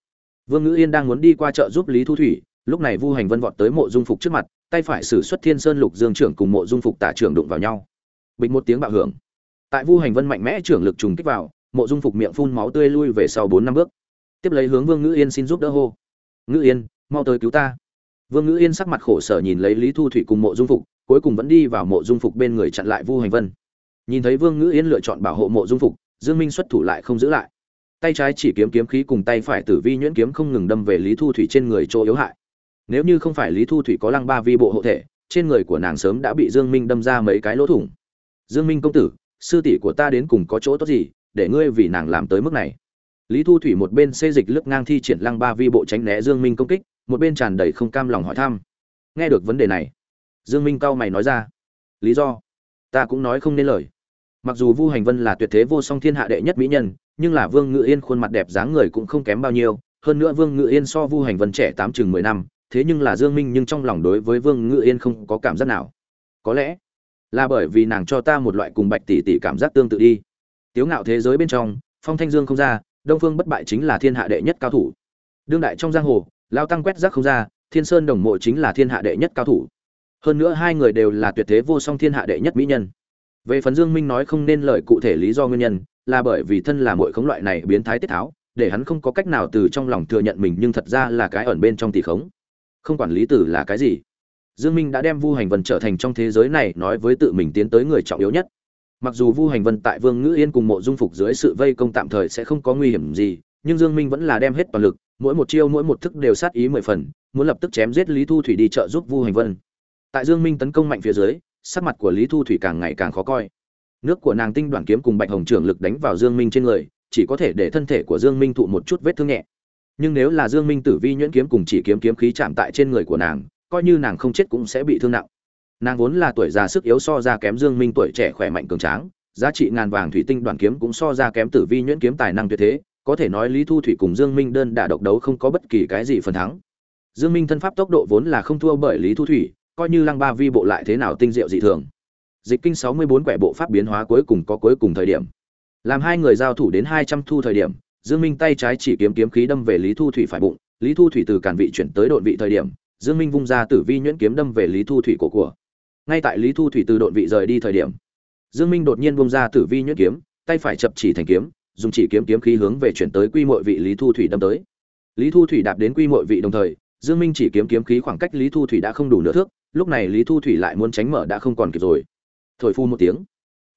Vương ngữ yên đang muốn đi qua chợ giúp lý thu thủy, lúc này vu hành vân vọt tới mộ dung phục trước mặt, tay phải sử xuất thiên sơn lục dương trưởng cùng mộ dung phục tả trưởng đụng vào nhau. Bình một tiếng bạo hưởng. Tại vu hành vân mạnh mẽ trưởng lực trùng kích vào, mộ dung phục miệng phun máu tươi lui về sau bốn năm bước. Tiếp lấy hướng vương ngữ yên xin giúp đỡ hô. Ngữ yên, mau tới cứu ta. Vương ngữ yên sắc mặt khổ sở nhìn lấy lý thu thủy cùng mộ dung phục cuối cùng vẫn đi vào mộ dung phục bên người chặn lại vu hành vân. Nhìn thấy vương ngữ yên lựa chọn bảo hộ mộ dung phục, dương minh xuất thủ lại không giữ lại. Tay trái chỉ kiếm kiếm khí cùng tay phải tử vi nhuyễn kiếm không ngừng đâm về lý thu thủy trên người chỗ yếu hại. Nếu như không phải lý thu thủy có lăng ba vi bộ hộ thể, trên người của nàng sớm đã bị dương minh đâm ra mấy cái lỗ thủng. Dương minh công tử, sư tỷ của ta đến cùng có chỗ tốt gì, để ngươi vì nàng làm tới mức này? Lý thu thủy một bên xê dịch lướt ngang thi triển lăng ba vi bộ tránh né dương minh công kích, một bên tràn đầy không cam lòng hỏi thăm. Nghe được vấn đề này dương minh cao mày nói ra. Lý do? Ta cũng nói không nên lời. Mặc dù vu hành vân là tuyệt thế vô song thiên hạ đệ nhất mỹ nhân, nhưng là vương ngự yên khuôn mặt đẹp dáng người cũng không kém bao nhiêu. Hơn nữa vương ngự yên so vu hành vân trẻ tám chừng mười năm, thế nhưng là dương minh nhưng trong lòng đối với vương ngự yên không có cảm giác nào. Có lẽ là bởi vì nàng cho ta một loại cùng bạch tỷ tỷ cảm giác tương tự đi. Tiếu ngạo thế giới bên trong, phong thanh dương không ra, đông phương bất bại chính là thiên hạ đệ nhất cao thủ. Đương đại trong giang hồ, lao tăng quét rác không ra, thiên sơn đồng mộ chính là thiên hạ đệ nhất cao thủ hơn nữa hai người đều là tuyệt thế vô song thiên hạ đệ nhất mỹ nhân. Về phần dương minh nói không nên lời cụ thể lý do nguyên nhân, là bởi vì thân là mọi khống loại này biến thái tiết tháo, để hắn không có cách nào từ trong lòng thừa nhận mình nhưng thật ra là cái ẩn bên trong tỷ khống. Không quản lý tử là cái gì, dương minh đã đem vu hành vân trở thành trong thế giới này nói với tự mình tiến tới người trọng yếu nhất. Mặc dù vu hành vân tại vương ngữ yên cùng mộ dung phục dưới sự vây công tạm thời sẽ không có nguy hiểm gì, nhưng dương minh vẫn là đem hết toàn lực, mỗi một chiêu mỗi một thức đều sát ý mười phần, muốn lập tức chém giết lý thu thủy đi trợ giúp vu hành vân tại dương minh tấn công mạnh phía dưới, sắc mặt của lý thu thủy càng ngày càng khó coi. Nước của nàng tinh đoàn kiếm cùng bạch hồng trưởng lực đánh vào dương minh trên người, chỉ có thể để thân thể của dương minh thụ một chút vết thương nhẹ. Nhưng nếu là dương minh tử vi nhuyễn kiếm cùng chỉ kiếm kiếm khí chạm tại trên người của nàng, coi như nàng không chết cũng sẽ bị thương nặng. Nàng vốn là tuổi già sức yếu so ra kém dương minh tuổi trẻ khỏe mạnh cường tráng, giá trị ngàn vàng thủy tinh đoàn kiếm cũng so ra kém tử vi nhuyễn kiếm tài năng tuyệt thế, có thể nói lý thu thủy cùng dương minh đơn đả độc đấu không có bất kỳ cái gì phần thắng. Dương minh thân pháp tốc độ vốn là không thua bởi lý thu thủy coi như lăng ba vi bộ lại thế nào tinh diệu dị thường. Dịch kinh 64 quẻ bộ pháp biến hóa cuối cùng có cuối cùng thời điểm. Làm hai người giao thủ đến 200 thu thời điểm, dương minh tay trái chỉ kiếm kiếm khí đâm về lý thu thủy phải bụng, lý thu thủy từ cản vị chuyển tới độn vị thời điểm, dương minh vung ra tử vi nhuyễn kiếm đâm về lý thu thủy cổ của. Ngay tại lý thu thủy từ độn vị rời đi thời điểm, dương minh đột nhiên vung ra tử vi nhuyễn kiếm, tay phải chập chỉ thành kiếm, dùng chỉ kiếm kiếm khí hướng về chuyển tới quy mội vị lý thu thủy đâm tới. Lý thu thủy đạp đến quy mội vị đồng thời, dương minh chỉ kiếm kiếm khí khoảng cách lý thu thủy đã không đủ nửa thước lúc này lý thu thủy lại muốn tránh mở đã không còn kịp rồi. Thổi phu một tiếng.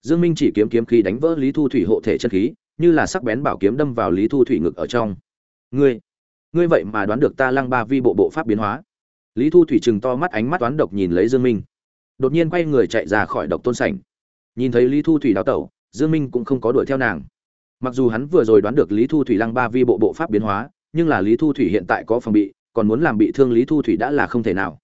Dương minh chỉ kiếm kiếm khí đánh vỡ lý thu thủy hộ thể chân khí, như là sắc bén bảo kiếm đâm vào lý thu thủy ngực ở trong. Ngươi ngươi vậy mà đoán được ta lăng ba vi bộ bộ pháp biến hóa. Lý thu thủy chừng to mắt ánh mắt toán độc nhìn lấy dương minh. Đột nhiên quay người chạy ra khỏi độc tôn sảnh. Nhìn thấy lý thu thủy đào tẩu, dương minh cũng không có đuổi theo nàng. Mặc dù hắn vừa rồi đoán được lý thu thủy lăng ba vi bộ bộ pháp biến hóa, nhưng là lý thu thủy hiện tại có phòng bị, còn muốn làm bị thương lý thu thủy đã là không thể nào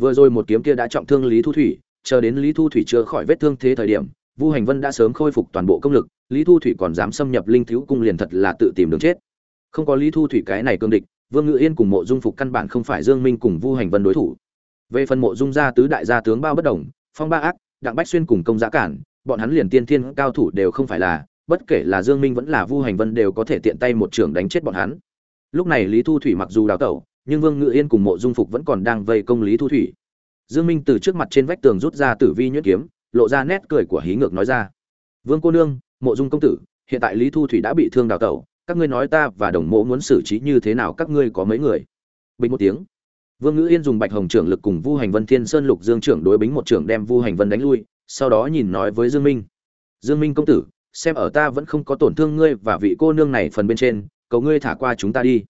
vừa rồi một kiếm kia đã trọng thương lý thu thủy, chờ đến lý thu thủy chưa khỏi vết thương thế thời điểm, vu hành vân đã sớm khôi phục toàn bộ công lực, lý thu thủy còn dám xâm nhập linh thiếu cung liền thật là tự tìm đường chết. Không có lý thu thủy cái này cương địch, vương ngự yên cùng mộ dung phục căn bản không phải dương minh cùng vu hành vân đối thủ. Về phần mộ dung gia tứ đại gia tướng bao bất đồng, phong ba ác, đặng bách xuyên cùng công giá cản, bọn hắn liền tiên thiên cao thủ đều không phải là, bất kể là dương minh vẫn là vu hành vân đều có thể tiện tay một trưởng đánh chết bọn hắn. Lúc này lý thu thủy mặc dù đào tẩu nhưng vương ngự yên cùng mộ dung phục vẫn còn đang vây công lý thu thủy. Dương minh từ trước mặt trên vách tường rút ra tử vi nhuyễn kiếm, lộ ra nét cười của hí ngược nói ra, vương cô nương, mộ dung công tử, hiện tại lý thu thủy đã bị thương đào tẩu, các ngươi nói ta và đồng mộ muốn xử trí như thế nào, các ngươi có mấy người? Bình một tiếng, vương ngữ yên dùng bạch hồng trưởng lực cùng vu hành vân thiên sơn lục dương trưởng đối bính một trưởng đem vu hành vân đánh lui, sau đó nhìn nói với dương minh dương minh công tử, xem ở ta vẫn không có tổn thương ngươi và vị cô nương này phần bên trên, cầu ngươi thả qua chúng ta đi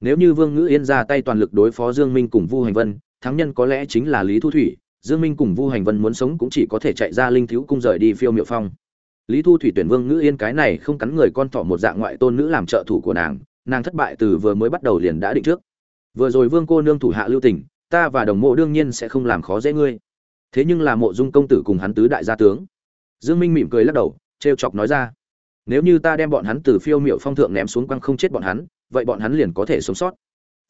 nếu như vương ngữ yên ra tay toàn lực đối phó dương minh cùng vu hành vân, thắng nhân có lẽ chính là lý thu thủy. Dương minh cùng vu hành vân muốn sống cũng chỉ có thể chạy ra linh thiếu cung rời đi phiêu miệu phong. Lý thu thủy tuyển vương ngữ yên cái này không cắn người con thỏ một dạng ngoại tôn nữ làm trợ thủ của nàng nàng thất bại từ vừa mới bắt đầu liền đã định trước. Vừa rồi vương cô nương thủ hạ lưu tình, ta và đồng mộ đương nhiên sẽ không làm khó dễ ngươi. Thế nhưng là mộ dung công tử cùng hắn tứ đại gia tướng. Dương minh mỉm cười lắc đầu, trêu chọc nói ra, nếu như ta đem bọn hắn từ phiêu miệu phong thượng ném xuống quăng không chết bọn hắn vậy bọn hắn liền có thể sống sót.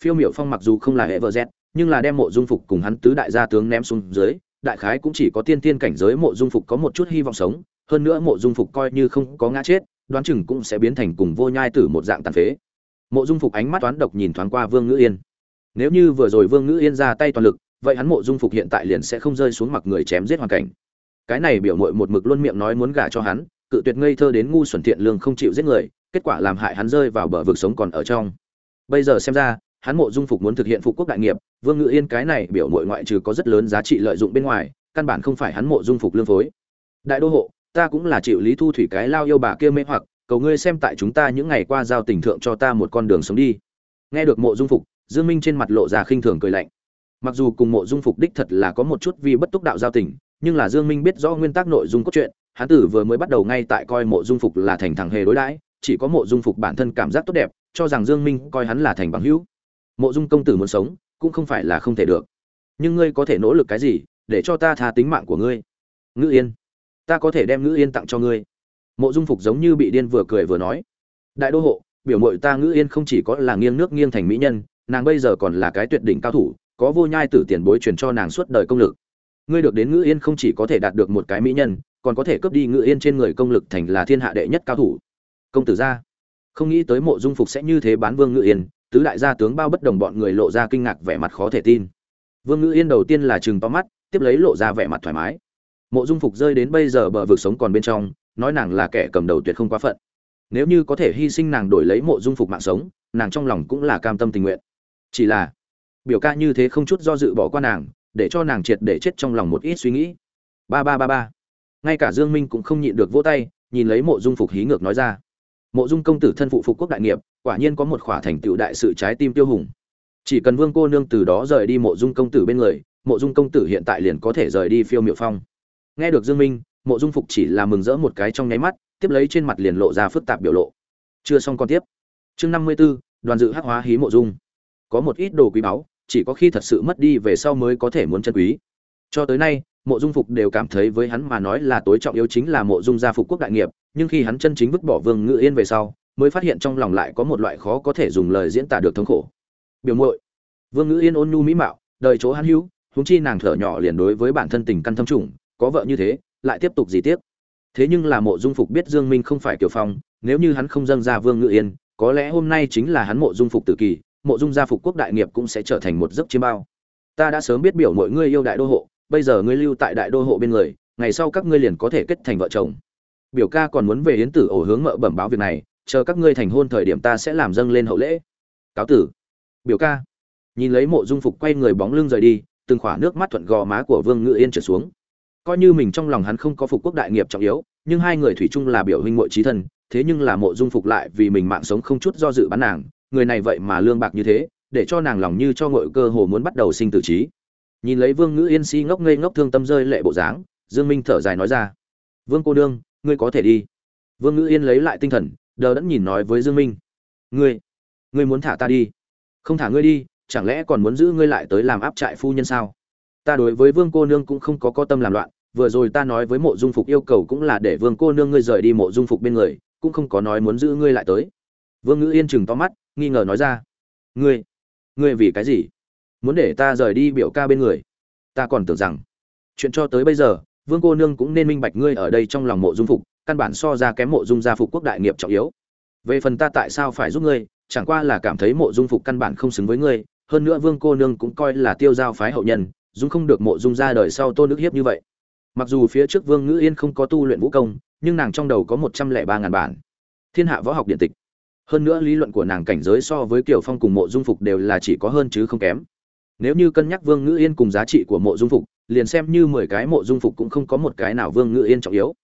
Phiêu miểu phong mặc dù không là hệ vợ z, nhưng là đem mộ dung phục cùng hắn tứ đại gia tướng ném xuống dưới, đại khái cũng chỉ có tiên tiên cảnh giới mộ dung phục có một chút hy vọng sống, hơn nữa mộ dung phục coi như không có ngã chết, đoán chừng cũng sẽ biến thành cùng vô nhai tử một dạng tàn phế. Mộ dung phục ánh mắt toán độc nhìn thoáng qua vương ngữ yên. Nếu như vừa rồi vương ngữ yên ra tay toàn lực, vậy hắn mộ dung phục hiện tại liền sẽ không rơi xuống mặc người chém giết hoàn cảnh. Cái này biểu mội một mực luôn miệng nói muốn gả cho hắn, cự tuyệt ngây thơ đến ngu xuẩn thiện lương không chịu giết người kết quả làm hại hắn rơi vào bờ vực sống còn ở trong. Bây giờ xem ra, hắn mộ dung phục muốn thực hiện phục quốc đại nghiệp, vương ngự yên cái này biểu mội ngoại trừ có rất lớn giá trị lợi dụng bên ngoài, căn bản không phải hắn mộ dung phục lương phối. Đại đô hộ, ta cũng là chịu lý thu thủy cái lao yêu bà kia mê hoặc, cầu ngươi xem tại chúng ta những ngày qua giao tình thượng cho ta một con đường sống đi. Nghe được mộ dung phục, dương minh trên mặt lộ ra khinh thường cười lạnh. Mặc dù cùng mộ dung phục đích thật là có một chút vì bất túc đạo giao tình, nhưng là dương minh biết rõ nguyên tắc nội dung cốt truyện, hắn tử vừa mới bắt đầu ngay tại coi mộ dung phục là thành thằng hề đối đãi chỉ có mộ dung phục bản thân cảm giác tốt đẹp, cho rằng dương minh coi hắn là thành bằng hữu. Mộ dung công tử muốn sống, cũng không phải là không thể được. Nhưng ngươi có thể nỗ lực cái gì, để cho ta tha tính mạng của ngươi? Ngữ yên, ta có thể đem ngữ yên tặng cho ngươi. Mộ dung phục giống như bị điên vừa cười vừa nói. Đại đô hộ, biểu mội ta ngữ yên không chỉ có là nghiêng nước nghiêng thành mỹ nhân, nàng bây giờ còn là cái tuyệt đỉnh cao thủ, có vô nhai tử tiền bối truyền cho nàng suốt đời công lực. Ngươi được đến ngữ yên không chỉ có thể đạt được một cái mỹ nhân, còn có thể cướp đi ngữ yên trên người công lực thành là thiên hạ đệ nhất cao thủ công tử gia không nghĩ tới mộ dung phục sẽ như thế bán vương ngự yên, tứ đại gia tướng bao bất đồng bọn người lộ ra kinh ngạc vẻ mặt khó thể tin. Vương ngự yên đầu tiên là chừng to mắt, tiếp lấy lộ ra vẻ mặt thoải mái. Mộ dung phục rơi đến bây giờ bờ vực sống còn bên trong, nói nàng là kẻ cầm đầu tuyệt không quá phận. Nếu như có thể hy sinh nàng đổi lấy mộ dung phục mạng sống, nàng trong lòng cũng là cam tâm tình nguyện. Chỉ là, biểu ca như thế không chút do dự bỏ qua nàng, để cho nàng triệt để chết trong lòng một ít suy nghĩ. Ba ba ba ba. Ngay cả dương minh cũng không nhịn được vỗ tay, nhìn lấy mộ dung phục hí ngược nói ra mộ dung công tử thân phụ phục quốc đại nghiệp quả nhiên có một khỏa thành tựu đại sự trái tim tiêu hùng. Chỉ cần vương cô nương từ đó rời đi mộ dung công tử bên người mộ dung công tử hiện tại liền có thể rời đi phiêu miệu phong. Nghe được dương minh mộ dung phục chỉ là mừng rỡ một cái trong nháy mắt tiếp lấy trên mặt liền lộ ra phức tạp biểu lộ. Chưa xong con tiếp. Chương năm mươi 54, đoàn dự hắc hóa hí mộ dung. Có một ít đồ quý báu chỉ có khi thật sự mất đi về sau mới có thể muốn chân quý. Cho tới nay mộ dung phục đều cảm thấy với hắn mà nói là tối trọng yếu chính là mộ dung gia phục quốc đại nghiệp nhưng khi hắn chân chính vứt bỏ vương ngự yên về sau, mới phát hiện trong lòng lại có một loại khó có thể dùng lời diễn tả được thống khổ. Biểu muội, vương ngự yên ôn nhu mỹ mạo, đời chỗ hắn hữu, huống chi nàng thở nhỏ liền đối với bản thân tình căn thâm trùng, có vợ như thế, lại tiếp tục gì tiếp thế nhưng là mộ dung phục biết dương minh không phải kiều phong, nếu như hắn không dâng ra vương ngự yên, có lẽ hôm nay chính là hắn mộ dung phục tự kỳ, mộ dung gia phục quốc đại nghiệp cũng sẽ trở thành một giấc chiêm bao. Ta đã sớm biết biểu mọi ngươi yêu đại đô hộ, bây giờ ngươi lưu tại đại đô hộ bên người, ngày sau các ngươi liền có thể kết thành vợ chồng biểu ca còn muốn về yến tử ổ hướng mợ bẩm báo việc này, chờ các ngươi thành hôn thời điểm ta sẽ làm dâng lên hậu lễ. Cáo tử. Biểu ca. Nhìn lấy mộ dung phục quay người bóng lưng rời đi, từng khỏa nước mắt thuận gò má của vương ngự yên trở xuống. Coi như mình trong lòng hắn không có phục quốc đại nghiệp trọng yếu, nhưng hai người thủy chung là biểu huynh muội trí thân, thế nhưng là mộ dung phục lại vì mình mạng sống không chút do dự bán nàng, người này vậy mà lương bạc như thế, để cho nàng lòng như cho ngội cơ hồ muốn bắt đầu sinh tử trí. Nhìn lấy vương ngữ yên si ngốc ngây ngốc thương tâm rơi lệ bộ dáng, dương minh thở dài nói ra. Vương cô đương ngươi có thể đi. Vương ngữ yên lấy lại tinh thần, đờ đẫn nhìn nói với dương minh. Ngươi ngươi muốn thả ta đi? Không thả ngươi đi, chẳng lẽ còn muốn giữ ngươi lại tới làm áp trại phu nhân sao? Ta đối với vương cô nương cũng không có có tâm làm loạn, vừa rồi ta nói với mộ dung phục yêu cầu cũng là để vương cô nương ngươi rời đi mộ dung phục bên người, cũng không có nói muốn giữ ngươi lại tới. Vương ngữ yên chừng to mắt, nghi ngờ nói ra. Ngươi ngươi vì cái gì? Muốn để ta rời đi biểu ca bên người? Ta còn tưởng rằng, chuyện cho tới bây giờ vương cô nương cũng nên minh bạch ngươi ở đây trong lòng mộ dung phục, căn bản so ra kém mộ dung gia phục quốc đại nghiệp trọng yếu. Về phần ta tại sao phải giúp ngươi, chẳng qua là cảm thấy mộ dung phục căn bản không xứng với ngươi, hơn nữa vương cô nương cũng coi là tiêu giao phái hậu nhân, dung không được mộ dung ra đời sau tôn đức hiếp như vậy. Mặc dù phía trước vương ngữ yên không có tu luyện vũ công, nhưng nàng trong đầu có một trăm lẻ ba ngàn bản. Thiên hạ võ học điện tịch. Hơn nữa lý luận của nàng cảnh giới so với kiều phong cùng mộ dung phục đều là chỉ có hơn chứ không kém. Nếu như cân nhắc vương ngữ yên cùng giá trị của mộ dung phục liền xem như mười cái mộ dung phục cũng không có một cái nào vương ngự yên trọng yếu.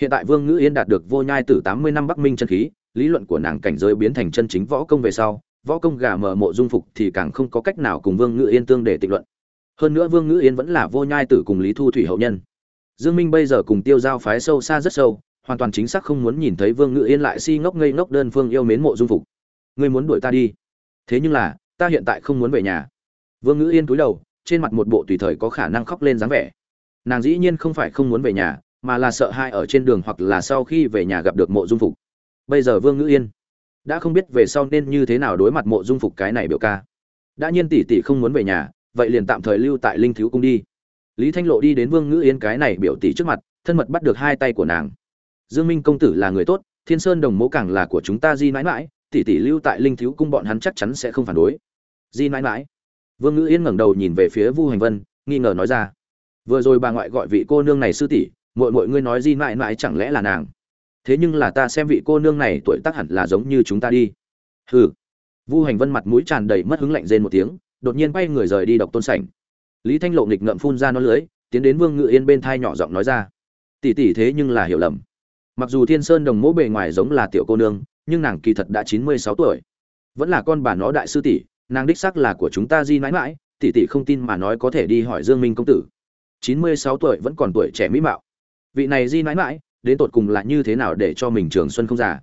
Hiện tại vương ngự yên đạt được vô nhai tử tám mươi năm bắc minh chân khí, lý luận của nàng cảnh giới biến thành chân chính võ công về sau, võ công gà mờ mộ dung phục thì càng không có cách nào cùng vương ngự yên tương để tịch luận. Hơn nữa vương ngự yên vẫn là vô nhai tử cùng lý thu thủy hậu nhân. Dương minh bây giờ cùng tiêu giao phái sâu xa rất sâu, hoàn toàn chính xác không muốn nhìn thấy vương ngự yên lại si ngốc ngây ngốc đơn phương yêu mến mộ dung phục. Ngươi muốn đuổi ta đi. Thế nhưng là, ta hiện tại không muốn về nhà. Vương ngự yên cúi đầu trên mặt một bộ tùy thời có khả năng khóc lên dáng vẻ. Nàng dĩ nhiên không phải không muốn về nhà, mà là sợ hai ở trên đường hoặc là sau khi về nhà gặp được mộ dung phục. Bây giờ vương ngữ yên đã không biết về sau nên như thế nào đối mặt mộ dung phục cái này biểu ca. Đã nhiên tỷ tỷ không muốn về nhà, vậy liền tạm thời lưu tại linh thiếu cung đi. Lý thanh lộ đi đến vương ngữ yên cái này biểu tỷ trước mặt, thân mật bắt được hai tay của nàng. Dương minh công tử là người tốt, thiên sơn đồng mẫu càng là của chúng ta di mãi mãi tỷ tỷ lưu tại linh thiếu cung bọn hắn chắc chắn sẽ không phản đối. Di mãi mãi vương ngữ yên ngẩng đầu nhìn về phía vu hành vân, nghi ngờ nói ra. Vừa rồi bà ngoại gọi vị cô nương này sư tỷ, muội muội ngươi nói gì mãi mãi chẳng lẽ là nàng? Thế nhưng là ta xem vị cô nương này tuổi tác hẳn là giống như chúng ta đi. Hừ. Vu hành vân mặt mũi tràn đầy mất hứng lạnh rên một tiếng, đột nhiên bay người rời đi độc tôn sảnh. Lý thanh lộ nghịch ngậm phun ra nó lưới, tiến đến vương ngự yên bên thai nhỏ giọng nói ra. Tỷ tỷ thế nhưng là hiểu lầm. Mặc dù thiên sơn đồng mỗ bề ngoài giống là tiểu cô nương, nhưng nàng kỳ thật đã chín mươi sáu tuổi. Vẫn là con bà nó đại sư tỷ nàng đích xác là của chúng ta di mãi mãi tỷ tỷ không tin mà nói có thể đi hỏi dương minh công tử. Chín mươi sáu tuổi vẫn còn tuổi trẻ mỹ mạo. Vị này di mãi mãi đến tột cùng là như thế nào để cho mình trường xuân không già?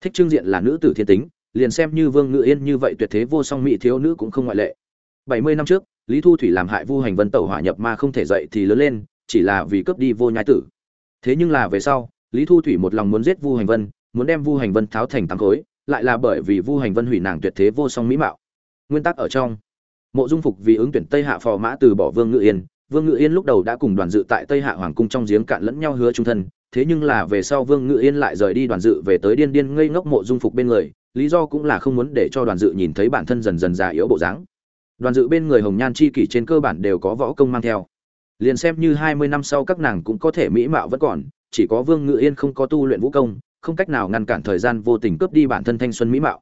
Thích trương diện là nữ tử thiên tính, liền xem như vương ngự yên như vậy tuyệt thế vô song mỹ thiếu nữ cũng không ngoại lệ. Bảy mươi năm trước, lý thu thủy làm hại vu hành vân tẩu hỏa nhập ma không thể dậy thì lớn lên, chỉ là vì cướp đi vô nhai tử. Thế nhưng là về sau, lý thu thủy một lòng muốn giết vu hành vân, muốn đem vu hành vân tháo thành tám khối, lại là bởi vì vu hành vân hủy nàng tuyệt thế vô song mỹ mạo nguyên tắc ở trong. Mộ dung phục vì ứng tuyển tây hạ phò mã từ bỏ vương ngự yên, vương ngự yên lúc đầu đã cùng đoàn dự tại tây hạ hoàng cung trong giếng cạn lẫn nhau hứa trung thân, thế nhưng là về sau vương ngự yên lại rời đi đoàn dự về tới điên điên ngây ngốc mộ dung phục bên người, lý do cũng là không muốn để cho đoàn dự nhìn thấy bản thân dần dần già yếu bộ dáng. Đoàn dự bên người hồng nhan chi kỷ trên cơ bản đều có võ công mang theo. Liền xem như hai mươi năm sau các nàng cũng có thể mỹ mạo vẫn còn, chỉ có vương ngự yên không có tu luyện vũ công, không cách nào ngăn cản thời gian vô tình cướp đi bản thân thanh xuân mỹ mạo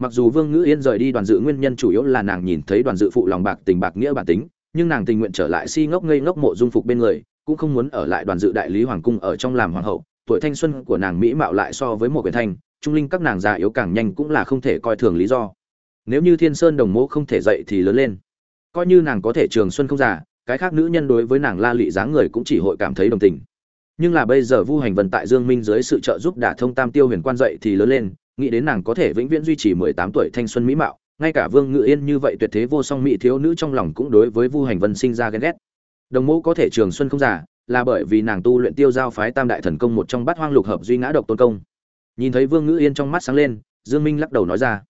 mặc dù vương ngự yên rời đi đoàn dự nguyên nhân chủ yếu là nàng nhìn thấy đoàn dự phụ lòng bạc tình bạc nghĩa bản tính, nhưng nàng tình nguyện trở lại si ngốc ngây ngốc mộ dung phục bên người, cũng không muốn ở lại đoàn dự đại lý hoàng cung ở trong làm hoàng hậu. Tuổi thanh xuân của nàng mỹ mạo lại so với một quyền thanh, trung linh các nàng già yếu càng nhanh cũng là không thể coi thường lý do. Nếu như thiên sơn đồng mẫu không thể dậy thì lớn lên. Coi như nàng có thể trường xuân không già, cái khác nữ nhân đối với nàng la lị dáng người cũng chỉ hội cảm thấy đồng tình. Nhưng là bây giờ vu hành vận tại dương minh dưới sự trợ giúp đả thông tam tiêu huyền quan dậy thì lớn lên nghĩ đến nàng có thể vĩnh viễn duy trì mười tám tuổi thanh xuân mỹ mạo, ngay cả vương ngự yên như vậy tuyệt thế vô song mỹ thiếu nữ trong lòng cũng đối với vu hành vân sinh ra ghen ghét. Đồng mẫu có thể trường xuân không giả là bởi vì nàng tu luyện tiêu giao phái tam đại thần công một trong bát hoang lục hợp duy ngã độc tôn công. Nhìn thấy vương ngữ yên trong mắt sáng lên, dương minh lắc đầu nói ra,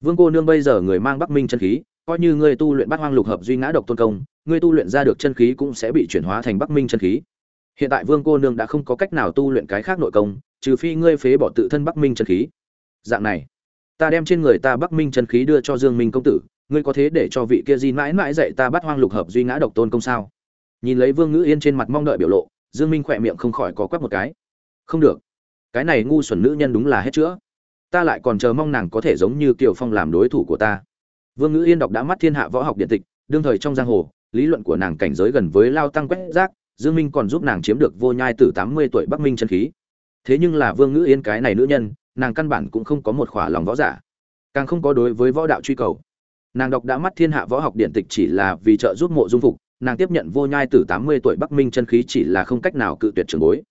vương cô nương bây giờ người mang bắc minh chân khí, coi như ngươi tu luyện bát hoang lục hợp duy ngã độc tôn công, ngươi tu luyện ra được chân khí cũng sẽ bị chuyển hóa thành bắc minh chân khí. Hiện tại vương cô nương đã không có cách nào tu luyện cái khác nội công, trừ phi ngươi phế bỏ tự thân bắc minh chân khí dạng này. Ta đem trên người ta bắc minh chân khí đưa cho dương minh công tử, ngươi có thế để cho vị kia di mãi mãi dạy ta bắt hoang lục hợp duy ngã độc tôn công sao? Nhìn lấy vương ngữ yên trên mặt mong đợi biểu lộ, dương minh khỏe miệng không khỏi có quắc một cái. Không được. Cái này ngu xuẩn nữ nhân đúng là hết chữa. Ta lại còn chờ mong nàng có thể giống như kiều phong làm đối thủ của ta. Vương ngữ yên đọc đã mắt thiên hạ võ học điện tịch, đương thời trong giang hồ, lý luận của nàng cảnh giới gần với lao tăng quét rác, dương minh còn giúp nàng chiếm được vô nhai từ 80 tuổi bắc minh chân khí. Thế nhưng là vương ngữ yên cái này nữ nhân nàng căn bản cũng không có một khỏa lòng võ giả, càng không có đối với võ đạo truy cầu. Nàng đọc đã mắt thiên hạ võ học điện tịch chỉ là vì trợ giúp mộ dung phục, nàng tiếp nhận vô nhai từ 80 tuổi bắc minh chân khí chỉ là không cách nào cự tuyệt trường bối.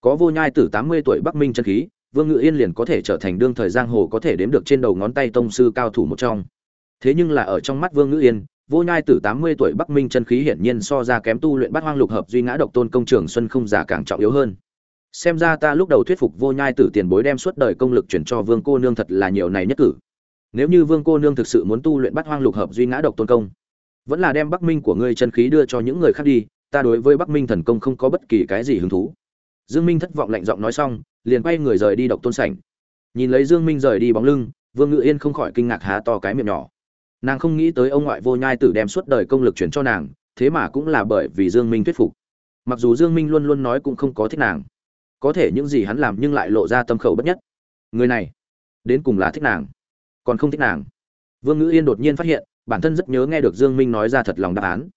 Có vô nhai từ 80 tuổi bắc minh chân khí, vương ngự yên liền có thể trở thành đương thời giang hồ có thể đếm được trên đầu ngón tay tông sư cao thủ một trong. Thế nhưng là ở trong mắt vương ngự yên, vô nhai từ 80 tuổi bắc minh chân khí hiển nhiên so ra kém tu luyện bát hoang lục hợp duy ngã độc tôn công trường xuân không giả càng trọng yếu hơn xem ra ta lúc đầu thuyết phục vô nhai tử tiền bối đem suốt đời công lực chuyển cho vương cô nương thật là nhiều này nhất cử. Nếu như vương cô nương thực sự muốn tu luyện bắt hoang lục hợp duy ngã độc tôn công, vẫn là đem bắc minh của ngươi chân khí đưa cho những người khác đi, ta đối với bắc minh thần công không có bất kỳ cái gì hứng thú. Dương minh thất vọng lạnh giọng nói xong, liền quay người rời đi độc tôn sảnh. Nhìn lấy dương minh rời đi bóng lưng, vương ngự yên không khỏi kinh ngạc há to cái miệng nhỏ. Nàng không nghĩ tới ông ngoại vô nhai tử đem suốt đời công lực chuyển cho nàng, thế mà cũng là bởi vì dương minh thuyết phục. Mặc dù dương minh luôn luôn nói cũng không có thích nàng có thể những gì hắn làm nhưng lại lộ ra tâm khẩu bất nhất. Người này, đến cùng là thích nàng, còn không thích nàng. Vương ngữ yên đột nhiên phát hiện, bản thân rất nhớ nghe được dương minh nói ra thật lòng đáp án.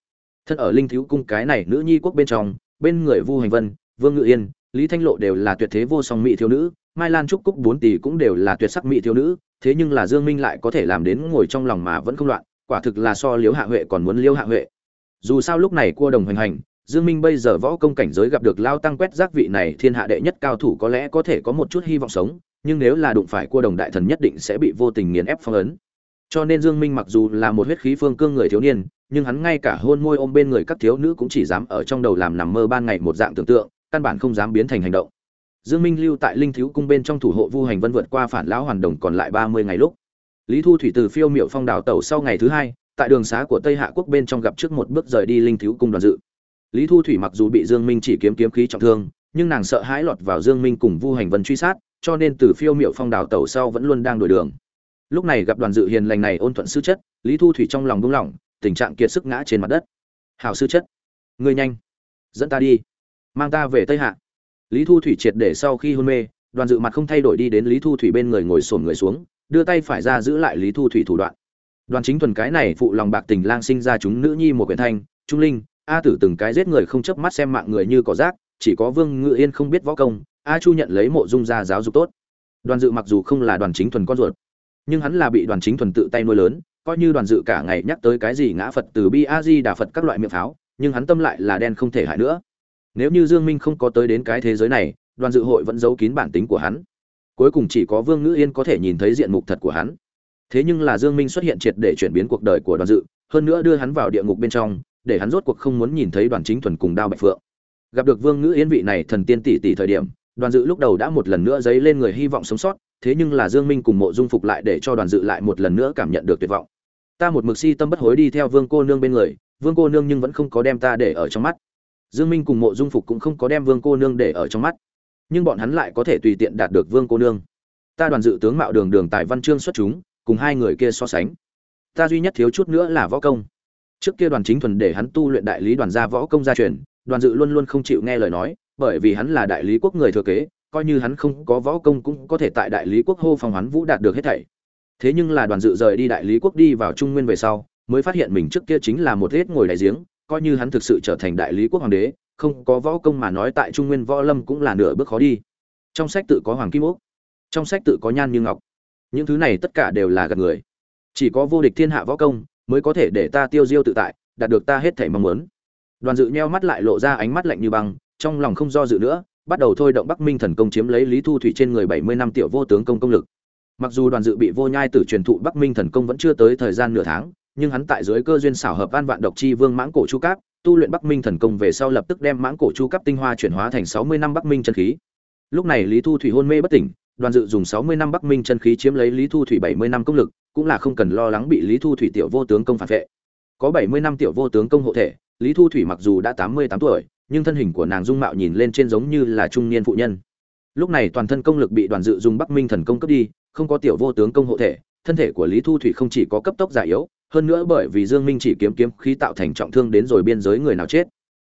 Thân ở linh thiếu cung cái này nữ nhi quốc bên trong, bên người vu hành vân, vương ngữ yên, lý thanh lộ đều là tuyệt thế vô song mỹ thiếu nữ, mai lan trúc cúc bốn tỷ cũng đều là tuyệt sắc mỹ thiếu nữ, thế nhưng là dương minh lại có thể làm đến ngồi trong lòng mà vẫn không loạn, quả thực là so liếu hạ huệ còn muốn liêu hạ huệ. Dù sao lúc này cua đồng hoành hành Dương Minh bây giờ võ công cảnh giới gặp được lao tăng quét Giác vị này thiên hạ đệ nhất cao thủ có lẽ có thể có một chút hy vọng sống, nhưng nếu là đụng phải cua đồng đại thần nhất định sẽ bị vô tình nghiền ép phong ấn. Cho nên Dương Minh mặc dù là một huyết khí phương cương người thiếu niên, nhưng hắn ngay cả hôn môi ôm bên người các thiếu nữ cũng chỉ dám ở trong đầu làm nằm mơ ban ngày một dạng tưởng tượng, căn bản không dám biến thành hành động. Dương Minh lưu tại Linh Thiếu cung bên trong thủ hộ Vu Hành Vân vượt qua phản lão hoàn đồng còn lại 30 ngày lúc. Lý Thu Thủy từ phiêu miệu phong đảo tẩu sau ngày thứ hai, tại đường xá của Tây Hạ quốc bên trong gặp trước một bước rời đi Linh Thiếu cung đoàn dự. Lý Thu Thủy mặc dù bị Dương Minh chỉ kiếm kiếm khí trọng thương, nhưng nàng sợ hãi lọt vào Dương Minh cùng Vu Hành Vân truy sát, cho nên từ phiêu miệu phong đào tẩu sau vẫn luôn đang đổi đường. Lúc này gặp đoàn dự hiền lành này ôn thuận sư chất, Lý Thu Thủy trong lòng buông lỏng, tình trạng kiệt sức ngã trên mặt đất. "Hảo sư chất, ngươi nhanh, dẫn ta đi, mang ta về Tây Hạ." Lý Thu Thủy triệt để sau khi hôn mê, đoàn dự mặt không thay đổi đi đến Lý Thu Thủy bên người ngồi xổm người xuống, đưa tay phải ra giữ lại Lý Thu Thủy thủ đoạn. Đoàn chính thuần cái này phụ lòng bạc tình lang sinh ra chúng nữ nhi một quyển thanh, trung linh, a tử từng cái giết người không chớp mắt xem mạng người như cỏ rác, chỉ có vương ngự yên không biết võ công, a chu nhận lấy mộ dung ra giáo dục tốt. Đoàn dự mặc dù không là đoàn chính thuần con ruột, nhưng hắn là bị đoàn chính thuần tự tay nuôi lớn, coi như đoàn dự cả ngày nhắc tới cái gì ngã phật từ bi a di đà phật các loại miệng pháo, nhưng hắn tâm lại là đen không thể hại nữa. Nếu như dương minh không có tới đến cái thế giới này, đoàn dự hội vẫn giấu kín bản tính của hắn. Cuối cùng chỉ có vương ngữ yên có thể nhìn thấy diện mục thật của hắn. Thế nhưng là dương minh xuất hiện triệt để chuyển biến cuộc đời của đoàn dự, hơn nữa đưa hắn vào địa ngục bên trong để hắn rốt cuộc không muốn nhìn thấy đoàn chính thuần cùng đao bạch phượng. Gặp được vương ngữ yên vị này thần tiên tỷ tỷ thời điểm, đoàn dự lúc đầu đã một lần nữa dấy lên người hy vọng sống sót, thế nhưng là dương minh cùng mộ dung phục lại để cho đoàn dự lại một lần nữa cảm nhận được tuyệt vọng. Ta một mực si tâm bất hối đi theo vương cô nương bên người, vương cô nương nhưng vẫn không có đem ta để ở trong mắt. Dương minh cùng mộ dung phục cũng không có đem vương cô nương để ở trong mắt, nhưng bọn hắn lại có thể tùy tiện đạt được vương cô nương. Ta đoàn dự tướng mạo đường đường tài văn chương xuất chúng, cùng hai người kia so sánh. Ta duy nhất thiếu chút nữa là võ công trước kia đoàn chính thuần để hắn tu luyện đại lý đoàn gia võ công gia truyền, đoàn dự luôn luôn không chịu nghe lời nói, bởi vì hắn là đại lý quốc người thừa kế, coi như hắn không có võ công cũng có thể tại đại lý quốc hô phong hoán vũ đạt được hết thảy. Thế nhưng là đoàn dự rời đi đại lý quốc đi vào trung nguyên về sau, mới phát hiện mình trước kia chính là một hết ngồi đại giếng, coi như hắn thực sự trở thành đại lý quốc hoàng đế, không có võ công mà nói tại trung nguyên võ lâm cũng là nửa bước khó đi. Trong sách tự có hoàng kim úc, trong sách tự có nhan như ngọc. Những thứ này tất cả đều là gạt người. Chỉ có vô địch thiên hạ võ công mới có thể để ta tiêu diêu tự tại, đạt được ta hết thể mong muốn. Đoàn dự nheo mắt lại lộ ra ánh mắt lạnh như băng, trong lòng không do dự nữa, bắt đầu thôi động bắc minh thần công chiếm lấy lý thu thủy trên người bảy mươi năm tiểu vô tướng công công lực. Mặc dù đoàn dự bị vô nhai tử truyền thụ bắc minh thần công vẫn chưa tới thời gian nửa tháng, nhưng hắn tại dưới cơ duyên xảo hợp an vạn độc chi vương mãng cổ chu cáp, tu luyện bắc minh thần công về sau lập tức đem mãng cổ chu cáp tinh hoa chuyển hóa thành sáu mươi năm bắc minh chân khí. Lúc này lý thu thủy hôn mê bất tỉnh, đoàn dự dùng sáu mươi năm bắc minh chân khí chiếm lấy lý thu thủy bảy mươi năm công lực cũng là không cần lo lắng bị lý thu thủy tiểu vô tướng công phản vệ. Có bảy mươi năm tiểu vô tướng công hộ thể, lý thu thủy mặc dù đã tám mươi tám tuổi, nhưng thân hình của nàng dung mạo nhìn lên trên giống như là trung niên phụ nhân. Lúc này toàn thân công lực bị đoàn dự dùng bắc minh thần công cấp đi, không có tiểu vô tướng công hộ thể, thân thể của lý thu thủy không chỉ có cấp tốc già yếu, hơn nữa bởi vì dương minh chỉ kiếm kiếm khí tạo thành trọng thương đến rồi biên giới người nào chết.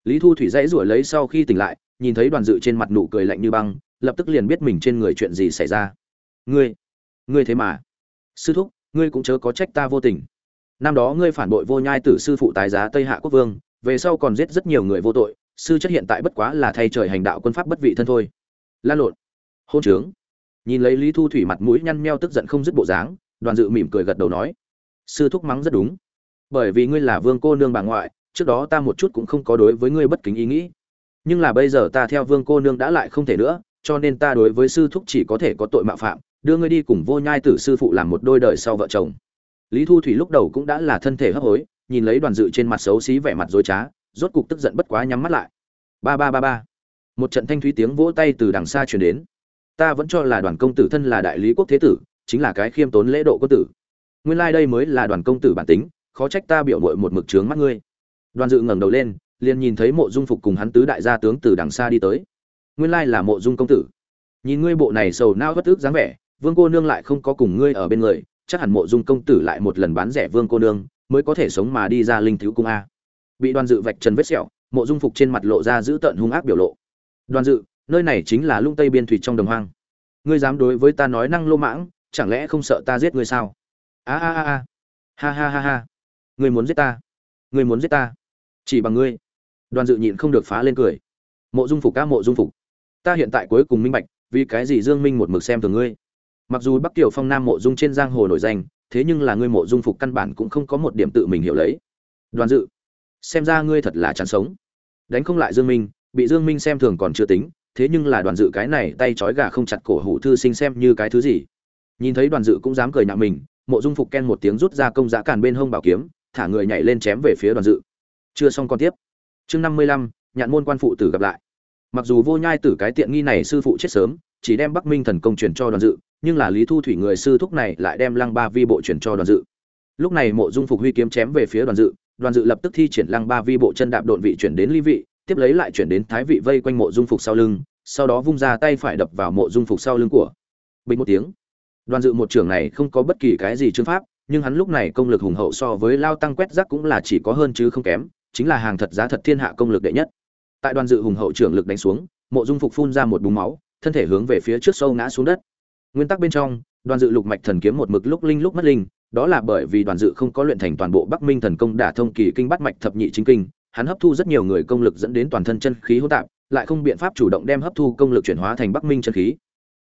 Lý thu thủy dãy ruổi lấy sau khi tỉnh lại, nhìn thấy đoàn dự trên mặt nụ cười lạnh như băng, lập tức liền biết mình trên người chuyện gì xảy ra. Ngươi ngươi thế mà? Sư thúc ngươi cũng chớ có trách ta vô tình. Năm đó ngươi phản bội vô nhai tử sư phụ tái giá tây hạ quốc vương, về sau còn giết rất nhiều người vô tội, sư chất hiện tại bất quá là thay trời hành đạo quân pháp bất vị thân thôi. Lan lộn. Hôn trướng. Nhìn lấy lý thu thủy mặt mũi nhăn meo tức giận không dứt bộ dáng, đoàn dự mỉm cười gật đầu nói, sư thúc mắng rất đúng. Bởi vì ngươi là vương cô nương bà ngoại, trước đó ta một chút cũng không có đối với ngươi bất kính ý nghĩ. Nhưng là bây giờ ta theo vương cô nương đã lại không thể nữa, cho nên ta đối với sư thúc chỉ có thể có tội mạo phạm đưa ngươi đi cùng vô nhai tử sư phụ làm một đôi đời sau vợ chồng. Lý thu thủy lúc đầu cũng đã là thân thể hấp hối, nhìn lấy đoàn dự trên mặt xấu xí vẻ mặt dối trá, rốt cục tức giận bất quá nhắm mắt lại. Ba ba ba ba. Một trận thanh thúy tiếng vỗ tay từ đằng xa truyền đến. Ta vẫn cho là đoàn công tử thân là đại lý quốc thế tử, chính là cái khiêm tốn lễ độ quân tử. Nguyên lai đây mới là đoàn công tử bản tính, khó trách ta biểu mội một mực trướng mắt ngươi. Đoàn dự ngẩng đầu lên, liền nhìn thấy mộ dung phục cùng hắn tứ đại gia tướng từ đằng xa đi tới. Nguyên lai là mộ dung công tử. Nhìn ngươi bộ này sầu nao bất tức dáng vẻ vương cô nương lại không có cùng ngươi ở bên người, chắc hẳn mộ dung công tử lại một lần bán rẻ vương cô nương, mới có thể sống mà đi ra linh thiếu cung a. Bị đoàn dự vạch trần vết sẹo, mộ dung phục trên mặt lộ ra giữ tợn hung ác biểu lộ. Đoàn dự, nơi này chính là lung tây biên thủy trong đồng hoang. Ngươi dám đối với ta nói năng lô mãng, chẳng lẽ không sợ ta giết ngươi sao? A a a a. Ha ha ha ha. Ngươi muốn giết ta? Ngươi muốn giết ta? Chỉ bằng ngươi. Đoàn dự nhịn không được phá lên cười. Mộ dung phục ca mộ dung phục. Ta hiện tại cuối cùng minh bạch, vì cái gì dương minh một mực xem thường ngươi mặc dù bắc kiều phong nam mộ dung trên giang hồ nổi danh, thế nhưng là ngươi mộ dung phục căn bản cũng không có một điểm tự mình hiểu lấy. Đoàn dự, xem ra ngươi thật là chán sống. Đánh không lại dương minh, bị dương minh xem thường còn chưa tính, thế nhưng là đoàn dự cái này tay trói gà không chặt cổ hủ thư sinh xem như cái thứ gì. Nhìn thấy đoàn dự cũng dám cười nhạo mình, mộ dung phục ken một tiếng rút ra công giá càn bên hông bảo kiếm, thả người nhảy lên chém về phía đoàn dự. Chưa xong còn tiếp. Chương năm mươi lăm, nhạn môn quan phụ tử gặp lại. Mặc dù vô nhai tử cái tiện nghi này sư phụ chết sớm chỉ đem bắc minh thần công truyền cho đoàn dự, nhưng là lý thu thủy người sư thúc này lại đem lăng ba vi bộ truyền cho đoàn dự. Lúc này mộ dung phục huy kiếm chém về phía đoàn dự đoàn dự lập tức thi triển lăng ba vi bộ chân đạp độn vị chuyển đến ly vị, tiếp lấy lại chuyển đến thái vị vây quanh mộ dung phục sau lưng, sau đó vung ra tay phải đập vào mộ dung phục sau lưng của. Bình một tiếng, đoàn dự một trưởng này không có bất kỳ cái gì chương pháp, nhưng hắn lúc này công lực hùng hậu so với lao tăng quét rác cũng là chỉ có hơn chứ không kém, chính là hàng thật giá thật thiên hạ công lực đệ nhất. Tại đoàn dự hùng hậu trưởng lực đánh xuống, mộ dung phục phun ra một búng máu thân thể hướng về phía trước sâu ngã xuống đất. Nguyên tắc bên trong, đoàn dự lục mạch thần kiếm một mực lúc linh lúc mất linh, đó là bởi vì đoàn dự không có luyện thành toàn bộ bắc minh thần công đả thông kỳ kinh bắt mạch thập nhị chính kinh, hắn hấp thu rất nhiều người công lực dẫn đến toàn thân chân khí hỗn tạp, lại không biện pháp chủ động đem hấp thu công lực chuyển hóa thành bắc minh chân khí.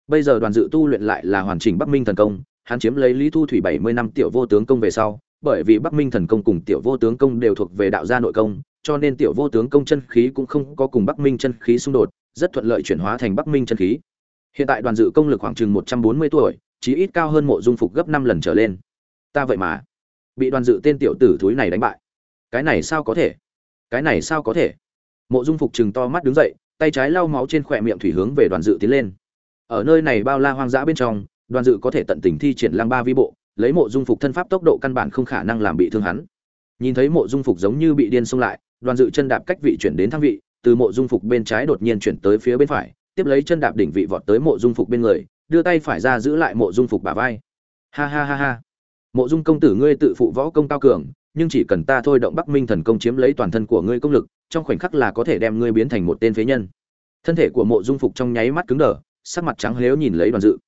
Bây giờ đoàn dự tu luyện lại là hoàn chỉnh bắc minh thần công, hắn chiếm lấy lý thu thủy bảy mươi năm tiểu vô tướng công về sau, bởi vì bắc minh thần công cùng tiểu vô tướng công đều thuộc về đạo gia nội công, cho nên tiểu vô tướng công chân khí cũng không có cùng bắc minh chân khí xung đột rất thuận lợi chuyển hóa thành bắc minh chân khí. Hiện tại đoàn dự công lực khoảng chừng một trăm bốn mươi tuổi, chí ít cao hơn mộ dung phục gấp năm lần trở lên. Ta vậy mà bị đoàn dự tên tiểu tử thúi này đánh bại. Cái này sao có thể? Cái này sao có thể? Mộ dung phục chừng to mắt đứng dậy, tay trái lau máu trên khỏe miệng thủy hướng về đoàn dự tiến lên. Ở nơi này bao la hoang dã bên trong, đoàn dự có thể tận tình thi triển lăng ba vi bộ, lấy mộ dung phục thân pháp tốc độ căn bản không khả năng làm bị thương hắn. Nhìn thấy mộ dung phục giống như bị điên xông lại, đoàn dự chân đạp cách vị chuyển đến thang vị từ mộ dung phục bên trái đột nhiên chuyển tới phía bên phải, tiếp lấy chân đạp đỉnh vị vọt tới mộ dung phục bên người, đưa tay phải ra giữ lại mộ dung phục bả vai. Ha ha ha ha. Mộ dung công tử ngươi tự phụ võ công cao cường, nhưng chỉ cần ta thôi động bắc minh thần công chiếm lấy toàn thân của ngươi công lực, trong khoảnh khắc là có thể đem ngươi biến thành một tên phế nhân. Thân thể của mộ dung phục trong nháy mắt cứng đờ, sắc mặt trắng lếu nhìn lấy đoàn dự.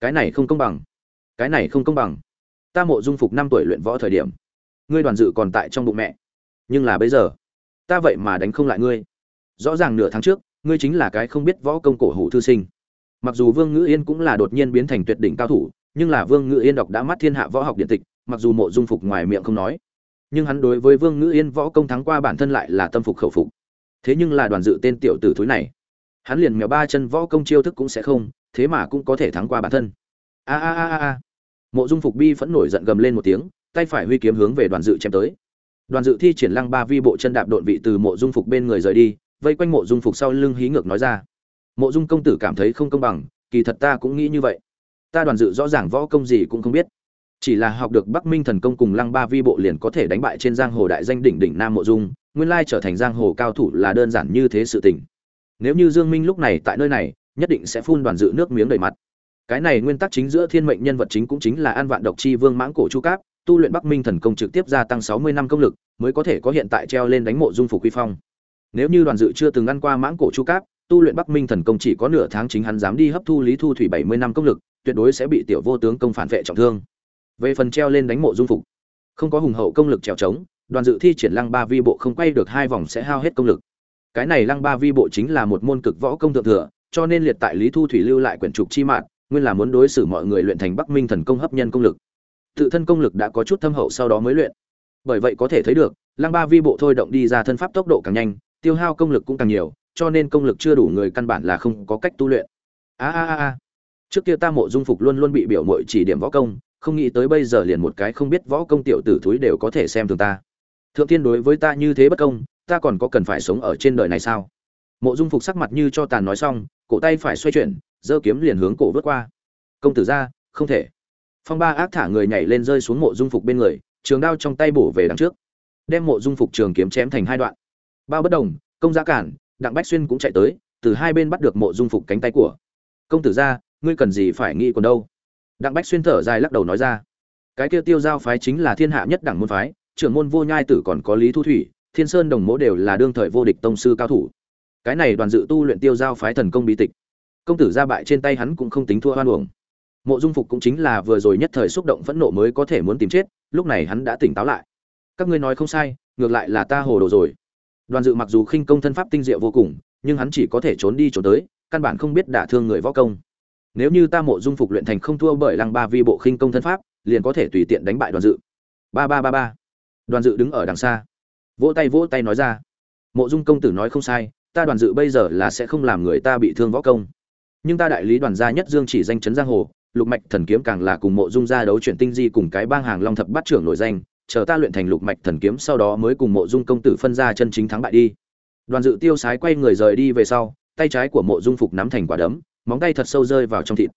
Cái này không công bằng. Cái này không công bằng. Ta mộ dung phục năm tuổi luyện võ thời điểm, ngươi đoàn dự còn tại trong bụng mẹ. Nhưng là bây giờ, ta vậy mà đánh không lại ngươi rõ ràng nửa tháng trước, ngươi chính là cái không biết võ công cổ hủ thư sinh. Mặc dù vương ngữ yên cũng là đột nhiên biến thành tuyệt đỉnh cao thủ, nhưng là vương ngữ yên đọc đã mắt thiên hạ võ học điện tịch, mặc dù mộ dung phục ngoài miệng không nói, nhưng hắn đối với vương ngữ yên võ công thắng qua bản thân lại là tâm phục khẩu phục. Thế nhưng là đoàn dự tên tiểu tử thúi này, hắn liền mèo ba chân võ công chiêu thức cũng sẽ không, thế mà cũng có thể thắng qua bản thân. A a a a. Mộ dung phục bi phẫn nổi giận gầm lên một tiếng, tay phải huy kiếm hướng về đoàn dự chém tới. Đoàn dự thi triển lăng ba vi bộ chân đạp độn vị từ mộ dung phục bên người rời đi vây quanh mộ dung phục sau lưng hí ngược nói ra. Mộ dung công tử cảm thấy không công bằng, kỳ thật ta cũng nghĩ như vậy. Ta đoàn dự rõ ràng võ công gì cũng không biết. Chỉ là học được bắc minh thần công cùng lăng ba vi bộ liền có thể đánh bại trên giang hồ đại danh đỉnh đỉnh nam mộ dung, nguyên lai trở thành giang hồ cao thủ là đơn giản như thế sự tình. Nếu như dương minh lúc này tại nơi này, nhất định sẽ phun đoàn dự nước miếng đầy mặt. Cái này nguyên tắc chính giữa thiên mệnh nhân vật chính cũng chính là an vạn độc chi vương mãng cổ chu cáp, tu luyện bắc minh thần công trực tiếp gia tăng 60 năm công lực, mới có thể có hiện tại treo lên đánh mộ dung phục quy phong nếu như đoàn dự chưa từng ăn qua mãng cổ chu cáp, tu luyện bắc minh thần công chỉ có nửa tháng chính hắn dám đi hấp thu lý thu thủy 70 năm công lực, tuyệt đối sẽ bị tiểu vô tướng công phản vệ trọng thương. Về phần treo lên đánh mộ dung phục, không có hùng hậu công lực trèo trống, đoàn dự thi triển lăng ba vi bộ không quay được hai vòng sẽ hao hết công lực. Cái này lăng ba vi bộ chính là một môn cực võ công thượng thừa, cho nên liệt tại lý thu thủy lưu lại quyển trục chi mạng nguyên là muốn đối xử mọi người luyện thành bắc minh thần công hấp nhân công lực. Tự thân công lực đã có chút thâm hậu sau đó mới luyện. Bởi vậy có thể thấy được, lăng ba vi bộ thôi động đi ra thân pháp tốc độ càng nhanh tiêu hao công lực cũng càng nhiều, cho nên công lực chưa đủ người căn bản là không có cách tu luyện. A a a trước kia ta mộ dung phục luôn luôn bị biểu mội chỉ điểm võ công, không nghĩ tới bây giờ liền một cái không biết võ công tiểu tử thúi đều có thể xem thường ta. Thượng thiên đối với ta như thế bất công, ta còn có cần phải sống ở trên đời này sao? Mộ dung phục sắc mặt như cho tàn nói xong, cổ tay phải xoay chuyển, giơ kiếm liền hướng cổ vớt qua. Công tử ra, không thể. Phong ba ác thả người nhảy lên rơi xuống mộ dung phục bên người, trường đao trong tay bổ về đằng trước. Đem mộ dung phục trường kiếm chém thành hai đoạn bao bất đồng, công giá cản, đặng bách xuyên cũng chạy tới, từ hai bên bắt được mộ dung phục cánh tay của. Công tử ra ngươi cần gì phải nghĩ còn đâu? Đặng bách xuyên thở dài lắc đầu nói ra. Cái kia tiêu giao phái chính là thiên hạ nhất đẳng môn phái, trưởng môn vô nhai tử còn có lý thu thủy, thiên sơn đồng mỗ đều là đương thời vô địch tông sư cao thủ. Cái này đoàn dự tu luyện tiêu giao phái thần công bí tịch. Công tử ra bại trên tay hắn cũng không tính thua hoan uổng. Mộ dung phục cũng chính là vừa rồi nhất thời xúc động phẫn nộ mới có thể muốn tìm chết, lúc này hắn đã tỉnh táo lại. Các ngươi nói không sai, ngược lại là ta hồ đồ rồi đoàn dự mặc dù khinh công thân pháp tinh diệu vô cùng, nhưng hắn chỉ có thể trốn đi trốn tới, căn bản không biết đả thương người võ công. Nếu như ta mộ dung phục luyện thành không thua bởi lăng ba vi bộ khinh công thân pháp, liền có thể tùy tiện đánh bại đoàn dự. Ba ba ba ba. Đoàn dự đứng ở đằng xa. Vỗ tay vỗ tay nói ra. Mộ dung công tử nói không sai, ta đoàn dự bây giờ là sẽ không làm người ta bị thương võ công. Nhưng ta đại lý đoàn gia nhất dương chỉ danh chấn giang hồ, lục mạch thần kiếm càng là cùng mộ dung gia đấu chuyển tinh di cùng cái bang hàng long thập bát trưởng nổi danh chờ ta luyện thành lục mạch thần kiếm sau đó mới cùng mộ dung công tử phân ra chân chính thắng bại đi. Đoàn dự tiêu sái quay người rời đi về sau, tay trái của mộ dung phục nắm thành quả đấm, móng tay thật sâu rơi vào trong thịt.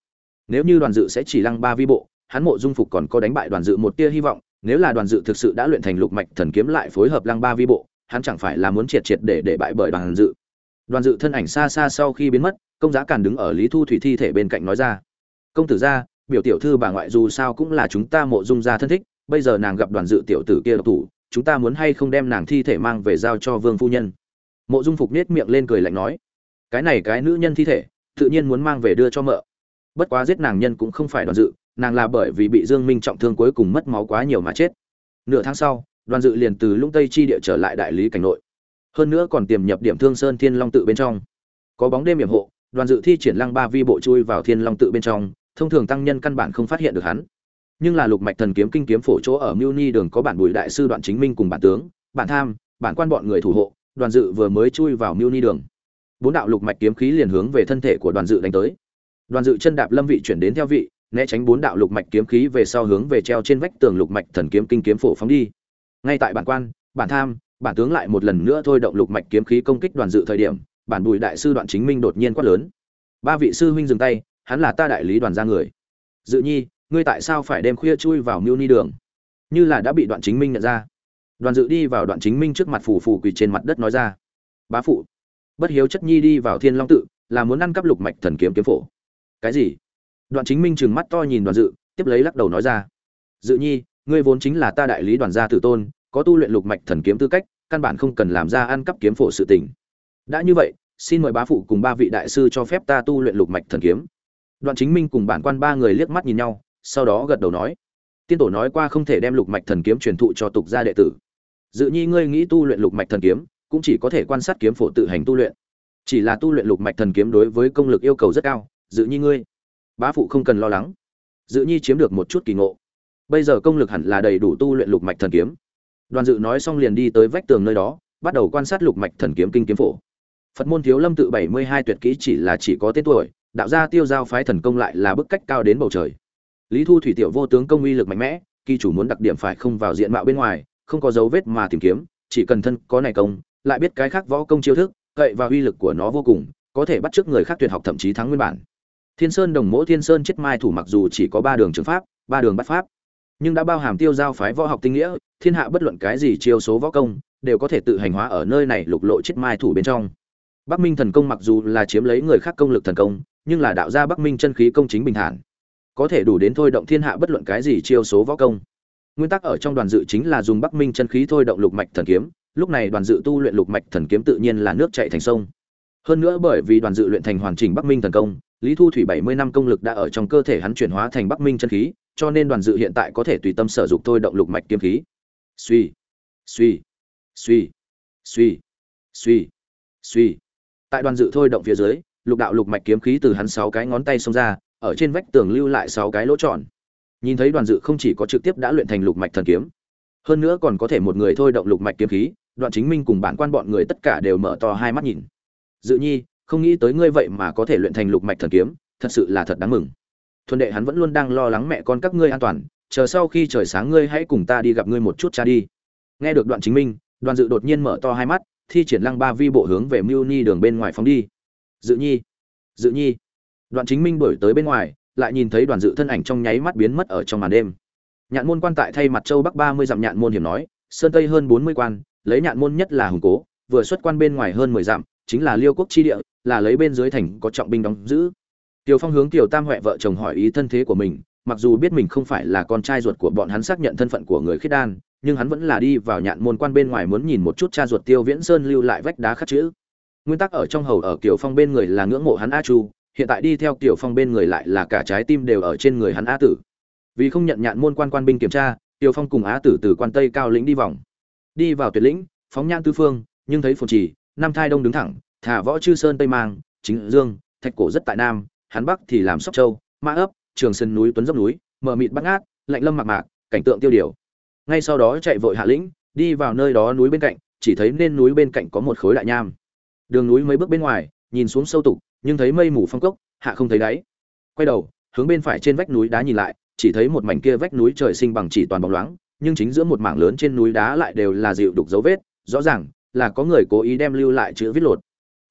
Nếu như đoàn dự sẽ chỉ lăng ba vi bộ, hắn mộ dung phục còn có đánh bại đoàn dự một tia hy vọng, nếu là đoàn dự thực sự đã luyện thành lục mạch thần kiếm lại phối hợp lăng ba vi bộ, hắn chẳng phải là muốn triệt triệt để để bại bởi đoàn dự. Đoàn dự thân ảnh xa xa sau khi biến mất, công giá càn đứng ở lý thu thủy thi thể bên cạnh nói ra, công tử gia, biểu tiểu thư bà ngoại dù sao cũng là chúng ta mộ dung gia thân thích bây giờ nàng gặp đoàn dự tiểu tử kia độc thủ, chúng ta muốn hay không đem nàng thi thể mang về giao cho vương phu nhân? Mộ dung phục nết miệng lên cười lạnh nói, cái này cái nữ nhân thi thể, tự nhiên muốn mang về đưa cho mợ. Bất quá giết nàng nhân cũng không phải đoàn dự, nàng là bởi vì bị dương minh trọng thương cuối cùng mất máu quá nhiều mà chết. Nửa tháng sau, đoàn dự liền từ lũng tây chi địa trở lại đại lý cảnh nội. Hơn nữa còn tiềm nhập điểm thương sơn thiên long tự bên trong. Có bóng đêm hiểm hộ, đoàn dự thi triển lăng ba vi bộ chui vào thiên long tự bên trong, thông thường tăng nhân căn bản không phát hiện được hắn nhưng là lục mạch thần kiếm kinh kiếm phổ chỗ ở mưu ni đường có bản bùi đại sư đoạn chính minh cùng bản tướng, bản tham, bản quan bọn người thủ hộ, đoàn dự vừa mới chui vào mưu ni đường. Bốn đạo lục mạch kiếm khí liền hướng về thân thể của đoàn dự đánh tới. Đoàn dự chân đạp lâm vị chuyển đến theo vị, né tránh bốn đạo lục mạch kiếm khí về sau hướng về treo trên vách tường lục mạch thần kiếm kinh kiếm phổ phóng đi. Ngay tại bản quan, bản tham, bản tướng lại một lần nữa thôi động lục mạch kiếm khí công kích đoàn dự thời điểm, bản bùi đại sư đoạn chính minh đột nhiên quát lớn. Ba vị sư huynh dừng tay, hắn là ta đại lý đoàn gia người. Dự nhi ngươi tại sao phải đêm khuya chui vào mưu ni đường? Như là đã bị đoạn chính minh nhận ra. Đoàn dự đi vào đoạn chính minh trước mặt phù phù quỳ trên mặt đất nói ra. Bá phụ, bất hiếu chất nhi đi vào thiên long tự, là muốn ăn cắp lục mạch thần kiếm kiếm phổ. Cái gì? Đoạn chính minh trừng mắt to nhìn đoàn dự, tiếp lấy lắc đầu nói ra. Dự nhi, ngươi vốn chính là ta đại lý đoàn gia tử tôn, có tu luyện lục mạch thần kiếm tư cách, căn bản không cần làm ra ăn cắp kiếm phổ sự tình. Đã như vậy, xin mời bá phụ cùng ba vị đại sư cho phép ta tu luyện lục mạch thần kiếm. Đoạn chính minh cùng bản quan ba người liếc mắt nhìn nhau sau đó gật đầu nói, tiên tổ nói qua không thể đem lục mạch thần kiếm truyền thụ cho tục gia đệ tử. Dự nhi ngươi nghĩ tu luyện lục mạch thần kiếm, cũng chỉ có thể quan sát kiếm phổ tự hành tu luyện. Chỉ là tu luyện lục mạch thần kiếm đối với công lực yêu cầu rất cao, dự nhi ngươi, bá phụ không cần lo lắng. Dự nhi chiếm được một chút kỳ ngộ. Bây giờ công lực hẳn là đầy đủ tu luyện lục mạch thần kiếm. Đoàn dự nói xong liền đi tới vách tường nơi đó, bắt đầu quan sát lục mạch thần kiếm kinh kiếm phổ. Phật môn thiếu lâm tự bảy mươi hai tuyệt kỹ chỉ là chỉ có tên tuổi, đạo gia tiêu giao phái thần công lại là bức cách cao đến bầu trời lý thu thủy tiểu vô tướng công uy lực mạnh mẽ, kỳ chủ muốn đặc điểm phải không vào diện mạo bên ngoài, không có dấu vết mà tìm kiếm, chỉ cần thân có này công, lại biết cái khác võ công chiêu thức cậy và uy lực của nó vô cùng, có thể bắt chước người khác tuyệt học thậm chí thắng nguyên bản. Thiên sơn đồng mỗ thiên sơn chết mai thủ mặc dù chỉ có ba đường trường pháp, ba đường bắt pháp, nhưng đã bao hàm tiêu giao phái võ học tinh nghĩa, thiên hạ bất luận cái gì chiêu số võ công, đều có thể tự hành hóa ở nơi này lục lộ chết mai thủ bên trong. Bắc minh thần công mặc dù là chiếm lấy người khác công lực thần công, nhưng là đạo gia bắc minh chân khí công chính bình thản có thể đủ đến thôi động thiên hạ bất luận cái gì chiêu số võ công. Nguyên tắc ở trong đoàn dự chính là dùng bắc minh chân khí thôi động lục mạch thần kiếm, lúc này đoàn dự tu luyện lục mạch thần kiếm tự nhiên là nước chảy thành sông. Hơn nữa bởi vì đoàn dự luyện thành hoàn chỉnh bắc minh thần công, lý thu thủy bảy mươi năm công lực đã ở trong cơ thể hắn chuyển hóa thành bắc minh chân khí, cho nên đoàn dự hiện tại có thể tùy tâm sở dụng thôi động lục mạch kiếm khí. Suy suy suy suy suy suy. Tại đoàn dự thôi động phía dưới, lục đạo lục mạch kiếm khí từ hắn sáu cái ngón tay xông ra ở trên vách tường lưu lại sáu cái lỗ tròn. Nhìn thấy đoàn dự không chỉ có trực tiếp đã luyện thành lục mạch thần kiếm, hơn nữa còn có thể một người thôi động lục mạch kiếm khí, đoạn chính minh cùng bản quan bọn người tất cả đều mở to hai mắt nhìn. Dự nhi, không nghĩ tới ngươi vậy mà có thể luyện thành lục mạch thần kiếm, thật sự là thật đáng mừng. Thuần đệ hắn vẫn luôn đang lo lắng mẹ con các ngươi an toàn, chờ sau khi trời sáng ngươi hãy cùng ta đi gặp ngươi một chút cha đi. Nghe được đoạn chính minh, đoàn dự đột nhiên mở to hai mắt, thi triển lăng ba vi bộ hướng về mưu ni đường bên ngoài phóng đi. Dự nhi dự nhi đoạn chính minh đuổi tới bên ngoài lại nhìn thấy đoàn dự thân ảnh trong nháy mắt biến mất ở trong màn đêm nhạn môn quan tại thay mặt châu bắc ba mươi dặm nhạn môn hiểm nói sơn tây hơn bốn mươi quan lấy nhạn môn nhất là hùng cố vừa xuất quan bên ngoài hơn mười dặm chính là liêu quốc chi địa là lấy bên dưới thành có trọng binh đóng giữ Tiểu Phong hướng Tiểu Tam Huệ vợ chồng hỏi ý thân thế của mình, mặc dù biết mình không phải là con trai ruột của bọn hắn xác nhận thân phận của người khiết đan, nhưng hắn vẫn là đi vào nhạn môn quan bên ngoài muốn nhìn một chút cha ruột Tiêu Viễn Sơn lưu lại vách đá khắc chữ. Nguyên tắc ở trong hầu ở Tiểu Phong bên người là ngưỡng mộ hắn A Chu, hiện tại đi theo Tiểu Phong bên người lại là cả trái tim đều ở trên người hắn Á Tử. Vì không nhận nhạn môn quan quan binh kiểm tra, Tiểu Phong cùng Á Tử từ quan Tây cao lĩnh đi vòng. Đi vào tuyệt lĩnh, phóng nhãn tứ phương, nhưng thấy phồn trì, Nam Thai Đông đứng thẳng, thả võ chư sơn Tây mang, chính dương, thạch cổ rất tại nam, hắn bắc thì làm sóc châu mã ấp trường sơn núi tuấn dốc núi mờ mịt bắt ngát lạnh lâm mạc mạc cảnh tượng tiêu điều ngay sau đó chạy vội hạ lĩnh đi vào nơi đó núi bên cạnh chỉ thấy nên núi bên cạnh có một khối đại nham đường núi mấy bước bên ngoài nhìn xuống sâu tục nhưng thấy mây mù phong cốc hạ không thấy đáy quay đầu hướng bên phải trên vách núi đá nhìn lại chỉ thấy một mảnh kia vách núi trời sinh bằng chỉ toàn bóng loáng nhưng chính giữa một mảng lớn trên núi đá lại đều là dịu đục dấu vết rõ ràng là có người cố ý đem lưu lại chữ viết lột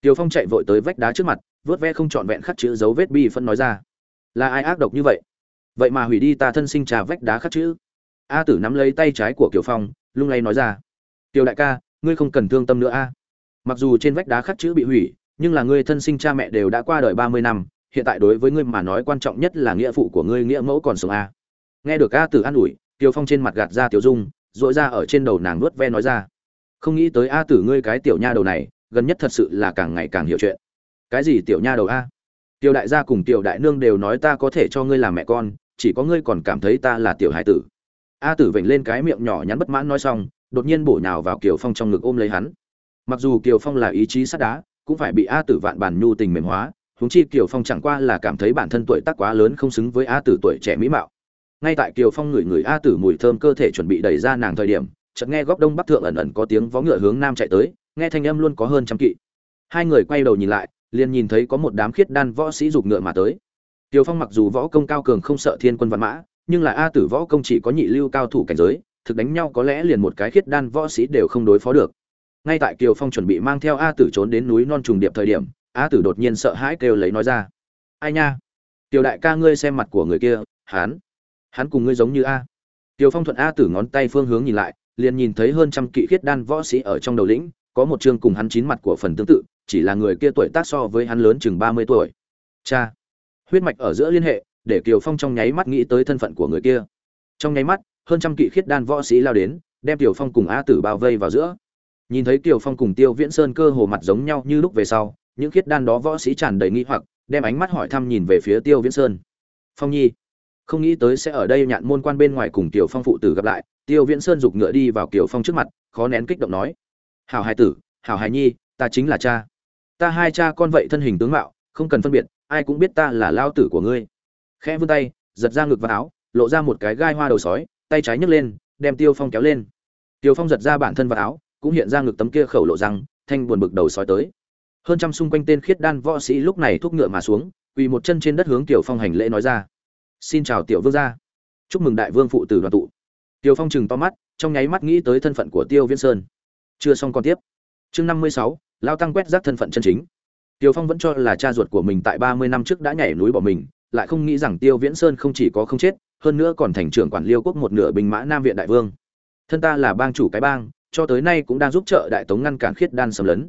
Tiêu Phong chạy vội tới vách đá trước mặt, vớt ve không trọn vẹn khắc chữ dấu vết bi phân nói ra. Là ai ác độc như vậy? Vậy mà hủy đi ta thân sinh trà vách đá khắc chữ. A Tử nắm lấy tay trái của Kiều Phong, lung lay nói ra. Tiêu đại ca, ngươi không cần thương tâm nữa a. Mặc dù trên vách đá khắc chữ bị hủy, nhưng là ngươi thân sinh cha mẹ đều đã qua đời ba mươi năm, hiện tại đối với ngươi mà nói quan trọng nhất là nghĩa phụ của ngươi nghĩa mẫu còn sống a. Nghe được A Tử an ủi, Tiêu Phong trên mặt gạt ra tiểu dung, dội ra ở trên đầu nàng nuốt ve nói ra. Không nghĩ tới A Tử ngươi cái tiểu nha đầu này, gần nhất thật sự là càng ngày càng hiểu chuyện cái gì tiểu nha đầu a tiểu đại gia cùng tiểu đại nương đều nói ta có thể cho ngươi làm mẹ con chỉ có ngươi còn cảm thấy ta là tiểu hải tử a tử vểnh lên cái miệng nhỏ nhắn bất mãn nói xong đột nhiên bổ nhào vào kiều phong trong ngực ôm lấy hắn mặc dù kiều phong là ý chí sắt đá cũng phải bị a tử vạn bản nhu tình mềm hóa, huống chi kiều phong chẳng qua là cảm thấy bản thân tuổi tác quá lớn không xứng với a tử tuổi trẻ mỹ mạo. Ngay tại kiều phong ngửi người a tử mùi thơm cơ thể chuẩn bị đẩy ra nàng thời điểm, chợt nghe góc đông bắc thượng ẩn ẩn có tiếng vó ngựa hướng nam chạy tới, nghe thanh âm luôn có hơn trăm kỵ. Hai người quay đầu nhìn lại, liền nhìn thấy có một đám khiết đan võ sĩ giục ngựa mà tới. Kiều phong mặc dù võ công cao cường không sợ thiên quân vạn mã, nhưng là a tử võ công chỉ có nhị lưu cao thủ cảnh giới, thực đánh nhau có lẽ liền một cái khiết đan võ sĩ đều không đối phó được ngay tại kiều phong chuẩn bị mang theo a tử trốn đến núi non trùng điệp thời điểm a tử đột nhiên sợ hãi kêu lấy nói ra ai nha tiểu đại ca ngươi xem mặt của người kia Hán. hắn cùng ngươi giống như a Tiêu phong thuận a tử ngón tay phương hướng nhìn lại liền nhìn thấy hơn trăm kỵ khiết đan võ sĩ ở trong đầu lĩnh có một chương cùng hắn chín mặt của phần tương tự, chỉ là người kia tuổi tác so với hắn lớn chừng 30 tuổi. Cha, huyết mạch ở giữa liên hệ, để Kiều Phong trong nháy mắt nghĩ tới thân phận của người kia. Trong nháy mắt, hơn trăm kỵ khiết đan võ sĩ lao đến, đem Tiêu Phong cùng A Tử bao vây vào giữa. Nhìn thấy Kiều Phong cùng Tiêu Viễn Sơn cơ hồ mặt giống nhau như lúc về sau, những khiết đan đó võ sĩ tràn đầy nghi hoặc, đem ánh mắt hỏi thăm nhìn về phía Tiêu Viễn Sơn. Phong Nhi, không nghĩ tới sẽ ở đây nhạn môn quan bên ngoài cùng Kiều Phong phụ tử gặp lại, Tiêu Viễn Sơn giục ngựa đi vào Kiều Phong trước mặt, khó nén kích động nói: hảo hài tử hảo hài nhi ta chính là cha. Ta hai cha con vậy thân hình tướng mạo không cần phân biệt ai cũng biết ta là lao tử của ngươi. Khẽ vươn tay giật ra ngực và áo lộ ra một cái gai hoa đầu sói tay trái nhấc lên đem tiêu phong kéo lên. Tiêu phong giật ra bản thân và áo cũng hiện ra ngực tấm kia khẩu lộ răng, thanh buồn bực đầu sói tới. Hơn trăm xung quanh tên khiết đan võ sĩ lúc này thúc ngựa mà xuống, quỳ một chân trên đất hướng tiểu phong hành lễ nói ra. Xin chào tiểu vương gia. Chúc mừng đại vương phụ tử đoàn tụ. Tiểu phong chừng to mắt, trong nháy mắt nghĩ tới thân phận của tiêu viễn sơn. Chưa xong còn tiếp. Chương năm mươi sáu lao tăng quét rác thân phận chân chính. Tiêu phong vẫn cho là cha ruột của mình tại ba mươi năm trước đã nhảy núi bỏ mình, lại không nghĩ rằng tiêu viễn sơn không chỉ có không chết, hơn nữa còn thành trưởng quản liêu quốc một nửa binh mã nam viện đại vương. Thân ta là bang chủ cái bang cho tới nay cũng đang giúp trợ đại tống ngăn cản khiết đan xâm lấn.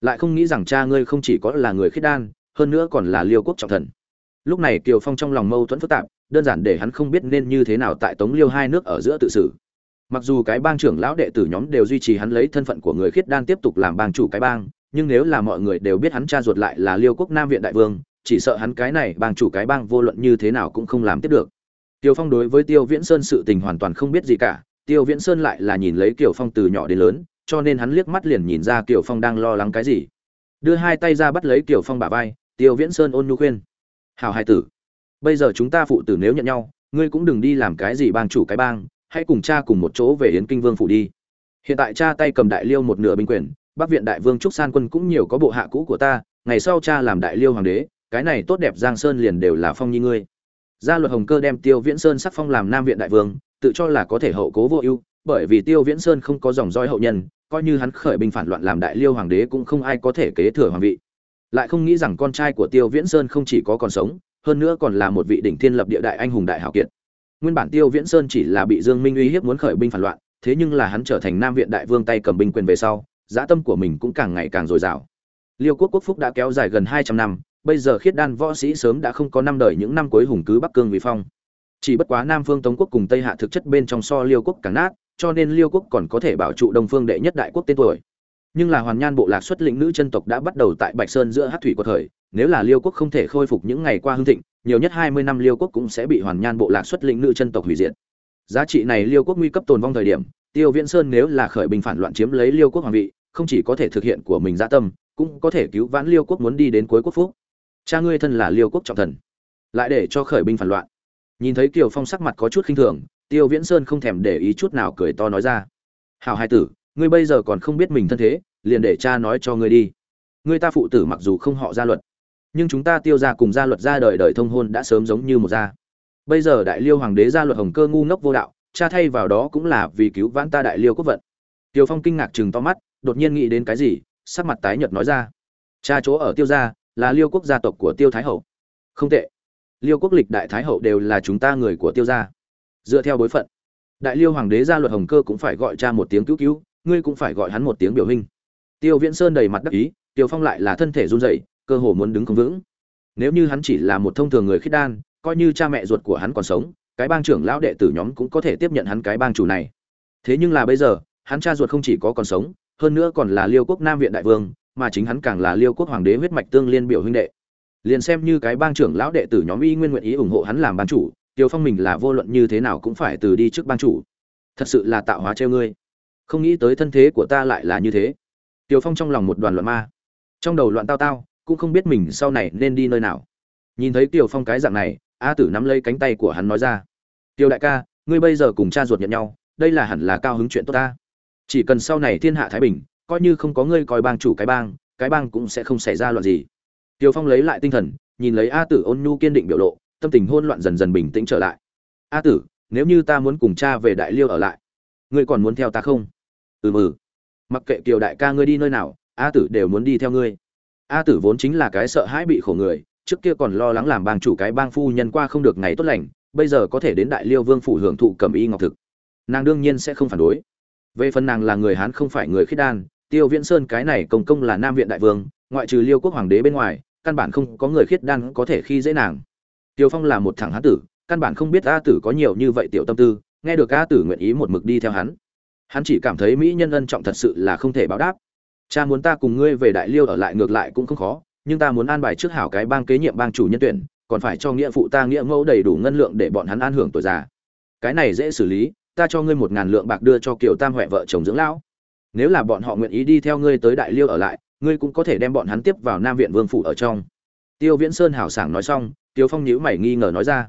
Lại không nghĩ rằng cha ngươi không chỉ có là người khiết đan, hơn nữa còn là liêu quốc trọng thần. Lúc này kiều phong trong lòng mâu thuẫn phức tạp, đơn giản để hắn không biết nên như thế nào tại tống liêu hai nước ở giữa tự xử. Mặc dù cái bang trưởng lão đệ tử nhóm đều duy trì hắn lấy thân phận của người khiết đan tiếp tục làm bang chủ cái bang, nhưng nếu là mọi người đều biết hắn cha ruột lại là liêu quốc nam viện đại vương, chỉ sợ hắn cái này bang chủ cái bang vô luận như thế nào cũng không làm tiếp được. Tiêu phong đối với tiêu viễn sơn sự tình hoàn toàn không biết gì cả tiêu viễn sơn lại là nhìn lấy kiều phong từ nhỏ đến lớn, cho nên hắn liếc mắt liền nhìn ra kiều phong đang lo lắng cái gì. Đưa hai tay ra bắt lấy kiều phong bả vai, tiêu viễn sơn ôn nhu khuyên. Hảo hai tử, bây giờ chúng ta phụ tử nếu nhận nhau, ngươi cũng đừng đi làm cái gì bang chủ cái bang, hãy cùng cha cùng một chỗ về yến kinh vương phủ đi. Hiện tại cha tay cầm đại liêu một nửa binh quyền, bắc viện đại vương trúc san quân cũng nhiều có bộ hạ cũ của ta, ngày sau cha làm đại liêu hoàng đế, cái này tốt đẹp giang sơn liền đều là phong nhi ngươi. Gia luật hồng cơ đem tiêu viễn sơn sắc phong làm nam viện đại vương tự cho là có thể hậu cố vô ưu, bởi vì tiêu viễn sơn không có dòng roi hậu nhân, coi như hắn khởi binh phản loạn làm đại liêu hoàng đế cũng không ai có thể kế thừa hoàng vị. Lại không nghĩ rằng con trai của tiêu viễn sơn không chỉ có còn sống, hơn nữa còn là một vị đỉnh thiên lập địa đại anh hùng đại hảo kiệt. Nguyên bản tiêu viễn sơn chỉ là bị dương minh uy hiếp muốn khởi binh phản loạn, thế nhưng là hắn trở thành nam viện đại vương tay cầm binh quyền về sau dã tâm của mình cũng càng ngày càng dồi dào. Liêu quốc quốc phúc đã kéo dài gần hai trăm năm, bây giờ khiết đan võ sĩ sớm đã không có năm đời những năm cuối hùng cứ bắc cương vì phong chỉ bất quá nam phương tống quốc cùng tây hạ thực chất bên trong so liêu quốc càng nát, cho nên liêu quốc còn có thể bảo trụ đông phương đệ nhất đại quốc tên tuổi. Nhưng là hoàn nhan bộ lạc xuất lĩnh nữ chân tộc đã bắt đầu tại bạch sơn giữa hát thủy của thời, nếu là liêu quốc không thể khôi phục những ngày qua hưng thịnh, nhiều nhất hai mươi năm liêu quốc cũng sẽ bị hoàn nhan bộ lạc xuất lĩnh nữ chân tộc hủy diệt. Giá trị này liêu quốc nguy cấp tồn vong thời điểm, tiêu viễn sơn nếu là khởi binh phản loạn chiếm lấy liêu quốc hoàng vị, không chỉ có thể thực hiện của mình gia tâm, cũng có thể cứu vãn liêu quốc muốn đi đến cuối quốc phúc. Cha ngươi thân là liêu quốc trọng thần. Lại để cho khởi binh phản loạn nhìn thấy kiều phong sắc mặt có chút khinh thường, tiêu viễn sơn không thèm để ý chút nào cười to nói ra. Hào hai tử, ngươi bây giờ còn không biết mình thân thế, liền để cha nói cho ngươi đi. Ngươi ta phụ tử mặc dù không họ gia luật, nhưng chúng ta tiêu ra cùng gia luật ra đời đời thông hôn đã sớm giống như một gia. Bây giờ đại liêu hoàng đế gia luật hồng cơ ngu ngốc vô đạo, cha thay vào đó cũng là vì cứu vãn ta đại liêu quốc vận. Tiêu phong kinh ngạc chừng to mắt, đột nhiên nghĩ đến cái gì, sắc mặt tái nhợt nói ra. Cha chỗ ở tiêu gia là liêu quốc gia tộc của tiêu thái hậu. Không tệ liêu quốc lịch đại thái hậu đều là chúng ta người của tiêu gia. Dựa theo bối phận, đại liêu hoàng đế ra luật hồng cơ cũng phải gọi cha một tiếng cứu cứu, ngươi cũng phải gọi hắn một tiếng biểu hình tiêu viễn sơn đầy mặt đắc ý, tiêu phong lại là thân thể run rẩy, cơ hồ muốn đứng không vững. Nếu như hắn chỉ là một thông thường người khiết đan, coi như cha mẹ ruột của hắn còn sống, cái bang trưởng lão đệ tử nhóm cũng có thể tiếp nhận hắn cái bang chủ này. Thế nhưng là bây giờ, hắn cha ruột không chỉ có còn sống, hơn nữa còn là liêu quốc nam viện đại vương, mà chính hắn càng là liêu quốc hoàng đế huyết mạch tương liên biểu huynh đệ liền xem như cái bang trưởng lão đệ tử nhóm y nguyên nguyện ý ủng hộ hắn làm ban chủ, tiêu phong mình là vô luận như thế nào cũng phải từ đi trước ban chủ. Thật sự là tạo hóa treo ngươi. Không nghĩ tới thân thế của ta lại là như thế. Tiêu phong trong lòng một đoàn loạn ma. Trong đầu loạn tao tao, cũng không biết mình sau này nên đi nơi nào. Nhìn thấy tiêu phong cái dạng này, a tử nắm lấy cánh tay của hắn nói ra. Tiêu đại ca, ngươi bây giờ cùng cha ruột nhận nhau, đây là hẳn là cao hứng chuyện tốt ta. Chỉ cần sau này thiên hạ thái bình, coi như không có ngươi coi bang chủ cái bang cái bang cũng sẽ không xảy ra loạn gì tiêu phong lấy lại tinh thần, nhìn lấy a tử ôn nhu kiên định biểu lộ, tâm tình hỗn loạn dần dần bình tĩnh trở lại. A tử, nếu như ta muốn cùng cha về đại liêu ở lại, ngươi còn muốn theo ta không? Ừ. Mặc kệ kiều đại ca ngươi đi nơi nào, a tử đều muốn đi theo ngươi. A tử vốn chính là cái sợ hãi bị khổ người, trước kia còn lo lắng làm bang chủ cái bang phu nhân qua không được ngày tốt lành, bây giờ có thể đến đại liêu vương phủ hưởng thụ cầm y ngọc thực. Nàng đương nhiên sẽ không phản đối. Về phần nàng là người hán không phải người khiết đan, tiêu viễn sơn cái này công công là nam viện đại vương, ngoại trừ liêu quốc hoàng đế bên ngoài căn bản không có người khiết đan có thể khi dễ nàng. Tiêu phong là một thằng hán tử, căn bản không biết a tử có nhiều như vậy tiểu tâm tư, nghe được a tử nguyện ý một mực đi theo hắn. Hắn chỉ cảm thấy mỹ nhân ân trọng thật sự là không thể báo đáp. Cha muốn ta cùng ngươi về đại liêu ở lại ngược lại cũng không khó, nhưng ta muốn an bài trước hảo cái bang kế nhiệm bang chủ nhân tuyển, còn phải cho nghĩa phụ ta nghĩa mẫu đầy đủ ngân lượng để bọn hắn an hưởng tuổi già. Cái này dễ xử lý, ta cho ngươi một ngàn lượng bạc đưa cho kiều tam huệ vợ chồng dưỡng lão. Nếu là bọn họ nguyện ý đi theo ngươi tới đại liêu ở lại ngươi cũng có thể đem bọn hắn tiếp vào nam viện vương phủ ở trong. Tiêu viễn sơn hảo sảng nói xong, tiêu phong nhíu mày nghi ngờ nói ra.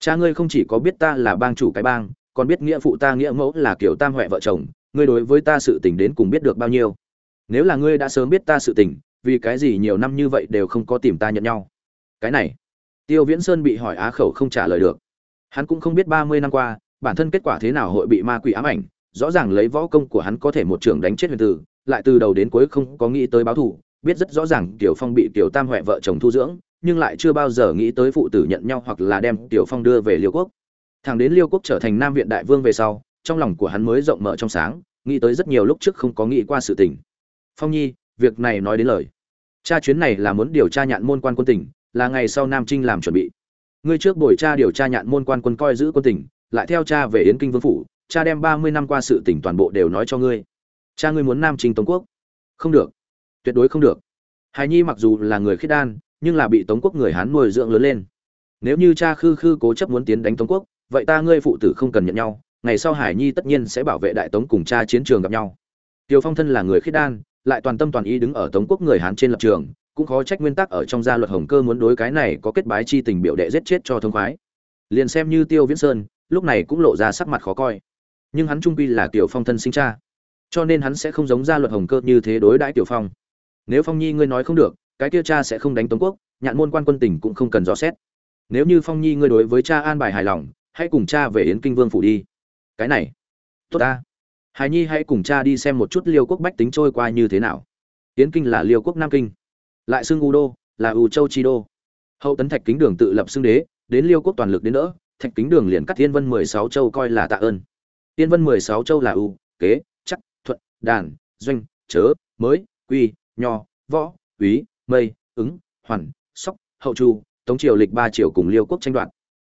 Cha ngươi không chỉ có biết ta là bang chủ cái bang, còn biết nghĩa phụ ta nghĩa mẫu là kiểu tam huệ vợ chồng, ngươi đối với ta sự tình đến cùng biết được bao nhiêu? Nếu là ngươi đã sớm biết ta sự tình, vì cái gì nhiều năm như vậy đều không có tìm ta nhận nhau? Cái này, tiêu viễn sơn bị hỏi á khẩu không trả lời được. Hắn cũng không biết ba mươi năm qua, bản thân kết quả thế nào hội bị ma quỷ ám ảnh, rõ ràng lấy võ công của hắn có thể một trưởng đánh chết huyền tử lại từ đầu đến cuối không có nghĩ tới báo thù, biết rất rõ ràng tiểu phong bị tiểu tam huệ vợ chồng thu dưỡng, nhưng lại chưa bao giờ nghĩ tới phụ tử nhận nhau hoặc là đem tiểu phong đưa về liêu quốc. Thằng đến liêu quốc trở thành nam viện đại vương về sau, trong lòng của hắn mới rộng mở trong sáng, nghĩ tới rất nhiều lúc trước không có nghĩ qua sự tình. Phong nhi, việc này nói đến lời. Cha chuyến này là muốn điều tra nhạn môn quan quân tỉnh, là ngày sau nam trinh làm chuẩn bị. Ngươi trước buổi cha điều tra nhạn môn quan quân coi giữ quân tỉnh, lại theo cha về yến kinh vương phủ, cha đem ba mươi năm qua sự tỉnh toàn bộ đều nói cho ngươi cha ngươi muốn nam trinh tống quốc? Không được. Tuyệt đối không được. Hài nhi mặc dù là người khiết đan, nhưng là bị tống quốc người hán nuôi dưỡng lớn lên. Nếu như cha khư khư cố chấp muốn tiến đánh tống quốc, vậy ta ngươi phụ tử không cần nhận nhau, ngày sau hải nhi tất nhiên sẽ bảo vệ đại tống cùng cha chiến trường gặp nhau. Tiêu phong thân là người khiết đan, lại toàn tâm toàn ý đứng ở tống quốc người hán trên lập trường, cũng khó trách nguyên tắc ở trong gia luật hồng cơ muốn đối cái này có kết bái chi tình biểu đệ giết chết cho thông khoái. Liền xem như tiêu viễn sơn, lúc này cũng lộ ra sắc mặt khó coi. Nhưng hắn trung quy là tiểu phong thân sinh cha cho nên hắn sẽ không giống gia luật hồng cơ như thế đối đãi tiểu phong. Nếu phong nhi ngươi nói không được, cái kia cha sẽ không đánh tống quốc, nhạn môn quan quân tỉnh cũng không cần rõ xét. Nếu như phong nhi ngươi đối với cha an bài hài lòng, hãy cùng cha về yến kinh vương phủ đi. Cái này, tốt ta. Hài nhi hãy cùng cha đi xem một chút liêu quốc bách tính trôi qua như thế nào. Yến kinh là liêu quốc nam kinh, lại xưng u đô, là u châu chi đô. Hậu tấn thạch kính đường tự lập xưng đế, đến liêu quốc toàn lực đến đỡ, thạch kính đường liền cắt thiên vân mười sáu châu coi là tạ ơn. Tiên vân mười sáu châu là u, kế đàn, doanh, chớ, mới, quy, nho, võ úy mây, ứng, hoàn, sóc, hậu chu, tống triều lịch ba triều cùng liêu quốc tranh đoạt.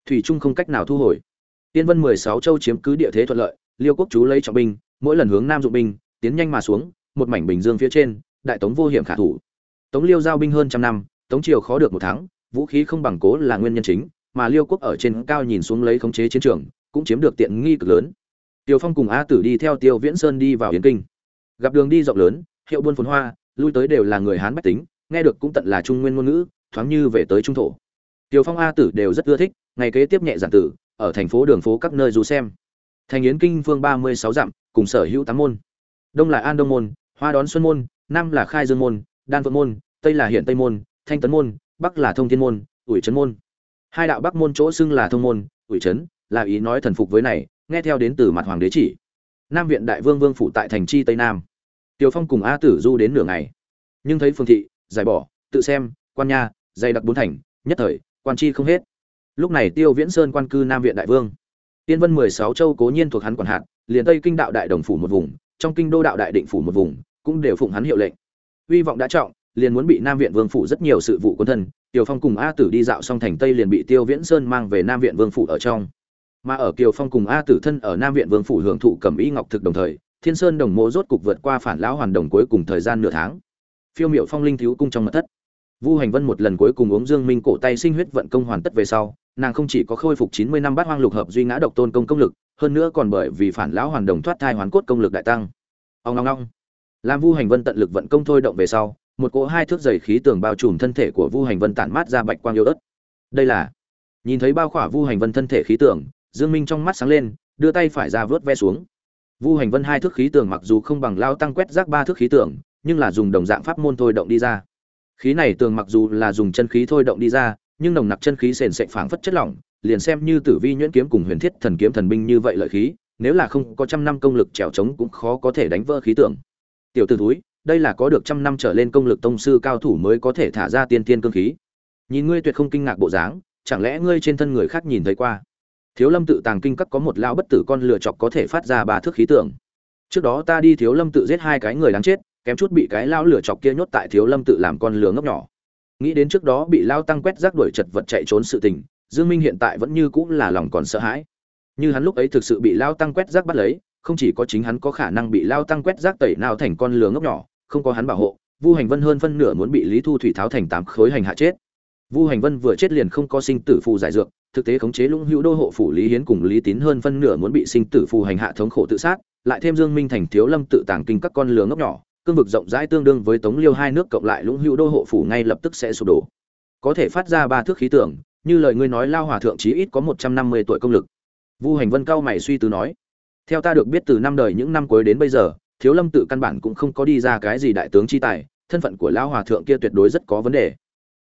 Thủy trung không cách nào thu hồi. Tiên vân mười sáu châu chiếm cứ địa thế thuận lợi, liêu quốc chú lấy trọng binh, mỗi lần hướng nam dụng binh, tiến nhanh mà xuống, một mảnh bình dương phía trên, đại tống vô hiểm khả thủ. Tống liêu giao binh hơn trăm năm, tống triều khó được một tháng, vũ khí không bằng cố là nguyên nhân chính, mà liêu quốc ở trên cao nhìn xuống lấy khống chế chiến trường, cũng chiếm được tiện nghi cực lớn. Tiêu phong cùng a tử đi theo tiêu viễn sơn đi vào yến kinh gặp đường đi rộng lớn, hiệu buôn phồn hoa, lui tới đều là người hán bách tính, nghe được cũng tận là trung nguyên ngôn ngữ, thoáng như về tới trung thổ. Tiểu phong a tử đều rất ưa thích, ngày kế tiếp nhẹ giản tử, ở thành phố đường phố các nơi du xem. Thành yến kinh phương ba mươi sáu dặm, cùng sở hữu tám môn. Đông là an đông môn, hoa đón xuân môn, nam là khai dương môn, đan vượng môn, tây là hiện tây môn, thanh tấn môn, bắc là thông thiên môn, ủi trấn môn. Hai đạo bắc môn chỗ xưng là thông môn, ủi trấn, là ý nói thần phục với này, nghe theo đến từ mặt hoàng đế chỉ. Nam viện đại vương vương phủ tại thành chi tây nam. Tiêu Phong cùng A Tử Du đến nửa ngày, nhưng thấy Phương thị, giải bỏ, tự xem, quan nha, dày đặc bốn thành, nhất thời, quan chi không hết. Lúc này Tiêu Viễn Sơn quan cư Nam viện đại vương. Tiên Vân mười sáu châu cố nhiên thuộc hắn quản hạt, liền Tây Kinh đạo đại đồng phủ một vùng, trong kinh đô đạo đại định phủ một vùng, cũng đều phụng hắn hiệu lệnh. Hy vọng đã trọng, liền muốn bị Nam viện vương phủ rất nhiều sự vụ quân thân, Tiêu Phong cùng A Tử đi dạo xong thành Tây liền bị Tiêu Viễn Sơn mang về Nam viện vương phủ ở trong. Mà ở Kiều Phong cùng A Tử thân ở Nam viện vương phủ hưởng thụ cẩm y ngọc thực đồng thời, thiên sơn đồng mộ rốt cục vượt qua phản lão hoàn đồng cuối cùng thời gian nửa tháng. Phiêu miệu phong linh thiếu cung trong mật thất. Vu hành vân một lần cuối cùng uống dương minh cổ tay sinh huyết vận công hoàn tất về sau, nàng không chỉ có khôi phục chín mươi năm bát hoang lục hợp duy ngã độc tôn công công lực, hơn nữa còn bởi vì phản lão hoàn đồng thoát thai hoàn cốt công lực đại tăng. Ông long long làm vu hành vân tận lực vận công thôi động về sau, một cỗ hai thước dày khí tường bao trùm thân thể của vu hành vân tản mát ra bạch quang yêu ớt. Đây là, nhìn thấy bao khỏa vu hành vân thân thể khí tường, dương minh trong mắt sáng lên, đưa tay phải ra vớt ve xuống. Vu Hành Vân hai thước khí tường mặc dù không bằng lao tăng quét rác ba thước khí tường, nhưng là dùng đồng dạng pháp môn thôi động đi ra. Khí này tường mặc dù là dùng chân khí thôi động đi ra, nhưng nồng nặc chân khí sền sệt phảng phất chất lỏng, liền xem như Tử Vi nhuyễn kiếm cùng Huyền Thiết thần kiếm thần binh như vậy lợi khí, nếu là không có trăm năm công lực trèo chống cũng khó có thể đánh vỡ khí tường. Tiểu tử túi, đây là có được trăm năm trở lên công lực tông sư cao thủ mới có thể thả ra tiên tiên cương khí. Nhìn ngươi tuyệt không kinh ngạc bộ dáng, chẳng lẽ ngươi trên thân người khác nhìn thấy qua? Thiếu lâm tự tàng kinh các có một lão bất tử con lựa chọc có thể phát ra ba thước khí tượng. Trước đó ta đi thiếu lâm tự giết hai cái người đáng chết, kém chút bị cái lão lửa chọc kia nhốt tại thiếu lâm tự làm con lừa ngốc nhỏ. Nghĩ đến trước đó bị lao tăng quét rác đuổi chật vật chạy trốn sự tình, dương minh hiện tại vẫn như cũng là lòng còn sợ hãi. Như hắn lúc ấy thực sự bị lao tăng quét rác bắt lấy, không chỉ có chính hắn có khả năng bị lao tăng quét rác tẩy nào thành con lừa ngốc nhỏ, không có hắn bảo hộ, vu hành vân hơn phân nửa muốn bị lý thu thủy tháo thành tám khối hành hạ chết. Vu hành vân vừa chết liền không có sinh tử phù giải dược thực tế khống chế lũng hữu đô hộ phủ lý hiến cùng lý tín hơn phân nửa muốn bị sinh tử phù hành hạ thống khổ tự sát, lại thêm dương minh thành thiếu lâm tự tàng kinh các con lừa ngốc nhỏ, cương vực rộng rãi tương đương với tống liêu hai nước cộng lại lũng hữu đô hộ phủ ngay lập tức sẽ sụp đổ. Có thể phát ra ba thước khí tượng, như lời ngươi nói lao hòa thượng chí ít có 150 tuổi công lực. Vu hành vân cao mày suy tư nói, theo ta được biết từ năm đời những năm cuối đến bây giờ, thiếu lâm tự căn bản cũng không có đi ra cái gì đại tướng chi tài, thân phận của lao hòa thượng kia tuyệt đối rất có vấn đề.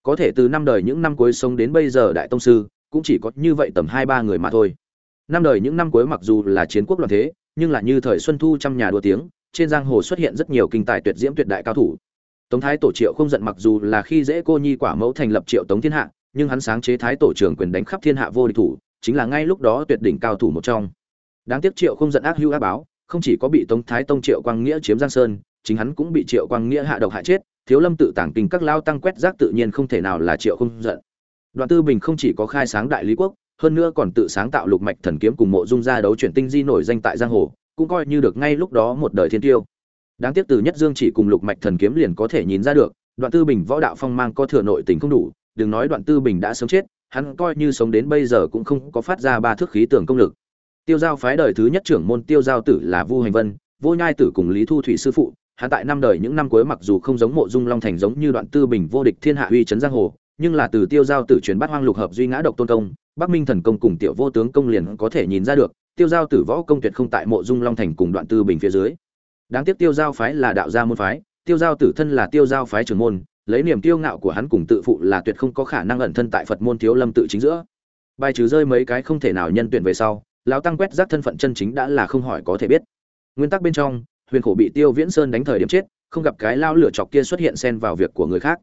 Có thể từ năm đời những năm cuối sống đến bây giờ đại tông sư cũng chỉ có như vậy tầm hai ba người mà thôi. Năm đời những năm cuối mặc dù là chiến quốc loạn thế, nhưng là như thời xuân thu trăm nhà đua tiếng, trên giang hồ xuất hiện rất nhiều kinh tài tuyệt diễm tuyệt đại cao thủ. Tống thái tổ triệu không giận mặc dù là khi dễ cô nhi quả mẫu thành lập triệu tống thiên hạ, nhưng hắn sáng chế thái tổ trưởng quyền đánh khắp thiên hạ vô địch thủ, chính là ngay lúc đó tuyệt đỉnh cao thủ một trong. Đáng tiếc triệu không giận ác hưu ác báo, không chỉ có bị tống thái tông triệu quang nghĩa chiếm giang sơn, chính hắn cũng bị triệu quang nghĩa hạ độc hại chết, thiếu lâm tự tảng kinh các lao tăng quét rác tự nhiên không thể nào là triệu không giận đoạn tư bình không chỉ có khai sáng đại lý quốc, hơn nữa còn tự sáng tạo lục mạch thần kiếm cùng mộ dung gia đấu chuyển tinh di nổi danh tại giang hồ, cũng coi như được ngay lúc đó một đời thiên tiêu. Đáng tiếc từ nhất dương chỉ cùng lục mạch thần kiếm liền có thể nhìn ra được đoạn tư bình võ đạo phong mang có thừa nội tình không đủ, đừng nói đoạn tư bình đã sớm chết, hắn coi như sống đến bây giờ cũng không có phát ra ba thước khí tưởng công lực. Tiêu giao phái đời thứ nhất trưởng môn tiêu giao tử là vu hành vân, vô nhai tử cùng lý thu thủy sư phụ, hắn tại năm đời những năm cuối mặc dù không giống mộ dung long thành giống như đoạn tư bình vô địch thiên hạ uy chấn giang hồ nhưng là từ tiêu giao tử truyền bát hoang lục hợp duy ngã độc tôn công, bắc minh thần công cùng tiểu vô tướng công liền có thể nhìn ra được, tiêu giao tử võ công tuyệt không tại mộ dung long thành cùng đoạn tư bình phía dưới. Đáng tiếc tiêu giao phái là đạo gia môn phái, tiêu giao tử thân là tiêu giao phái trưởng môn, lấy niềm tiêu ngạo của hắn cùng tự phụ là tuyệt không có khả năng ẩn thân tại phật môn thiếu lâm tự chính giữa. Bài trừ rơi mấy cái không thể nào nhân tuyển về sau, lão tăng quét rác thân phận chân chính đã là không hỏi có thể biết. Nguyên tắc bên trong, huyền khổ bị tiêu viễn sơn đánh thời điểm chết, không gặp cái lao lửa chọc kia xuất hiện xen vào việc của người khác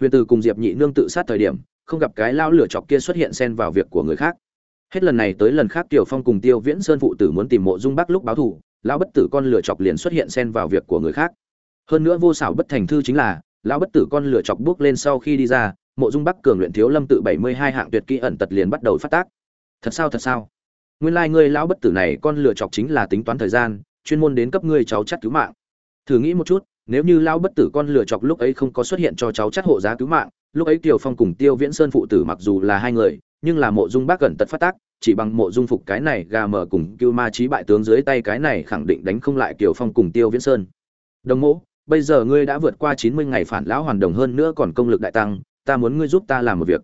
huyền từ cùng diệp nhị nương tự sát thời điểm, không gặp cái lao lửa chọc kia xuất hiện xen vào việc của người khác. Hết lần này tới lần khác tiểu phong cùng tiêu viễn sơn phụ tử muốn tìm mộ dung bắc lúc báo thù, lão bất tử con lửa chọc liền xuất hiện xen vào việc của người khác. Hơn nữa vô xảo bất thành thư chính là, lão bất tử con lửa chọc bước lên sau khi đi ra, mộ dung bắc cường luyện thiếu lâm tự bảy mươi hai hạng tuyệt kỹ ẩn tật liền bắt đầu phát tác. Thật sao thật sao? Nguyên lai ngươi lão bất tử này con lửa chọc chính là tính toán thời gian, chuyên môn đến cấp ngươi cháu chắt cứu mạng. Thử nghĩ một chút nếu như lão bất tử con lựa chọc lúc ấy không có xuất hiện cho cháu chắc hộ giá cứu mạng lúc ấy tiều Phong cùng Tiêu Viễn Sơn phụ tử mặc dù là hai người, nhưng là mộ dung bác gần tật phát tác, chỉ bằng mộ dung phục cái này gà mở cùng Cưu Ma Chí bại tướng dưới tay cái này khẳng định đánh không lại Kiều Phong cùng Tiêu Viễn Sơn. Đồng mộ, bây giờ ngươi đã vượt qua chín mươi ngày phản lão hoàn đồng hơn nữa còn công lực đại tăng, ta muốn ngươi giúp ta làm một việc.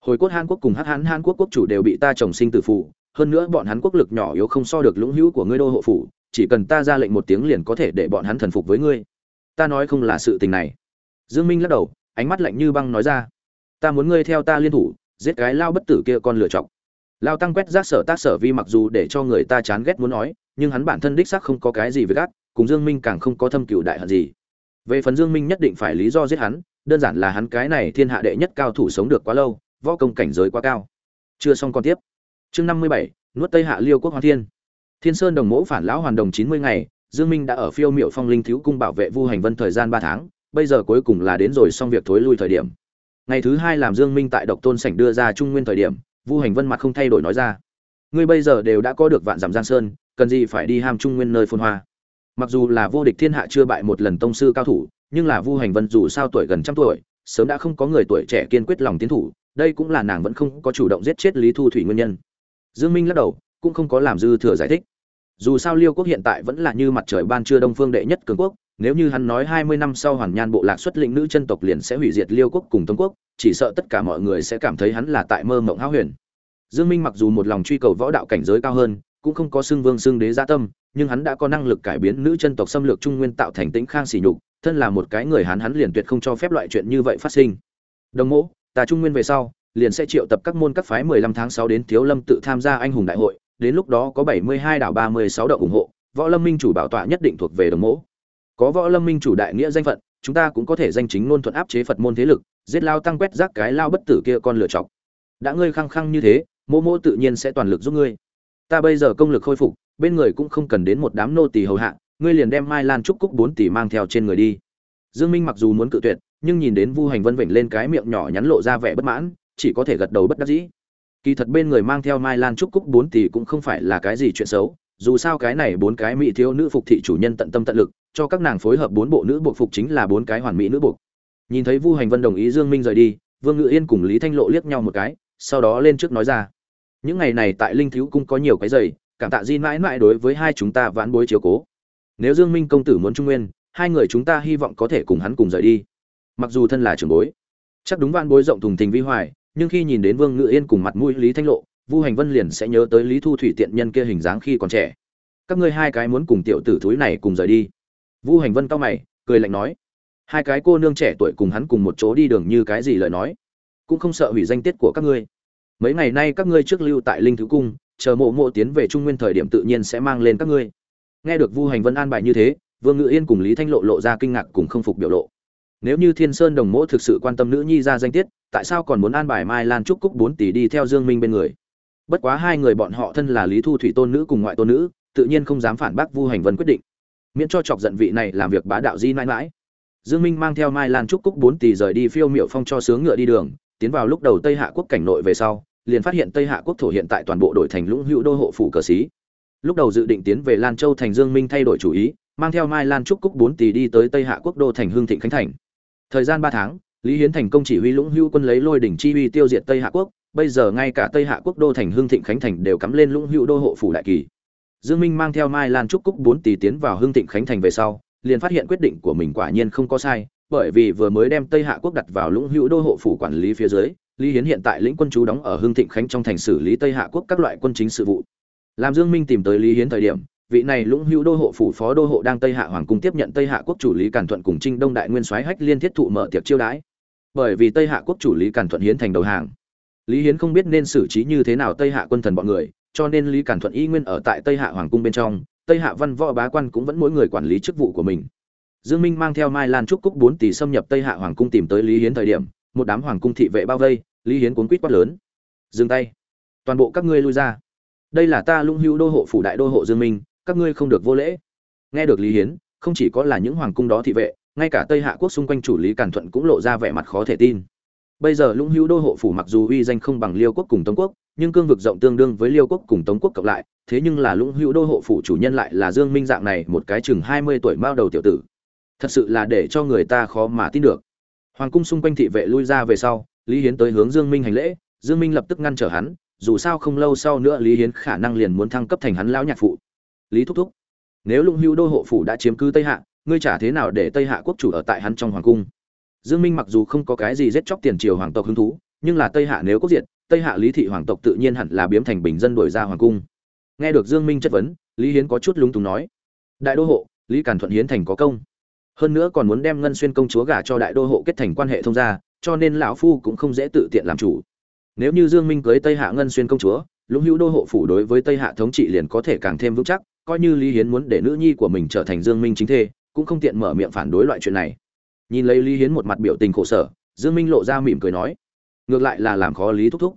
Hồi cốt Hàn Quốc cùng Hắc Hán Hàn Quốc quốc chủ đều bị ta trồng sinh tử phụ, hơn nữa bọn hắn quốc lực nhỏ yếu không so được lũng hữu của ngươi đô hộ phủ, chỉ cần ta ra lệnh một tiếng liền có thể để bọn hắn thần phục với ngươi. Ta nói không là sự tình này. Dương Minh lắc đầu, ánh mắt lạnh như băng nói ra. Ta muốn ngươi theo ta liên thủ giết cái lao bất tử kia con lựa chọc. Lao tăng quét rác sở tác sở vi mặc dù để cho người ta chán ghét muốn nói nhưng hắn bản thân đích xác không có cái gì với gác cùng dương minh càng không có thâm cựu đại hận gì. Về phần dương minh nhất định phải lý do giết hắn đơn giản là hắn cái này thiên hạ đệ nhất cao thủ sống được quá lâu võ công cảnh giới quá cao. Chưa xong còn tiếp. Chương năm mươi bảy nuốt tây hạ liêu quốc hoa thiên. Thiên sơn đồng mẫu phản lão hoàn đồng chín mươi ngày dương minh đã ở phiêu miệu phong linh thiếu cung bảo vệ vu hành vân thời gian ba tháng, bây giờ cuối cùng là đến rồi xong việc thối lui thời điểm. Ngày thứ hai làm dương minh tại độc tôn sảnh đưa ra trung nguyên thời điểm, vu hành vân mặt không thay đổi nói ra. Ngươi bây giờ đều đã có được vạn giảm giang sơn, cần gì phải đi ham trung nguyên nơi phồn hoa? Mặc dù là vô địch thiên hạ chưa bại một lần tông sư cao thủ, nhưng là vu hành vân dù sao tuổi gần trăm tuổi, sớm đã không có người tuổi trẻ kiên quyết lòng tiến thủ, đây cũng là nàng vẫn không có chủ động giết chết lý thu thủy nguyên nhân. Dương minh lắc đầu, cũng không có làm dư thừa giải thích dù sao liêu quốc hiện tại vẫn là như mặt trời ban trưa đông phương đệ nhất cường quốc, nếu như hắn nói hai mươi năm sau hoàn nhan bộ lạc xuất lĩnh nữ chân tộc liền sẽ hủy diệt liêu quốc cùng tống quốc, chỉ sợ tất cả mọi người sẽ cảm thấy hắn là tại mơ mộng hão huyền. Dương minh mặc dù một lòng truy cầu võ đạo cảnh giới cao hơn, cũng không có xưng vương xưng đế gia tâm, nhưng hắn đã có năng lực cải biến nữ chân tộc xâm lược trung nguyên tạo thành tĩnh khang sỉ nhục, thân là một cái người hắn hắn liền tuyệt không cho phép loại chuyện như vậy phát sinh. Đồng mẫu ta trung nguyên về sau, liền sẽ triệu tập các môn các phái 15 tháng 6 đến thiếu lâm tự tham gia anh hùng đại hội đến lúc đó có 72 đảo 36 đậu ủng hộ, võ lâm minh chủ bảo tọa nhất định thuộc về đồng mẫu có võ lâm minh chủ đại nghĩa danh phận, chúng ta cũng có thể danh chính ngôn thuận áp chế phật môn thế lực, giết lao tăng quét rác cái lao bất tử kia con lựa chọc. Đã ngươi khăng khăng như thế mô mô tự nhiên sẽ toàn lực giúp ngươi. Ta bây giờ công lực khôi phục, bên người cũng không cần đến một đám nô tỳ hầu hạ, ngươi liền đem mai lan trúc cúc bốn tỷ mang theo trên người đi. Dương minh mặc dù muốn cự tuyệt, nhưng nhìn đến vu hành vân vịnh lên cái miệng nhỏ nhắn lộ ra vẻ bất mãn, chỉ có thể gật đầu bất đắc dĩ kỳ thật bên người mang theo mai lan trúc cúc bốn tỷ cũng không phải là cái gì chuyện xấu, dù sao cái này bốn cái mỹ thiếu nữ phục thị chủ nhân tận tâm tận lực, cho các nàng phối hợp bốn bộ nữ bộ phục chính là bốn cái hoàn mỹ nữ buộc nhìn thấy vu hành vân đồng ý dương minh rời đi, vương ngự yên cùng lý thanh lộ liếc nhau một cái, sau đó lên trước nói ra. Những ngày này tại linh thiếu cung có nhiều cái giày cảm tạ di mãi mãi đối với hai chúng ta vãn bối chiếu cố. Nếu dương minh công tử muốn trung nguyên, hai người chúng ta hy vọng có thể cùng hắn cùng rời đi. Mặc dù thân là trưởng bối, chắc đúng vãn bối rộng thùng tình vi hoài nhưng khi nhìn đến vương ngự yên cùng mặt mũi lý thanh lộ, vu hành vân liền sẽ nhớ tới lý thu thủy tiện nhân kia hình dáng khi còn trẻ. Các ngươi hai cái muốn cùng tiểu tử thúi này cùng rời đi. Vu hành vân cao mày, cười lạnh nói. Hai cái cô nương trẻ tuổi cùng hắn cùng một chỗ đi đường như cái gì lời nói. Cũng không sợ hủy danh tiết của các ngươi. Mấy ngày nay các ngươi trước lưu tại linh thứ cung, chờ mộ mộ tiến về trung nguyên thời điểm tự nhiên sẽ mang lên các ngươi. Nghe được vu hành vân an bài như thế, vương ngự yên cùng lý thanh lộ lộ ra kinh ngạc cùng không phục biểu lộ nếu như thiên sơn đồng mỗ thực sự quan tâm nữ nhi ra danh tiết, tại sao còn muốn an bài mai lan trúc cúc bốn tỷ đi theo dương minh bên người? Bất quá hai người bọn họ thân là lý thu thủy tôn nữ cùng ngoại tôn nữ, tự nhiên không dám phản bác vu hành vân quyết định. Miễn cho chọc giận vị này làm việc bá đạo di mãi mãi. Dương minh mang theo mai lan trúc cúc bốn tỷ rời đi phiêu miệu phong cho sướng ngựa đi đường, tiến vào lúc đầu tây hạ quốc cảnh nội về sau, liền phát hiện tây hạ quốc thổ hiện tại toàn bộ đổi thành lũng hữu đô hộ phủ cờ xí. Lúc đầu dự định tiến về lan châu thành dương minh thay đổi chủ ý, mang theo mai lan trúc cúc bốn tỷ đi tới tây hạ quốc đô thành hương thịnh khánh thành thời gian ba tháng, lý hiến thành công chỉ huy lũng hữu quân lấy lôi đỉnh chi uy tiêu diệt tây hạ quốc, bây giờ ngay cả tây hạ quốc đô thành Hưng thịnh khánh thành đều cắm lên lũng hữu đô hộ phủ đại kỳ. Dương minh mang theo mai lan trúc cúc bốn tỷ tiến vào Hưng thịnh khánh thành về sau, liền phát hiện quyết định của mình quả nhiên không có sai, bởi vì vừa mới đem tây hạ quốc đặt vào lũng hữu đô hộ phủ quản lý phía dưới, lý hiến hiện tại lĩnh quân chú đóng ở Hưng thịnh khánh trong thành xử lý tây hạ quốc các loại quân chính sự vụ. Làm dương minh tìm tới lý hiến thời điểm vị này lũng hữu đô hộ phủ phó đô hộ đang tây hạ hoàng cung tiếp nhận tây hạ quốc chủ lý càn thuận cùng trinh đông đại nguyên soái hách liên thiết thụ mở tiệc chiêu đãi. Bởi vì tây hạ quốc chủ lý càn thuận hiến thành đầu hàng. Lý hiến không biết nên xử trí như thế nào tây hạ quân thần bọn người, cho nên lý càn thuận y nguyên ở tại tây hạ hoàng cung bên trong, tây hạ văn võ bá quan cũng vẫn mỗi người quản lý chức vụ của mình. Dương minh mang theo mai lan trúc cúc bốn tỷ xâm nhập tây hạ hoàng cung tìm tới lý hiến thời điểm, một đám hoàng cung thị vệ bao vây, lý hiến cuốn quýt quát lớn. Dừng tay. Toàn bộ các ngươi lui ra. Đây là ta lũng hữu đô hộ phủ đại đô hộ dương minh các ngươi không được vô lễ. Nghe được lý hiến, không chỉ có là những hoàng cung đó thị vệ, ngay cả tây hạ quốc xung quanh chủ lý càn thuận cũng lộ ra vẻ mặt khó thể tin. Bây giờ lũng hữu đô hộ phủ mặc dù uy danh không bằng liêu quốc cùng tống quốc, nhưng cương vực rộng tương đương với liêu quốc cùng tống quốc cộng lại, thế nhưng là lũng hữu đô hộ phủ chủ nhân lại là dương minh dạng này một cái chừng hai mươi tuổi mao đầu tiểu tử. Thật sự là để cho người ta khó mà tin được. Hoàng cung xung quanh thị vệ lui ra về sau, lý hiến tới hướng dương minh hành lễ, dương minh lập tức ngăn trở hắn, dù sao không lâu sau nữa lý hiến khả năng liền muốn thăng cấp thành hắn lão nhạc phụ lý thúc thúc. Nếu lũng hữu đô hộ phủ đã chiếm cứ tây hạ, ngươi trả thế nào để tây hạ quốc chủ ở tại hắn trong hoàng cung? Dương minh mặc dù không có cái gì giết chóc tiền triều hoàng tộc hứng thú, nhưng là tây hạ nếu quốc diệt, tây hạ lý thị hoàng tộc tự nhiên hẳn là biếm thành bình dân đuổi ra hoàng cung. Nghe được dương minh chất vấn, lý hiến có chút lúng túng nói, đại đô hộ, lý càn thuận hiến thành có công. Hơn nữa còn muốn đem ngân xuyên công chúa gả cho đại đô hộ kết thành quan hệ thông gia, cho nên lão phu cũng không dễ tự tiện làm chủ. Nếu như dương minh cưới tây hạ ngân xuyên công chúa lũng hữu đô hộ phủ đối với tây hạ thống trị liền có thể càng thêm vững chắc, coi như lý hiến muốn để nữ nhi của mình trở thành dương minh chính thê, cũng không tiện mở miệng phản đối loại chuyện này. Nhìn lấy lý hiến một mặt biểu tình khổ sở, dương minh lộ ra mỉm cười nói, ngược lại là làm khó lý thúc thúc.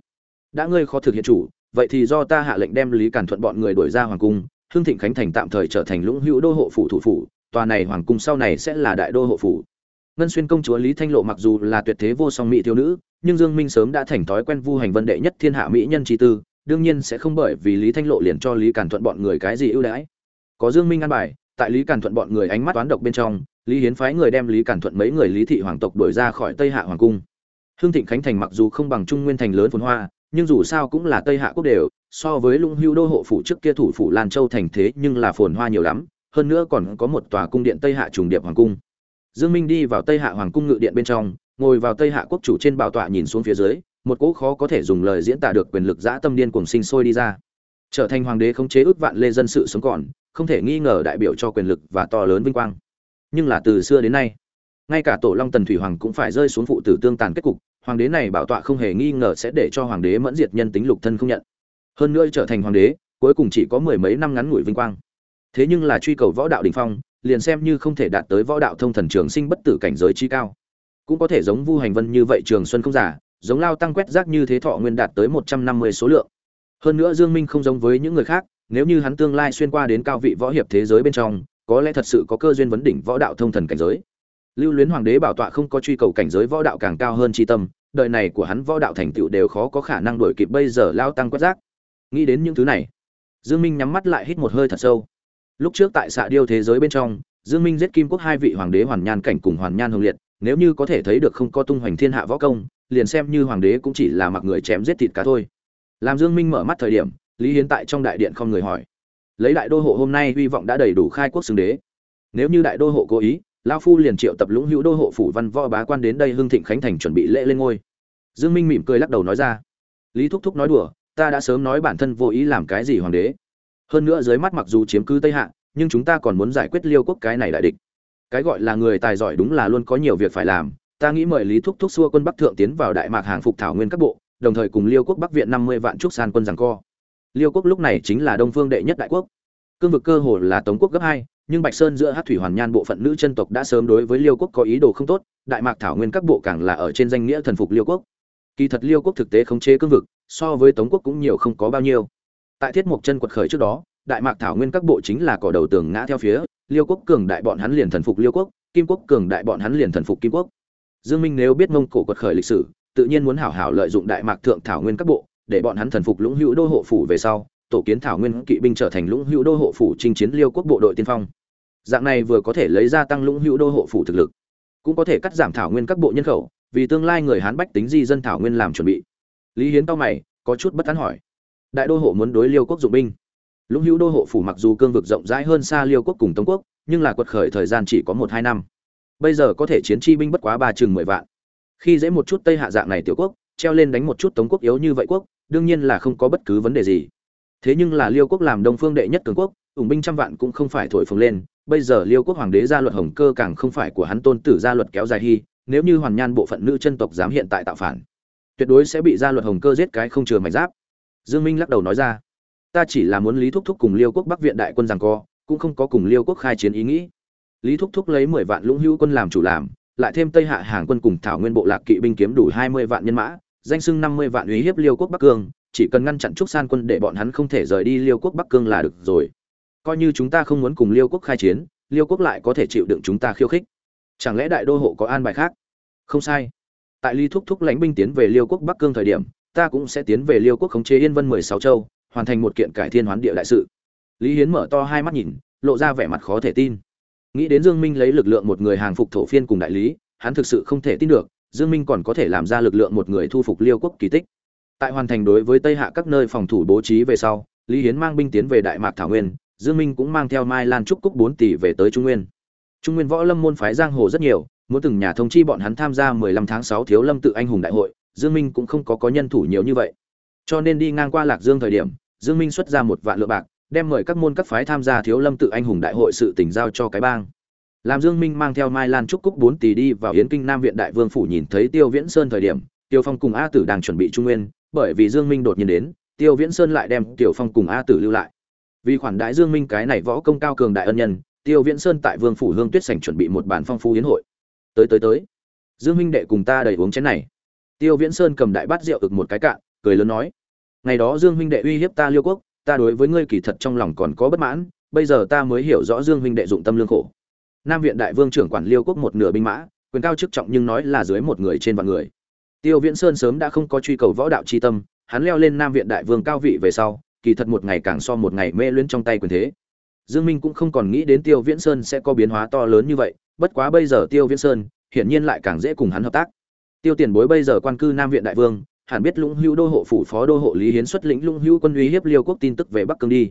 Đã ngươi khó thực hiện chủ, vậy thì do ta hạ lệnh đem lý cản thuận bọn người đuổi ra hoàng cung hương thịnh khánh thành tạm thời trở thành lũng hữu đô hộ phủ thủ phủ, tòa này hoàng cung sau này sẽ là đại đô hộ phủ. Ngân xuyên công chúa lý thanh lộ mặc dù là tuyệt thế vô song mỹ thiếu nữ, nhưng dương minh sớm đã thành thói quen vu hành vân đệ nhất thiên hạ mỹ nhân chi tư đương nhiên sẽ không bởi vì lý thanh lộ liền cho lý cản thuận bọn người cái gì ưu đãi. Có dương minh ăn bài, tại lý cản thuận bọn người ánh mắt toán độc bên trong, lý hiến phái người đem lý cản thuận mấy người lý thị hoàng tộc đuổi ra khỏi tây hạ hoàng cung. Hương thịnh khánh thành mặc dù không bằng trung nguyên thành lớn phồn hoa, nhưng dù sao cũng là tây hạ quốc đều, so với lũng Hưu đô hộ phủ trước kia thủ phủ lan châu thành thế nhưng là phồn hoa nhiều lắm, hơn nữa còn có một tòa cung điện tây hạ trùng điệp hoàng cung. Dương minh đi vào tây hạ hoàng cung ngự điện bên trong, ngồi vào tây hạ quốc chủ trên bảo tọa nhìn xuống phía dưới một cỗ khó có thể dùng lời diễn tả được quyền lực dã tâm điên cuồng sinh sôi đi ra. Trở thành hoàng đế không chế ước vạn lê dân sự sống còn, không thể nghi ngờ đại biểu cho quyền lực và to lớn vinh quang. Nhưng là từ xưa đến nay, ngay cả tổ long tần thủy hoàng cũng phải rơi xuống phụ tử tương tàn kết cục, hoàng đế này bảo tọa không hề nghi ngờ sẽ để cho hoàng đế mẫn diệt nhân tính lục thân không nhận. Hơn nữa trở thành hoàng đế, cuối cùng chỉ có mười mấy năm ngắn ngủi vinh quang. Thế nhưng là truy cầu võ đạo đình phong, liền xem như không thể đạt tới võ đạo thông thần trường sinh bất tử cảnh giới chi cao. Cũng có thể giống vu hành vân như vậy trường xuân không giả giống lao tăng quét rác như thế thọ nguyên đạt tới một trăm năm mươi số lượng. Hơn nữa dương minh không giống với những người khác, nếu như hắn tương lai xuyên qua đến cao vị võ hiệp thế giới bên trong, có lẽ thật sự có cơ duyên vấn đỉnh võ đạo thông thần cảnh giới. Lưu luyến hoàng đế bảo tọa không có truy cầu cảnh giới võ đạo càng cao hơn chi tâm, đời này của hắn võ đạo thành tựu đều khó có khả năng đuổi kịp bây giờ lao tăng quét rác. Nghĩ đến những thứ này, dương minh nhắm mắt lại hít một hơi thật sâu. Lúc trước tại xạ điêu thế giới bên trong, dương minh giết kim quốc hai vị hoàng đế hoàn nhan cảnh cùng hoàn nhan hồng liệt nếu như có thể thấy được không có tung hoành thiên hạ võ công, liền xem như hoàng đế cũng chỉ là mặc người chém giết thịt cá thôi. Làm dương minh mở mắt thời điểm, lý hiến tại trong đại điện không người hỏi. Lấy đại đô hộ hôm nay hy vọng đã đầy đủ khai quốc xưng đế. Nếu như đại đô hộ cố ý lao phu liền triệu tập lũng hữu đô hộ phủ văn võ bá quan đến đây hưng thịnh khánh thành chuẩn bị lễ lên ngôi. Dương minh mỉm cười lắc đầu nói ra. Lý thúc thúc nói đùa, ta đã sớm nói bản thân vô ý làm cái gì hoàng đế. Hơn nữa dưới mắt mặc dù chiếm cứ tây hạ, nhưng chúng ta còn muốn giải quyết liêu quốc cái này đại địch cái gọi là người tài giỏi đúng là luôn có nhiều việc phải làm. Ta nghĩ mời lý thúc thúc xua quân bắc thượng tiến vào đại mạc hàng phục thảo nguyên các bộ, đồng thời cùng liêu quốc bắc viện năm mươi vạn trúc san quân rằng co. Liêu quốc lúc này chính là đông phương đệ nhất đại quốc. Cương vực cơ hồ là tống quốc gấp hai, nhưng bạch sơn giữa hát thủy hoàn nhan bộ phận nữ chân tộc đã sớm đối với liêu quốc có ý đồ không tốt, đại mạc thảo nguyên các bộ càng là ở trên danh nghĩa thần phục liêu quốc. Kỳ thật liêu quốc thực tế khống chế cương vực, so với tống quốc cũng nhiều không có bao nhiêu. Tại thiết mộc chân quật khởi trước đó, đại mạc thảo nguyên các bộ chính là cỏ đầu tường ngã theo phía liêu quốc cường đại bọn hắn liền thần phục liêu quốc, kim quốc cường đại bọn hắn liền thần phục kim quốc. Dương minh nếu biết mông cổ quật khởi lịch sử, tự nhiên muốn hảo hảo lợi dụng đại mạc thượng thảo nguyên các bộ, để bọn hắn thần phục lũng hữu đô hộ phủ về sau, tổ kiến thảo nguyên kỵ binh trở thành lũng hữu đô hộ phủ chinh chiến liêu quốc bộ đội tiên phong. Dạng này vừa có thể lấy ra tăng lũng hữu đô hộ phủ thực lực, cũng có thể cắt giảm thảo nguyên các bộ nhân khẩu, vì tương lai người hán bách tính di dân thảo nguyên làm chuẩn bị. Lý hiến cao mày, có chút bất tán hỏi. Đại đô hộ muốn đối liêu quốc dụng binh lũng hữu đô hộ phủ mặc dù cương vực rộng rãi hơn xa liêu quốc cùng tống quốc, nhưng là quật khởi thời gian chỉ có một hai năm. Bây giờ có thể chiến chi binh bất quá ba chừng mười vạn. Khi dễ một chút tây hạ dạng này tiểu quốc, treo lên đánh một chút tống quốc yếu như vậy quốc, đương nhiên là không có bất cứ vấn đề gì. Thế nhưng là liêu quốc làm đông phương đệ nhất cường quốc, ủng binh trăm vạn cũng không phải thổi phồng lên, bây giờ liêu quốc hoàng đế gia luật hồng cơ càng không phải của hắn tôn tử gia luật kéo dài hy, nếu như hoàn nhan bộ phận nữ chân tộc dám hiện tại tạo phản, tuyệt đối sẽ bị gia luật hồng cơ giết cái không chừa mảnh giáp. Dương minh lắc đầu nói ra ta chỉ là muốn lý thúc thúc cùng liêu quốc bắc viện đại quân giằng co, cũng không có cùng liêu quốc khai chiến ý nghĩ. Lý thúc thúc lấy mười vạn lũng hữu quân làm chủ làm, lại thêm tây hạ hàng quân cùng thảo nguyên bộ lạc kỵ binh kiếm đủ hai mươi vạn nhân mã, danh sưng năm mươi vạn uy hiếp liêu quốc bắc cương, chỉ cần ngăn chặn trúc san quân để bọn hắn không thể rời đi liêu quốc bắc cương là được rồi. Coi như chúng ta không muốn cùng liêu quốc khai chiến, liêu quốc lại có thể chịu đựng chúng ta khiêu khích. Chẳng lẽ đại đô hộ có an bài khác? Không sai. Tại Lý thúc thúc lãnh binh tiến về liêu quốc bắc cương thời điểm, ta cũng sẽ tiến về liêu quốc khống chế yên vân mười sáu châu hoàn thành một kiện cải thiên hoán địa đại sự. Lý hiến mở to hai mắt nhìn, lộ ra vẻ mặt khó thể tin. Nghĩ đến dương minh lấy lực lượng một người hàng phục thổ phiên cùng đại lý, hắn thực sự không thể tin được, dương minh còn có thể làm ra lực lượng một người thu phục liêu quốc kỳ tích. Tại hoàn thành đối với tây hạ các nơi phòng thủ bố trí về sau, lý hiến mang binh tiến về đại mạc thảo nguyên, dương minh cũng mang theo mai lan trúc cúc bốn tỷ về tới trung nguyên. Trung nguyên võ lâm môn phái giang hồ rất nhiều, muốn từng nhà thông chi bọn hắn tham gia 15 tháng 6 thiếu lâm tự anh hùng đại hội, dương minh cũng không có có nhân thủ nhiều như vậy. Cho nên đi ngang qua lạc dương thời điểm dương minh xuất ra một vạn lượng bạc, đem mời các môn các phái tham gia thiếu lâm tự anh hùng đại hội sự tỉnh giao cho cái bang. Làm dương minh mang theo mai lan trúc cúc bốn tỷ đi vào yến kinh nam viện đại vương phủ nhìn thấy tiêu viễn sơn thời điểm, tiêu phong cùng a tử đang chuẩn bị trung nguyên, bởi vì dương minh đột nhiên đến, tiêu viễn sơn lại đem tiêu phong cùng a tử lưu lại. Vì khoản đại dương minh cái này võ công cao cường đại ân nhân, tiêu viễn sơn tại vương phủ hương tuyết sảnh chuẩn bị một bản phong phú yến hội. Tới tới tới. Dương minh đệ cùng ta đầy uống chén này. Tiêu viễn sơn cầm đại bát rượu ực một cái cạn, cười lớn nói ngày đó dương huynh đệ uy hiếp ta liêu quốc, ta đối với ngươi kỳ thật trong lòng còn có bất mãn, bây giờ ta mới hiểu rõ dương huynh đệ dụng tâm lương khổ. Nam viện đại vương trưởng quản liêu quốc một nửa binh mã, quyền cao chức trọng nhưng nói là dưới một người trên vạn người. Tiêu viễn sơn sớm đã không có truy cầu võ đạo chi tâm, hắn leo lên nam viện đại vương cao vị về sau, kỳ thật một ngày càng so một ngày mê luyến trong tay quyền thế. Dương minh cũng không còn nghĩ đến tiêu viễn sơn sẽ có biến hóa to lớn như vậy, bất quá bây giờ tiêu viễn sơn, hiển nhiên lại càng dễ cùng hắn hợp tác. Tiêu tiền bối bây giờ quan cư nam viện đại vương hẳn biết lũng hữu đô hộ phủ phó đô hộ lý hiến xuất lĩnh lũng hữu quân uy hiếp liêu quốc tin tức về bắc cương đi.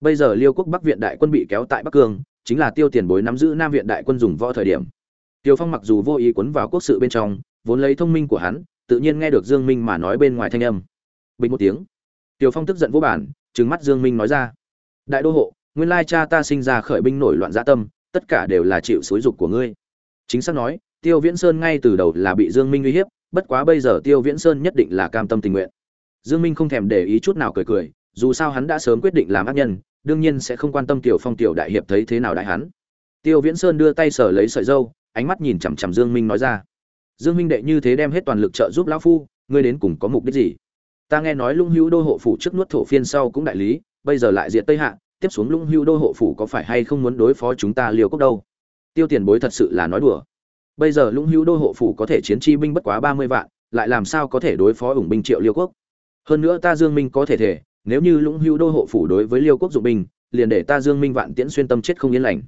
Bây giờ liêu quốc bắc viện đại quân bị kéo tại bắc cương, chính là tiêu tiền bối nắm giữ nam viện đại quân dùng võ thời điểm. Tiêu phong mặc dù vô ý cuốn vào quốc sự bên trong, vốn lấy thông minh của hắn, tự nhiên nghe được dương minh mà nói bên ngoài thanh âm. Bình một tiếng, tiêu phong tức giận vô bản, trừng mắt dương minh nói ra. Đại đô hộ, nguyên lai cha ta sinh ra khởi binh nổi loạn dã tâm, tất cả đều là chịu xúi dục của ngươi. Chính xác nói, tiêu viễn sơn ngay từ đầu là bị dương minh uy hiếp bất quá bây giờ tiêu viễn sơn nhất định là cam tâm tình nguyện. Dương minh không thèm để ý chút nào cười cười, dù sao hắn đã sớm quyết định làm ác nhân, đương nhiên sẽ không quan tâm tiểu phong, tiểu đại hiệp thấy thế nào đại hắn. Tiêu viễn sơn đưa tay sở lấy sợi dâu, ánh mắt nhìn chằm chằm dương minh nói ra, dương minh đệ như thế đem hết toàn lực trợ giúp lão phu, ngươi đến cùng có mục đích gì? Ta nghe nói lũng hữu đô hộ phủ trước nuốt thổ phiên sau cũng đại lý, bây giờ lại diệt tây hạ, tiếp xuống lũng hữu đô hộ phủ có phải hay không muốn đối phó chúng ta liều cốc đâu? Tiêu tiền bối thật sự là nói đùa bây giờ lũng hữu đô hộ phủ có thể chiến chi binh bất quá ba mươi vạn, lại làm sao có thể đối phó ủng binh triệu liêu quốc? Hơn nữa ta dương minh có thể thể, nếu như lũng hữu đô hộ phủ đối với liêu quốc dụng binh, liền để ta dương minh vạn tiễn xuyên tâm chết không yên lành.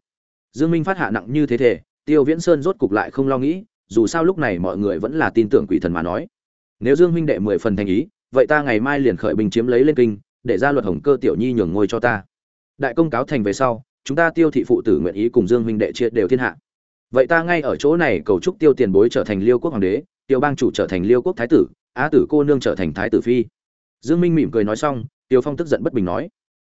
Dương minh phát hạ nặng như thế thể, tiêu viễn sơn rốt cục lại không lo nghĩ, dù sao lúc này mọi người vẫn là tin tưởng quỷ thần mà nói. Nếu dương minh đệ mười phần thành ý, vậy ta ngày mai liền khởi binh chiếm lấy lên kinh, để ra luật hồng cơ tiểu nhi nhường ngôi cho ta. Đại công cáo thành về sau, chúng ta tiêu thị phụ tử nguyện ý cùng dương minh đệ chia đều thiên hạ vậy ta ngay ở chỗ này cầu chúc tiêu tiền bối trở thành liêu quốc hoàng đế, tiêu bang chủ trở thành liêu quốc thái tử, á tử cô nương trở thành thái tử phi. Dương minh mỉm cười nói xong, tiêu phong tức giận bất bình nói,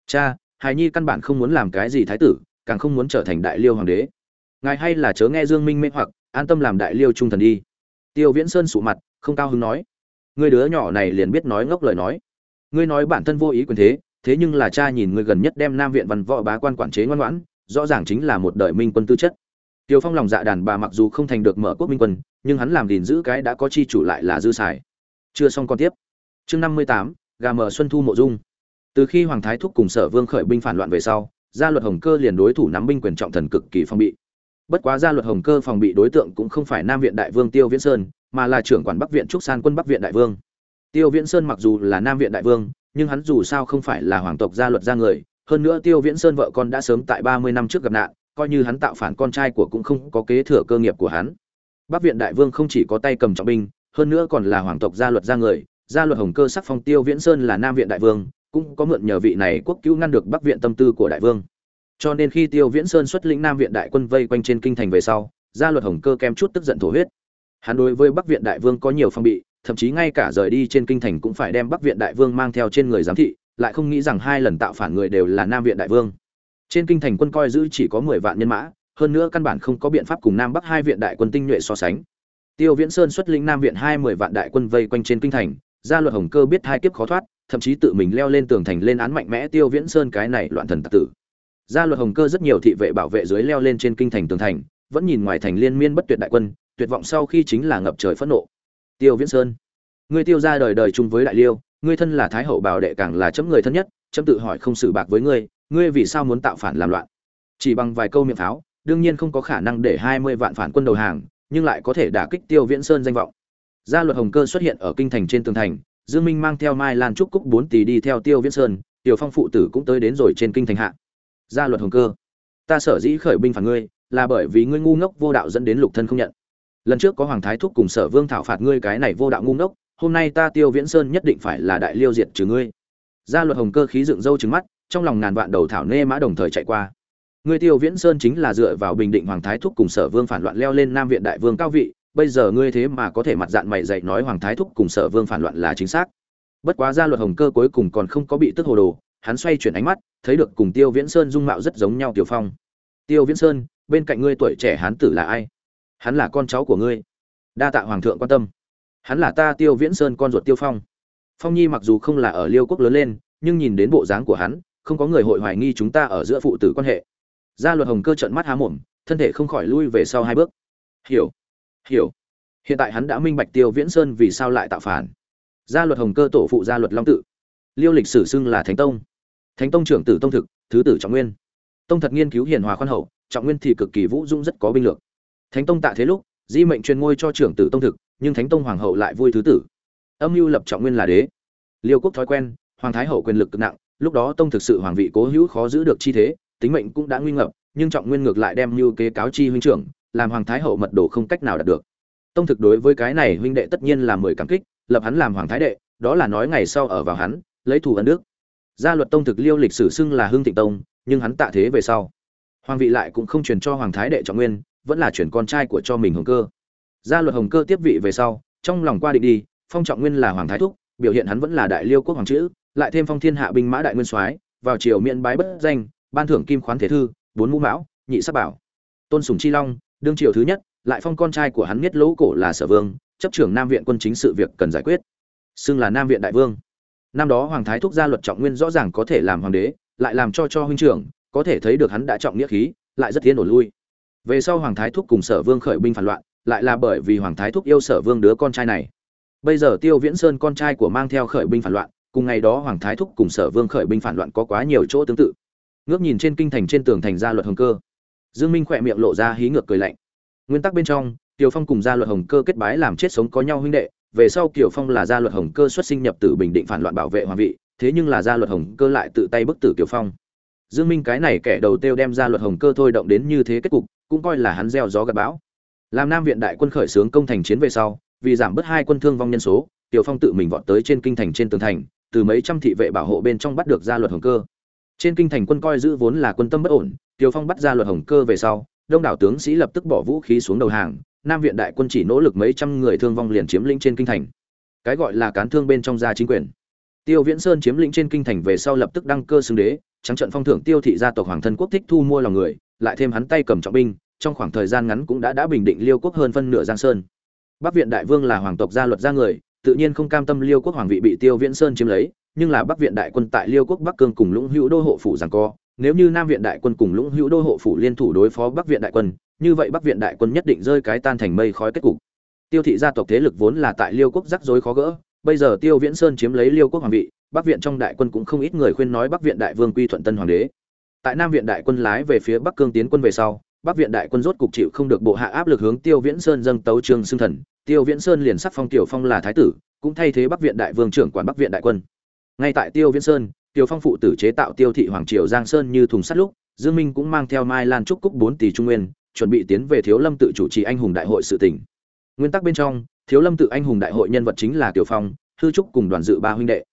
cha hài nhi căn bản không muốn làm cái gì thái tử, càng không muốn trở thành đại liêu hoàng đế. Ngài hay là chớ nghe dương minh mê hoặc, an tâm làm đại liêu trung thần đi. Tiêu viễn sơn sụ mặt, không cao hứng nói, ngươi đứa nhỏ này liền biết nói ngốc lời nói. Ngươi nói bản thân vô ý quyền thế thế nhưng là cha nhìn người gần nhất đem nam viện văn võ bá quan quản chế ngoan ngoãn, rõ ràng chính là một đời minh quân tư chất. Tiêu Phong lòng dạ đàn bà mặc dù không thành được mở quốc minh quân, nhưng hắn làm gìn giữ cái đã có chi chủ lại là dư xài. Chưa xong con tiếp. Chương năm mươi tám, gà mở xuân thu mộ dung. Từ khi Hoàng Thái thúc cùng Sở Vương khởi binh phản loạn về sau, gia luật Hồng Cơ liền đối thủ nắm binh quyền trọng thần cực kỳ phong bị. Bất quá gia luật Hồng Cơ phòng bị đối tượng cũng không phải Nam viện đại vương Tiêu Viễn Sơn, mà là trưởng quản Bắc viện Trúc San quân Bắc viện đại vương. Tiêu Viễn Sơn mặc dù là Nam viện đại vương, nhưng hắn dù sao không phải là hoàng tộc gia luật gia người, hơn nữa Tiêu Viễn Sơn vợ con đã sớm tại ba mươi năm trước gặp nạn, coi như hắn tạo phản con trai của cũng không có kế thừa cơ nghiệp của hắn. Bắc viện đại vương không chỉ có tay cầm trọng binh, hơn nữa còn là hoàng tộc gia luật gia người, gia luật Hồng Cơ sắc phong Tiêu Viễn Sơn là Nam viện đại vương, cũng có mượn nhờ vị này quốc cứu ngăn được Bắc viện tâm tư của đại vương. Cho nên khi Tiêu Viễn Sơn xuất lĩnh Nam viện đại quân vây quanh trên kinh thành về sau, gia luật Hồng Cơ kem chút tức giận thổ huyết. Hắn đối với Bắc viện đại vương có nhiều phong bị, thậm chí ngay cả rời đi trên kinh thành cũng phải đem Bắc viện đại vương mang theo trên người giám thị, lại không nghĩ rằng hai lần tạo phản người đều là Nam viện đại vương. Trên kinh thành quân coi giữ chỉ có 10 vạn nhân mã, hơn nữa căn bản không có biện pháp cùng Nam Bắc hai viện đại quân tinh nhuệ so sánh. Tiêu Viễn Sơn xuất lĩnh Nam viện 20 vạn đại quân vây quanh trên kinh thành, gia luật Hồng Cơ biết hai kiếp khó thoát, thậm chí tự mình leo lên tường thành lên án mạnh mẽ Tiêu Viễn Sơn cái này loạn thần tặc tử. Gia luật Hồng Cơ rất nhiều thị vệ bảo vệ dưới leo lên trên kinh thành tường thành, vẫn nhìn ngoài thành liên miên bất tuyệt đại quân, tuyệt vọng sau khi chính là ngập trời phẫn nộ. Tiêu Viễn Sơn, ngươi tiêu gia đời đời chung với đại liêu, ngươi thân là thái hậu bảo đệ càng là chấm người thân nhất, chấm tự hỏi không xử bạc với ngươi, ngươi vì sao muốn tạo phản làm loạn? Chỉ bằng vài câu miệng pháo, đương nhiên không có khả năng để hai mươi vạn phản quân đầu hàng, nhưng lại có thể đả kích tiêu viễn sơn danh vọng. Gia luật hồng cơ xuất hiện ở kinh thành trên tường thành, dương minh mang theo mai lan trúc cúc bốn tỷ đi theo tiêu viễn sơn, tiểu phong phụ tử cũng tới đến rồi trên kinh thành hạ. Gia luật hồng cơ, ta sở dĩ khởi binh phản ngươi, là bởi vì ngươi ngu ngốc vô đạo dẫn đến lục thân không nhận. Lần trước có hoàng thái thúc cùng sở vương thảo phạt ngươi cái này vô đạo ngu ngốc, hôm nay ta tiêu viễn sơn nhất định phải là đại liêu diệt trừ ngươi. Gia luật hồng cơ khí dựng râu trừng mắt trong lòng ngàn vạn đầu thảo nê mã đồng thời chạy qua. Người tiêu viễn sơn chính là dựa vào bình định hoàng thái thúc cùng sở vương phản loạn leo lên nam viện đại vương cao vị, bây giờ ngươi thế mà có thể mặt dạng mày dạy nói hoàng thái thúc cùng sở vương phản loạn là chính xác. Bất quá gia luật hồng cơ cuối cùng còn không có bị tức hồ đồ, hắn xoay chuyển ánh mắt, thấy được cùng tiêu viễn sơn dung mạo rất giống nhau tiểu phong. Tiêu viễn sơn, bên cạnh ngươi tuổi trẻ hán tử là ai? Hắn là con cháu của ngươi. Đa tạ hoàng thượng quan tâm. Hắn là ta tiêu viễn sơn con ruột tiêu phong. Phong nhi mặc dù không là ở liêu quốc lớn lên, nhưng nhìn đến bộ dáng của hắn không có người hội hoài nghi chúng ta ở giữa phụ tử quan hệ. Gia luật hồng cơ trợn mắt há mồm, thân thể không khỏi lui về sau hai bước. Hiểu hiểu. Hiện tại hắn đã minh bạch tiêu viễn sơn vì sao lại tạo phản. Gia luật hồng cơ tổ phụ gia luật long tự. Liêu lịch sử xưng là thánh tông. Thánh tông trưởng tử tông thực, thứ tử trọng nguyên. Tông thật nghiên cứu hiền hòa khoan hậu, trọng nguyên thì cực kỳ vũ dũng rất có binh lược. Thánh tông tạ thế lúc, di mệnh truyền ngôi cho trưởng tử tông thực, nhưng thánh tông hoàng hậu lại vui thứ tử. Âm mưu lập trọng nguyên là đế. Liêu quốc thói quen, hoàng thái hậu quyền lực cực nặng lúc đó tông thực sự hoàng vị cố hữu khó giữ được chi thế, tính mệnh cũng đã nguy ngập, nhưng trọng nguyên ngược lại đem như kế cáo chi huynh trưởng, làm hoàng thái hậu mật đồ không cách nào đạt được. Tông thực đối với cái này huynh đệ tất nhiên là mười cảm kích, lập hắn làm hoàng thái đệ, đó là nói ngày sau ở vào hắn, lấy thù ân đức. Gia luật tông thực liêu lịch sử xưng là hương thịnh tông, nhưng hắn tạ thế về sau. Hoàng vị lại cũng không truyền cho hoàng thái đệ trọng nguyên, vẫn là chuyển con trai của cho mình hồng cơ. Gia luật hồng cơ tiếp vị về sau, trong lòng qua định đi, phong trọng nguyên là hoàng thái thúc, biểu hiện hắn vẫn là đại liêu quốc hoàng chữ lại thêm phong thiên hạ binh mã đại nguyên soái, vào triều miễn bái bất danh, ban thưởng kim khoán thế thư, bốn mũ mão, nhị sắc bảo. Tôn sùng chi long, đương triều thứ nhất, lại phong con trai của hắn nhất lỗ cổ là sở vương, chấp trưởng nam viện quân chính sự việc cần giải quyết. Xưng là nam viện đại vương. Năm đó hoàng thái thúc gia luật trọng nguyên rõ ràng có thể làm hoàng đế, lại làm cho cho huynh trưởng, có thể thấy được hắn đã trọng nghĩa khí, lại rất tiến ổn lui. Về sau hoàng thái thúc cùng sở vương khởi binh phản loạn, lại là bởi vì hoàng thái thúc yêu sở vương đứa con trai này. Bây giờ tiêu viễn sơn con trai của mang theo khởi binh phản loạn cùng ngày đó hoàng thái thúc cùng sở vương khởi binh phản loạn có quá nhiều chỗ tương tự ngước nhìn trên kinh thành trên tường thành gia luật hồng cơ dương minh khỏe miệng lộ ra hí ngược cười lạnh nguyên tắc bên trong tiểu Phong cùng gia luật Hồng Cơ kết bái làm chết sống có nhau huynh đệ, về sau tiểu Phong là gia luật Hồng Cơ xuất sinh nhập tử bình định phản loạn bảo vệ hoàng vị, thế nhưng là gia luật Hồng Cơ lại tự tay bức tử tiểu Phong. Dương Minh cái này kẻ đầu tiêu đem gia luật Hồng Cơ thôi động đến như thế kết cục, cũng coi là hắn gieo gió gặt bão. Làm Nam viện đại quân khởi xướng công thành chiến về sau, vì giảm bớt hai quân thương vong nhân số, tiểu Phong tự mình vọt tới trên kinh thành trên tường thành, từ mấy trăm thị vệ bảo hộ bên trong bắt được gia luật Hồng Cơ. Trên kinh thành quân coi giữ vốn là quân tâm bất ổn, tiều Phong bắt gia luật Hồng Cơ về sau, đông đảo tướng sĩ lập tức bỏ vũ khí xuống đầu hàng, Nam viện đại quân chỉ nỗ lực mấy trăm người thương vong liền chiếm lĩnh trên kinh thành. Cái gọi là cán thương bên trong gia chính quyền. Tiêu Viễn Sơn chiếm lĩnh trên kinh thành về sau lập tức đăng cơ xưng đế, trắng trận phong thưởng Tiêu thị gia tộc hoàng thân quốc thích thu mua lòng người, lại thêm hắn tay cầm trọng binh, trong khoảng thời gian ngắn cũng đã đã bình định Liêu quốc hơn phân nửa Giang Sơn. Bắc viện đại vương là hoàng tộc gia luật gia người, tự nhiên không cam tâm Liêu quốc hoàng vị bị Tiêu Viễn Sơn chiếm lấy, nhưng là bắc viện đại quân tại liêu quốc bắc cương cùng lũng hữu đô hộ phủ giằng co. Nếu như nam viện đại quân cùng lũng hữu đô hộ phủ liên thủ đối phó bắc viện đại quân như vậy bắc viện đại quân nhất định rơi cái tan thành mây khói kết cục. Tiêu thị gia tộc thế lực vốn là tại liêu quốc rắc rối khó gỡ bây giờ tiêu viễn sơn chiếm lấy liêu quốc hoàng vị bắc viện trong đại quân cũng không ít người khuyên nói bắc viện đại vương quy thuận tân hoàng đế. Tại nam viện đại quân lái về phía bắc cương tiến quân về sau bắc viện đại quân rốt cục chịu không được bộ hạ áp lực hướng tiêu viễn sơn dâng tấu trương xưng thần tiêu viễn sơn liền sắc phong tiểu phong là thái tử, cũng thay thế bắc viện đại vương trưởng quản bắc viện đại quân. Ngay tại tiêu viễn sơn tiêu phong phụ tử chế tạo tiêu thị hoàng triều giang sơn như thùng sắt lúc, dương minh cũng mang theo mai lan trúc cúc bốn tỷ trung nguyên, chuẩn bị tiến về thiếu lâm tự chủ trì anh hùng đại hội sự tỉnh nguyên tắc bên trong, thiếu lâm tự anh hùng đại hội nhân vật chính là tiểu phong, hư trúc cùng đoàn dự ba huynh đệ.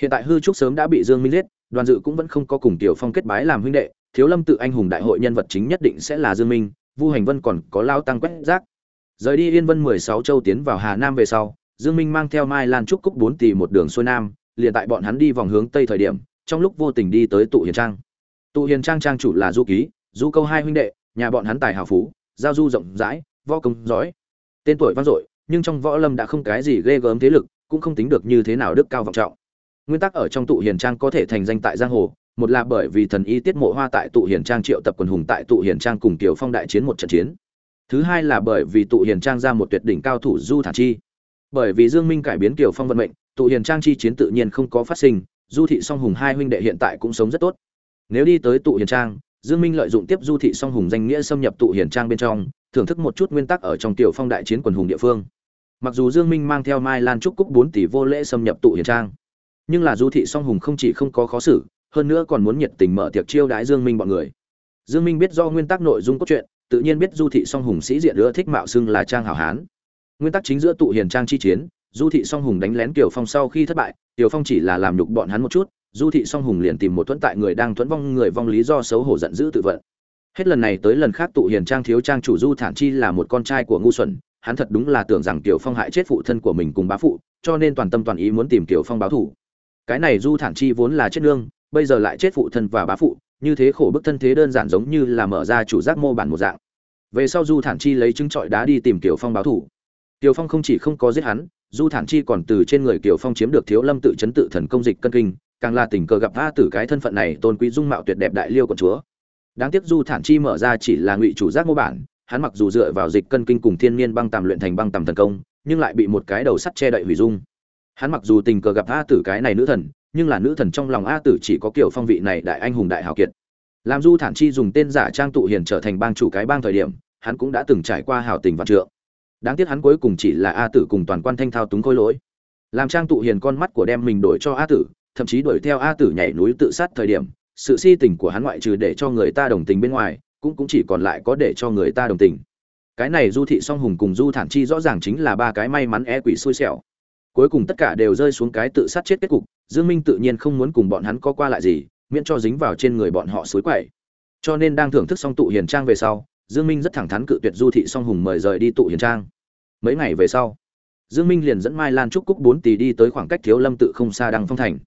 Hiện tại hư trúc sớm đã bị dương minh giết, đoàn dự cũng vẫn không có cùng tiểu phong kết bái làm huynh đệ, thiếu lâm tự anh hùng đại hội nhân vật chính nhất định sẽ là dương minh, vu hành vân còn có lao tăng quét rác rời đi yên vân 16 châu tiến vào hà nam về sau, dương minh mang theo mai lan trúc cúc bốn tỷ một đường xuôi nam, liền tại bọn hắn đi vòng hướng tây thời điểm, trong lúc vô tình đi tới tụ hiền trang. Tụ hiền trang trang chủ là du ký, du câu hai huynh đệ, nhà bọn hắn tài hào phú, giao du rộng rãi, võ công giỏi. Tên tuổi vang dội, nhưng trong võ lâm đã không cái gì ghê gớm thế lực, cũng không tính được như thế nào đức cao vọng trọng. Nguyên tắc ở trong tụ hiền trang có thể thành danh tại giang hồ, một là bởi vì thần y tiết mộ hoa tại tụ hiền trang triệu tập quần hùng tại tụ hiền trang cùng Tiểu phong đại chiến một trận chiến thứ hai là bởi vì tụ hiền trang ra một tuyệt đỉnh cao thủ du thản chi. Bởi vì dương minh cải biến kiểu phong vận mệnh, tụ hiền trang chi chiến tự nhiên không có phát sinh, du thị song hùng hai huynh đệ hiện tại cũng sống rất tốt. Nếu đi tới tụ hiền trang, dương minh lợi dụng tiếp du thị song hùng danh nghĩa xâm nhập tụ hiền trang bên trong, thưởng thức một chút nguyên tắc ở trong tiểu phong đại chiến quần hùng địa phương. Mặc dù dương minh mang theo mai lan trúc cúc bốn tỷ vô lễ xâm nhập tụ hiền trang, nhưng là du thị song hùng không chỉ không có khó xử, hơn nữa còn muốn nhiệt tình mở tiệc chiêu đãi dương minh bọn người. Dương minh biết do nguyên tắc nội dung cốt truyện tự nhiên biết du thị song hùng sĩ diện ưa thích mạo xưng là trang hảo hán. Nguyên tắc chính giữa tụ hiền trang chi chiến, du thị song hùng đánh lén tiểu phong sau khi thất bại tiểu phong chỉ là làm nhục bọn hắn một chút, du thị song hùng liền tìm một thuẫn tại người đang thuẫn vong người vong lý do xấu hổ giận dữ tự vận. Hết lần này tới lần khác tụ hiền trang thiếu trang chủ du thản chi là một con trai của ngu xuẩn, hắn thật đúng là tưởng rằng tiểu phong hại chết phụ thân của mình cùng bá phụ, cho nên toàn tâm toàn ý muốn tìm tiểu phong báo thù. Cái này du thản chi vốn là chết nương, bây giờ lại chết phụ thân và bá phụ, như thế khổ bức thân thế đơn giản giống như là mở ra chủ giác mô bản một dạng về sau du thản chi lấy trứng trọi đá đi tìm Kiều phong báo thù Kiều phong không chỉ không có giết hắn, du thản chi còn từ trên người Kiều phong chiếm được thiếu lâm tự chấn tự thần công dịch cân kinh, càng là tình cờ gặp a tử cái thân phận này tôn quý dung mạo tuyệt đẹp đại liêu của chúa. Đáng tiếc du thản chi mở ra chỉ là ngụy chủ giác mô bản, hắn mặc dù dựa vào dịch cân kinh cùng thiên niên băng tàm luyện thành băng tàm thần công, nhưng lại bị một cái đầu sắt che đậy hủy dung. Hắn mặc dù tình cờ gặp a tử cái này nữ thần, nhưng là nữ thần trong lòng a tử chỉ có kiểu phong vị này đại anh hùng đại hào kiệt làm du thản chi dùng tên giả trang tụ hiền trở thành bang chủ cái bang thời điểm, hắn cũng đã từng trải qua hào tình vạn trượng. Đáng tiếc hắn cuối cùng chỉ là a tử cùng toàn quan thanh thao túng khôi lỗi. Làm trang tụ hiền con mắt của đem mình đổi cho a tử, thậm chí đuổi theo a tử nhảy núi tự sát thời điểm, sự si tình của hắn ngoại trừ để cho người ta đồng tình bên ngoài, cũng cũng chỉ còn lại có để cho người ta đồng tình. Cái này du thị song hùng cùng du thản chi rõ ràng chính là ba cái may mắn e quỷ xui xẻo. Cuối cùng tất cả đều rơi xuống cái tự sát chết kết cục, dương minh tự nhiên không muốn cùng bọn hắn có qua lại gì miễn cho dính vào trên người bọn họ suối quậy. Cho nên đang thưởng thức xong tụ hiền trang về sau, dương minh rất thẳng thắn cự tuyệt du thị song hùng mời rời đi tụ hiền trang. Mấy ngày về sau, dương minh liền dẫn mai lan trúc cúc bốn tỷ đi tới khoảng cách thiếu lâm tự không xa đăng phong thành.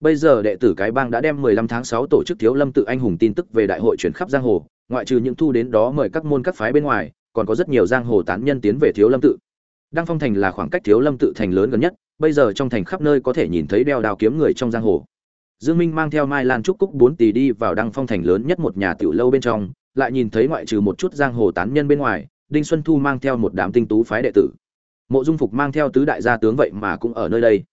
Bây giờ đệ tử cái bang đã đem 15 tháng 6 tổ chức thiếu lâm tự anh hùng tin tức về đại hội chuyển khắp giang hồ, ngoại trừ những thu đến đó mời các môn các phái bên ngoài, còn có rất nhiều giang hồ tán nhân tiến về thiếu lâm tự. Đăng phong thành là khoảng cách thiếu lâm tự thành lớn gần nhất, bây giờ trong thành khắp nơi có thể nhìn thấy đeo đao kiếm người trong giang hồ dương minh mang theo mai lan trúc cúc bốn tỷ đi vào đăng phong thành lớn nhất một nhà tiểu lâu bên trong, lại nhìn thấy ngoại trừ một chút giang hồ tán nhân bên ngoài, đinh xuân thu mang theo một đám tinh tú phái đệ tử. Mộ dung phục mang theo tứ đại gia tướng vậy mà cũng ở nơi đây.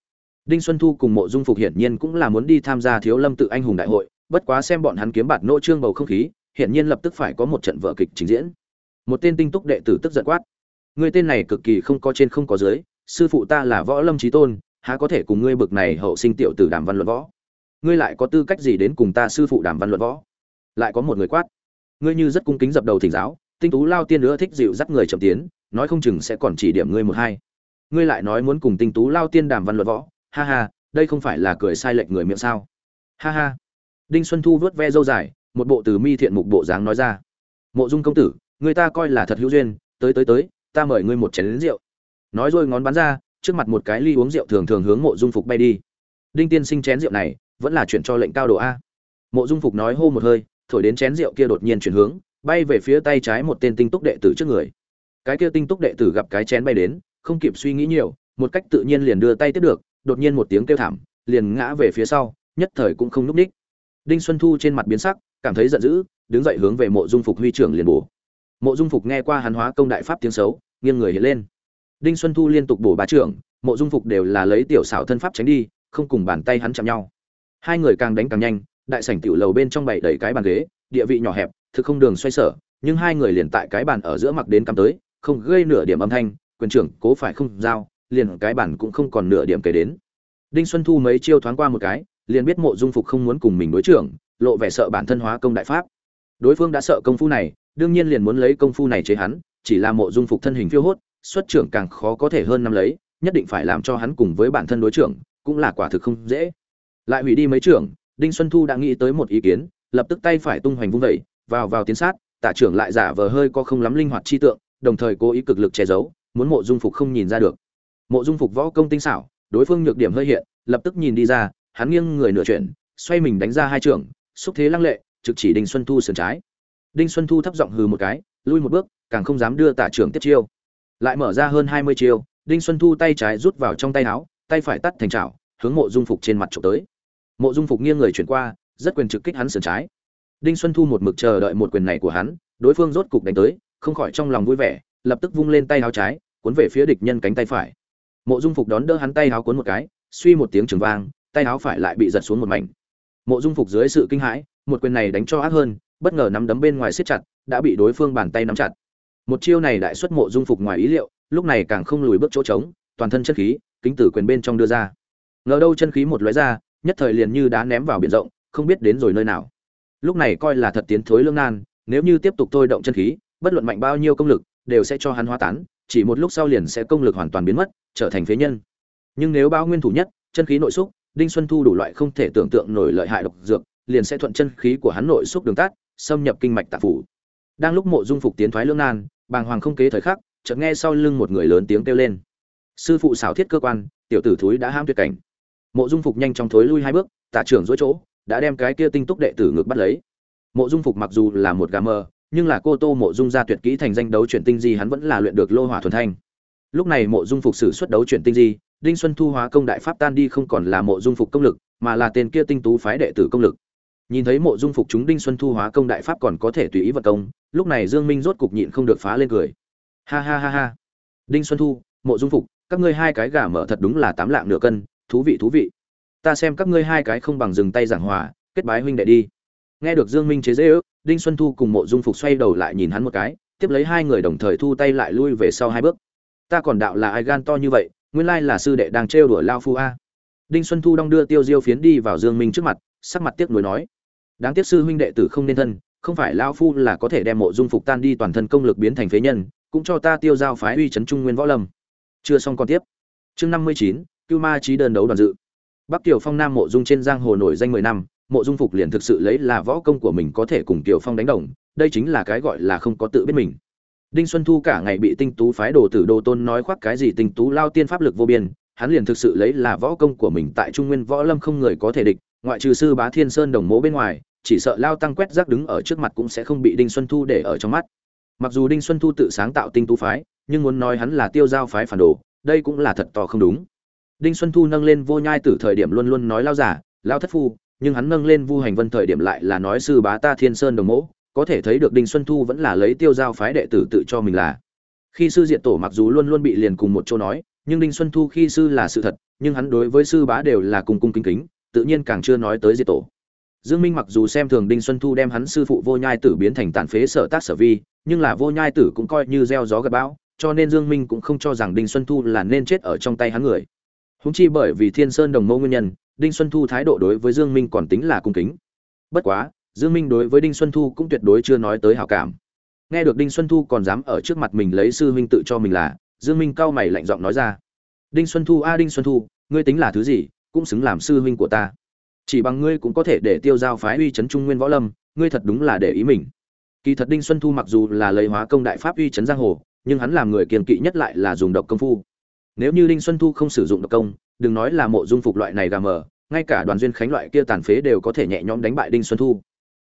Đinh xuân thu cùng mộ dung phục hiển nhiên cũng là muốn đi tham gia thiếu lâm tự anh hùng đại hội, bất quá xem bọn hắn kiếm bạt nỗ trương bầu không khí, hiển nhiên lập tức phải có một trận vở kịch trình diễn. Một tên tinh túc đệ tử tức giận quát người tên này cực kỳ không có trên không có dưới, sư phụ ta là võ lâm trí tôn, há có thể cùng ngươi bực này hậu sinh tiểu tử đàm văn luận võ? Ngươi lại có tư cách gì đến cùng ta sư phụ đàm văn luận võ? Lại có một người quát. Ngươi như rất cung kính dập đầu thỉnh giáo, tinh tú lao tiên nữa thích dịu dắt người chậm tiến, nói không chừng sẽ còn chỉ điểm ngươi một hai. Ngươi lại nói muốn cùng tinh tú lao tiên đàm văn luận võ? Ha ha, đây không phải là cười sai lệch người miệng sao? Ha ha. Đinh xuân thu vớt ve dâu dài, một bộ từ mi thiện mục bộ dáng nói ra. Mộ dung công tử, người ta coi là thật hữu duyên, tới tới tới, ta mời ngươi một chén lính rượu. Nói rồi ngón bắn ra, trước mặt một cái ly uống rượu thường thường hướng mộ dung phục bay đi. Đinh tiên sinh chén rượu này vẫn là chuyển cho lệnh cao độ a. Mộ dung phục nói hô một hơi, thổi đến chén rượu kia đột nhiên chuyển hướng, bay về phía tay trái một tên tinh túc đệ tử trước người. Cái kia tinh túc đệ tử gặp cái chén bay đến, không kịp suy nghĩ nhiều, một cách tự nhiên liền đưa tay tiếp được, đột nhiên một tiếng kêu thảm, liền ngã về phía sau, nhất thời cũng không núp đích đinh xuân thu trên mặt biến sắc, cảm thấy giận dữ, đứng dậy hướng về mộ dung phục huy trưởng liền bổ. Mộ dung phục nghe qua hắn hóa công đại pháp tiếng xấu, nghiêng người hiện lên. Đinh xuân thu liên tục bổ ba trưởng, mộ dung phục đều là lấy tiểu xảo thân pháp tránh đi, không cùng bàn tay hắn chạm nhau hai người càng đánh càng nhanh, đại sảnh tiểu lầu bên trong bảy đầy cái bàn ghế, địa vị nhỏ hẹp, thực không đường xoay sở, nhưng hai người liền tại cái bàn ở giữa mặc đến cắm tới, không gây nửa điểm âm thanh, quyền trưởng, cố phải không giao, liền cái bàn cũng không còn nửa điểm kể đến. Đinh xuân thu mấy chiêu thoáng qua một cái, liền biết mộ dung phục không muốn cùng mình đối trưởng, lộ vẻ sợ bản thân hóa công đại pháp. Đối phương đã sợ công phu này, đương nhiên liền muốn lấy công phu này chế hắn, chỉ là mộ dung phục thân hình phiêu hốt, xuất trưởng càng khó có thể hơn năm lấy, nhất định phải làm cho hắn cùng với bản thân đối trưởng, cũng là quả thực không dễ lại hủy đi mấy trưởng, đinh xuân thu đã nghĩ tới một ý kiến, lập tức tay phải tung hoành vung vẩy, vào vào tiến sát, tả trưởng lại giả vờ hơi có không lắm linh hoạt chi tượng, đồng thời cố ý cực lực che giấu, muốn mộ dung phục không nhìn ra được. Mộ dung phục võ công tinh xảo, đối phương nhược điểm hơi hiện, lập tức nhìn đi ra, hắn nghiêng người nửa chuyển, xoay mình đánh ra hai trưởng, xúc thế lăng lệ, trực chỉ đinh xuân thu sườn trái. Đinh xuân thu thấp giọng hừ một cái, lui một bước, càng không dám đưa tả trưởng tiếp chiêu. Lại mở ra hơn hai mươi chiêu, đinh xuân thu tay trái rút vào trong tay áo, tay phải tắt thành chảo, hướng mộ dung phục trên mặt trộm tới mộ dung phục nghiêng người chuyển qua, rất quyền trực kích hắn sườn trái. Đinh xuân thu một mực chờ đợi một quyền này của hắn, đối phương rốt cục đánh tới, không khỏi trong lòng vui vẻ, lập tức vung lên tay áo trái, cuốn về phía địch nhân cánh tay phải. Mộ dung phục đón đỡ hắn tay áo cuốn một cái, suy một tiếng trường vang, tay áo phải lại bị giật xuống một mảnh. Mộ dung phục dưới sự kinh hãi, một quyền này đánh cho ác hơn, bất ngờ nắm đấm bên ngoài siết chặt, đã bị đối phương bàn tay nắm chặt. Một chiêu này đại xuất mộ dung phục ngoài ý liệu, lúc này càng không lùi bước chỗ trống, toàn thân chân khí, kính tử quyền bên trong đưa ra. Ngờ đâu chân khí một lóe ra nhất thời liền như đá ném vào biển rộng, không biết đến rồi nơi nào. Lúc này coi là thật tiến thối lương nan, nếu như tiếp tục thôi động chân khí, bất luận mạnh bao nhiêu công lực, đều sẽ cho hắn hóa tán, chỉ một lúc sau liền sẽ công lực hoàn toàn biến mất, trở thành phế nhân. Nhưng nếu bao nguyên thủ nhất, chân khí nội xúc, đinh xuân thu đủ loại không thể tưởng tượng nổi lợi hại độc dược, liền sẽ thuận chân khí của hắn nội xúc đường tát xâm nhập kinh mạch tạp phủ. Đang lúc mộ dung phục tiến thoái lương nan, bàng hoàng không kế thời khắc, chợt nghe sau lưng một người lớn tiếng kêu lên. Sư phụ xảo thiết cơ quan, tiểu tử thúi đã ham tuyệt cảnh mộ dung phục nhanh chóng thối lui hai bước, tả trưởng dối chỗ, đã đem cái kia tinh túc đệ tử ngược bắt lấy. Mộ dung phục mặc dù là một gà mờ, nhưng là cô tô mộ dung gia tuyệt kỹ thành danh đấu chuyển tinh di hắn vẫn là luyện được lô hỏa thuần thanh. Lúc này mộ dung phục sử xuất đấu chuyển tinh di, đinh xuân thu hóa công đại pháp tan đi không còn là mộ dung phục công lực, mà là tên kia tinh tú phái đệ tử công lực. Nhìn thấy mộ dung phục chúng đinh xuân thu hóa công đại pháp còn có thể tùy ý vật công, lúc này dương minh rốt cục nhịn không được phá lên cười. Ha ha ha ha. Đinh xuân thu, mộ dung phục, các ngươi hai cái gà mở thật đúng là tám lạng nửa cân thú vị thú vị. Ta xem các ngươi hai cái không bằng dừng tay giảng hòa, kết bái huynh đệ đi. Nghe được dương minh chế dễ ước đinh xuân thu cùng mộ dung phục xoay đầu lại nhìn hắn một cái, tiếp lấy hai người đồng thời thu tay lại lui về sau hai bước. Ta còn đạo là ai gan to như vậy, nguyên lai là sư đệ đang trêu đuổi lao phu a. Đinh xuân thu đong đưa tiêu diêu phiến đi vào dương minh trước mặt, sắc mặt tiếc nuối nói, đáng tiếc sư huynh đệ tử không nên thân, không phải lao phu là có thể đem mộ dung phục tan đi toàn thân công lực biến thành phế nhân, cũng cho ta tiêu giao phái uy chấn trung nguyên võ lâm. Chưa xong còn tiếp. Chương năm mươi chín cưu ma trí đơn đấu đoàn dự. Bắc tiểu phong nam mộ dung trên giang hồ nổi danh mười năm, mộ dung phục liền thực sự lấy là võ công của mình có thể cùng tiểu phong đánh đồng, đây chính là cái gọi là không có tự biết mình. Đinh xuân thu cả ngày bị tinh tú phái đồ tử đồ tôn nói khoác cái gì tinh tú lao tiên pháp lực vô biên, hắn liền thực sự lấy là võ công của mình tại trung nguyên võ lâm không người có thể địch, ngoại trừ sư bá thiên sơn đồng mố bên ngoài, chỉ sợ lao tăng quét rác đứng ở trước mặt cũng sẽ không bị đinh xuân thu để ở trong mắt. Mặc dù đinh xuân thu tự sáng tạo tinh tú phái, nhưng muốn nói hắn là tiêu giao phái phản đồ, đây cũng là thật to không đúng đinh xuân thu nâng lên vô nhai tử thời điểm luôn luôn nói lao giả, lao thất phu, nhưng hắn nâng lên vu hành vân thời điểm lại là nói sư bá ta thiên sơn đồng mẫu có thể thấy được đinh xuân thu vẫn là lấy tiêu giao phái đệ tử tự cho mình là. Khi sư diện tổ mặc dù luôn luôn bị liền cùng một chỗ nói, nhưng đinh xuân thu khi sư là sự thật, nhưng hắn đối với sư bá đều là cùng cung kính kính, tự nhiên càng chưa nói tới diệt tổ. Dương minh mặc dù xem thường đinh xuân thu đem hắn sư phụ vô nhai tử biến thành tàn phế sở tác sở vi, nhưng là vô nhai tử cũng coi như gieo gió gặp bão, cho nên dương minh cũng không cho rằng đinh xuân thu là nên chết ở trong tay hắn người húng chi bởi vì thiên sơn đồng mẫu nguyên nhân, đinh xuân thu thái độ đối với dương minh còn tính là cung kính. Bất quá, dương minh đối với đinh xuân thu cũng tuyệt đối chưa nói tới hảo cảm. Nghe được đinh xuân thu còn dám ở trước mặt mình lấy sư huynh tự cho mình là, dương minh cao mày lạnh giọng nói ra. Đinh xuân thu, a đinh xuân thu, ngươi tính là thứ gì, cũng xứng làm sư huynh của ta. Chỉ bằng ngươi cũng có thể để tiêu giao phái uy chấn trung nguyên võ lâm, ngươi thật đúng là để ý mình. Kỳ thật đinh xuân thu mặc dù là lấy hóa công đại pháp uy chấn giang hồ, nhưng hắn làm người kiềm kỵ nhất lại là dùng độc công phu nếu như đinh xuân thu không sử dụng độc công, đừng nói là mộ dung phục loại này gà mờ, ngay cả đoàn duyên khánh loại kia tàn phế đều có thể nhẹ nhõm đánh bại đinh xuân thu.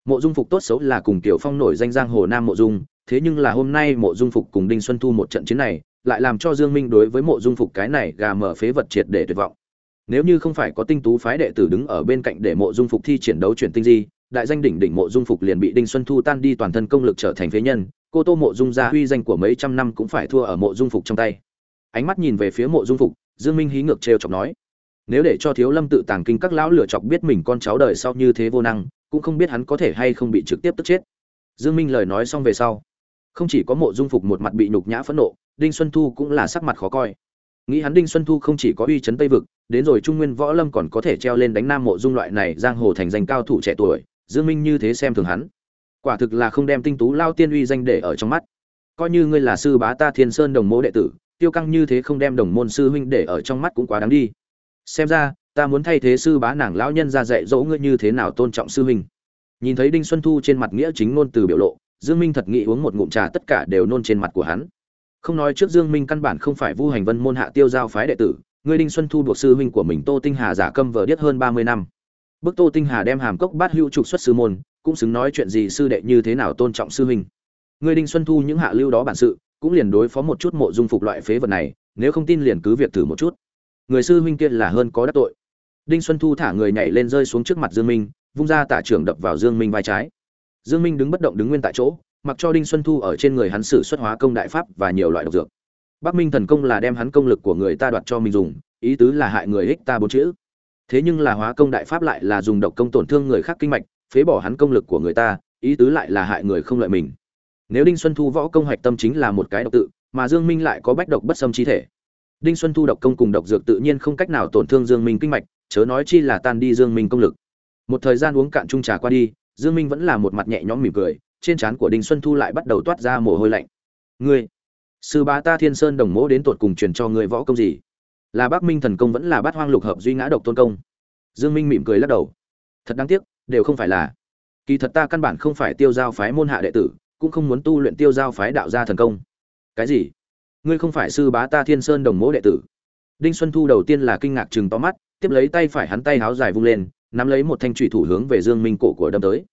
Mộ dung phục tốt xấu là cùng tiểu phong nổi danh giang hồ nam mộ dung, thế nhưng là hôm nay mộ dung phục cùng đinh xuân thu một trận chiến này, lại làm cho dương minh đối với mộ dung phục cái này gà mở phế vật triệt để tuyệt vọng. Nếu như không phải có tinh tú phái đệ tử đứng ở bên cạnh để mộ dung phục thi triển đấu chuyển tinh di, đại danh đỉnh đỉnh mộ dung phục liền bị đinh xuân thu tan đi toàn thân công lực trở thành phế nhân, cô tô mộ dung gia huy danh của mấy trăm năm cũng phải thua ở mộ dung phục trong tay ánh mắt nhìn về phía mộ dung phục, dương minh hí ngược trêu chọc nói, nếu để cho thiếu lâm tự tàng kinh các lão lửa chọc biết mình con cháu đời sau như thế vô năng, cũng không biết hắn có thể hay không bị trực tiếp tức chết. Dương minh lời nói xong về sau, không chỉ có mộ dung phục một mặt bị nhục nhã phẫn nộ, đinh xuân thu cũng là sắc mặt khó coi. Nghĩ hắn đinh xuân thu không chỉ có uy chấn tây vực, đến rồi trung nguyên võ lâm còn có thể treo lên đánh nam mộ dung loại này giang hồ thành danh cao thủ trẻ tuổi, dương minh như thế xem thường hắn. Quả thực là không đem tinh tú lao tiên uy danh để ở trong mắt. Coi như ngươi là sư bá ta thiên sơn đồng mẫu đệ tử tiêu căng như thế không đem đồng môn sư huynh để ở trong mắt cũng quá đáng đi. Xem ra, ta muốn thay thế sư bá nàng lão nhân ra dạy dỗ ngươi như thế nào tôn trọng sư huynh. Nhìn thấy đinh xuân thu trên mặt nghĩa chính ngôn từ biểu lộ, dương minh thật nghĩ uống một ngụm trà tất cả đều nôn trên mặt của hắn. Không nói trước dương minh căn bản không phải vu hành vân môn hạ tiêu giao phái đệ tử, ngươi đinh xuân thu buộc sư huynh của mình tô tinh hà giả câm vờ điếc hơn 30 năm. Bức tô tinh hà đem hàm cốc bát hữu trục xuất sư môn, cũng xứng nói chuyện gì sư đệ như thế nào tôn trọng sư huynh. Ngươi đinh xuân thu những hạ lưu đó bản sự cũng liền đối phó một chút mộ dung phục loại phế vật này, nếu không tin liền cứ việc thử một chút. Người sư huynh kia là hơn có đắc tội. Đinh xuân thu thả người nhảy lên rơi xuống trước mặt dương minh, vung ra tả trưởng đập vào dương minh vai trái. Dương minh đứng bất động đứng nguyên tại chỗ, mặc cho đinh xuân thu ở trên người hắn sử xuất hóa công đại pháp và nhiều loại độc dược. Bắc minh thần công là đem hắn công lực của người ta đoạt cho mình dùng, ý tứ là hại người ích ta bốn chữ. Thế nhưng là hóa công đại pháp lại là dùng độc công tổn thương người khác kinh mạch, phế bỏ hắn công lực của người ta, ý tứ lại là hại người không lợi mình nếu đinh xuân thu võ công hoạch tâm chính là một cái độc tự, mà dương minh lại có bách độc bất xâm chi thể. Đinh xuân thu độc công cùng độc dược tự nhiên không cách nào tổn thương dương minh kinh mạch, chớ nói chi là tan đi dương minh công lực. Một thời gian uống cạn chung trà qua đi, dương minh vẫn là một mặt nhẹ nhõm mỉm cười, trên trán của đinh xuân thu lại bắt đầu toát ra mồ hôi lạnh. Ngươi, sư bá ta thiên sơn đồng mỗ đến tột cùng truyền cho ngươi võ công gì? Là bác minh thần công vẫn là bát hoang lục hợp duy ngã độc tôn công? Dương minh mỉm cười lắc đầu. Thật đáng tiếc, đều không phải là. Kỳ thật ta căn bản không phải tiêu giao phái môn hạ đệ tử cũng không muốn tu luyện tiêu giao phái đạo gia thần công. Cái gì? Ngươi không phải sư bá ta thiên sơn đồng mỗ đệ tử. Đinh xuân thu đầu tiên là kinh ngạc chừng to mắt, tiếp lấy tay phải hắn tay háo dài vung lên, nắm lấy một thanh trụy thủ hướng về dương minh cổ của đâm tới.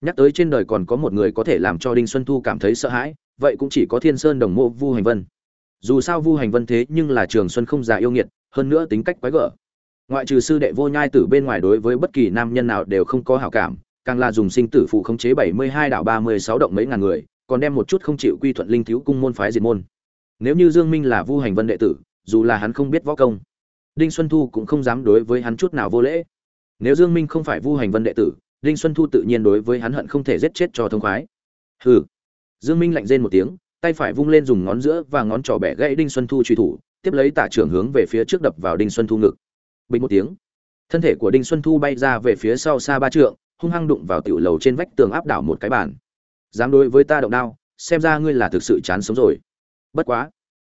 Nhắc tới trên đời còn có một người có thể làm cho đinh xuân thu cảm thấy sợ hãi, vậy cũng chỉ có thiên sơn đồng mộ vu hành vân. Dù sao vu hành vân thế nhưng là trường xuân không già yêu nghiệt, hơn nữa tính cách quái gở. Ngoại trừ sư đệ vô nhai tử bên ngoài đối với bất kỳ nam nhân nào đều không có hảo cảm càng là dùng sinh tử phụ khống chế bảy mươi hai đạo ba mươi sáu động mấy ngàn người, còn đem một chút không chịu quy thuận linh thiếu cung môn phái diệt môn. Nếu như dương minh là vu hành vân đệ tử, dù là hắn không biết võ công, đinh xuân thu cũng không dám đối với hắn chút nào vô lễ. Nếu dương minh không phải vu hành vân đệ tử, đinh xuân thu tự nhiên đối với hắn hận không thể giết chết cho thông khoái. Hừ. Dương minh lạnh rên một tiếng, tay phải vung lên dùng ngón giữa và ngón trỏ bẻ gãy đinh xuân thu truy thủ, tiếp lấy tả trưởng hướng về phía trước đập vào đinh xuân thu ngực. Bình một tiếng. Thân thể của đinh xuân thu bay ra về phía sau xa ba trượng hung hăng đụng vào tiểu lầu trên vách tường áp đảo một cái bàn. Dám đối với ta động đao, xem ra ngươi là thực sự chán sống rồi. Bất quá,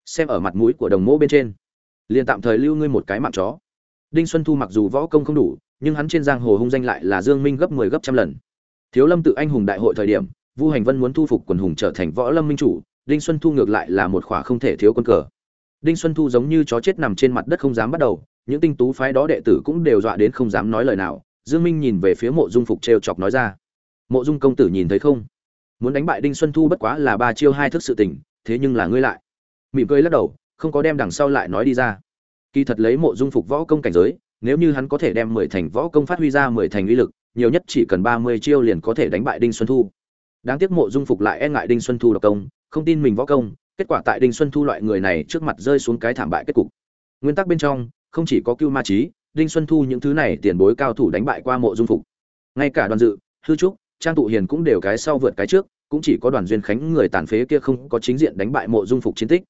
xem ở mặt mũi của đồng mô bên trên, liền tạm thời lưu ngươi một cái mạng chó. Đinh xuân thu mặc dù võ công không đủ, nhưng hắn trên giang hồ hung danh lại là dương minh gấp 10 gấp trăm lần. Thiếu lâm tự anh hùng đại hội thời điểm, vu hành vân muốn thu phục quần hùng trở thành võ lâm minh chủ, đinh xuân thu ngược lại là một khỏa không thể thiếu quân cờ. Đinh xuân thu giống như chó chết nằm trên mặt đất không dám bắt đầu, những tinh tú phái đó đệ tử cũng đều dọa đến không dám nói lời nào dương minh nhìn về phía mộ dung phục treo chọc nói ra. Mộ dung công tử nhìn thấy không? Muốn đánh bại đinh xuân thu bất quá là ba chiêu hai thức sự tình, thế nhưng là ngươi lại. Mỉm cười lắc đầu, không có đem đằng sau lại nói đi ra. Kỳ thật lấy mộ dung phục võ công cảnh giới, nếu như hắn có thể đem mười thành võ công phát huy ra mười thành uy lực, nhiều nhất chỉ cần ba mươi chiêu liền có thể đánh bại đinh xuân thu. Đáng tiếc mộ dung phục lại e ngại đinh xuân thu độc công, không tin mình võ công, kết quả tại đinh xuân thu loại người này trước mặt rơi xuống cái thảm bại kết cục. Nguyên tắc bên trong, không chỉ có cưu ma trí đinh xuân thu những thứ này tiền bối cao thủ đánh bại qua mộ dung phục. Ngay cả đoàn dự, hư trúc, trang tụ hiền cũng đều cái sau vượt cái trước, cũng chỉ có đoàn duyên khánh người tàn phế kia không có chính diện đánh bại mộ dung phục chiến tích.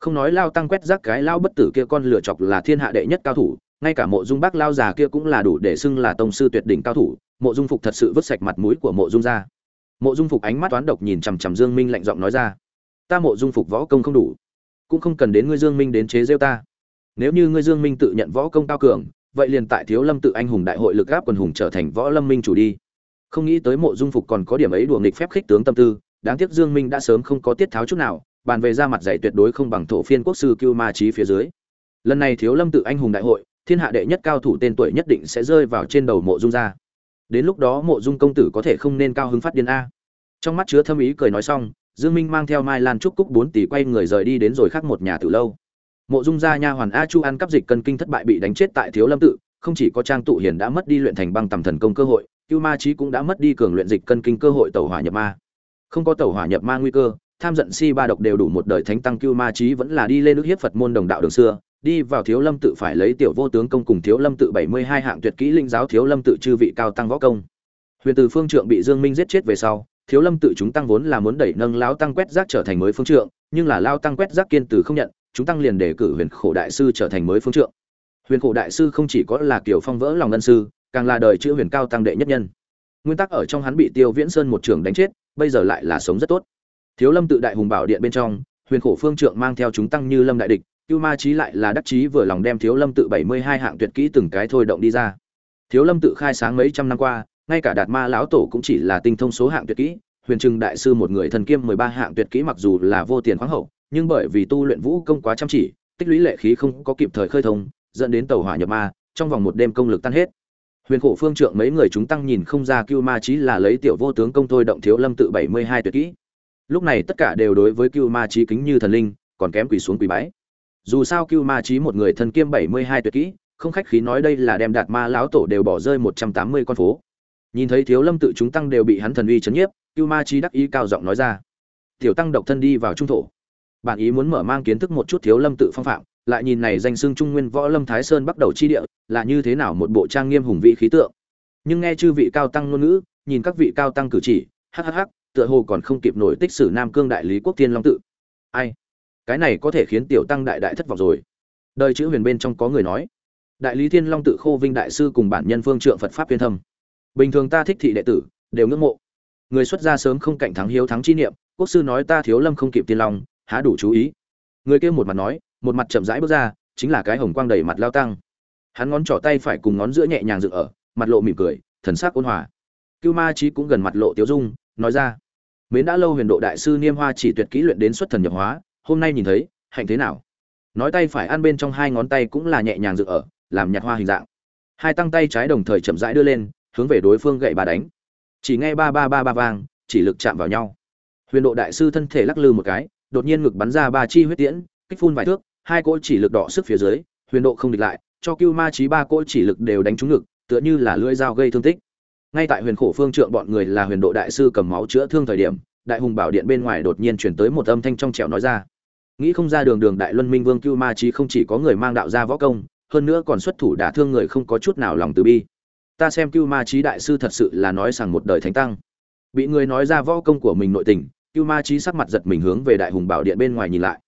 Không nói lao tăng quét rác cái lao bất tử kia con lựa chọc là thiên hạ đệ nhất cao thủ, ngay cả mộ dung bác lao già kia cũng là đủ để xưng là tông sư tuyệt đỉnh cao thủ, mộ dung phục thật sự vứt sạch mặt mũi của mộ dung ra mộ dung phục ánh mắt toán độc nhìn chằm chằm dương minh lạnh giọng nói ra, ta mộ dung phục võ công không đủ, cũng không cần đến ngươi dương minh đến chế rêu ta. Nếu như ngươi dương minh tự nhận võ công cao cường vậy liền tại thiếu lâm tự anh hùng đại hội lực gáp quần hùng trở thành võ lâm minh chủ đi. Không nghĩ tới mộ dung phục còn có điểm ấy đùa nghịch phép khích tướng tâm tư, đáng tiếc dương minh đã sớm không có tiết tháo chút nào, bàn về ra mặt dạy tuyệt đối không bằng thổ phiên quốc sư cưu ma trí phía dưới. Lần này thiếu lâm tự anh hùng đại hội, thiên hạ đệ nhất cao thủ tên tuổi nhất định sẽ rơi vào trên đầu mộ dung ra. Đến lúc đó mộ dung công tử có thể không nên cao hứng phát điên a. Trong mắt chứa thâm ý cười nói xong, dương minh mang theo mai lan trúc cúc bốn tỷ quay người rời đi đến rồi khác một nhà từ lâu mộ dung gia nha hoàn a chu ăn cắp dịch cân kinh thất bại bị đánh chết tại thiếu lâm tự, không chỉ có trang tụ hiền đã mất đi luyện thành băng tầm thần công cơ hội, cưu ma trí cũng đã mất đi cường luyện dịch cân kinh cơ hội tẩu hỏa nhập ma. Không có tẩu hỏa nhập ma nguy cơ, tham giận si ba độc đều đủ một đời thánh tăng cưu ma trí vẫn là đi lên nước hiếp phật môn đồng đạo đường xưa, đi vào thiếu lâm tự phải lấy tiểu vô tướng công cùng thiếu lâm tự bảy mươi hai hạng tuyệt kỹ linh giáo thiếu lâm tự chư vị cao tăng võ công. Huyền từ phương trượng bị dương minh giết chết về sau, thiếu lâm tự chúng tăng vốn là muốn đẩy nâng lão tăng quét rác trở thành mới phương trượng, nhưng là lao tăng quét rác kiên từ không nhận chúng tăng liền đề cử huyền khổ đại sư trở thành mới phương trượng. Huyền khổ đại sư không chỉ có là kiểu phong vỡ lòng ngân sư, càng là đời chữ huyền cao tăng đệ nhất nhân. Nguyên tắc ở trong hắn bị tiêu viễn sơn một trường đánh chết, bây giờ lại là sống rất tốt. Thiếu lâm tự đại hùng bảo điện bên trong, huyền khổ phương trượng mang theo chúng tăng như lâm đại địch, cưu ma trí lại là đắc chí vừa lòng đem thiếu lâm tự bảy mươi hai hạng tuyệt kỹ từng cái thôi động đi ra. Thiếu lâm tự khai sáng mấy trăm năm qua, ngay cả đạt ma lão tổ cũng chỉ là tinh thông số hạng tuyệt kỹ, huyền trừng đại sư một người thần kiêm mười ba hạng tuyệt kỹ mặc dù là vô tiền khoáng hậu nhưng bởi vì tu luyện vũ công quá chăm chỉ, tích lũy lệ khí không có kịp thời khơi thông, dẫn đến tàu hỏa nhập ma, trong vòng một đêm công lực tan hết. Huyền khổ phương trượng mấy người chúng tăng nhìn không ra cưu ma trí là lấy tiểu vô tướng công thôi động thiếu lâm tự bảy mươi hai tuyệt kỹ. Lúc này tất cả đều đối với cưu ma trí kính như thần linh, còn kém quỳ xuống quỳ bái. Dù sao cưu ma trí một người thần kiêm bảy mươi hai tuyệt kỹ, không khách khí nói đây là đem đạt ma lão tổ đều bỏ rơi một trăm tám mươi con phố. Nhìn thấy thiếu lâm tự chúng tăng đều bị hắn thần uy chấn nhiếp, cưu ma trí đắc ý cao giọng nói ra. Tiểu tăng độc thân đi vào trung thổ bản ý muốn mở mang kiến thức một chút thiếu lâm tự phong phạm, lại nhìn này danh xưng trung nguyên võ lâm thái sơn bắt đầu chi địa, là như thế nào một bộ trang nghiêm hùng vị khí tượng. Nhưng nghe chư vị cao tăng ngôn ngữ, nhìn các vị cao tăng cử chỉ hhh tựa hồ còn không kịp nổi tích sử nam cương đại lý quốc tiên long tự. Ai? Cái này có thể khiến tiểu tăng đại đại thất vọng rồi. Đời chữ huyền bên trong có người nói, đại lý thiên long tự khô vinh đại sư cùng bản nhân phương trượng phật pháp viên thâm. Bình thường ta thích thị đệ tử, đều ngưỡng mộ. Người xuất gia sớm không cạnh thắng hiếu thắng chi niệm, quốc sư nói ta thiếu lâm không kịp tiên long há đủ chú ý. Người kia một mặt nói, một mặt chậm rãi bước ra, chính là cái hồng quang đầy mặt lao tăng. Hắn ngón trỏ tay phải cùng ngón giữa nhẹ nhàng dựng ở, mặt lộ mỉm cười, thần sắc ôn hòa. Cưu ma trí cũng gần mặt lộ tiếu dung, nói ra, mến đã lâu huyền độ đại sư niêm hoa chỉ tuyệt kỹ luyện đến xuất thần nhập hóa, hôm nay nhìn thấy, hạnh thế nào? Nói tay phải ăn bên trong hai ngón tay cũng là nhẹ nhàng dựng ở, làm nhạt hoa hình dạng. Hai tăng tay trái đồng thời chậm rãi đưa lên, hướng về đối phương gậy bà đánh. Chỉ nghe ba ba ba ba vang, chỉ lực chạm vào nhau. Huyền độ đại sư thân thể lắc lư một cái đột nhiên ngực bắn ra ba chi huyết tiễn, kích phun vài thước, hai cỗ chỉ lực đỏ sức phía dưới, huyền độ không địch lại, cho cưu ma Chí ba cỗ chỉ lực đều đánh trúng ngực, tựa như là lưỡi dao gây thương tích. Ngay tại huyền khổ phương trượng bọn người là huyền độ đại sư cầm máu chữa thương thời điểm, đại hùng bảo điện bên ngoài đột nhiên chuyển tới một âm thanh trong trẻo nói ra. Nghĩ không ra đường đường đại luân minh vương cưu ma Chí không chỉ có người mang đạo gia võ công, hơn nữa còn xuất thủ đả thương người không có chút nào lòng từ bi. Ta xem cưu ma Chí đại sư thật sự là nói rằng một đời thánh tăng. Bị người nói ra võ công của mình nội tình cưu ma Chí sắc mặt giật mình hướng về đại hùng bảo điện bên ngoài nhìn lại.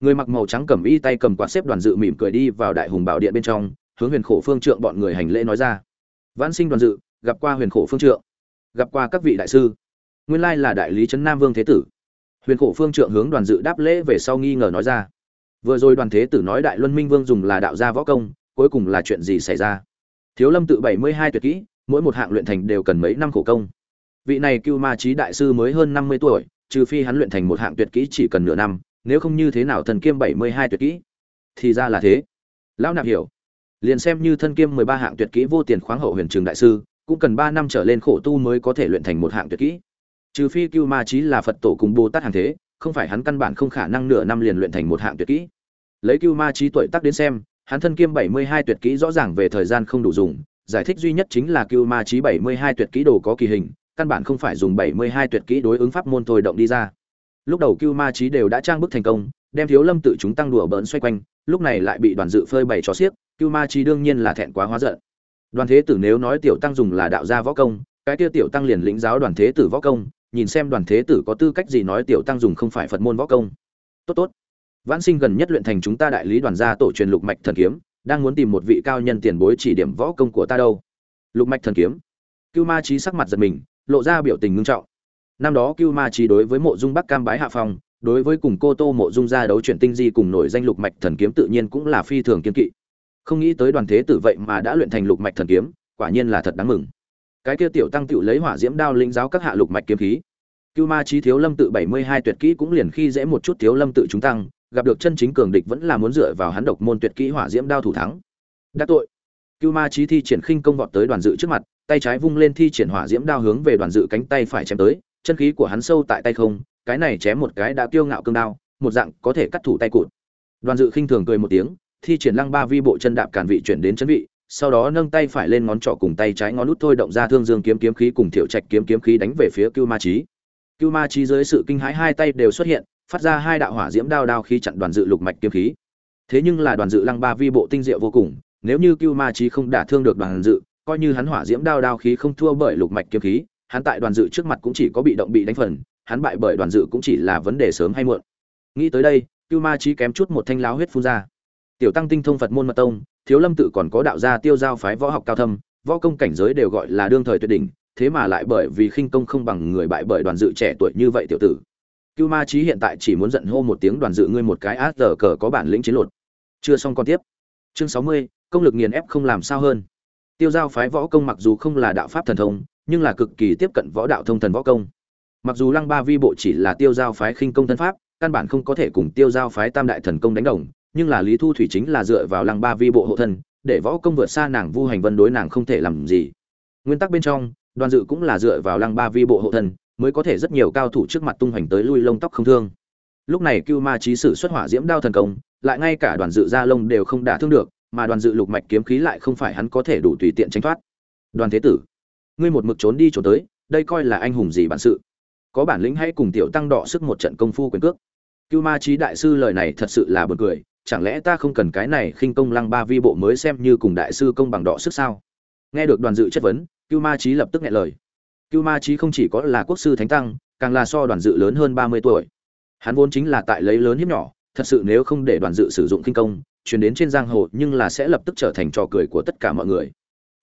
Người mặc màu trắng cầm y tay cầm quạt xếp đoàn dự mỉm cười đi vào đại hùng bảo điện bên trong, hướng huyền khổ phương trượng bọn người hành lễ nói ra. Vãn sinh đoàn dự, gặp qua huyền khổ phương trượng, gặp qua các vị đại sư. Nguyên lai là đại lý trấn nam vương thế tử. Huyền khổ phương trượng hướng đoàn dự đáp lễ về sau nghi ngờ nói ra. Vừa rồi đoàn thế tử nói đại luân minh vương dùng là đạo gia võ công, cuối cùng là chuyện gì xảy ra? Thiếu lâm tự bảy mươi hai tuyệt kỹ, mỗi một hạng luyện thành đều cần mấy năm khổ công. Vị này cưu ma Chí đại sư mới hơn năm mươi tuổi trừ phi hắn luyện thành một hạng tuyệt kỹ chỉ cần nửa năm, nếu không như thế nào thần kiêm bảy mươi hai tuyệt kỹ? Thì ra là thế. Lão nạp hiểu. Liền xem như thân kiêm mười ba hạng tuyệt kỹ vô tiền khoáng hậu huyền trường đại sư, cũng cần ba năm trở lên khổ tu mới có thể luyện thành một hạng tuyệt kỹ. Trừ phi cưu ma trí là phật tổ cùng bồ tát hàng thế, không phải hắn căn bản không khả năng nửa năm liền luyện thành một hạng tuyệt kỹ. Lấy cưu ma trí tuổi tác đến xem, hắn thân kiêm bảy mươi hai tuyệt kỹ rõ ràng về thời gian không đủ dùng, giải thích duy nhất chính là cưu ma trí bảy mươi hai tuyệt kỹ đồ có kỳ hình căn bản không phải dùng bảy mươi hai tuyệt kỹ đối ứng pháp môn thôi động đi ra. Lúc đầu cưu ma Chí đều đã trang bức thành công, đem thiếu lâm tự chúng tăng đùa bỡn xoay quanh, lúc này lại bị đoàn dự phơi bày cho xiếc, cưu ma Chí đương nhiên là thẹn quá hóa giận. Đoàn thế tử nếu nói tiểu tăng dùng là đạo gia võ công, cái kia tiểu tăng liền lĩnh giáo đoàn thế tử võ công, nhìn xem đoàn thế tử có tư cách gì nói tiểu tăng dùng không phải phật môn võ công. Tốt tốt. Vãn sinh gần nhất luyện thành chúng ta đại lý đoàn gia tổ truyền lục mạch thần kiếm, đang muốn tìm một vị cao nhân tiền bối chỉ điểm võ công của ta đâu. Lục mạch thần kiếm. Cưu ma Chí sắc mặt giật mình lộ ra biểu tình ngưng trọng. Năm đó cưu ma trí đối với mộ dung bắc cam bái hạ phong, đối với cùng cô tô mộ dung gia đấu chuyển tinh di cùng nổi danh lục mạch thần kiếm tự nhiên cũng là phi thường kiên kỵ. Không nghĩ tới đoàn thế tử vậy mà đã luyện thành lục mạch thần kiếm, quả nhiên là thật đáng mừng. Cái kia tiểu tăng tự lấy hỏa diễm đao linh giáo các hạ lục mạch kiếm khí. Cưu ma trí thiếu lâm tự bảy mươi hai tuyệt kỹ cũng liền khi dễ một chút thiếu lâm tự chúng tăng, gặp được chân chính cường địch vẫn là muốn dựa vào hắn độc môn tuyệt kỹ hỏa diễm đao thủ thắng. Đắc tội. Cưu ma trí thi triển khinh công vọt tới đoàn dự trước mặt tay trái vung lên thi triển hỏa diễm đao hướng về đoàn dự cánh tay phải chém tới, chân khí của hắn sâu tại tay không, cái này chém một cái đã kiêu ngạo cương đao, một dạng có thể cắt thủ tay cụt. Đoàn dự khinh thường cười một tiếng, thi triển lăng ba vi bộ chân đạp cản vị chuyển đến chân vị, sau đó nâng tay phải lên ngón trỏ cùng tay trái ngón út thôi động ra thương dương kiếm kiếm khí cùng thiệu trạch kiếm kiếm khí đánh về phía cưu ma trí cưu ma trí dưới sự kinh hãi hai tay đều xuất hiện, phát ra hai đạo hỏa diễm đao đao khí chặn đoàn dự lục mạch kiếm khí. Thế nhưng là đoàn dự lăng ba vi bộ tinh diệu vô cùng, nếu như cưu ma trí không đả thương được đoàn dự coi như hắn hỏa diễm đao đao khí không thua bởi lục mạch kiếm khí, hắn tại đoàn dự trước mặt cũng chỉ có bị động bị đánh phần, hắn bại bởi đoàn dự cũng chỉ là vấn đề sớm hay muộn. Nghĩ tới đây, cưu ma trí kém chút một thanh láo huyết phun ra. Tiểu tăng tinh thông phật môn mật tông, thiếu lâm tự còn có đạo gia tiêu giao phái võ học cao thâm, võ công cảnh giới đều gọi là đương thời tuyệt đỉnh, thế mà lại bởi vì khinh công không bằng người bại bởi đoàn dự trẻ tuổi như vậy tiểu tử. Cưu ma trí hiện tại chỉ muốn giận hô một tiếng đoàn dự ngươi một cái át giờ cờ có bản lĩnh chiến lột. Chưa xong con tiếp. Chương sáu mươi, công lực nghiền ép không làm sao hơn tiêu giao phái võ công mặc dù không là đạo pháp thần thông, nhưng là cực kỳ tiếp cận võ đạo thông thần võ công. Mặc dù lăng ba vi bộ chỉ là tiêu giao phái khinh công thân pháp, căn bản không có thể cùng tiêu giao phái tam đại thần công đánh đồng, nhưng là lý thu thủy chính là dựa vào lăng ba vi bộ hộ thân, để võ công vượt xa nàng vu hành vân đối nàng không thể làm gì. Nguyên tắc bên trong, đoàn dự cũng là dựa vào lăng ba vi bộ hộ thân, mới có thể rất nhiều cao thủ trước mặt tung hoành tới lui lông tóc không thương. Lúc này cưu ma trí sử xuất hỏa diễm đao thần công, lại ngay cả đoàn dự ra lông đều không đả thương được mà đoàn dự lục mạch kiếm khí lại không phải hắn có thể đủ tùy tiện tránh thoát. Đoàn thế tử, ngươi một mực trốn đi trốn tới, đây coi là anh hùng gì bản sự? Có bản lĩnh hãy cùng tiểu tăng đọ sức một trận công phu quyền cước. Cưu ma trí đại sư lời này thật sự là buồn cười, chẳng lẽ ta không cần cái này khinh công lăng ba vi bộ mới xem như cùng đại sư công bằng đọ sức sao? Nghe được đoàn dự chất vấn, cưu ma trí lập tức nghe lời. Cưu ma trí không chỉ có là quốc sư thánh tăng, càng là so đoàn dự lớn hơn ba mươi tuổi. Hắn vốn chính là tại lấy lớn hiếp nhỏ, thật sự nếu không để đoàn dự sử dụng khinh công chuyển đến trên giang hồ nhưng là sẽ lập tức trở thành trò cười của tất cả mọi người.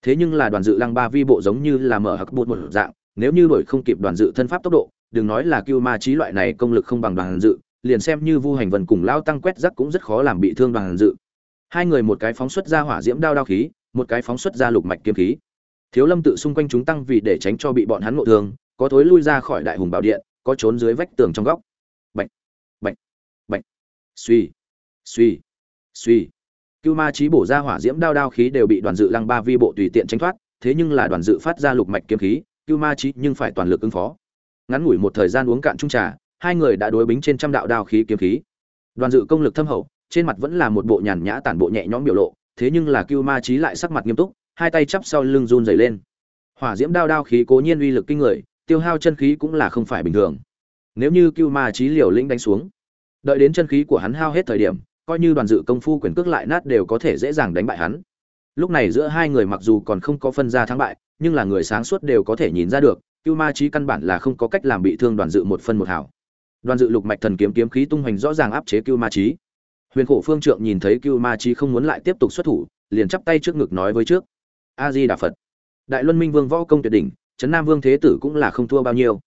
Thế nhưng là đoàn dự lăng ba vi bộ giống như là mở hắc bột một dạng, nếu như đổi không kịp đoàn dự thân pháp tốc độ, đừng nói là cưu ma trí loại này công lực không bằng đoàn dự, liền xem như vu hành vân cùng lao tăng quét rắc cũng rất khó làm bị thương đoàn dự. Hai người một cái phóng xuất ra hỏa diễm đao đao khí, một cái phóng xuất ra lục mạch kiếm khí. Thiếu lâm tự xung quanh chúng tăng vì để tránh cho bị bọn hắn ngộ thương, có thối lui ra khỏi đại hùng bảo điện, có trốn dưới vách tường trong góc. Bệnh bệnh bệnh suy suy suy. Cưu ma trí bổ ra hỏa diễm đao đao khí đều bị đoàn dự lăng ba vi bộ tùy tiện tranh thoát, thế nhưng là đoàn dự phát ra lục mạch kiếm khí, cưu ma trí nhưng phải toàn lực ứng phó. Ngắn ngủi một thời gian uống cạn trung trà, hai người đã đối bính trên trăm đạo đao khí kiếm khí. Đoàn dự công lực thâm hậu, trên mặt vẫn là một bộ nhàn nhã tản bộ nhẹ nhõm biểu lộ, thế nhưng là cưu ma trí lại sắc mặt nghiêm túc, hai tay chắp sau lưng run dày lên. Hỏa diễm đao đao khí cố nhiên uy lực kinh người, tiêu hao chân khí cũng là không phải bình thường. Nếu như cưu ma trí liều lĩnh đánh xuống, đợi đến chân khí của hắn hao hết thời điểm coi như đoàn dự công phu quyền cước lại nát đều có thể dễ dàng đánh bại hắn. Lúc này giữa hai người mặc dù còn không có phân ra thắng bại, nhưng là người sáng suốt đều có thể nhìn ra được, cưu ma trí căn bản là không có cách làm bị thương đoàn dự một phân một hảo. Đoàn dự lục mạch thần kiếm kiếm khí tung hoành rõ ràng áp chế cưu ma trí huyền khổ phương trượng nhìn thấy cưu ma trí không muốn lại tiếp tục xuất thủ, liền chắp tay trước ngực nói với trước, a di đà phật, đại luân minh vương võ công tuyệt đỉnh trấn nam vương thế tử cũng là không thua bao nhiêu.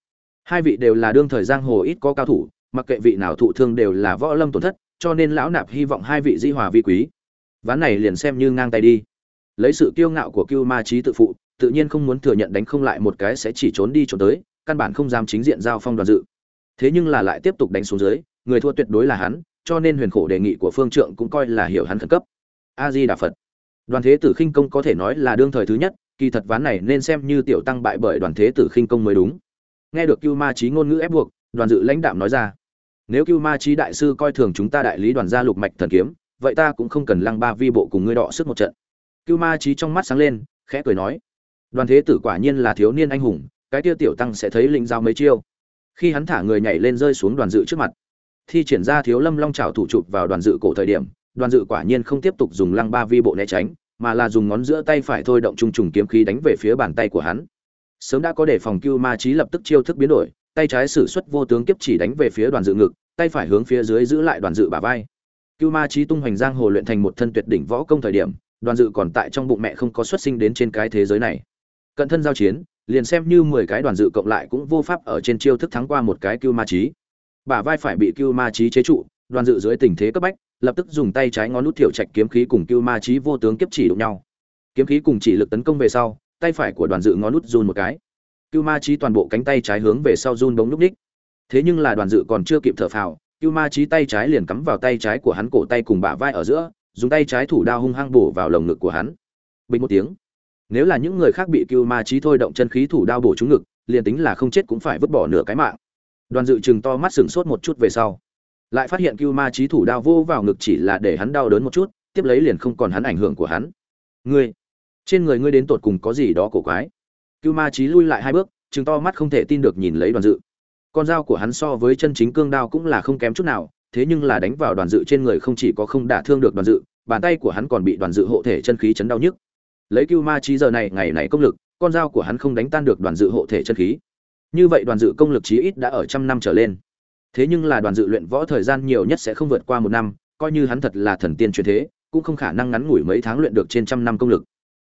Hai vị đều là đương thời giang hồ ít có cao thủ, mặc kệ vị nào thụ thương đều là võ lâm tổn thất cho nên lão nạp hy vọng hai vị di hòa vi quý. Ván này liền xem như ngang tay đi. Lấy sự kiêu ngạo của cưu ma trí tự phụ, tự nhiên không muốn thừa nhận đánh không lại một cái sẽ chỉ trốn đi trốn tới, căn bản không dám chính diện giao phong đoàn dự. Thế nhưng là lại tiếp tục đánh xuống dưới, người thua tuyệt đối là hắn, cho nên huyền khổ đề nghị của phương trượng cũng coi là hiểu hắn khẩn cấp. A di đà phật. Đoàn thế tử khinh công có thể nói là đương thời thứ nhất, kỳ thật ván này nên xem như tiểu tăng bại bởi đoàn thế tử khinh công mới đúng. Nghe được cưu ma trí ngôn ngữ ép buộc, đoàn dự lãnh đạm nói ra nếu cưu ma trí đại sư coi thường chúng ta đại lý đoàn gia lục mạch thần kiếm, vậy ta cũng không cần lăng ba vi bộ cùng ngươi đọ sức một trận. Cưu ma trí trong mắt sáng lên, khẽ cười nói, đoàn thế tử quả nhiên là thiếu niên anh hùng, cái tiêu tiểu tăng sẽ thấy lĩnh giao mấy chiêu. Khi hắn thả người nhảy lên rơi xuống đoàn dự trước mặt, thi triển ra thiếu lâm long trào thủ chụp vào đoàn dự cổ thời điểm, đoàn dự quả nhiên không tiếp tục dùng lăng ba vi bộ né tránh, mà là dùng ngón giữa tay phải thôi động trung trùng kiếm khí đánh về phía bàn tay của hắn. Sớm đã có đề phòng cưu ma trí lập tức chiêu thức biến đổi tay trái sử xuất vô tướng kiếp chỉ đánh về phía đoàn dự ngực, tay phải hướng phía dưới giữ lại đoàn dự bả vai. Cưu ma Chí tung hoành giang hồ luyện thành một thân tuyệt đỉnh võ công thời điểm, đoàn dự còn tại trong bụng mẹ không có xuất sinh đến trên cái thế giới này. Cận thân giao chiến, liền xem như mười cái đoàn dự cộng lại cũng vô pháp ở trên chiêu thức thắng qua một cái cưu ma Chí. bả vai phải bị cưu ma Chí chế trụ, đoàn dự dưới tình thế cấp bách, lập tức dùng tay trái ngón nút tiểu trạch kiếm khí cùng cưu ma Chí vô tướng kiếp chỉ đụng nhau. Kiếm khí cùng chỉ lực tấn công về sau, tay phải của đoàn dự ngón nút run một cái cưu ma trí toàn bộ cánh tay trái hướng về sau run bóng núp ních thế nhưng là đoàn dự còn chưa kịp thở phào, cưu ma trí tay trái liền cắm vào tay trái của hắn cổ tay cùng bả vai ở giữa, dùng tay trái thủ đao hung hăng bổ vào lồng ngực của hắn. Bình một tiếng. Nếu là những người khác bị cưu ma trí thôi động chân khí thủ đao bổ trúng ngực, liền tính là không chết cũng phải vứt bỏ nửa cái mạng. Đoàn dự chừng to mắt sửng sốt một chút về sau. Lại phát hiện cưu ma trí thủ đao vô vào ngực chỉ là để hắn đau đớn một chút, tiếp lấy liền không còn hắn ảnh hưởng của hắn. Ngươi, trên người ngươi đến tột cùng có gì đó cổ quái? Cưu ma trí lui lại hai bước chừng to mắt không thể tin được nhìn lấy đoàn dự. Con dao của hắn so với chân chính cương đao cũng là không kém chút nào, thế nhưng là đánh vào đoàn dự trên người không chỉ có không đả thương được đoàn dự, bàn tay của hắn còn bị đoàn dự hộ thể chân khí chấn đau nhức. Lấy cưu ma trí giờ này, ngày này công lực, con dao của hắn không đánh tan được đoàn dự hộ thể chân khí. Như vậy đoàn dự công lực chí ít đã ở trăm năm trở lên. Thế nhưng là đoàn dự luyện võ thời gian nhiều nhất sẽ không vượt qua một năm, coi như hắn thật là thần tiên truyền thế, cũng không khả năng ngắn ngủi mấy tháng luyện được trên trăm năm công lực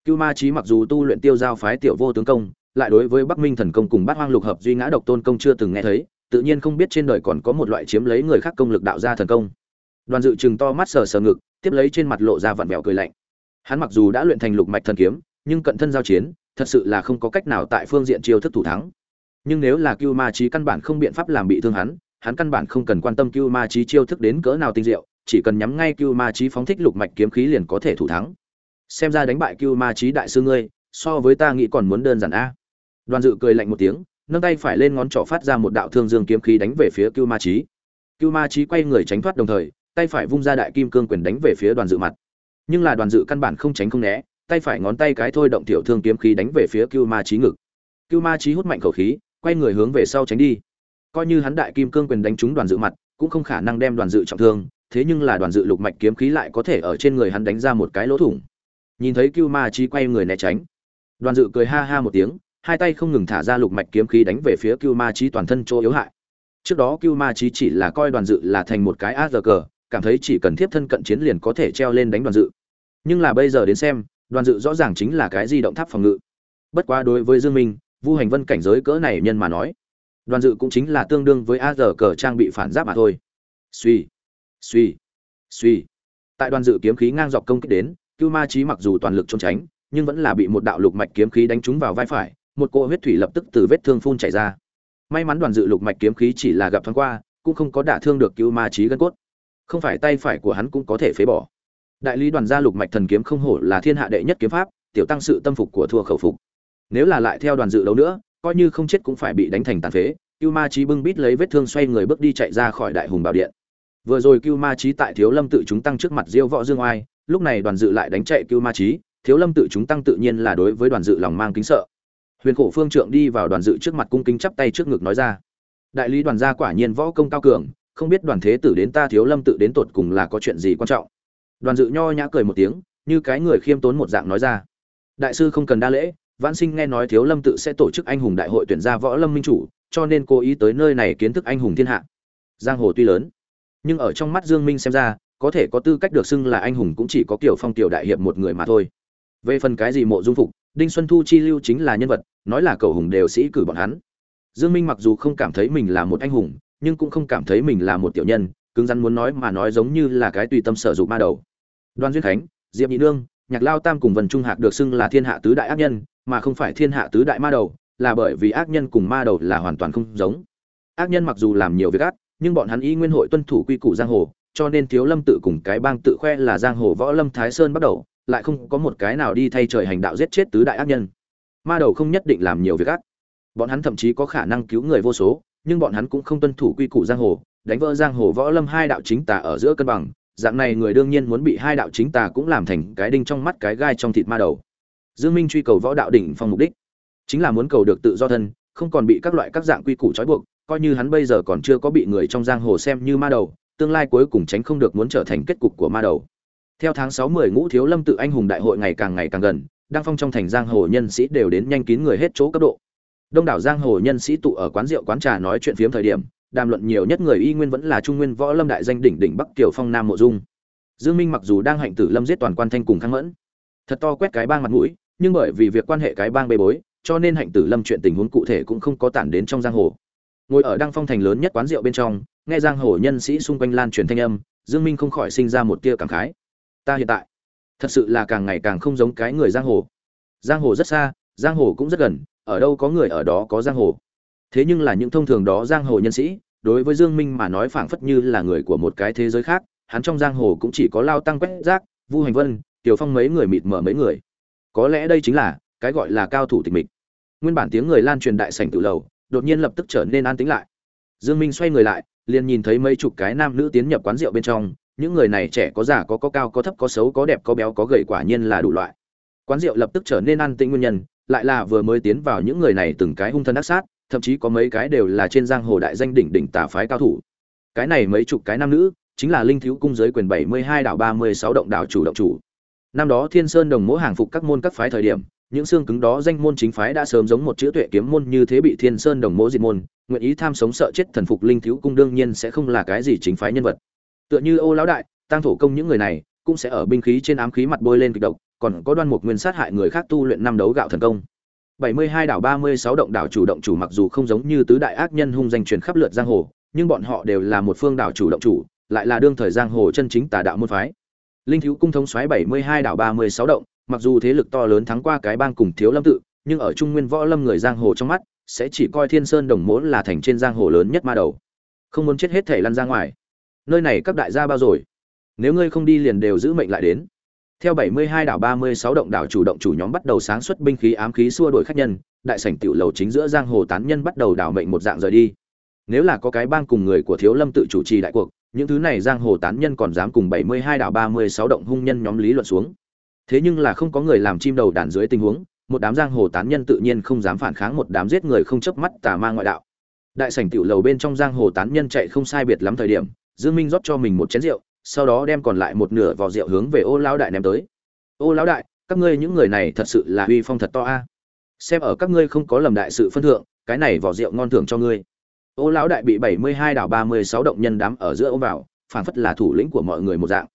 cưu ma Chí mặc dù tu luyện tiêu giao phái tiểu vô tướng công, lại đối với bắc minh thần công cùng bát hoang lục hợp duy ngã độc tôn công chưa từng nghe thấy, tự nhiên không biết trên đời còn có một loại chiếm lấy người khác công lực đạo ra thần công. Đoàn dự trừng to mắt sờ sờ ngực, tiếp lấy trên mặt lộ ra vặn vẹo cười lạnh. Hắn mặc dù đã luyện thành lục mạch thần kiếm, nhưng cận thân giao chiến, thật sự là không có cách nào tại phương diện chiêu thức thủ thắng. Nhưng nếu là cưu ma Chí căn bản không biện pháp làm bị thương hắn hắn căn bản không cần quan tâm cưu ma Chí chiêu thức đến cỡ nào tinh diệu, chỉ cần nhắm ngay cưu ma Chí phóng thích lục mạch kiếm khí liền có thể thủ thắng xem ra đánh bại cưu ma trí đại sư ngươi, so với ta nghĩ còn muốn đơn giản a. Đoàn dự cười lạnh một tiếng, nâng tay phải lên ngón trỏ phát ra một đạo thương dương kiếm khí đánh về phía cưu ma trí cưu ma trí quay người tránh thoát đồng thời, tay phải vung ra đại kim cương quyền đánh về phía đoàn dự mặt. Nhưng là đoàn dự căn bản không tránh không né, tay phải ngón tay cái thôi động tiểu thương kiếm khí đánh về phía cưu ma trí ngực. Cưu ma trí hút mạnh khẩu khí, quay người hướng về sau tránh đi. Coi như hắn đại kim cương quyền đánh trúng đoàn dự mặt, cũng không khả năng đem đoàn dự trọng thương, thế nhưng là đoàn dự lục mạch kiếm khí lại có thể ở trên người hắn đánh ra một cái lỗ thủng nhìn thấy cưu ma chi quay người né tránh. Đoàn dự cười ha ha một tiếng, hai tay không ngừng thả ra lục mạch kiếm khí đánh về phía cưu ma chi toàn thân chỗ yếu hại. Trước đó cưu ma chi chỉ là coi đoàn dự là thành một cái a giờ cờ, cảm thấy chỉ cần thiếp thân cận chiến liền có thể treo lên đánh đoàn dự. Nhưng là bây giờ đến xem, đoàn dự rõ ràng chính là cái di động tháp phòng ngự. Bất quá đối với dương minh, vu hành vân cảnh giới cỡ này nhân mà nói, đoàn dự cũng chính là tương đương với a giờ cờ trang bị phản giáp mà thôi. Suy suy suy tại đoàn dự kiếm khí ngang dọc công kích đến cưu ma trí mặc dù toàn lực trốn tránh, nhưng vẫn là bị một đạo lục mạch kiếm khí đánh trúng vào vai phải, một cỗ huyết thủy lập tức từ vết thương phun chảy ra. May mắn đoàn dự lục mạch kiếm khí chỉ là gặp thoáng qua, cũng không có đả thương được cưu ma trí gân cốt. Không phải tay phải của hắn cũng có thể phế bỏ. Đại lý đoàn gia lục mạch thần kiếm không hổ là thiên hạ đệ nhất kiếm pháp, tiểu tăng sự tâm phục của thua khẩu phục. Nếu là lại theo đoàn dự đấu nữa, coi như không chết cũng phải bị đánh thành tàn phế. Cưu ma trí bưng bít lấy vết thương xoay người bước đi chạy ra khỏi đại hùng bảo điện. Vừa rồi cưu ma trí tại thiếu lâm tự chúng tăng trước mặt diêu võ dương oai lúc này đoàn dự lại đánh chạy cưu ma trí thiếu lâm tự chúng tăng tự nhiên là đối với đoàn dự lòng mang kính sợ. Huyền khổ phương trượng đi vào đoàn dự trước mặt cung kính chắp tay trước ngực nói ra, đại lý đoàn gia quả nhiên võ công cao cường, không biết đoàn thế tử đến ta thiếu lâm tự đến tột cùng là có chuyện gì quan trọng. Đoàn dự nho nhã cười một tiếng, như cái người khiêm tốn một dạng nói ra, đại sư không cần đa lễ, vãn sinh nghe nói thiếu lâm tự sẽ tổ chức anh hùng đại hội tuyển ra võ lâm minh chủ, cho nên cố ý tới nơi này kiến thức anh hùng thiên hạ. Giang hồ tuy lớn, nhưng ở trong mắt dương minh xem ra có thể có tư cách được xưng là anh hùng cũng chỉ có kiểu phong tiểu đại hiệp một người mà thôi. Về phần cái gì mộ dung phục, đinh xuân thu chi lưu chính là nhân vật, nói là cầu hùng đều sĩ cử bọn hắn. Dương minh mặc dù không cảm thấy mình là một anh hùng, nhưng cũng không cảm thấy mình là một tiểu nhân, cứng rắn muốn nói mà nói giống như là cái tùy tâm sở dụng ma đầu. Đoan duyên khánh, diệp nhị nương, nhạc lao tam cùng vân trung hạc được xưng là thiên hạ tứ đại ác nhân, mà không phải thiên hạ tứ đại ma đầu, là bởi vì ác nhân cùng ma đầu là hoàn toàn không giống. Ác nhân mặc dù làm nhiều việc ác, nhưng bọn hắn y nguyên hội tuân thủ quy củ giang hồ cho nên thiếu lâm tự cùng cái bang tự khoe là giang hồ võ lâm thái sơn bắt đầu, lại không có một cái nào đi thay trời hành đạo giết chết tứ đại ác nhân. Ma đầu không nhất định làm nhiều việc ác. Bọn hắn thậm chí có khả năng cứu người vô số, nhưng bọn hắn cũng không tuân thủ quy củ giang hồ, đánh vỡ giang hồ võ lâm hai đạo chính tà ở giữa cân bằng. Dạng này người đương nhiên muốn bị hai đạo chính tà cũng làm thành cái đinh trong mắt cái gai trong thịt ma đầu. Dương minh truy cầu võ đạo đỉnh phong mục đích, chính là muốn cầu được tự do thân, không còn bị các loại các dạng quy củ trói buộc, coi như hắn bây giờ còn chưa có bị người trong giang hồ xem như ma đầu tương lai cuối cùng tránh không được muốn trở thành kết cục của ma đầu. Theo tháng sáu mười ngũ thiếu lâm tự anh hùng đại hội ngày càng ngày càng gần, đăng phong trong thành giang hồ nhân sĩ đều đến nhanh kín người hết chỗ cấp độ. Đông đảo giang hồ nhân sĩ tụ ở quán rượu quán trà nói chuyện phiếm thời điểm, đàm luận nhiều nhất người y nguyên vẫn là trung nguyên võ lâm đại danh đỉnh đỉnh bắc kiều phong nam mộ dung. Dương minh mặc dù đang hạnh tử lâm giết toàn quan thanh cùng khang mẫn, thật to quét cái bang mặt mũi, nhưng bởi vì việc quan hệ cái bang bê bối, cho nên hạnh tử lâm chuyện tình huống cụ thể cũng không có tản đến trong giang hồ. Ngồi ở đăng phong thành lớn nhất quán rượu bên trong nghe giang hồ nhân sĩ xung quanh lan truyền thanh âm, dương minh không khỏi sinh ra một tia cảm khái. Ta hiện tại, thật sự là càng ngày càng không giống cái người giang hồ. Giang hồ rất xa, giang hồ cũng rất gần, ở đâu có người ở đó có giang hồ. Thế nhưng là những thông thường đó giang hồ nhân sĩ, đối với dương minh mà nói phảng phất như là người của một cái thế giới khác, hắn trong giang hồ cũng chỉ có lao tăng quét rác, vu hành vân, tiểu phong mấy người mịt mở mấy người. Có lẽ đây chính là cái gọi là cao thủ tịch mịch. Nguyên bản tiếng người lan truyền đại sảnh tự lầu, đột nhiên lập tức trở nên an tĩnh lại. Dương minh xoay người lại liền nhìn thấy mấy chục cái nam nữ tiến nhập quán rượu bên trong, những người này trẻ có già có có cao có thấp có xấu có đẹp có béo có gầy quả nhiên là đủ loại. Quán rượu lập tức trở nên an tĩnh nguyên nhân, lại là vừa mới tiến vào những người này từng cái hung thân ác sát, thậm chí có mấy cái đều là trên giang hồ đại danh đỉnh đỉnh tà phái cao thủ. Cái này mấy chục cái nam nữ, chính là linh thiếu cung giới quyền bảy mươi hai đảo ba mươi sáu động đảo chủ động chủ. Năm đó thiên sơn đồng mỗ hàng phục các môn các phái thời điểm những xương cứng đó danh môn chính phái đã sớm giống một chữ tuệ kiếm môn như thế bị thiên sơn đồng mỗ diệt môn nguyện ý tham sống sợ chết thần phục linh thiếu cung đương nhiên sẽ không là cái gì chính phái nhân vật tựa như ô lão đại tăng thổ công những người này cũng sẽ ở binh khí trên ám khí mặt bôi lên kịch độc còn có đoan mục nguyên sát hại người khác tu luyện năm đấu gạo thần công 72 đảo 36 động đảo chủ động chủ mặc dù không giống như tứ đại ác nhân hung danh truyền khắp lượt giang hồ, nhưng bọn họ đều là một phương đảo chủ động chủ, lại là đương thời giang hồ chân chính tà đạo môn phái. Linh thiếu cung thống xoáy 72 đảo 36 động, mặc dù thế lực to lớn thắng qua cái bang cùng thiếu lâm tự, nhưng ở trung nguyên võ lâm người giang hồ trong mắt, sẽ chỉ coi Thiên Sơn Đồng Mỗ là thành trên giang hồ lớn nhất ma đầu. Không muốn chết hết thể lăn ra ngoài. Nơi này các đại gia bao rồi? Nếu ngươi không đi liền đều giữ mệnh lại đến. Theo 72 đảo 36 động đảo chủ động chủ nhóm bắt đầu sáng xuất binh khí ám khí xua đuổi khách nhân, đại sảnh tiểu lầu chính giữa giang hồ tán nhân bắt đầu đảo mệnh một dạng rời đi. Nếu là có cái bang cùng người của Thiếu Lâm tự chủ trì đại cuộc, những thứ này giang hồ tán nhân còn dám cùng 72 đảo 36 động hung nhân nhóm lý luận xuống. Thế nhưng là không có người làm chim đầu đàn dưới tình huống, một đám giang hồ tán nhân tự nhiên không dám phản kháng một đám giết người không chớp mắt tà ma ngoại đạo. Đại sảnh tiểu lầu bên trong giang hồ tán nhân chạy không sai biệt lắm thời điểm, Dương Minh rót cho mình một chén rượu, sau đó đem còn lại một nửa vò rượu hướng về ô lão đại ném tới. Ô lão đại các ngươi những người này thật sự là uy phong thật to a. Xem ở các ngươi không có lầm đại sự phân thượng cái này vỏ rượu ngon thưởng cho ngươi. Ô lão đại bị bảy mươi hai đảo ba mươi sáu động nhân đám ở giữa ôm vào phảng phất là thủ lĩnh của mọi người một dạng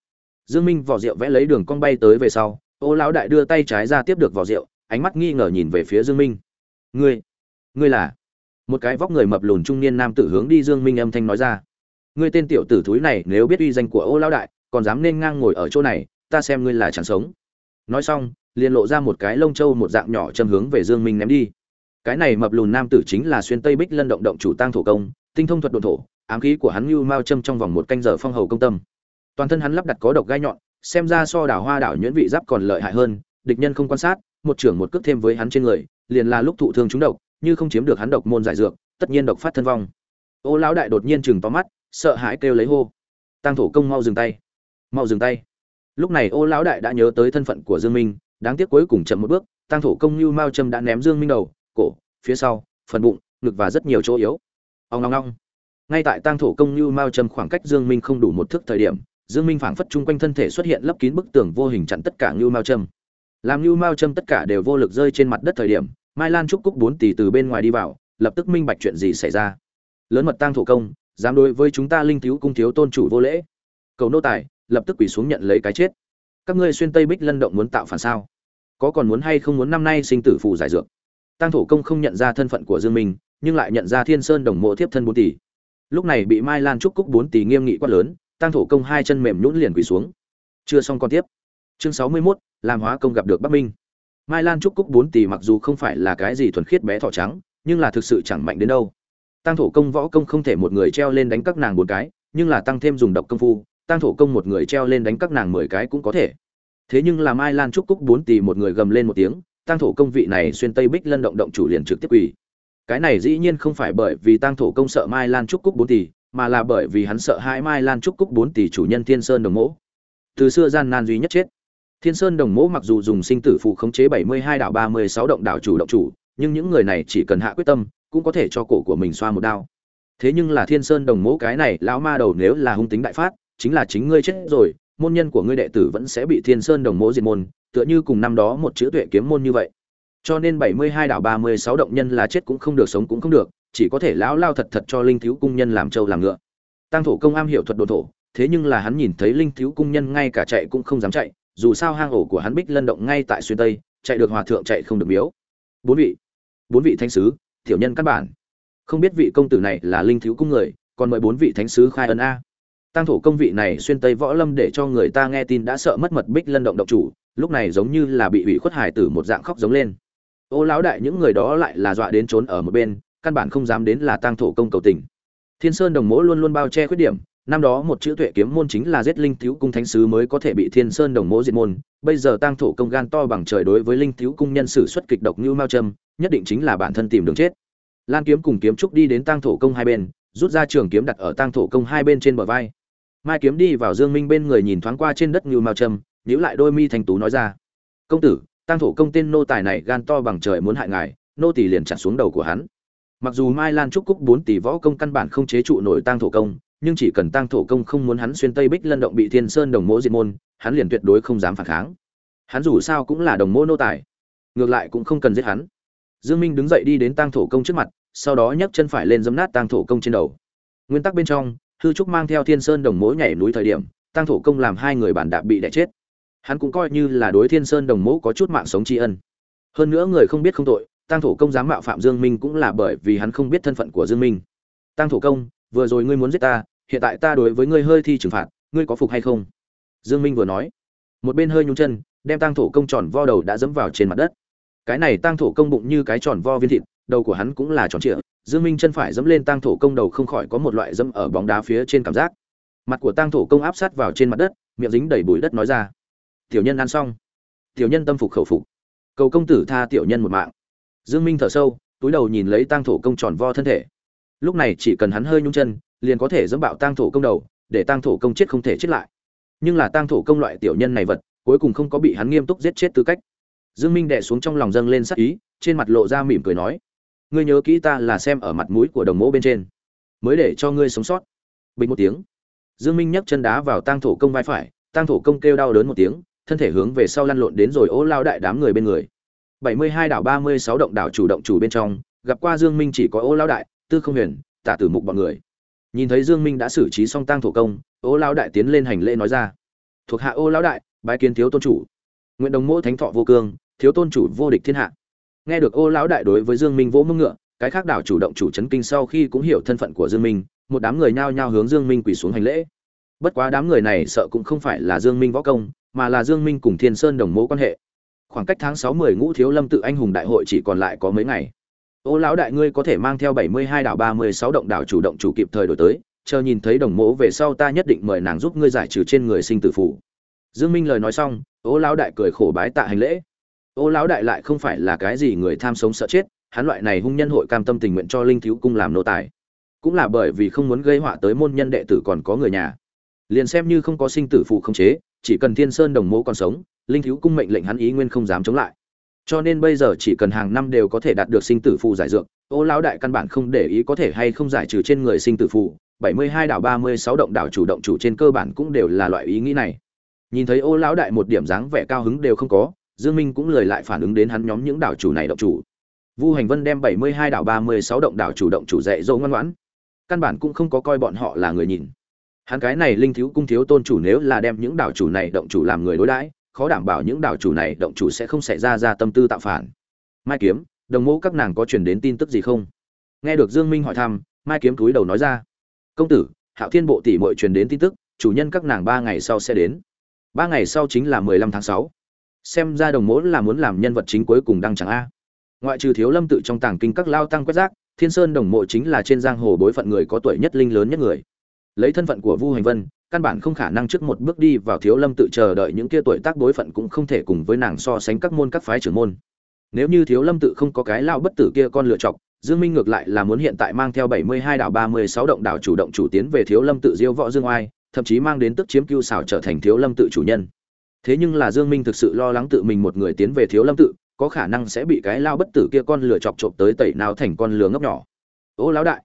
dương minh vỏ rượu vẽ lấy đường cong bay tới về sau, ô lão đại đưa tay trái ra tiếp được vỏ rượu, ánh mắt nghi ngờ nhìn về phía dương minh. Ngươi ngươi là? Một cái vóc người mập lùn trung niên nam tử hướng đi dương minh âm thanh nói ra. Ngươi tên tiểu tử thúi này, nếu biết uy danh của ô lão đại, còn dám nên ngang ngồi ở chỗ này, ta xem ngươi là chẳng sống. Nói xong, liền lộ ra một cái lông trâu một dạng nhỏ châm hướng về dương minh ném đi. Cái này mập lùn nam tử chính là xuyên tây bích lân động động chủ tăng thổ công, tinh thông thuật đồn thổ, ám khí của hắn lưu mao châm trong vòng một canh giờ phong hầu công tâm toàn thân hắn lắp đặt có độc gai nhọn, xem ra so đảo hoa đảo nhuyễn vị giáp còn lợi hại hơn, địch nhân không quan sát, một trưởng một cước thêm với hắn trên người, liền là lúc thụ thương chúng độc, như không chiếm được hắn độc môn giải dược, tất nhiên độc phát thân vong. Ô lão đại đột nhiên chừng to mắt, sợ hãi kêu lấy hô. Tăng thổ công mau dừng tay. Mau dừng tay. Lúc này ô lão đại đã nhớ tới thân phận của dương minh, đáng tiếc cuối cùng chậm một bước tăng thổ công như mao châm đã ném dương minh đầu, cổ, phía sau, phần bụng, ngực và rất nhiều chỗ yếu. Ông long long ngay tại tăng thổ công như mao châm khoảng cách dương minh không đủ một thước thời điểm dương minh phảng phất chung quanh thân thể xuất hiện lấp kín bức tường vô hình chặn tất cả lưu mao châm làm lưu mao châm tất cả đều vô lực rơi trên mặt đất thời điểm, mai lan trúc cúc bốn tỷ từ bên ngoài đi vào, lập tức minh bạch chuyện gì xảy ra. Lớn mật tăng thổ công, dám đối với chúng ta linh thiếu cung thiếu tôn chủ vô lễ. Cầu nô tài, lập tức quỳ xuống nhận lấy cái chết. Các ngươi xuyên tây bích lân động muốn tạo phản sao? Có còn muốn hay không muốn năm nay sinh tử phù giải dược? Tăng thổ công không nhận ra thân phận của dương minh, nhưng lại nhận ra thiên sơn đồng mộ thiếp thân bốn tỷ. Lúc này bị mai lan trúc cúc bốn tỷ nghiêm nghị quát lớn tăng thổ công hai chân mềm nhũn liền quỳ xuống. Chưa xong con tiếp. Chương sáu mươi 61, làm hóa công gặp được bắc minh. Mai lan trúc cúc bốn tỷ mặc dù không phải là cái gì thuần khiết bé thỏ trắng nhưng là thực sự chẳng mạnh đến đâu. Tăng thổ công võ công không thể một người treo lên đánh các nàng bốn cái nhưng là tăng thêm dùng độc công phu tăng thổ công một người treo lên đánh các nàng mười cái cũng có thể. Thế nhưng là mai lan trúc cúc bốn tỷ một người gầm lên một tiếng tăng thổ công vị này xuyên tây bích lân động động chủ liền trực tiếp quỳ. Cái này dĩ nhiên không phải bởi vì tăng thổ công sợ mai lan trúc cúc bốn tỷ mà là bởi vì hắn sợ hãi mai lan trúc cúc bốn tỷ chủ nhân thiên sơn đồng mẫu từ xưa gian nan duy nhất chết. Thiên sơn đồng mẫu mặc dù dùng sinh tử phụ khống chế bảy mươi hai đảo, ba mươi sáu động đảo chủ động chủ, nhưng những người này chỉ cần hạ quyết tâm, cũng có thể cho cổ của mình xoa một đao. Thế nhưng là thiên sơn đồng mẫu cái này, lão ma đầu nếu là hung tính đại phát, chính là chính ngươi chết rồi, môn nhân của ngươi đệ tử vẫn sẽ bị thiên sơn đồng mỗ diệt môn, tựa như cùng năm đó một chữ tuệ kiếm môn như vậy. Cho nên bảy mươi hai đảo, ba mươi sáu động nhân là chết cũng không được, sống cũng không được chỉ có thể lão lao thật thật cho linh thiếu cung nhân làm trâu làm ngựa. Tăng thổ công am hiểu thuật đồ thổ, thế nhưng là hắn nhìn thấy linh thiếu cung nhân ngay cả chạy cũng không dám chạy, dù sao hang ổ của hắn bích lân động ngay tại xuyên tây, chạy được hòa thượng chạy không được miếu. Bốn vị bốn vị thánh sứ, tiểu nhân căn bản. Không biết vị công tử này là linh thiếu cung người, còn mời bốn vị thánh sứ khai ân a. Tăng thổ công vị này xuyên tây võ lâm để cho người ta nghe tin đã sợ mất mật bích lân động động chủ, lúc này giống như là bị ủy khuất hải tử một dạng khóc giống lên. Ô lão đại, những người đó lại là dọa đến trốn ở một bên căn bản không dám đến là tăng thổ công cầu tình. Thiên sơn đồng mỗ luôn luôn bao che khuyết điểm, năm đó một chữ tuệ kiếm môn chính là giết linh thiếu cung thánh sứ mới có thể bị thiên sơn đồng mỗ diệt môn, bây giờ tăng thổ công gan to bằng trời đối với linh thiếu cung nhân sử xuất kịch độc như mao trâm nhất định chính là bản thân tìm đường chết. Lan kiếm cùng kiếm trúc đi đến tăng thổ công hai bên, rút ra trường kiếm đặt ở tang thổ công hai bên trên bờ vai. Mai kiếm đi vào dương minh bên người nhìn thoáng qua trên đất như mao trầm nhíu lại đôi mi thành tú nói ra, công tử, tang thổ công tên nô tài này gan to bằng trời muốn hại ngài, nô tỳ liền chặt xuống đầu của hắn mặc dù mai lan trúc cúc bốn tỷ võ công căn bản không chế trụ nổi tăng thổ công, nhưng chỉ cần tang thổ công không muốn hắn xuyên tây bích lân động bị thiên sơn đồng mỗ diệt môn, hắn liền tuyệt đối không dám phản kháng. Hắn dù sao cũng là đồng mỗ nô tài, ngược lại cũng không cần giết hắn. Dương minh đứng dậy đi đến tang thổ công trước mặt, sau đó nhấc chân phải lên giấm nát tang thổ công trên đầu. Nguyên tắc bên trong, hư trúc mang theo thiên sơn đồng mỗ nhảy núi thời điểm, tang thổ công làm hai người bản đạp bị đẻ chết. Hắn cũng coi như là đối thiên sơn đồng mỗ có chút mạng sống tri ân. Hơn nữa người không biết không tội tang thổ công dám mạo phạm dương minh cũng là bởi vì hắn không biết thân phận của dương minh. Tang thổ công, vừa rồi ngươi muốn giết ta, hiện tại ta đối với ngươi hơi thi trừng phạt, ngươi có phục hay không? Dương minh vừa nói. Một bên hơi nhún chân, đem tang thổ công tròn vo đầu đã dẫm vào trên mặt đất. Cái này tang thổ công bụng như cái tròn vo viên thịt, đầu của hắn cũng là tròn trịa, dương minh chân phải dẫm lên tang thổ công đầu không khỏi có một loại dẫm ở bóng đá phía trên cảm giác. Mặt của tang thổ công áp sát vào trên mặt đất, miệng dính đầy bụi đất nói ra. Tiểu nhân ăn xong. Tiểu nhân tâm phục khẩu phục. Cầu công tử tha tiểu nhân một mạng dương minh thở sâu, túi đầu nhìn lấy tang thổ công tròn vo thân thể. Lúc này chỉ cần hắn hơi nhung chân, liền có thể dẫm bạo tang thổ công đầu, để tang thổ công chết không thể chết lại. Nhưng là tang thổ công loại tiểu nhân này vật, cuối cùng không có bị hắn nghiêm túc giết chết tư cách. Dương minh đè xuống trong lòng dâng lên sắc ý, trên mặt lộ ra mỉm cười nói, ngươi nhớ kỹ ta là xem ở mặt mũi của đồng mẫu bên trên, mới để cho ngươi sống sót. Bình một tiếng. Dương minh nhấc chân đá vào tang thổ công vai phải, tang thổ công kêu đau đớn một tiếng, thân thể hướng về sau lăn lộn đến rồi ố lao đại đám người bên người. 72 đảo 36 động đảo chủ động chủ bên trong, gặp qua dương minh chỉ có ô lão đại, tư không huyền, tả tử mục bọn người. Nhìn thấy dương minh đã xử trí xong tang thổ công, ô lão đại tiến lên hành lễ nói ra. Thuộc hạ ô lão đại, bái kiến thiếu tôn chủ. Nguyện đồng mỗ thánh thọ vô cương, thiếu tôn chủ vô địch thiên hạ. Nghe được ô lão đại đối với dương minh vỗ mông ngựa, cái khác đảo chủ động chủ chấn kinh sau khi cũng hiểu thân phận của dương minh, một đám người nhao nhao hướng dương minh quỳ xuống hành lễ. Bất quá đám người này sợ cũng không phải là dương minh võ công, mà là dương minh cùng thiên sơn đồng mẫu quan hệ khoảng cách tháng sáu mười ngũ thiếu lâm tự anh hùng đại hội chỉ còn lại có mấy ngày. Ô lão đại ngươi có thể mang theo bảy mươi hai đảo, ba mươi sáu động đảo chủ động chủ kịp thời đổi tới, chờ nhìn thấy đồng mẫu về sau ta nhất định mời nàng giúp ngươi giải trừ trên người sinh tử phủ dương minh lời nói xong, ô lão đại cười khổ bái tạ hành lễ. Ô lão đại lại không phải là cái gì người tham sống sợ chết, hắn loại này hung nhân hội cam tâm tình nguyện cho linh thiếu cung làm nô tài. Cũng là bởi vì không muốn gây họa tới môn nhân đệ tử còn có người nhà. Liền xem như không có sinh tử phụ không chế, chỉ cần thiên sơn đồng mẫu còn sống linh thiếu cung mệnh lệnh hắn ý nguyên không dám chống lại. Cho nên bây giờ chỉ cần hàng năm đều có thể đạt được sinh tử phù giải dược, ô lão đại căn bản không để ý có thể hay không giải trừ trên người sinh tử phù 72 đảo 36 động đảo chủ động chủ trên cơ bản cũng đều là loại ý nghĩ này. Nhìn thấy ô lão đại một điểm dáng vẻ cao hứng đều không có, dương minh cũng lời lại phản ứng đến hắn nhóm những đảo chủ này động chủ. Vu hành vân đem 72 đảo 36 động đảo chủ động chủ dạy dỗ ngoan ngoãn. Căn bản cũng không có coi bọn họ là người nhìn. Hắn cái này linh thiếu cung thiếu tôn chủ nếu là đem những đảo chủ này động chủ làm người đối đãi khó đảm bảo những đảo chủ này động chủ sẽ không xảy ra ra tâm tư tạo phản. Mai kiếm, đồng mẫu các nàng có truyền đến tin tức gì không? Nghe được dương minh hỏi thăm, mai kiếm cúi đầu nói ra. Công tử, hạo thiên bộ tỷ muội truyền đến tin tức, chủ nhân các nàng ba ngày sau sẽ đến. Ba ngày sau chính là mười lăm tháng sáu. Xem ra đồng mẫu là muốn làm nhân vật chính cuối cùng đăng chẳng a. Ngoại trừ thiếu lâm tự trong tàng kinh các lao tăng quét rác, thiên sơn đồng mộ chính là trên giang hồ bối phận người có tuổi nhất linh lớn nhất người. Lấy thân phận của vu hành vân căn bản không khả năng trước một bước đi vào thiếu lâm tự chờ đợi những kia tuổi tác bối phận cũng không thể cùng với nàng so sánh các môn các phái trưởng môn. Nếu như thiếu lâm tự không có cái lao bất tử kia con lựa chọc, dương minh ngược lại là muốn hiện tại mang theo 72 đảo 36 động đảo chủ động chủ tiến về thiếu lâm tự diêu võ dương oai, thậm chí mang đến tức chiếm cưu xảo trở thành thiếu lâm tự chủ nhân. Thế nhưng là dương minh thực sự lo lắng tự mình một người tiến về thiếu lâm tự, có khả năng sẽ bị cái lao bất tử kia con lửa chọc trộm tới tẩy nào thành con lửa ngốc nhỏ. Ô lão đại,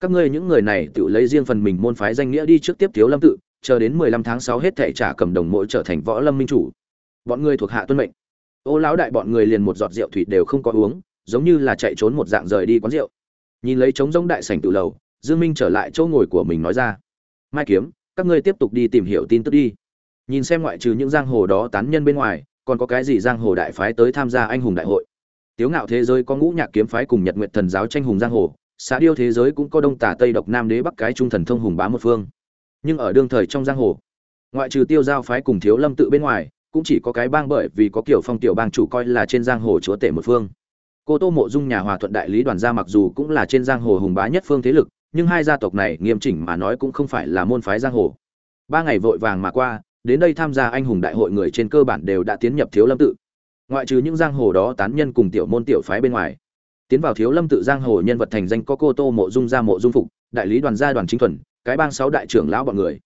các ngươi những người này tự lấy riêng phần mình môn phái danh nghĩa đi trước tiếp thiếu lâm tự chờ đến 15 tháng 6 hết thảy trả cầm đồng mỗi trở thành võ lâm minh chủ. Bọn người thuộc hạ tuân mệnh. Ô lão đại bọn người liền một giọt rượu thủy đều không có uống, giống như là chạy trốn một dạng rời đi quán rượu. Nhìn lấy trống rỗng đại sảnh tự lầu, dương minh trở lại chỗ ngồi của mình nói ra, mai kiếm, các ngươi tiếp tục đi tìm hiểu tin tức đi. Nhìn xem ngoại trừ những giang hồ đó tán nhân bên ngoài, còn có cái gì giang hồ đại phái tới tham gia anh hùng đại hội? Tiếu ngạo thế giới có ngũ nhạc kiếm phái cùng nhật nguyện thần giáo tranh hùng giang hồ xã điêu thế giới cũng có đông tả tây độc nam đế bắc cái trung thần thông hùng bá một phương nhưng ở đương thời trong giang hồ, ngoại trừ tiêu giao phái cùng thiếu lâm tự bên ngoài, cũng chỉ có cái bang bởi vì có kiểu phong tiểu bang chủ coi là trên giang hồ chúa tể một phương. Cô tô mộ dung nhà hòa thuận đại lý đoàn gia mặc dù cũng là trên giang hồ hùng bá nhất phương thế lực, nhưng hai gia tộc này nghiêm chỉnh mà nói cũng không phải là môn phái giang hồ. Ba ngày vội vàng mà qua, đến đây tham gia anh hùng đại hội người trên cơ bản đều đã tiến nhập thiếu lâm tự. Ngoại trừ những giang hồ đó tán nhân cùng tiểu môn tiểu phái bên ngoài, tiến vào thiếu lâm tự giang hồ nhân vật thành danh có cô tô mộ dung gia mộ dung phục, đại lý đoàn gia đoàn chính thuần cái bang sáu đại trưởng lão bọn người.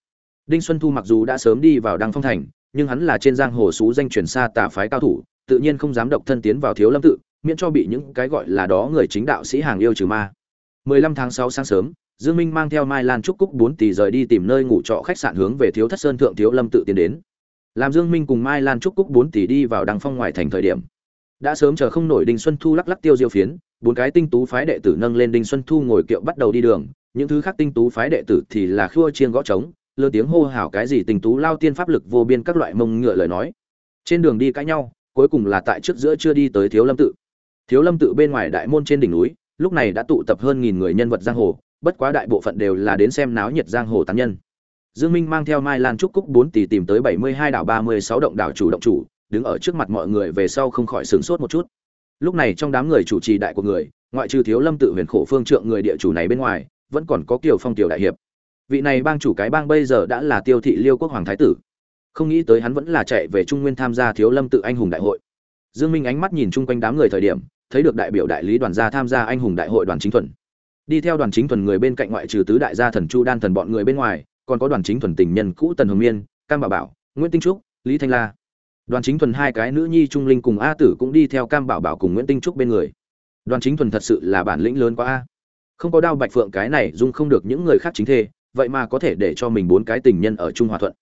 Đinh xuân thu mặc dù đã sớm đi vào đăng phong thành, nhưng hắn là trên giang hồ xú danh truyền xa tà phái cao thủ, tự nhiên không dám độc thân tiến vào thiếu lâm tự, miễn cho bị những cái gọi là đó người chính đạo sĩ hàng yêu trừ ma. 15 tháng 6 sáng sớm, dương minh mang theo mai lan trúc cúc bốn tỷ rời đi tìm nơi ngủ trọ khách sạn hướng về thiếu thất sơn thượng thiếu lâm tự tiến đến. Làm dương minh cùng mai lan trúc cúc bốn tỷ đi vào đăng phong ngoài thành thời điểm. Đã sớm chờ không nổi đinh xuân thu lắc lắc tiêu diêu phiến, bốn cái tinh tú phái đệ tử nâng lên đinh xuân thu ngồi kiệu bắt đầu đi đường những thứ khác tinh tú phái đệ tử thì là khua chiên gõ trống, lơ tiếng hô hào cái gì tinh tú lao tiên pháp lực vô biên các loại mông ngựa lời nói. Trên đường đi cãi nhau, cuối cùng là tại trước giữa chưa đi tới thiếu lâm tự. Thiếu lâm tự bên ngoài đại môn trên đỉnh núi, lúc này đã tụ tập hơn nghìn người nhân vật giang hồ, bất quá đại bộ phận đều là đến xem náo nhiệt giang hồ tán nhân. Dương minh mang theo mai lan trúc cúc bốn tỷ tìm tới bảy mươi hai đảo, ba mươi sáu động đảo chủ động chủ, đứng ở trước mặt mọi người về sau không khỏi sửng sốt một chút. Lúc này trong đám người chủ trì đại của người, ngoại trừ thiếu lâm tự huyền khổ phương trượng người địa chủ này bên ngoài vẫn còn có kiểu phong tiểu đại hiệp. Vị này bang chủ cái bang bây giờ đã là tiêu thị liêu quốc hoàng thái tử. Không nghĩ tới hắn vẫn là chạy về trung nguyên tham gia thiếu lâm tự anh hùng đại hội. Dương minh ánh mắt nhìn chung quanh đám người thời điểm, thấy được đại biểu đại lý đoàn gia tham gia anh hùng đại hội đoàn chính thuần. Đi theo đoàn chính thuần người bên cạnh ngoại trừ tứ đại gia thần chu đan thần bọn người bên ngoài, còn có đoàn chính thuần tình nhân cũ tần hồng miên, cam bảo bảo, nguyễn tinh trúc, lý thanh la. Đoàn chính thuần hai cái nữ nhi trung linh cùng a tử cũng đi theo cam bảo bảo cùng nguyễn tinh trúc bên người. Đoàn chính thuần thật sự là bản lĩnh lớn quá a không có đao bạch phượng cái này dung không được những người khác chính thê, vậy mà có thể để cho mình bốn cái tình nhân ở trung hòa thuận.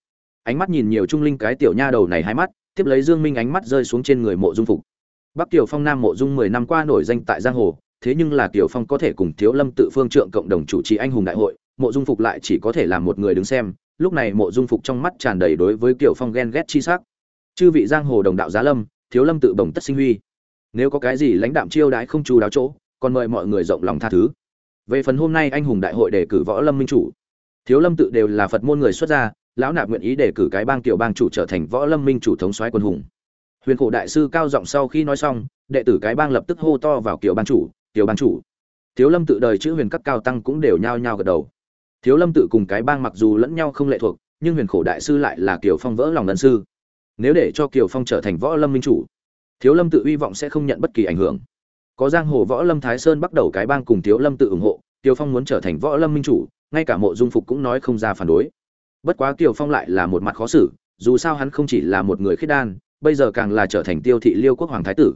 Ánh mắt nhìn nhiều trung linh cái tiểu nha đầu này hai mắt, tiếp lấy dương minh ánh mắt rơi xuống trên người mộ dung phục. Bắc tiểu phong nam mộ dung mười năm qua nổi danh tại giang hồ, thế nhưng là tiểu phong có thể cùng thiếu lâm tự phương trượng cộng đồng chủ trì anh hùng đại hội, mộ dung phục lại chỉ có thể làm một người đứng xem, lúc này mộ dung phục trong mắt tràn đầy đối với tiểu phong ghen ghét chi sắc. Chư vị giang hồ đồng đạo giá lâm, thiếu lâm tự bồng tất sinh huy. Nếu có cái gì lãnh đạm chiêu đãi không chú đáo chỗ, còn mời mọi người rộng lòng tha thứ về phần hôm nay anh hùng đại hội đề cử võ lâm minh chủ, thiếu lâm tự đều là phật môn người xuất gia, lão nạp nguyện ý đề cử cái bang tiểu bang chủ trở thành võ lâm minh chủ thống soái quân hùng. Huyền khổ đại sư cao giọng sau khi nói xong, đệ tử cái bang lập tức hô to vào kiểu bang chủ, tiểu bang chủ. Thiếu lâm tự đời chữ huyền các cao tăng cũng đều nhao nhao gật đầu. Thiếu lâm tự cùng cái bang mặc dù lẫn nhau không lệ thuộc, nhưng huyền khổ đại sư lại là kiều phong vỡ lòng lân sư. Nếu để cho kiều phong trở thành võ lâm minh chủ, thiếu lâm tự hy vọng sẽ không nhận bất kỳ ảnh hưởng có giang hồ võ lâm thái sơn bắt đầu cái bang cùng thiếu lâm tự ủng hộ kiều phong muốn trở thành võ lâm minh chủ, ngay cả mộ dung phục cũng nói không ra phản đối. Bất quá kiều phong lại là một mặt khó xử, dù sao hắn không chỉ là một người khiết đan, bây giờ càng là trở thành tiêu thị liêu quốc hoàng thái tử.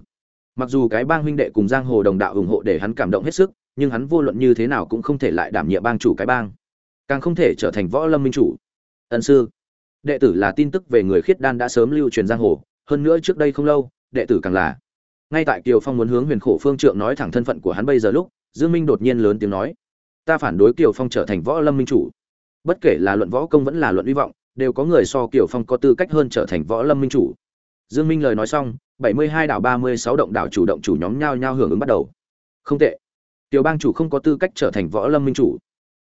Mặc dù cái bang huynh đệ cùng giang hồ đồng đạo ủng hộ để hắn cảm động hết sức, nhưng hắn vô luận như thế nào cũng không thể lại đảm nhiệm bang chủ cái bang, càng không thể trở thành võ lâm minh chủ. Ân sư, đệ tử là tin tức về người khiết đan đã sớm lưu truyền giang hồ, hơn nữa trước đây không lâu, đệ tử càng là ngay tại kiều phong muốn hướng huyền khổ phương trượng nói thẳng thân phận của hắn bây giờ lúc, dương minh đột nhiên lớn tiếng nói, ta phản đối kiều phong trở thành võ lâm minh chủ. Bất kể là luận võ công vẫn là luận hy vọng, đều có người so kiều phong có tư cách hơn trở thành võ lâm minh chủ. Dương minh lời nói xong 72 đảo 36 động đảo chủ động chủ nhóm nhau nhau hưởng ứng bắt đầu. Không tệ. Tiểu bang chủ không có tư cách trở thành võ lâm minh chủ.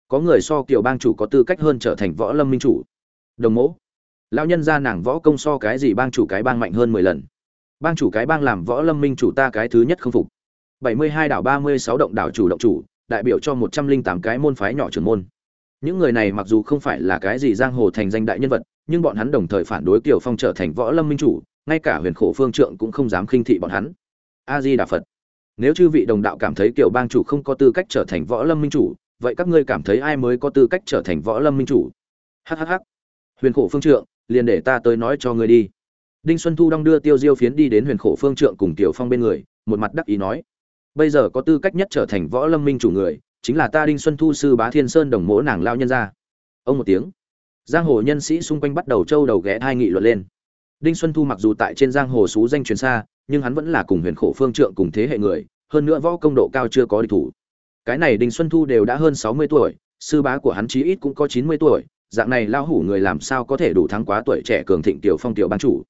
Có người so kiều bang chủ có tư cách hơn trở thành võ lâm minh chủ. Đồng mẫu lão nhân gia nàng võ công so cái gì bang chủ cái bang mạnh hơn mười lần bang chủ cái bang làm võ lâm minh chủ ta cái thứ nhất không phục. Bảy mươi hai đảo, ba mươi sáu động đảo chủ động chủ, đại biểu cho một trăm linh tám cái môn phái nhỏ trưởng môn. Những người này mặc dù không phải là cái gì giang hồ thành danh đại nhân vật, nhưng bọn hắn đồng thời phản đối kiều phong trở thành võ lâm minh chủ, ngay cả huyền khổ phương trượng cũng không dám khinh thị bọn hắn. A di đà phật. Nếu chư vị đồng đạo cảm thấy kiều bang chủ không có tư cách trở thành võ lâm minh chủ, vậy các ngươi cảm thấy ai mới có tư cách trở thành võ lâm minh chủ? Hhh huyền khổ phương trượng, liền để ta tới nói cho ngươi đi đinh xuân thu đong đưa tiêu diêu phiến đi đến huyền khổ phương trượng cùng tiểu phong bên người, một mặt đắc ý nói, bây giờ có tư cách nhất trở thành võ lâm minh chủ người, chính là ta đinh xuân thu sư bá thiên sơn đồng mỗ nàng lao nhân ra ông một tiếng, giang hồ nhân sĩ xung quanh bắt đầu trâu đầu ghé hai nghị luận lên. Đinh xuân thu mặc dù tại trên giang hồ xú danh truyền xa, nhưng hắn vẫn là cùng huyền khổ phương trượng cùng thế hệ người, hơn nữa võ công độ cao chưa có địch thủ. Cái này đinh xuân thu đều đã hơn sáu mươi tuổi, sư bá của hắn chí ít cũng có chín mươi tuổi, dạng này lao hủ người làm sao có thể đủ thắng quá tuổi trẻ cường thịnh tiểu phong tiểu ban chủ?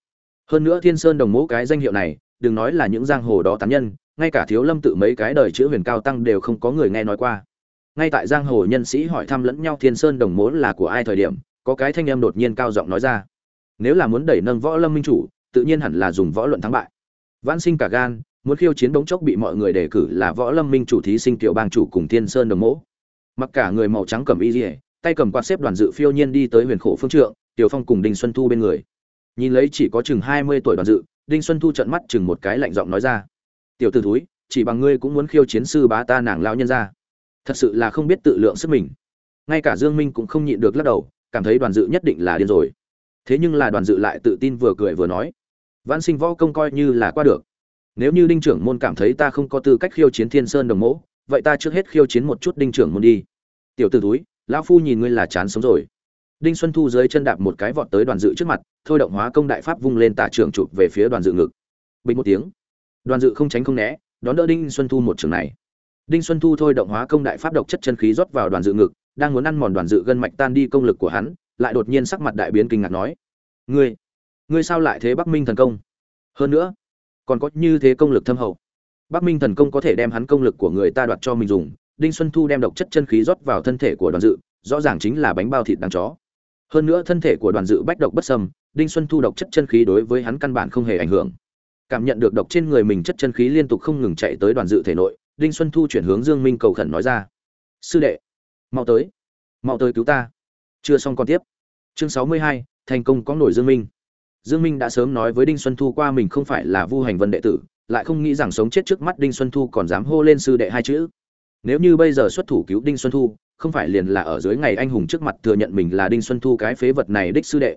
Hơn nữa thiên sơn đồng mẫu cái danh hiệu này, đừng nói là những giang hồ đó tán nhân, ngay cả thiếu lâm tự mấy cái đời chữ huyền cao tăng đều không có người nghe nói qua. Ngay tại giang hồ nhân sĩ hỏi thăm lẫn nhau thiên sơn đồng mẫu là của ai thời điểm, có cái thanh em đột nhiên cao giọng nói ra. Nếu là muốn đẩy nâng võ lâm minh chủ, tự nhiên hẳn là dùng võ luận thắng bại. Vãn sinh cả gan, muốn khiêu chiến bóng chốc bị mọi người đề cử là võ lâm minh chủ thí sinh tiểu bang chủ cùng thiên sơn đồng mẫu mặc cả người màu trắng cầm y dỉa tay cầm quạt xếp đoàn dự phiêu nhiên đi tới huyền khổ phương trượng, tiểu phong cùng đinh xuân thu bên người nhìn lấy chỉ có chừng hai mươi tuổi đoàn dự, đinh xuân thu trợn mắt chừng một cái lạnh giọng nói ra. Tiểu t ử thúi, chỉ bằng ngươi cũng muốn khiêu chiến sư bá ta nàng lao nhân ra thật sự là không biết tự lượng sức mình. Ngay cả dương minh cũng không nhịn được lắc đầu, cảm thấy đoàn dự nhất định là điên rồi. Thế nhưng là đoàn dự lại tự tin vừa cười vừa nói văn sinh võ công coi như là qua được. Nếu như đinh trưởng môn cảm thấy ta không có tư cách khiêu chiến thiên sơn đồng mẫu vậy ta trước hết khiêu chiến một chút đinh trưởng môn đi. Tiểu t ử túi lão phu nhìn ngươi là chán sống rồi đinh xuân thu dưới chân đạp một cái vọt tới đoàn dự trước mặt, thôi động hóa công đại pháp vung lên tả trưởng chụp về phía đoàn dự ngực. Bình một tiếng. Đoàn dự không tránh không né, đón đỡ đinh xuân thu một trường này. Đinh xuân thu thôi động hóa công đại pháp độc chất chân khí rót vào đoàn dự ngực, đang muốn ăn mòn đoàn dự gân mạch tan đi công lực của hắn, lại đột nhiên sắc mặt đại biến kinh ngạc nói, ngươi ngươi sao lại thế bắc minh thần công? Hơn nữa, còn có như thế công lực thâm hậu. Bắc minh thần công có thể đem hắn công lực của người ta đoạt cho mình dùng. Đinh xuân thu đem độc chất chân khí rót vào thân thể của đoàn dự, rõ ràng chính là bánh bao thịt đằng chó hơn nữa thân thể của đoàn dự bách độc bất sâm đinh xuân thu độc chất chân khí đối với hắn căn bản không hề ảnh hưởng. Cảm nhận được độc trên người mình chất chân khí liên tục không ngừng chạy tới đoàn dự thể nội, đinh xuân thu chuyển hướng dương minh cầu khẩn nói ra. Sư đệ, mau tới mau tới cứu ta. Chưa xong còn tiếp. Chương sáu mươi hai, thành công có nổi dương minh. Dương minh đã sớm nói với đinh xuân thu qua mình không phải là vu hành vân đệ tử, lại không nghĩ rằng sống chết trước mắt đinh xuân thu còn dám hô lên sư đệ hai chữ. Nếu như bây giờ xuất thủ cứu đinh xuân thu không phải liền là ở dưới ngày anh hùng trước mặt thừa nhận mình là đinh xuân thu cái phế vật này đích sư đệ.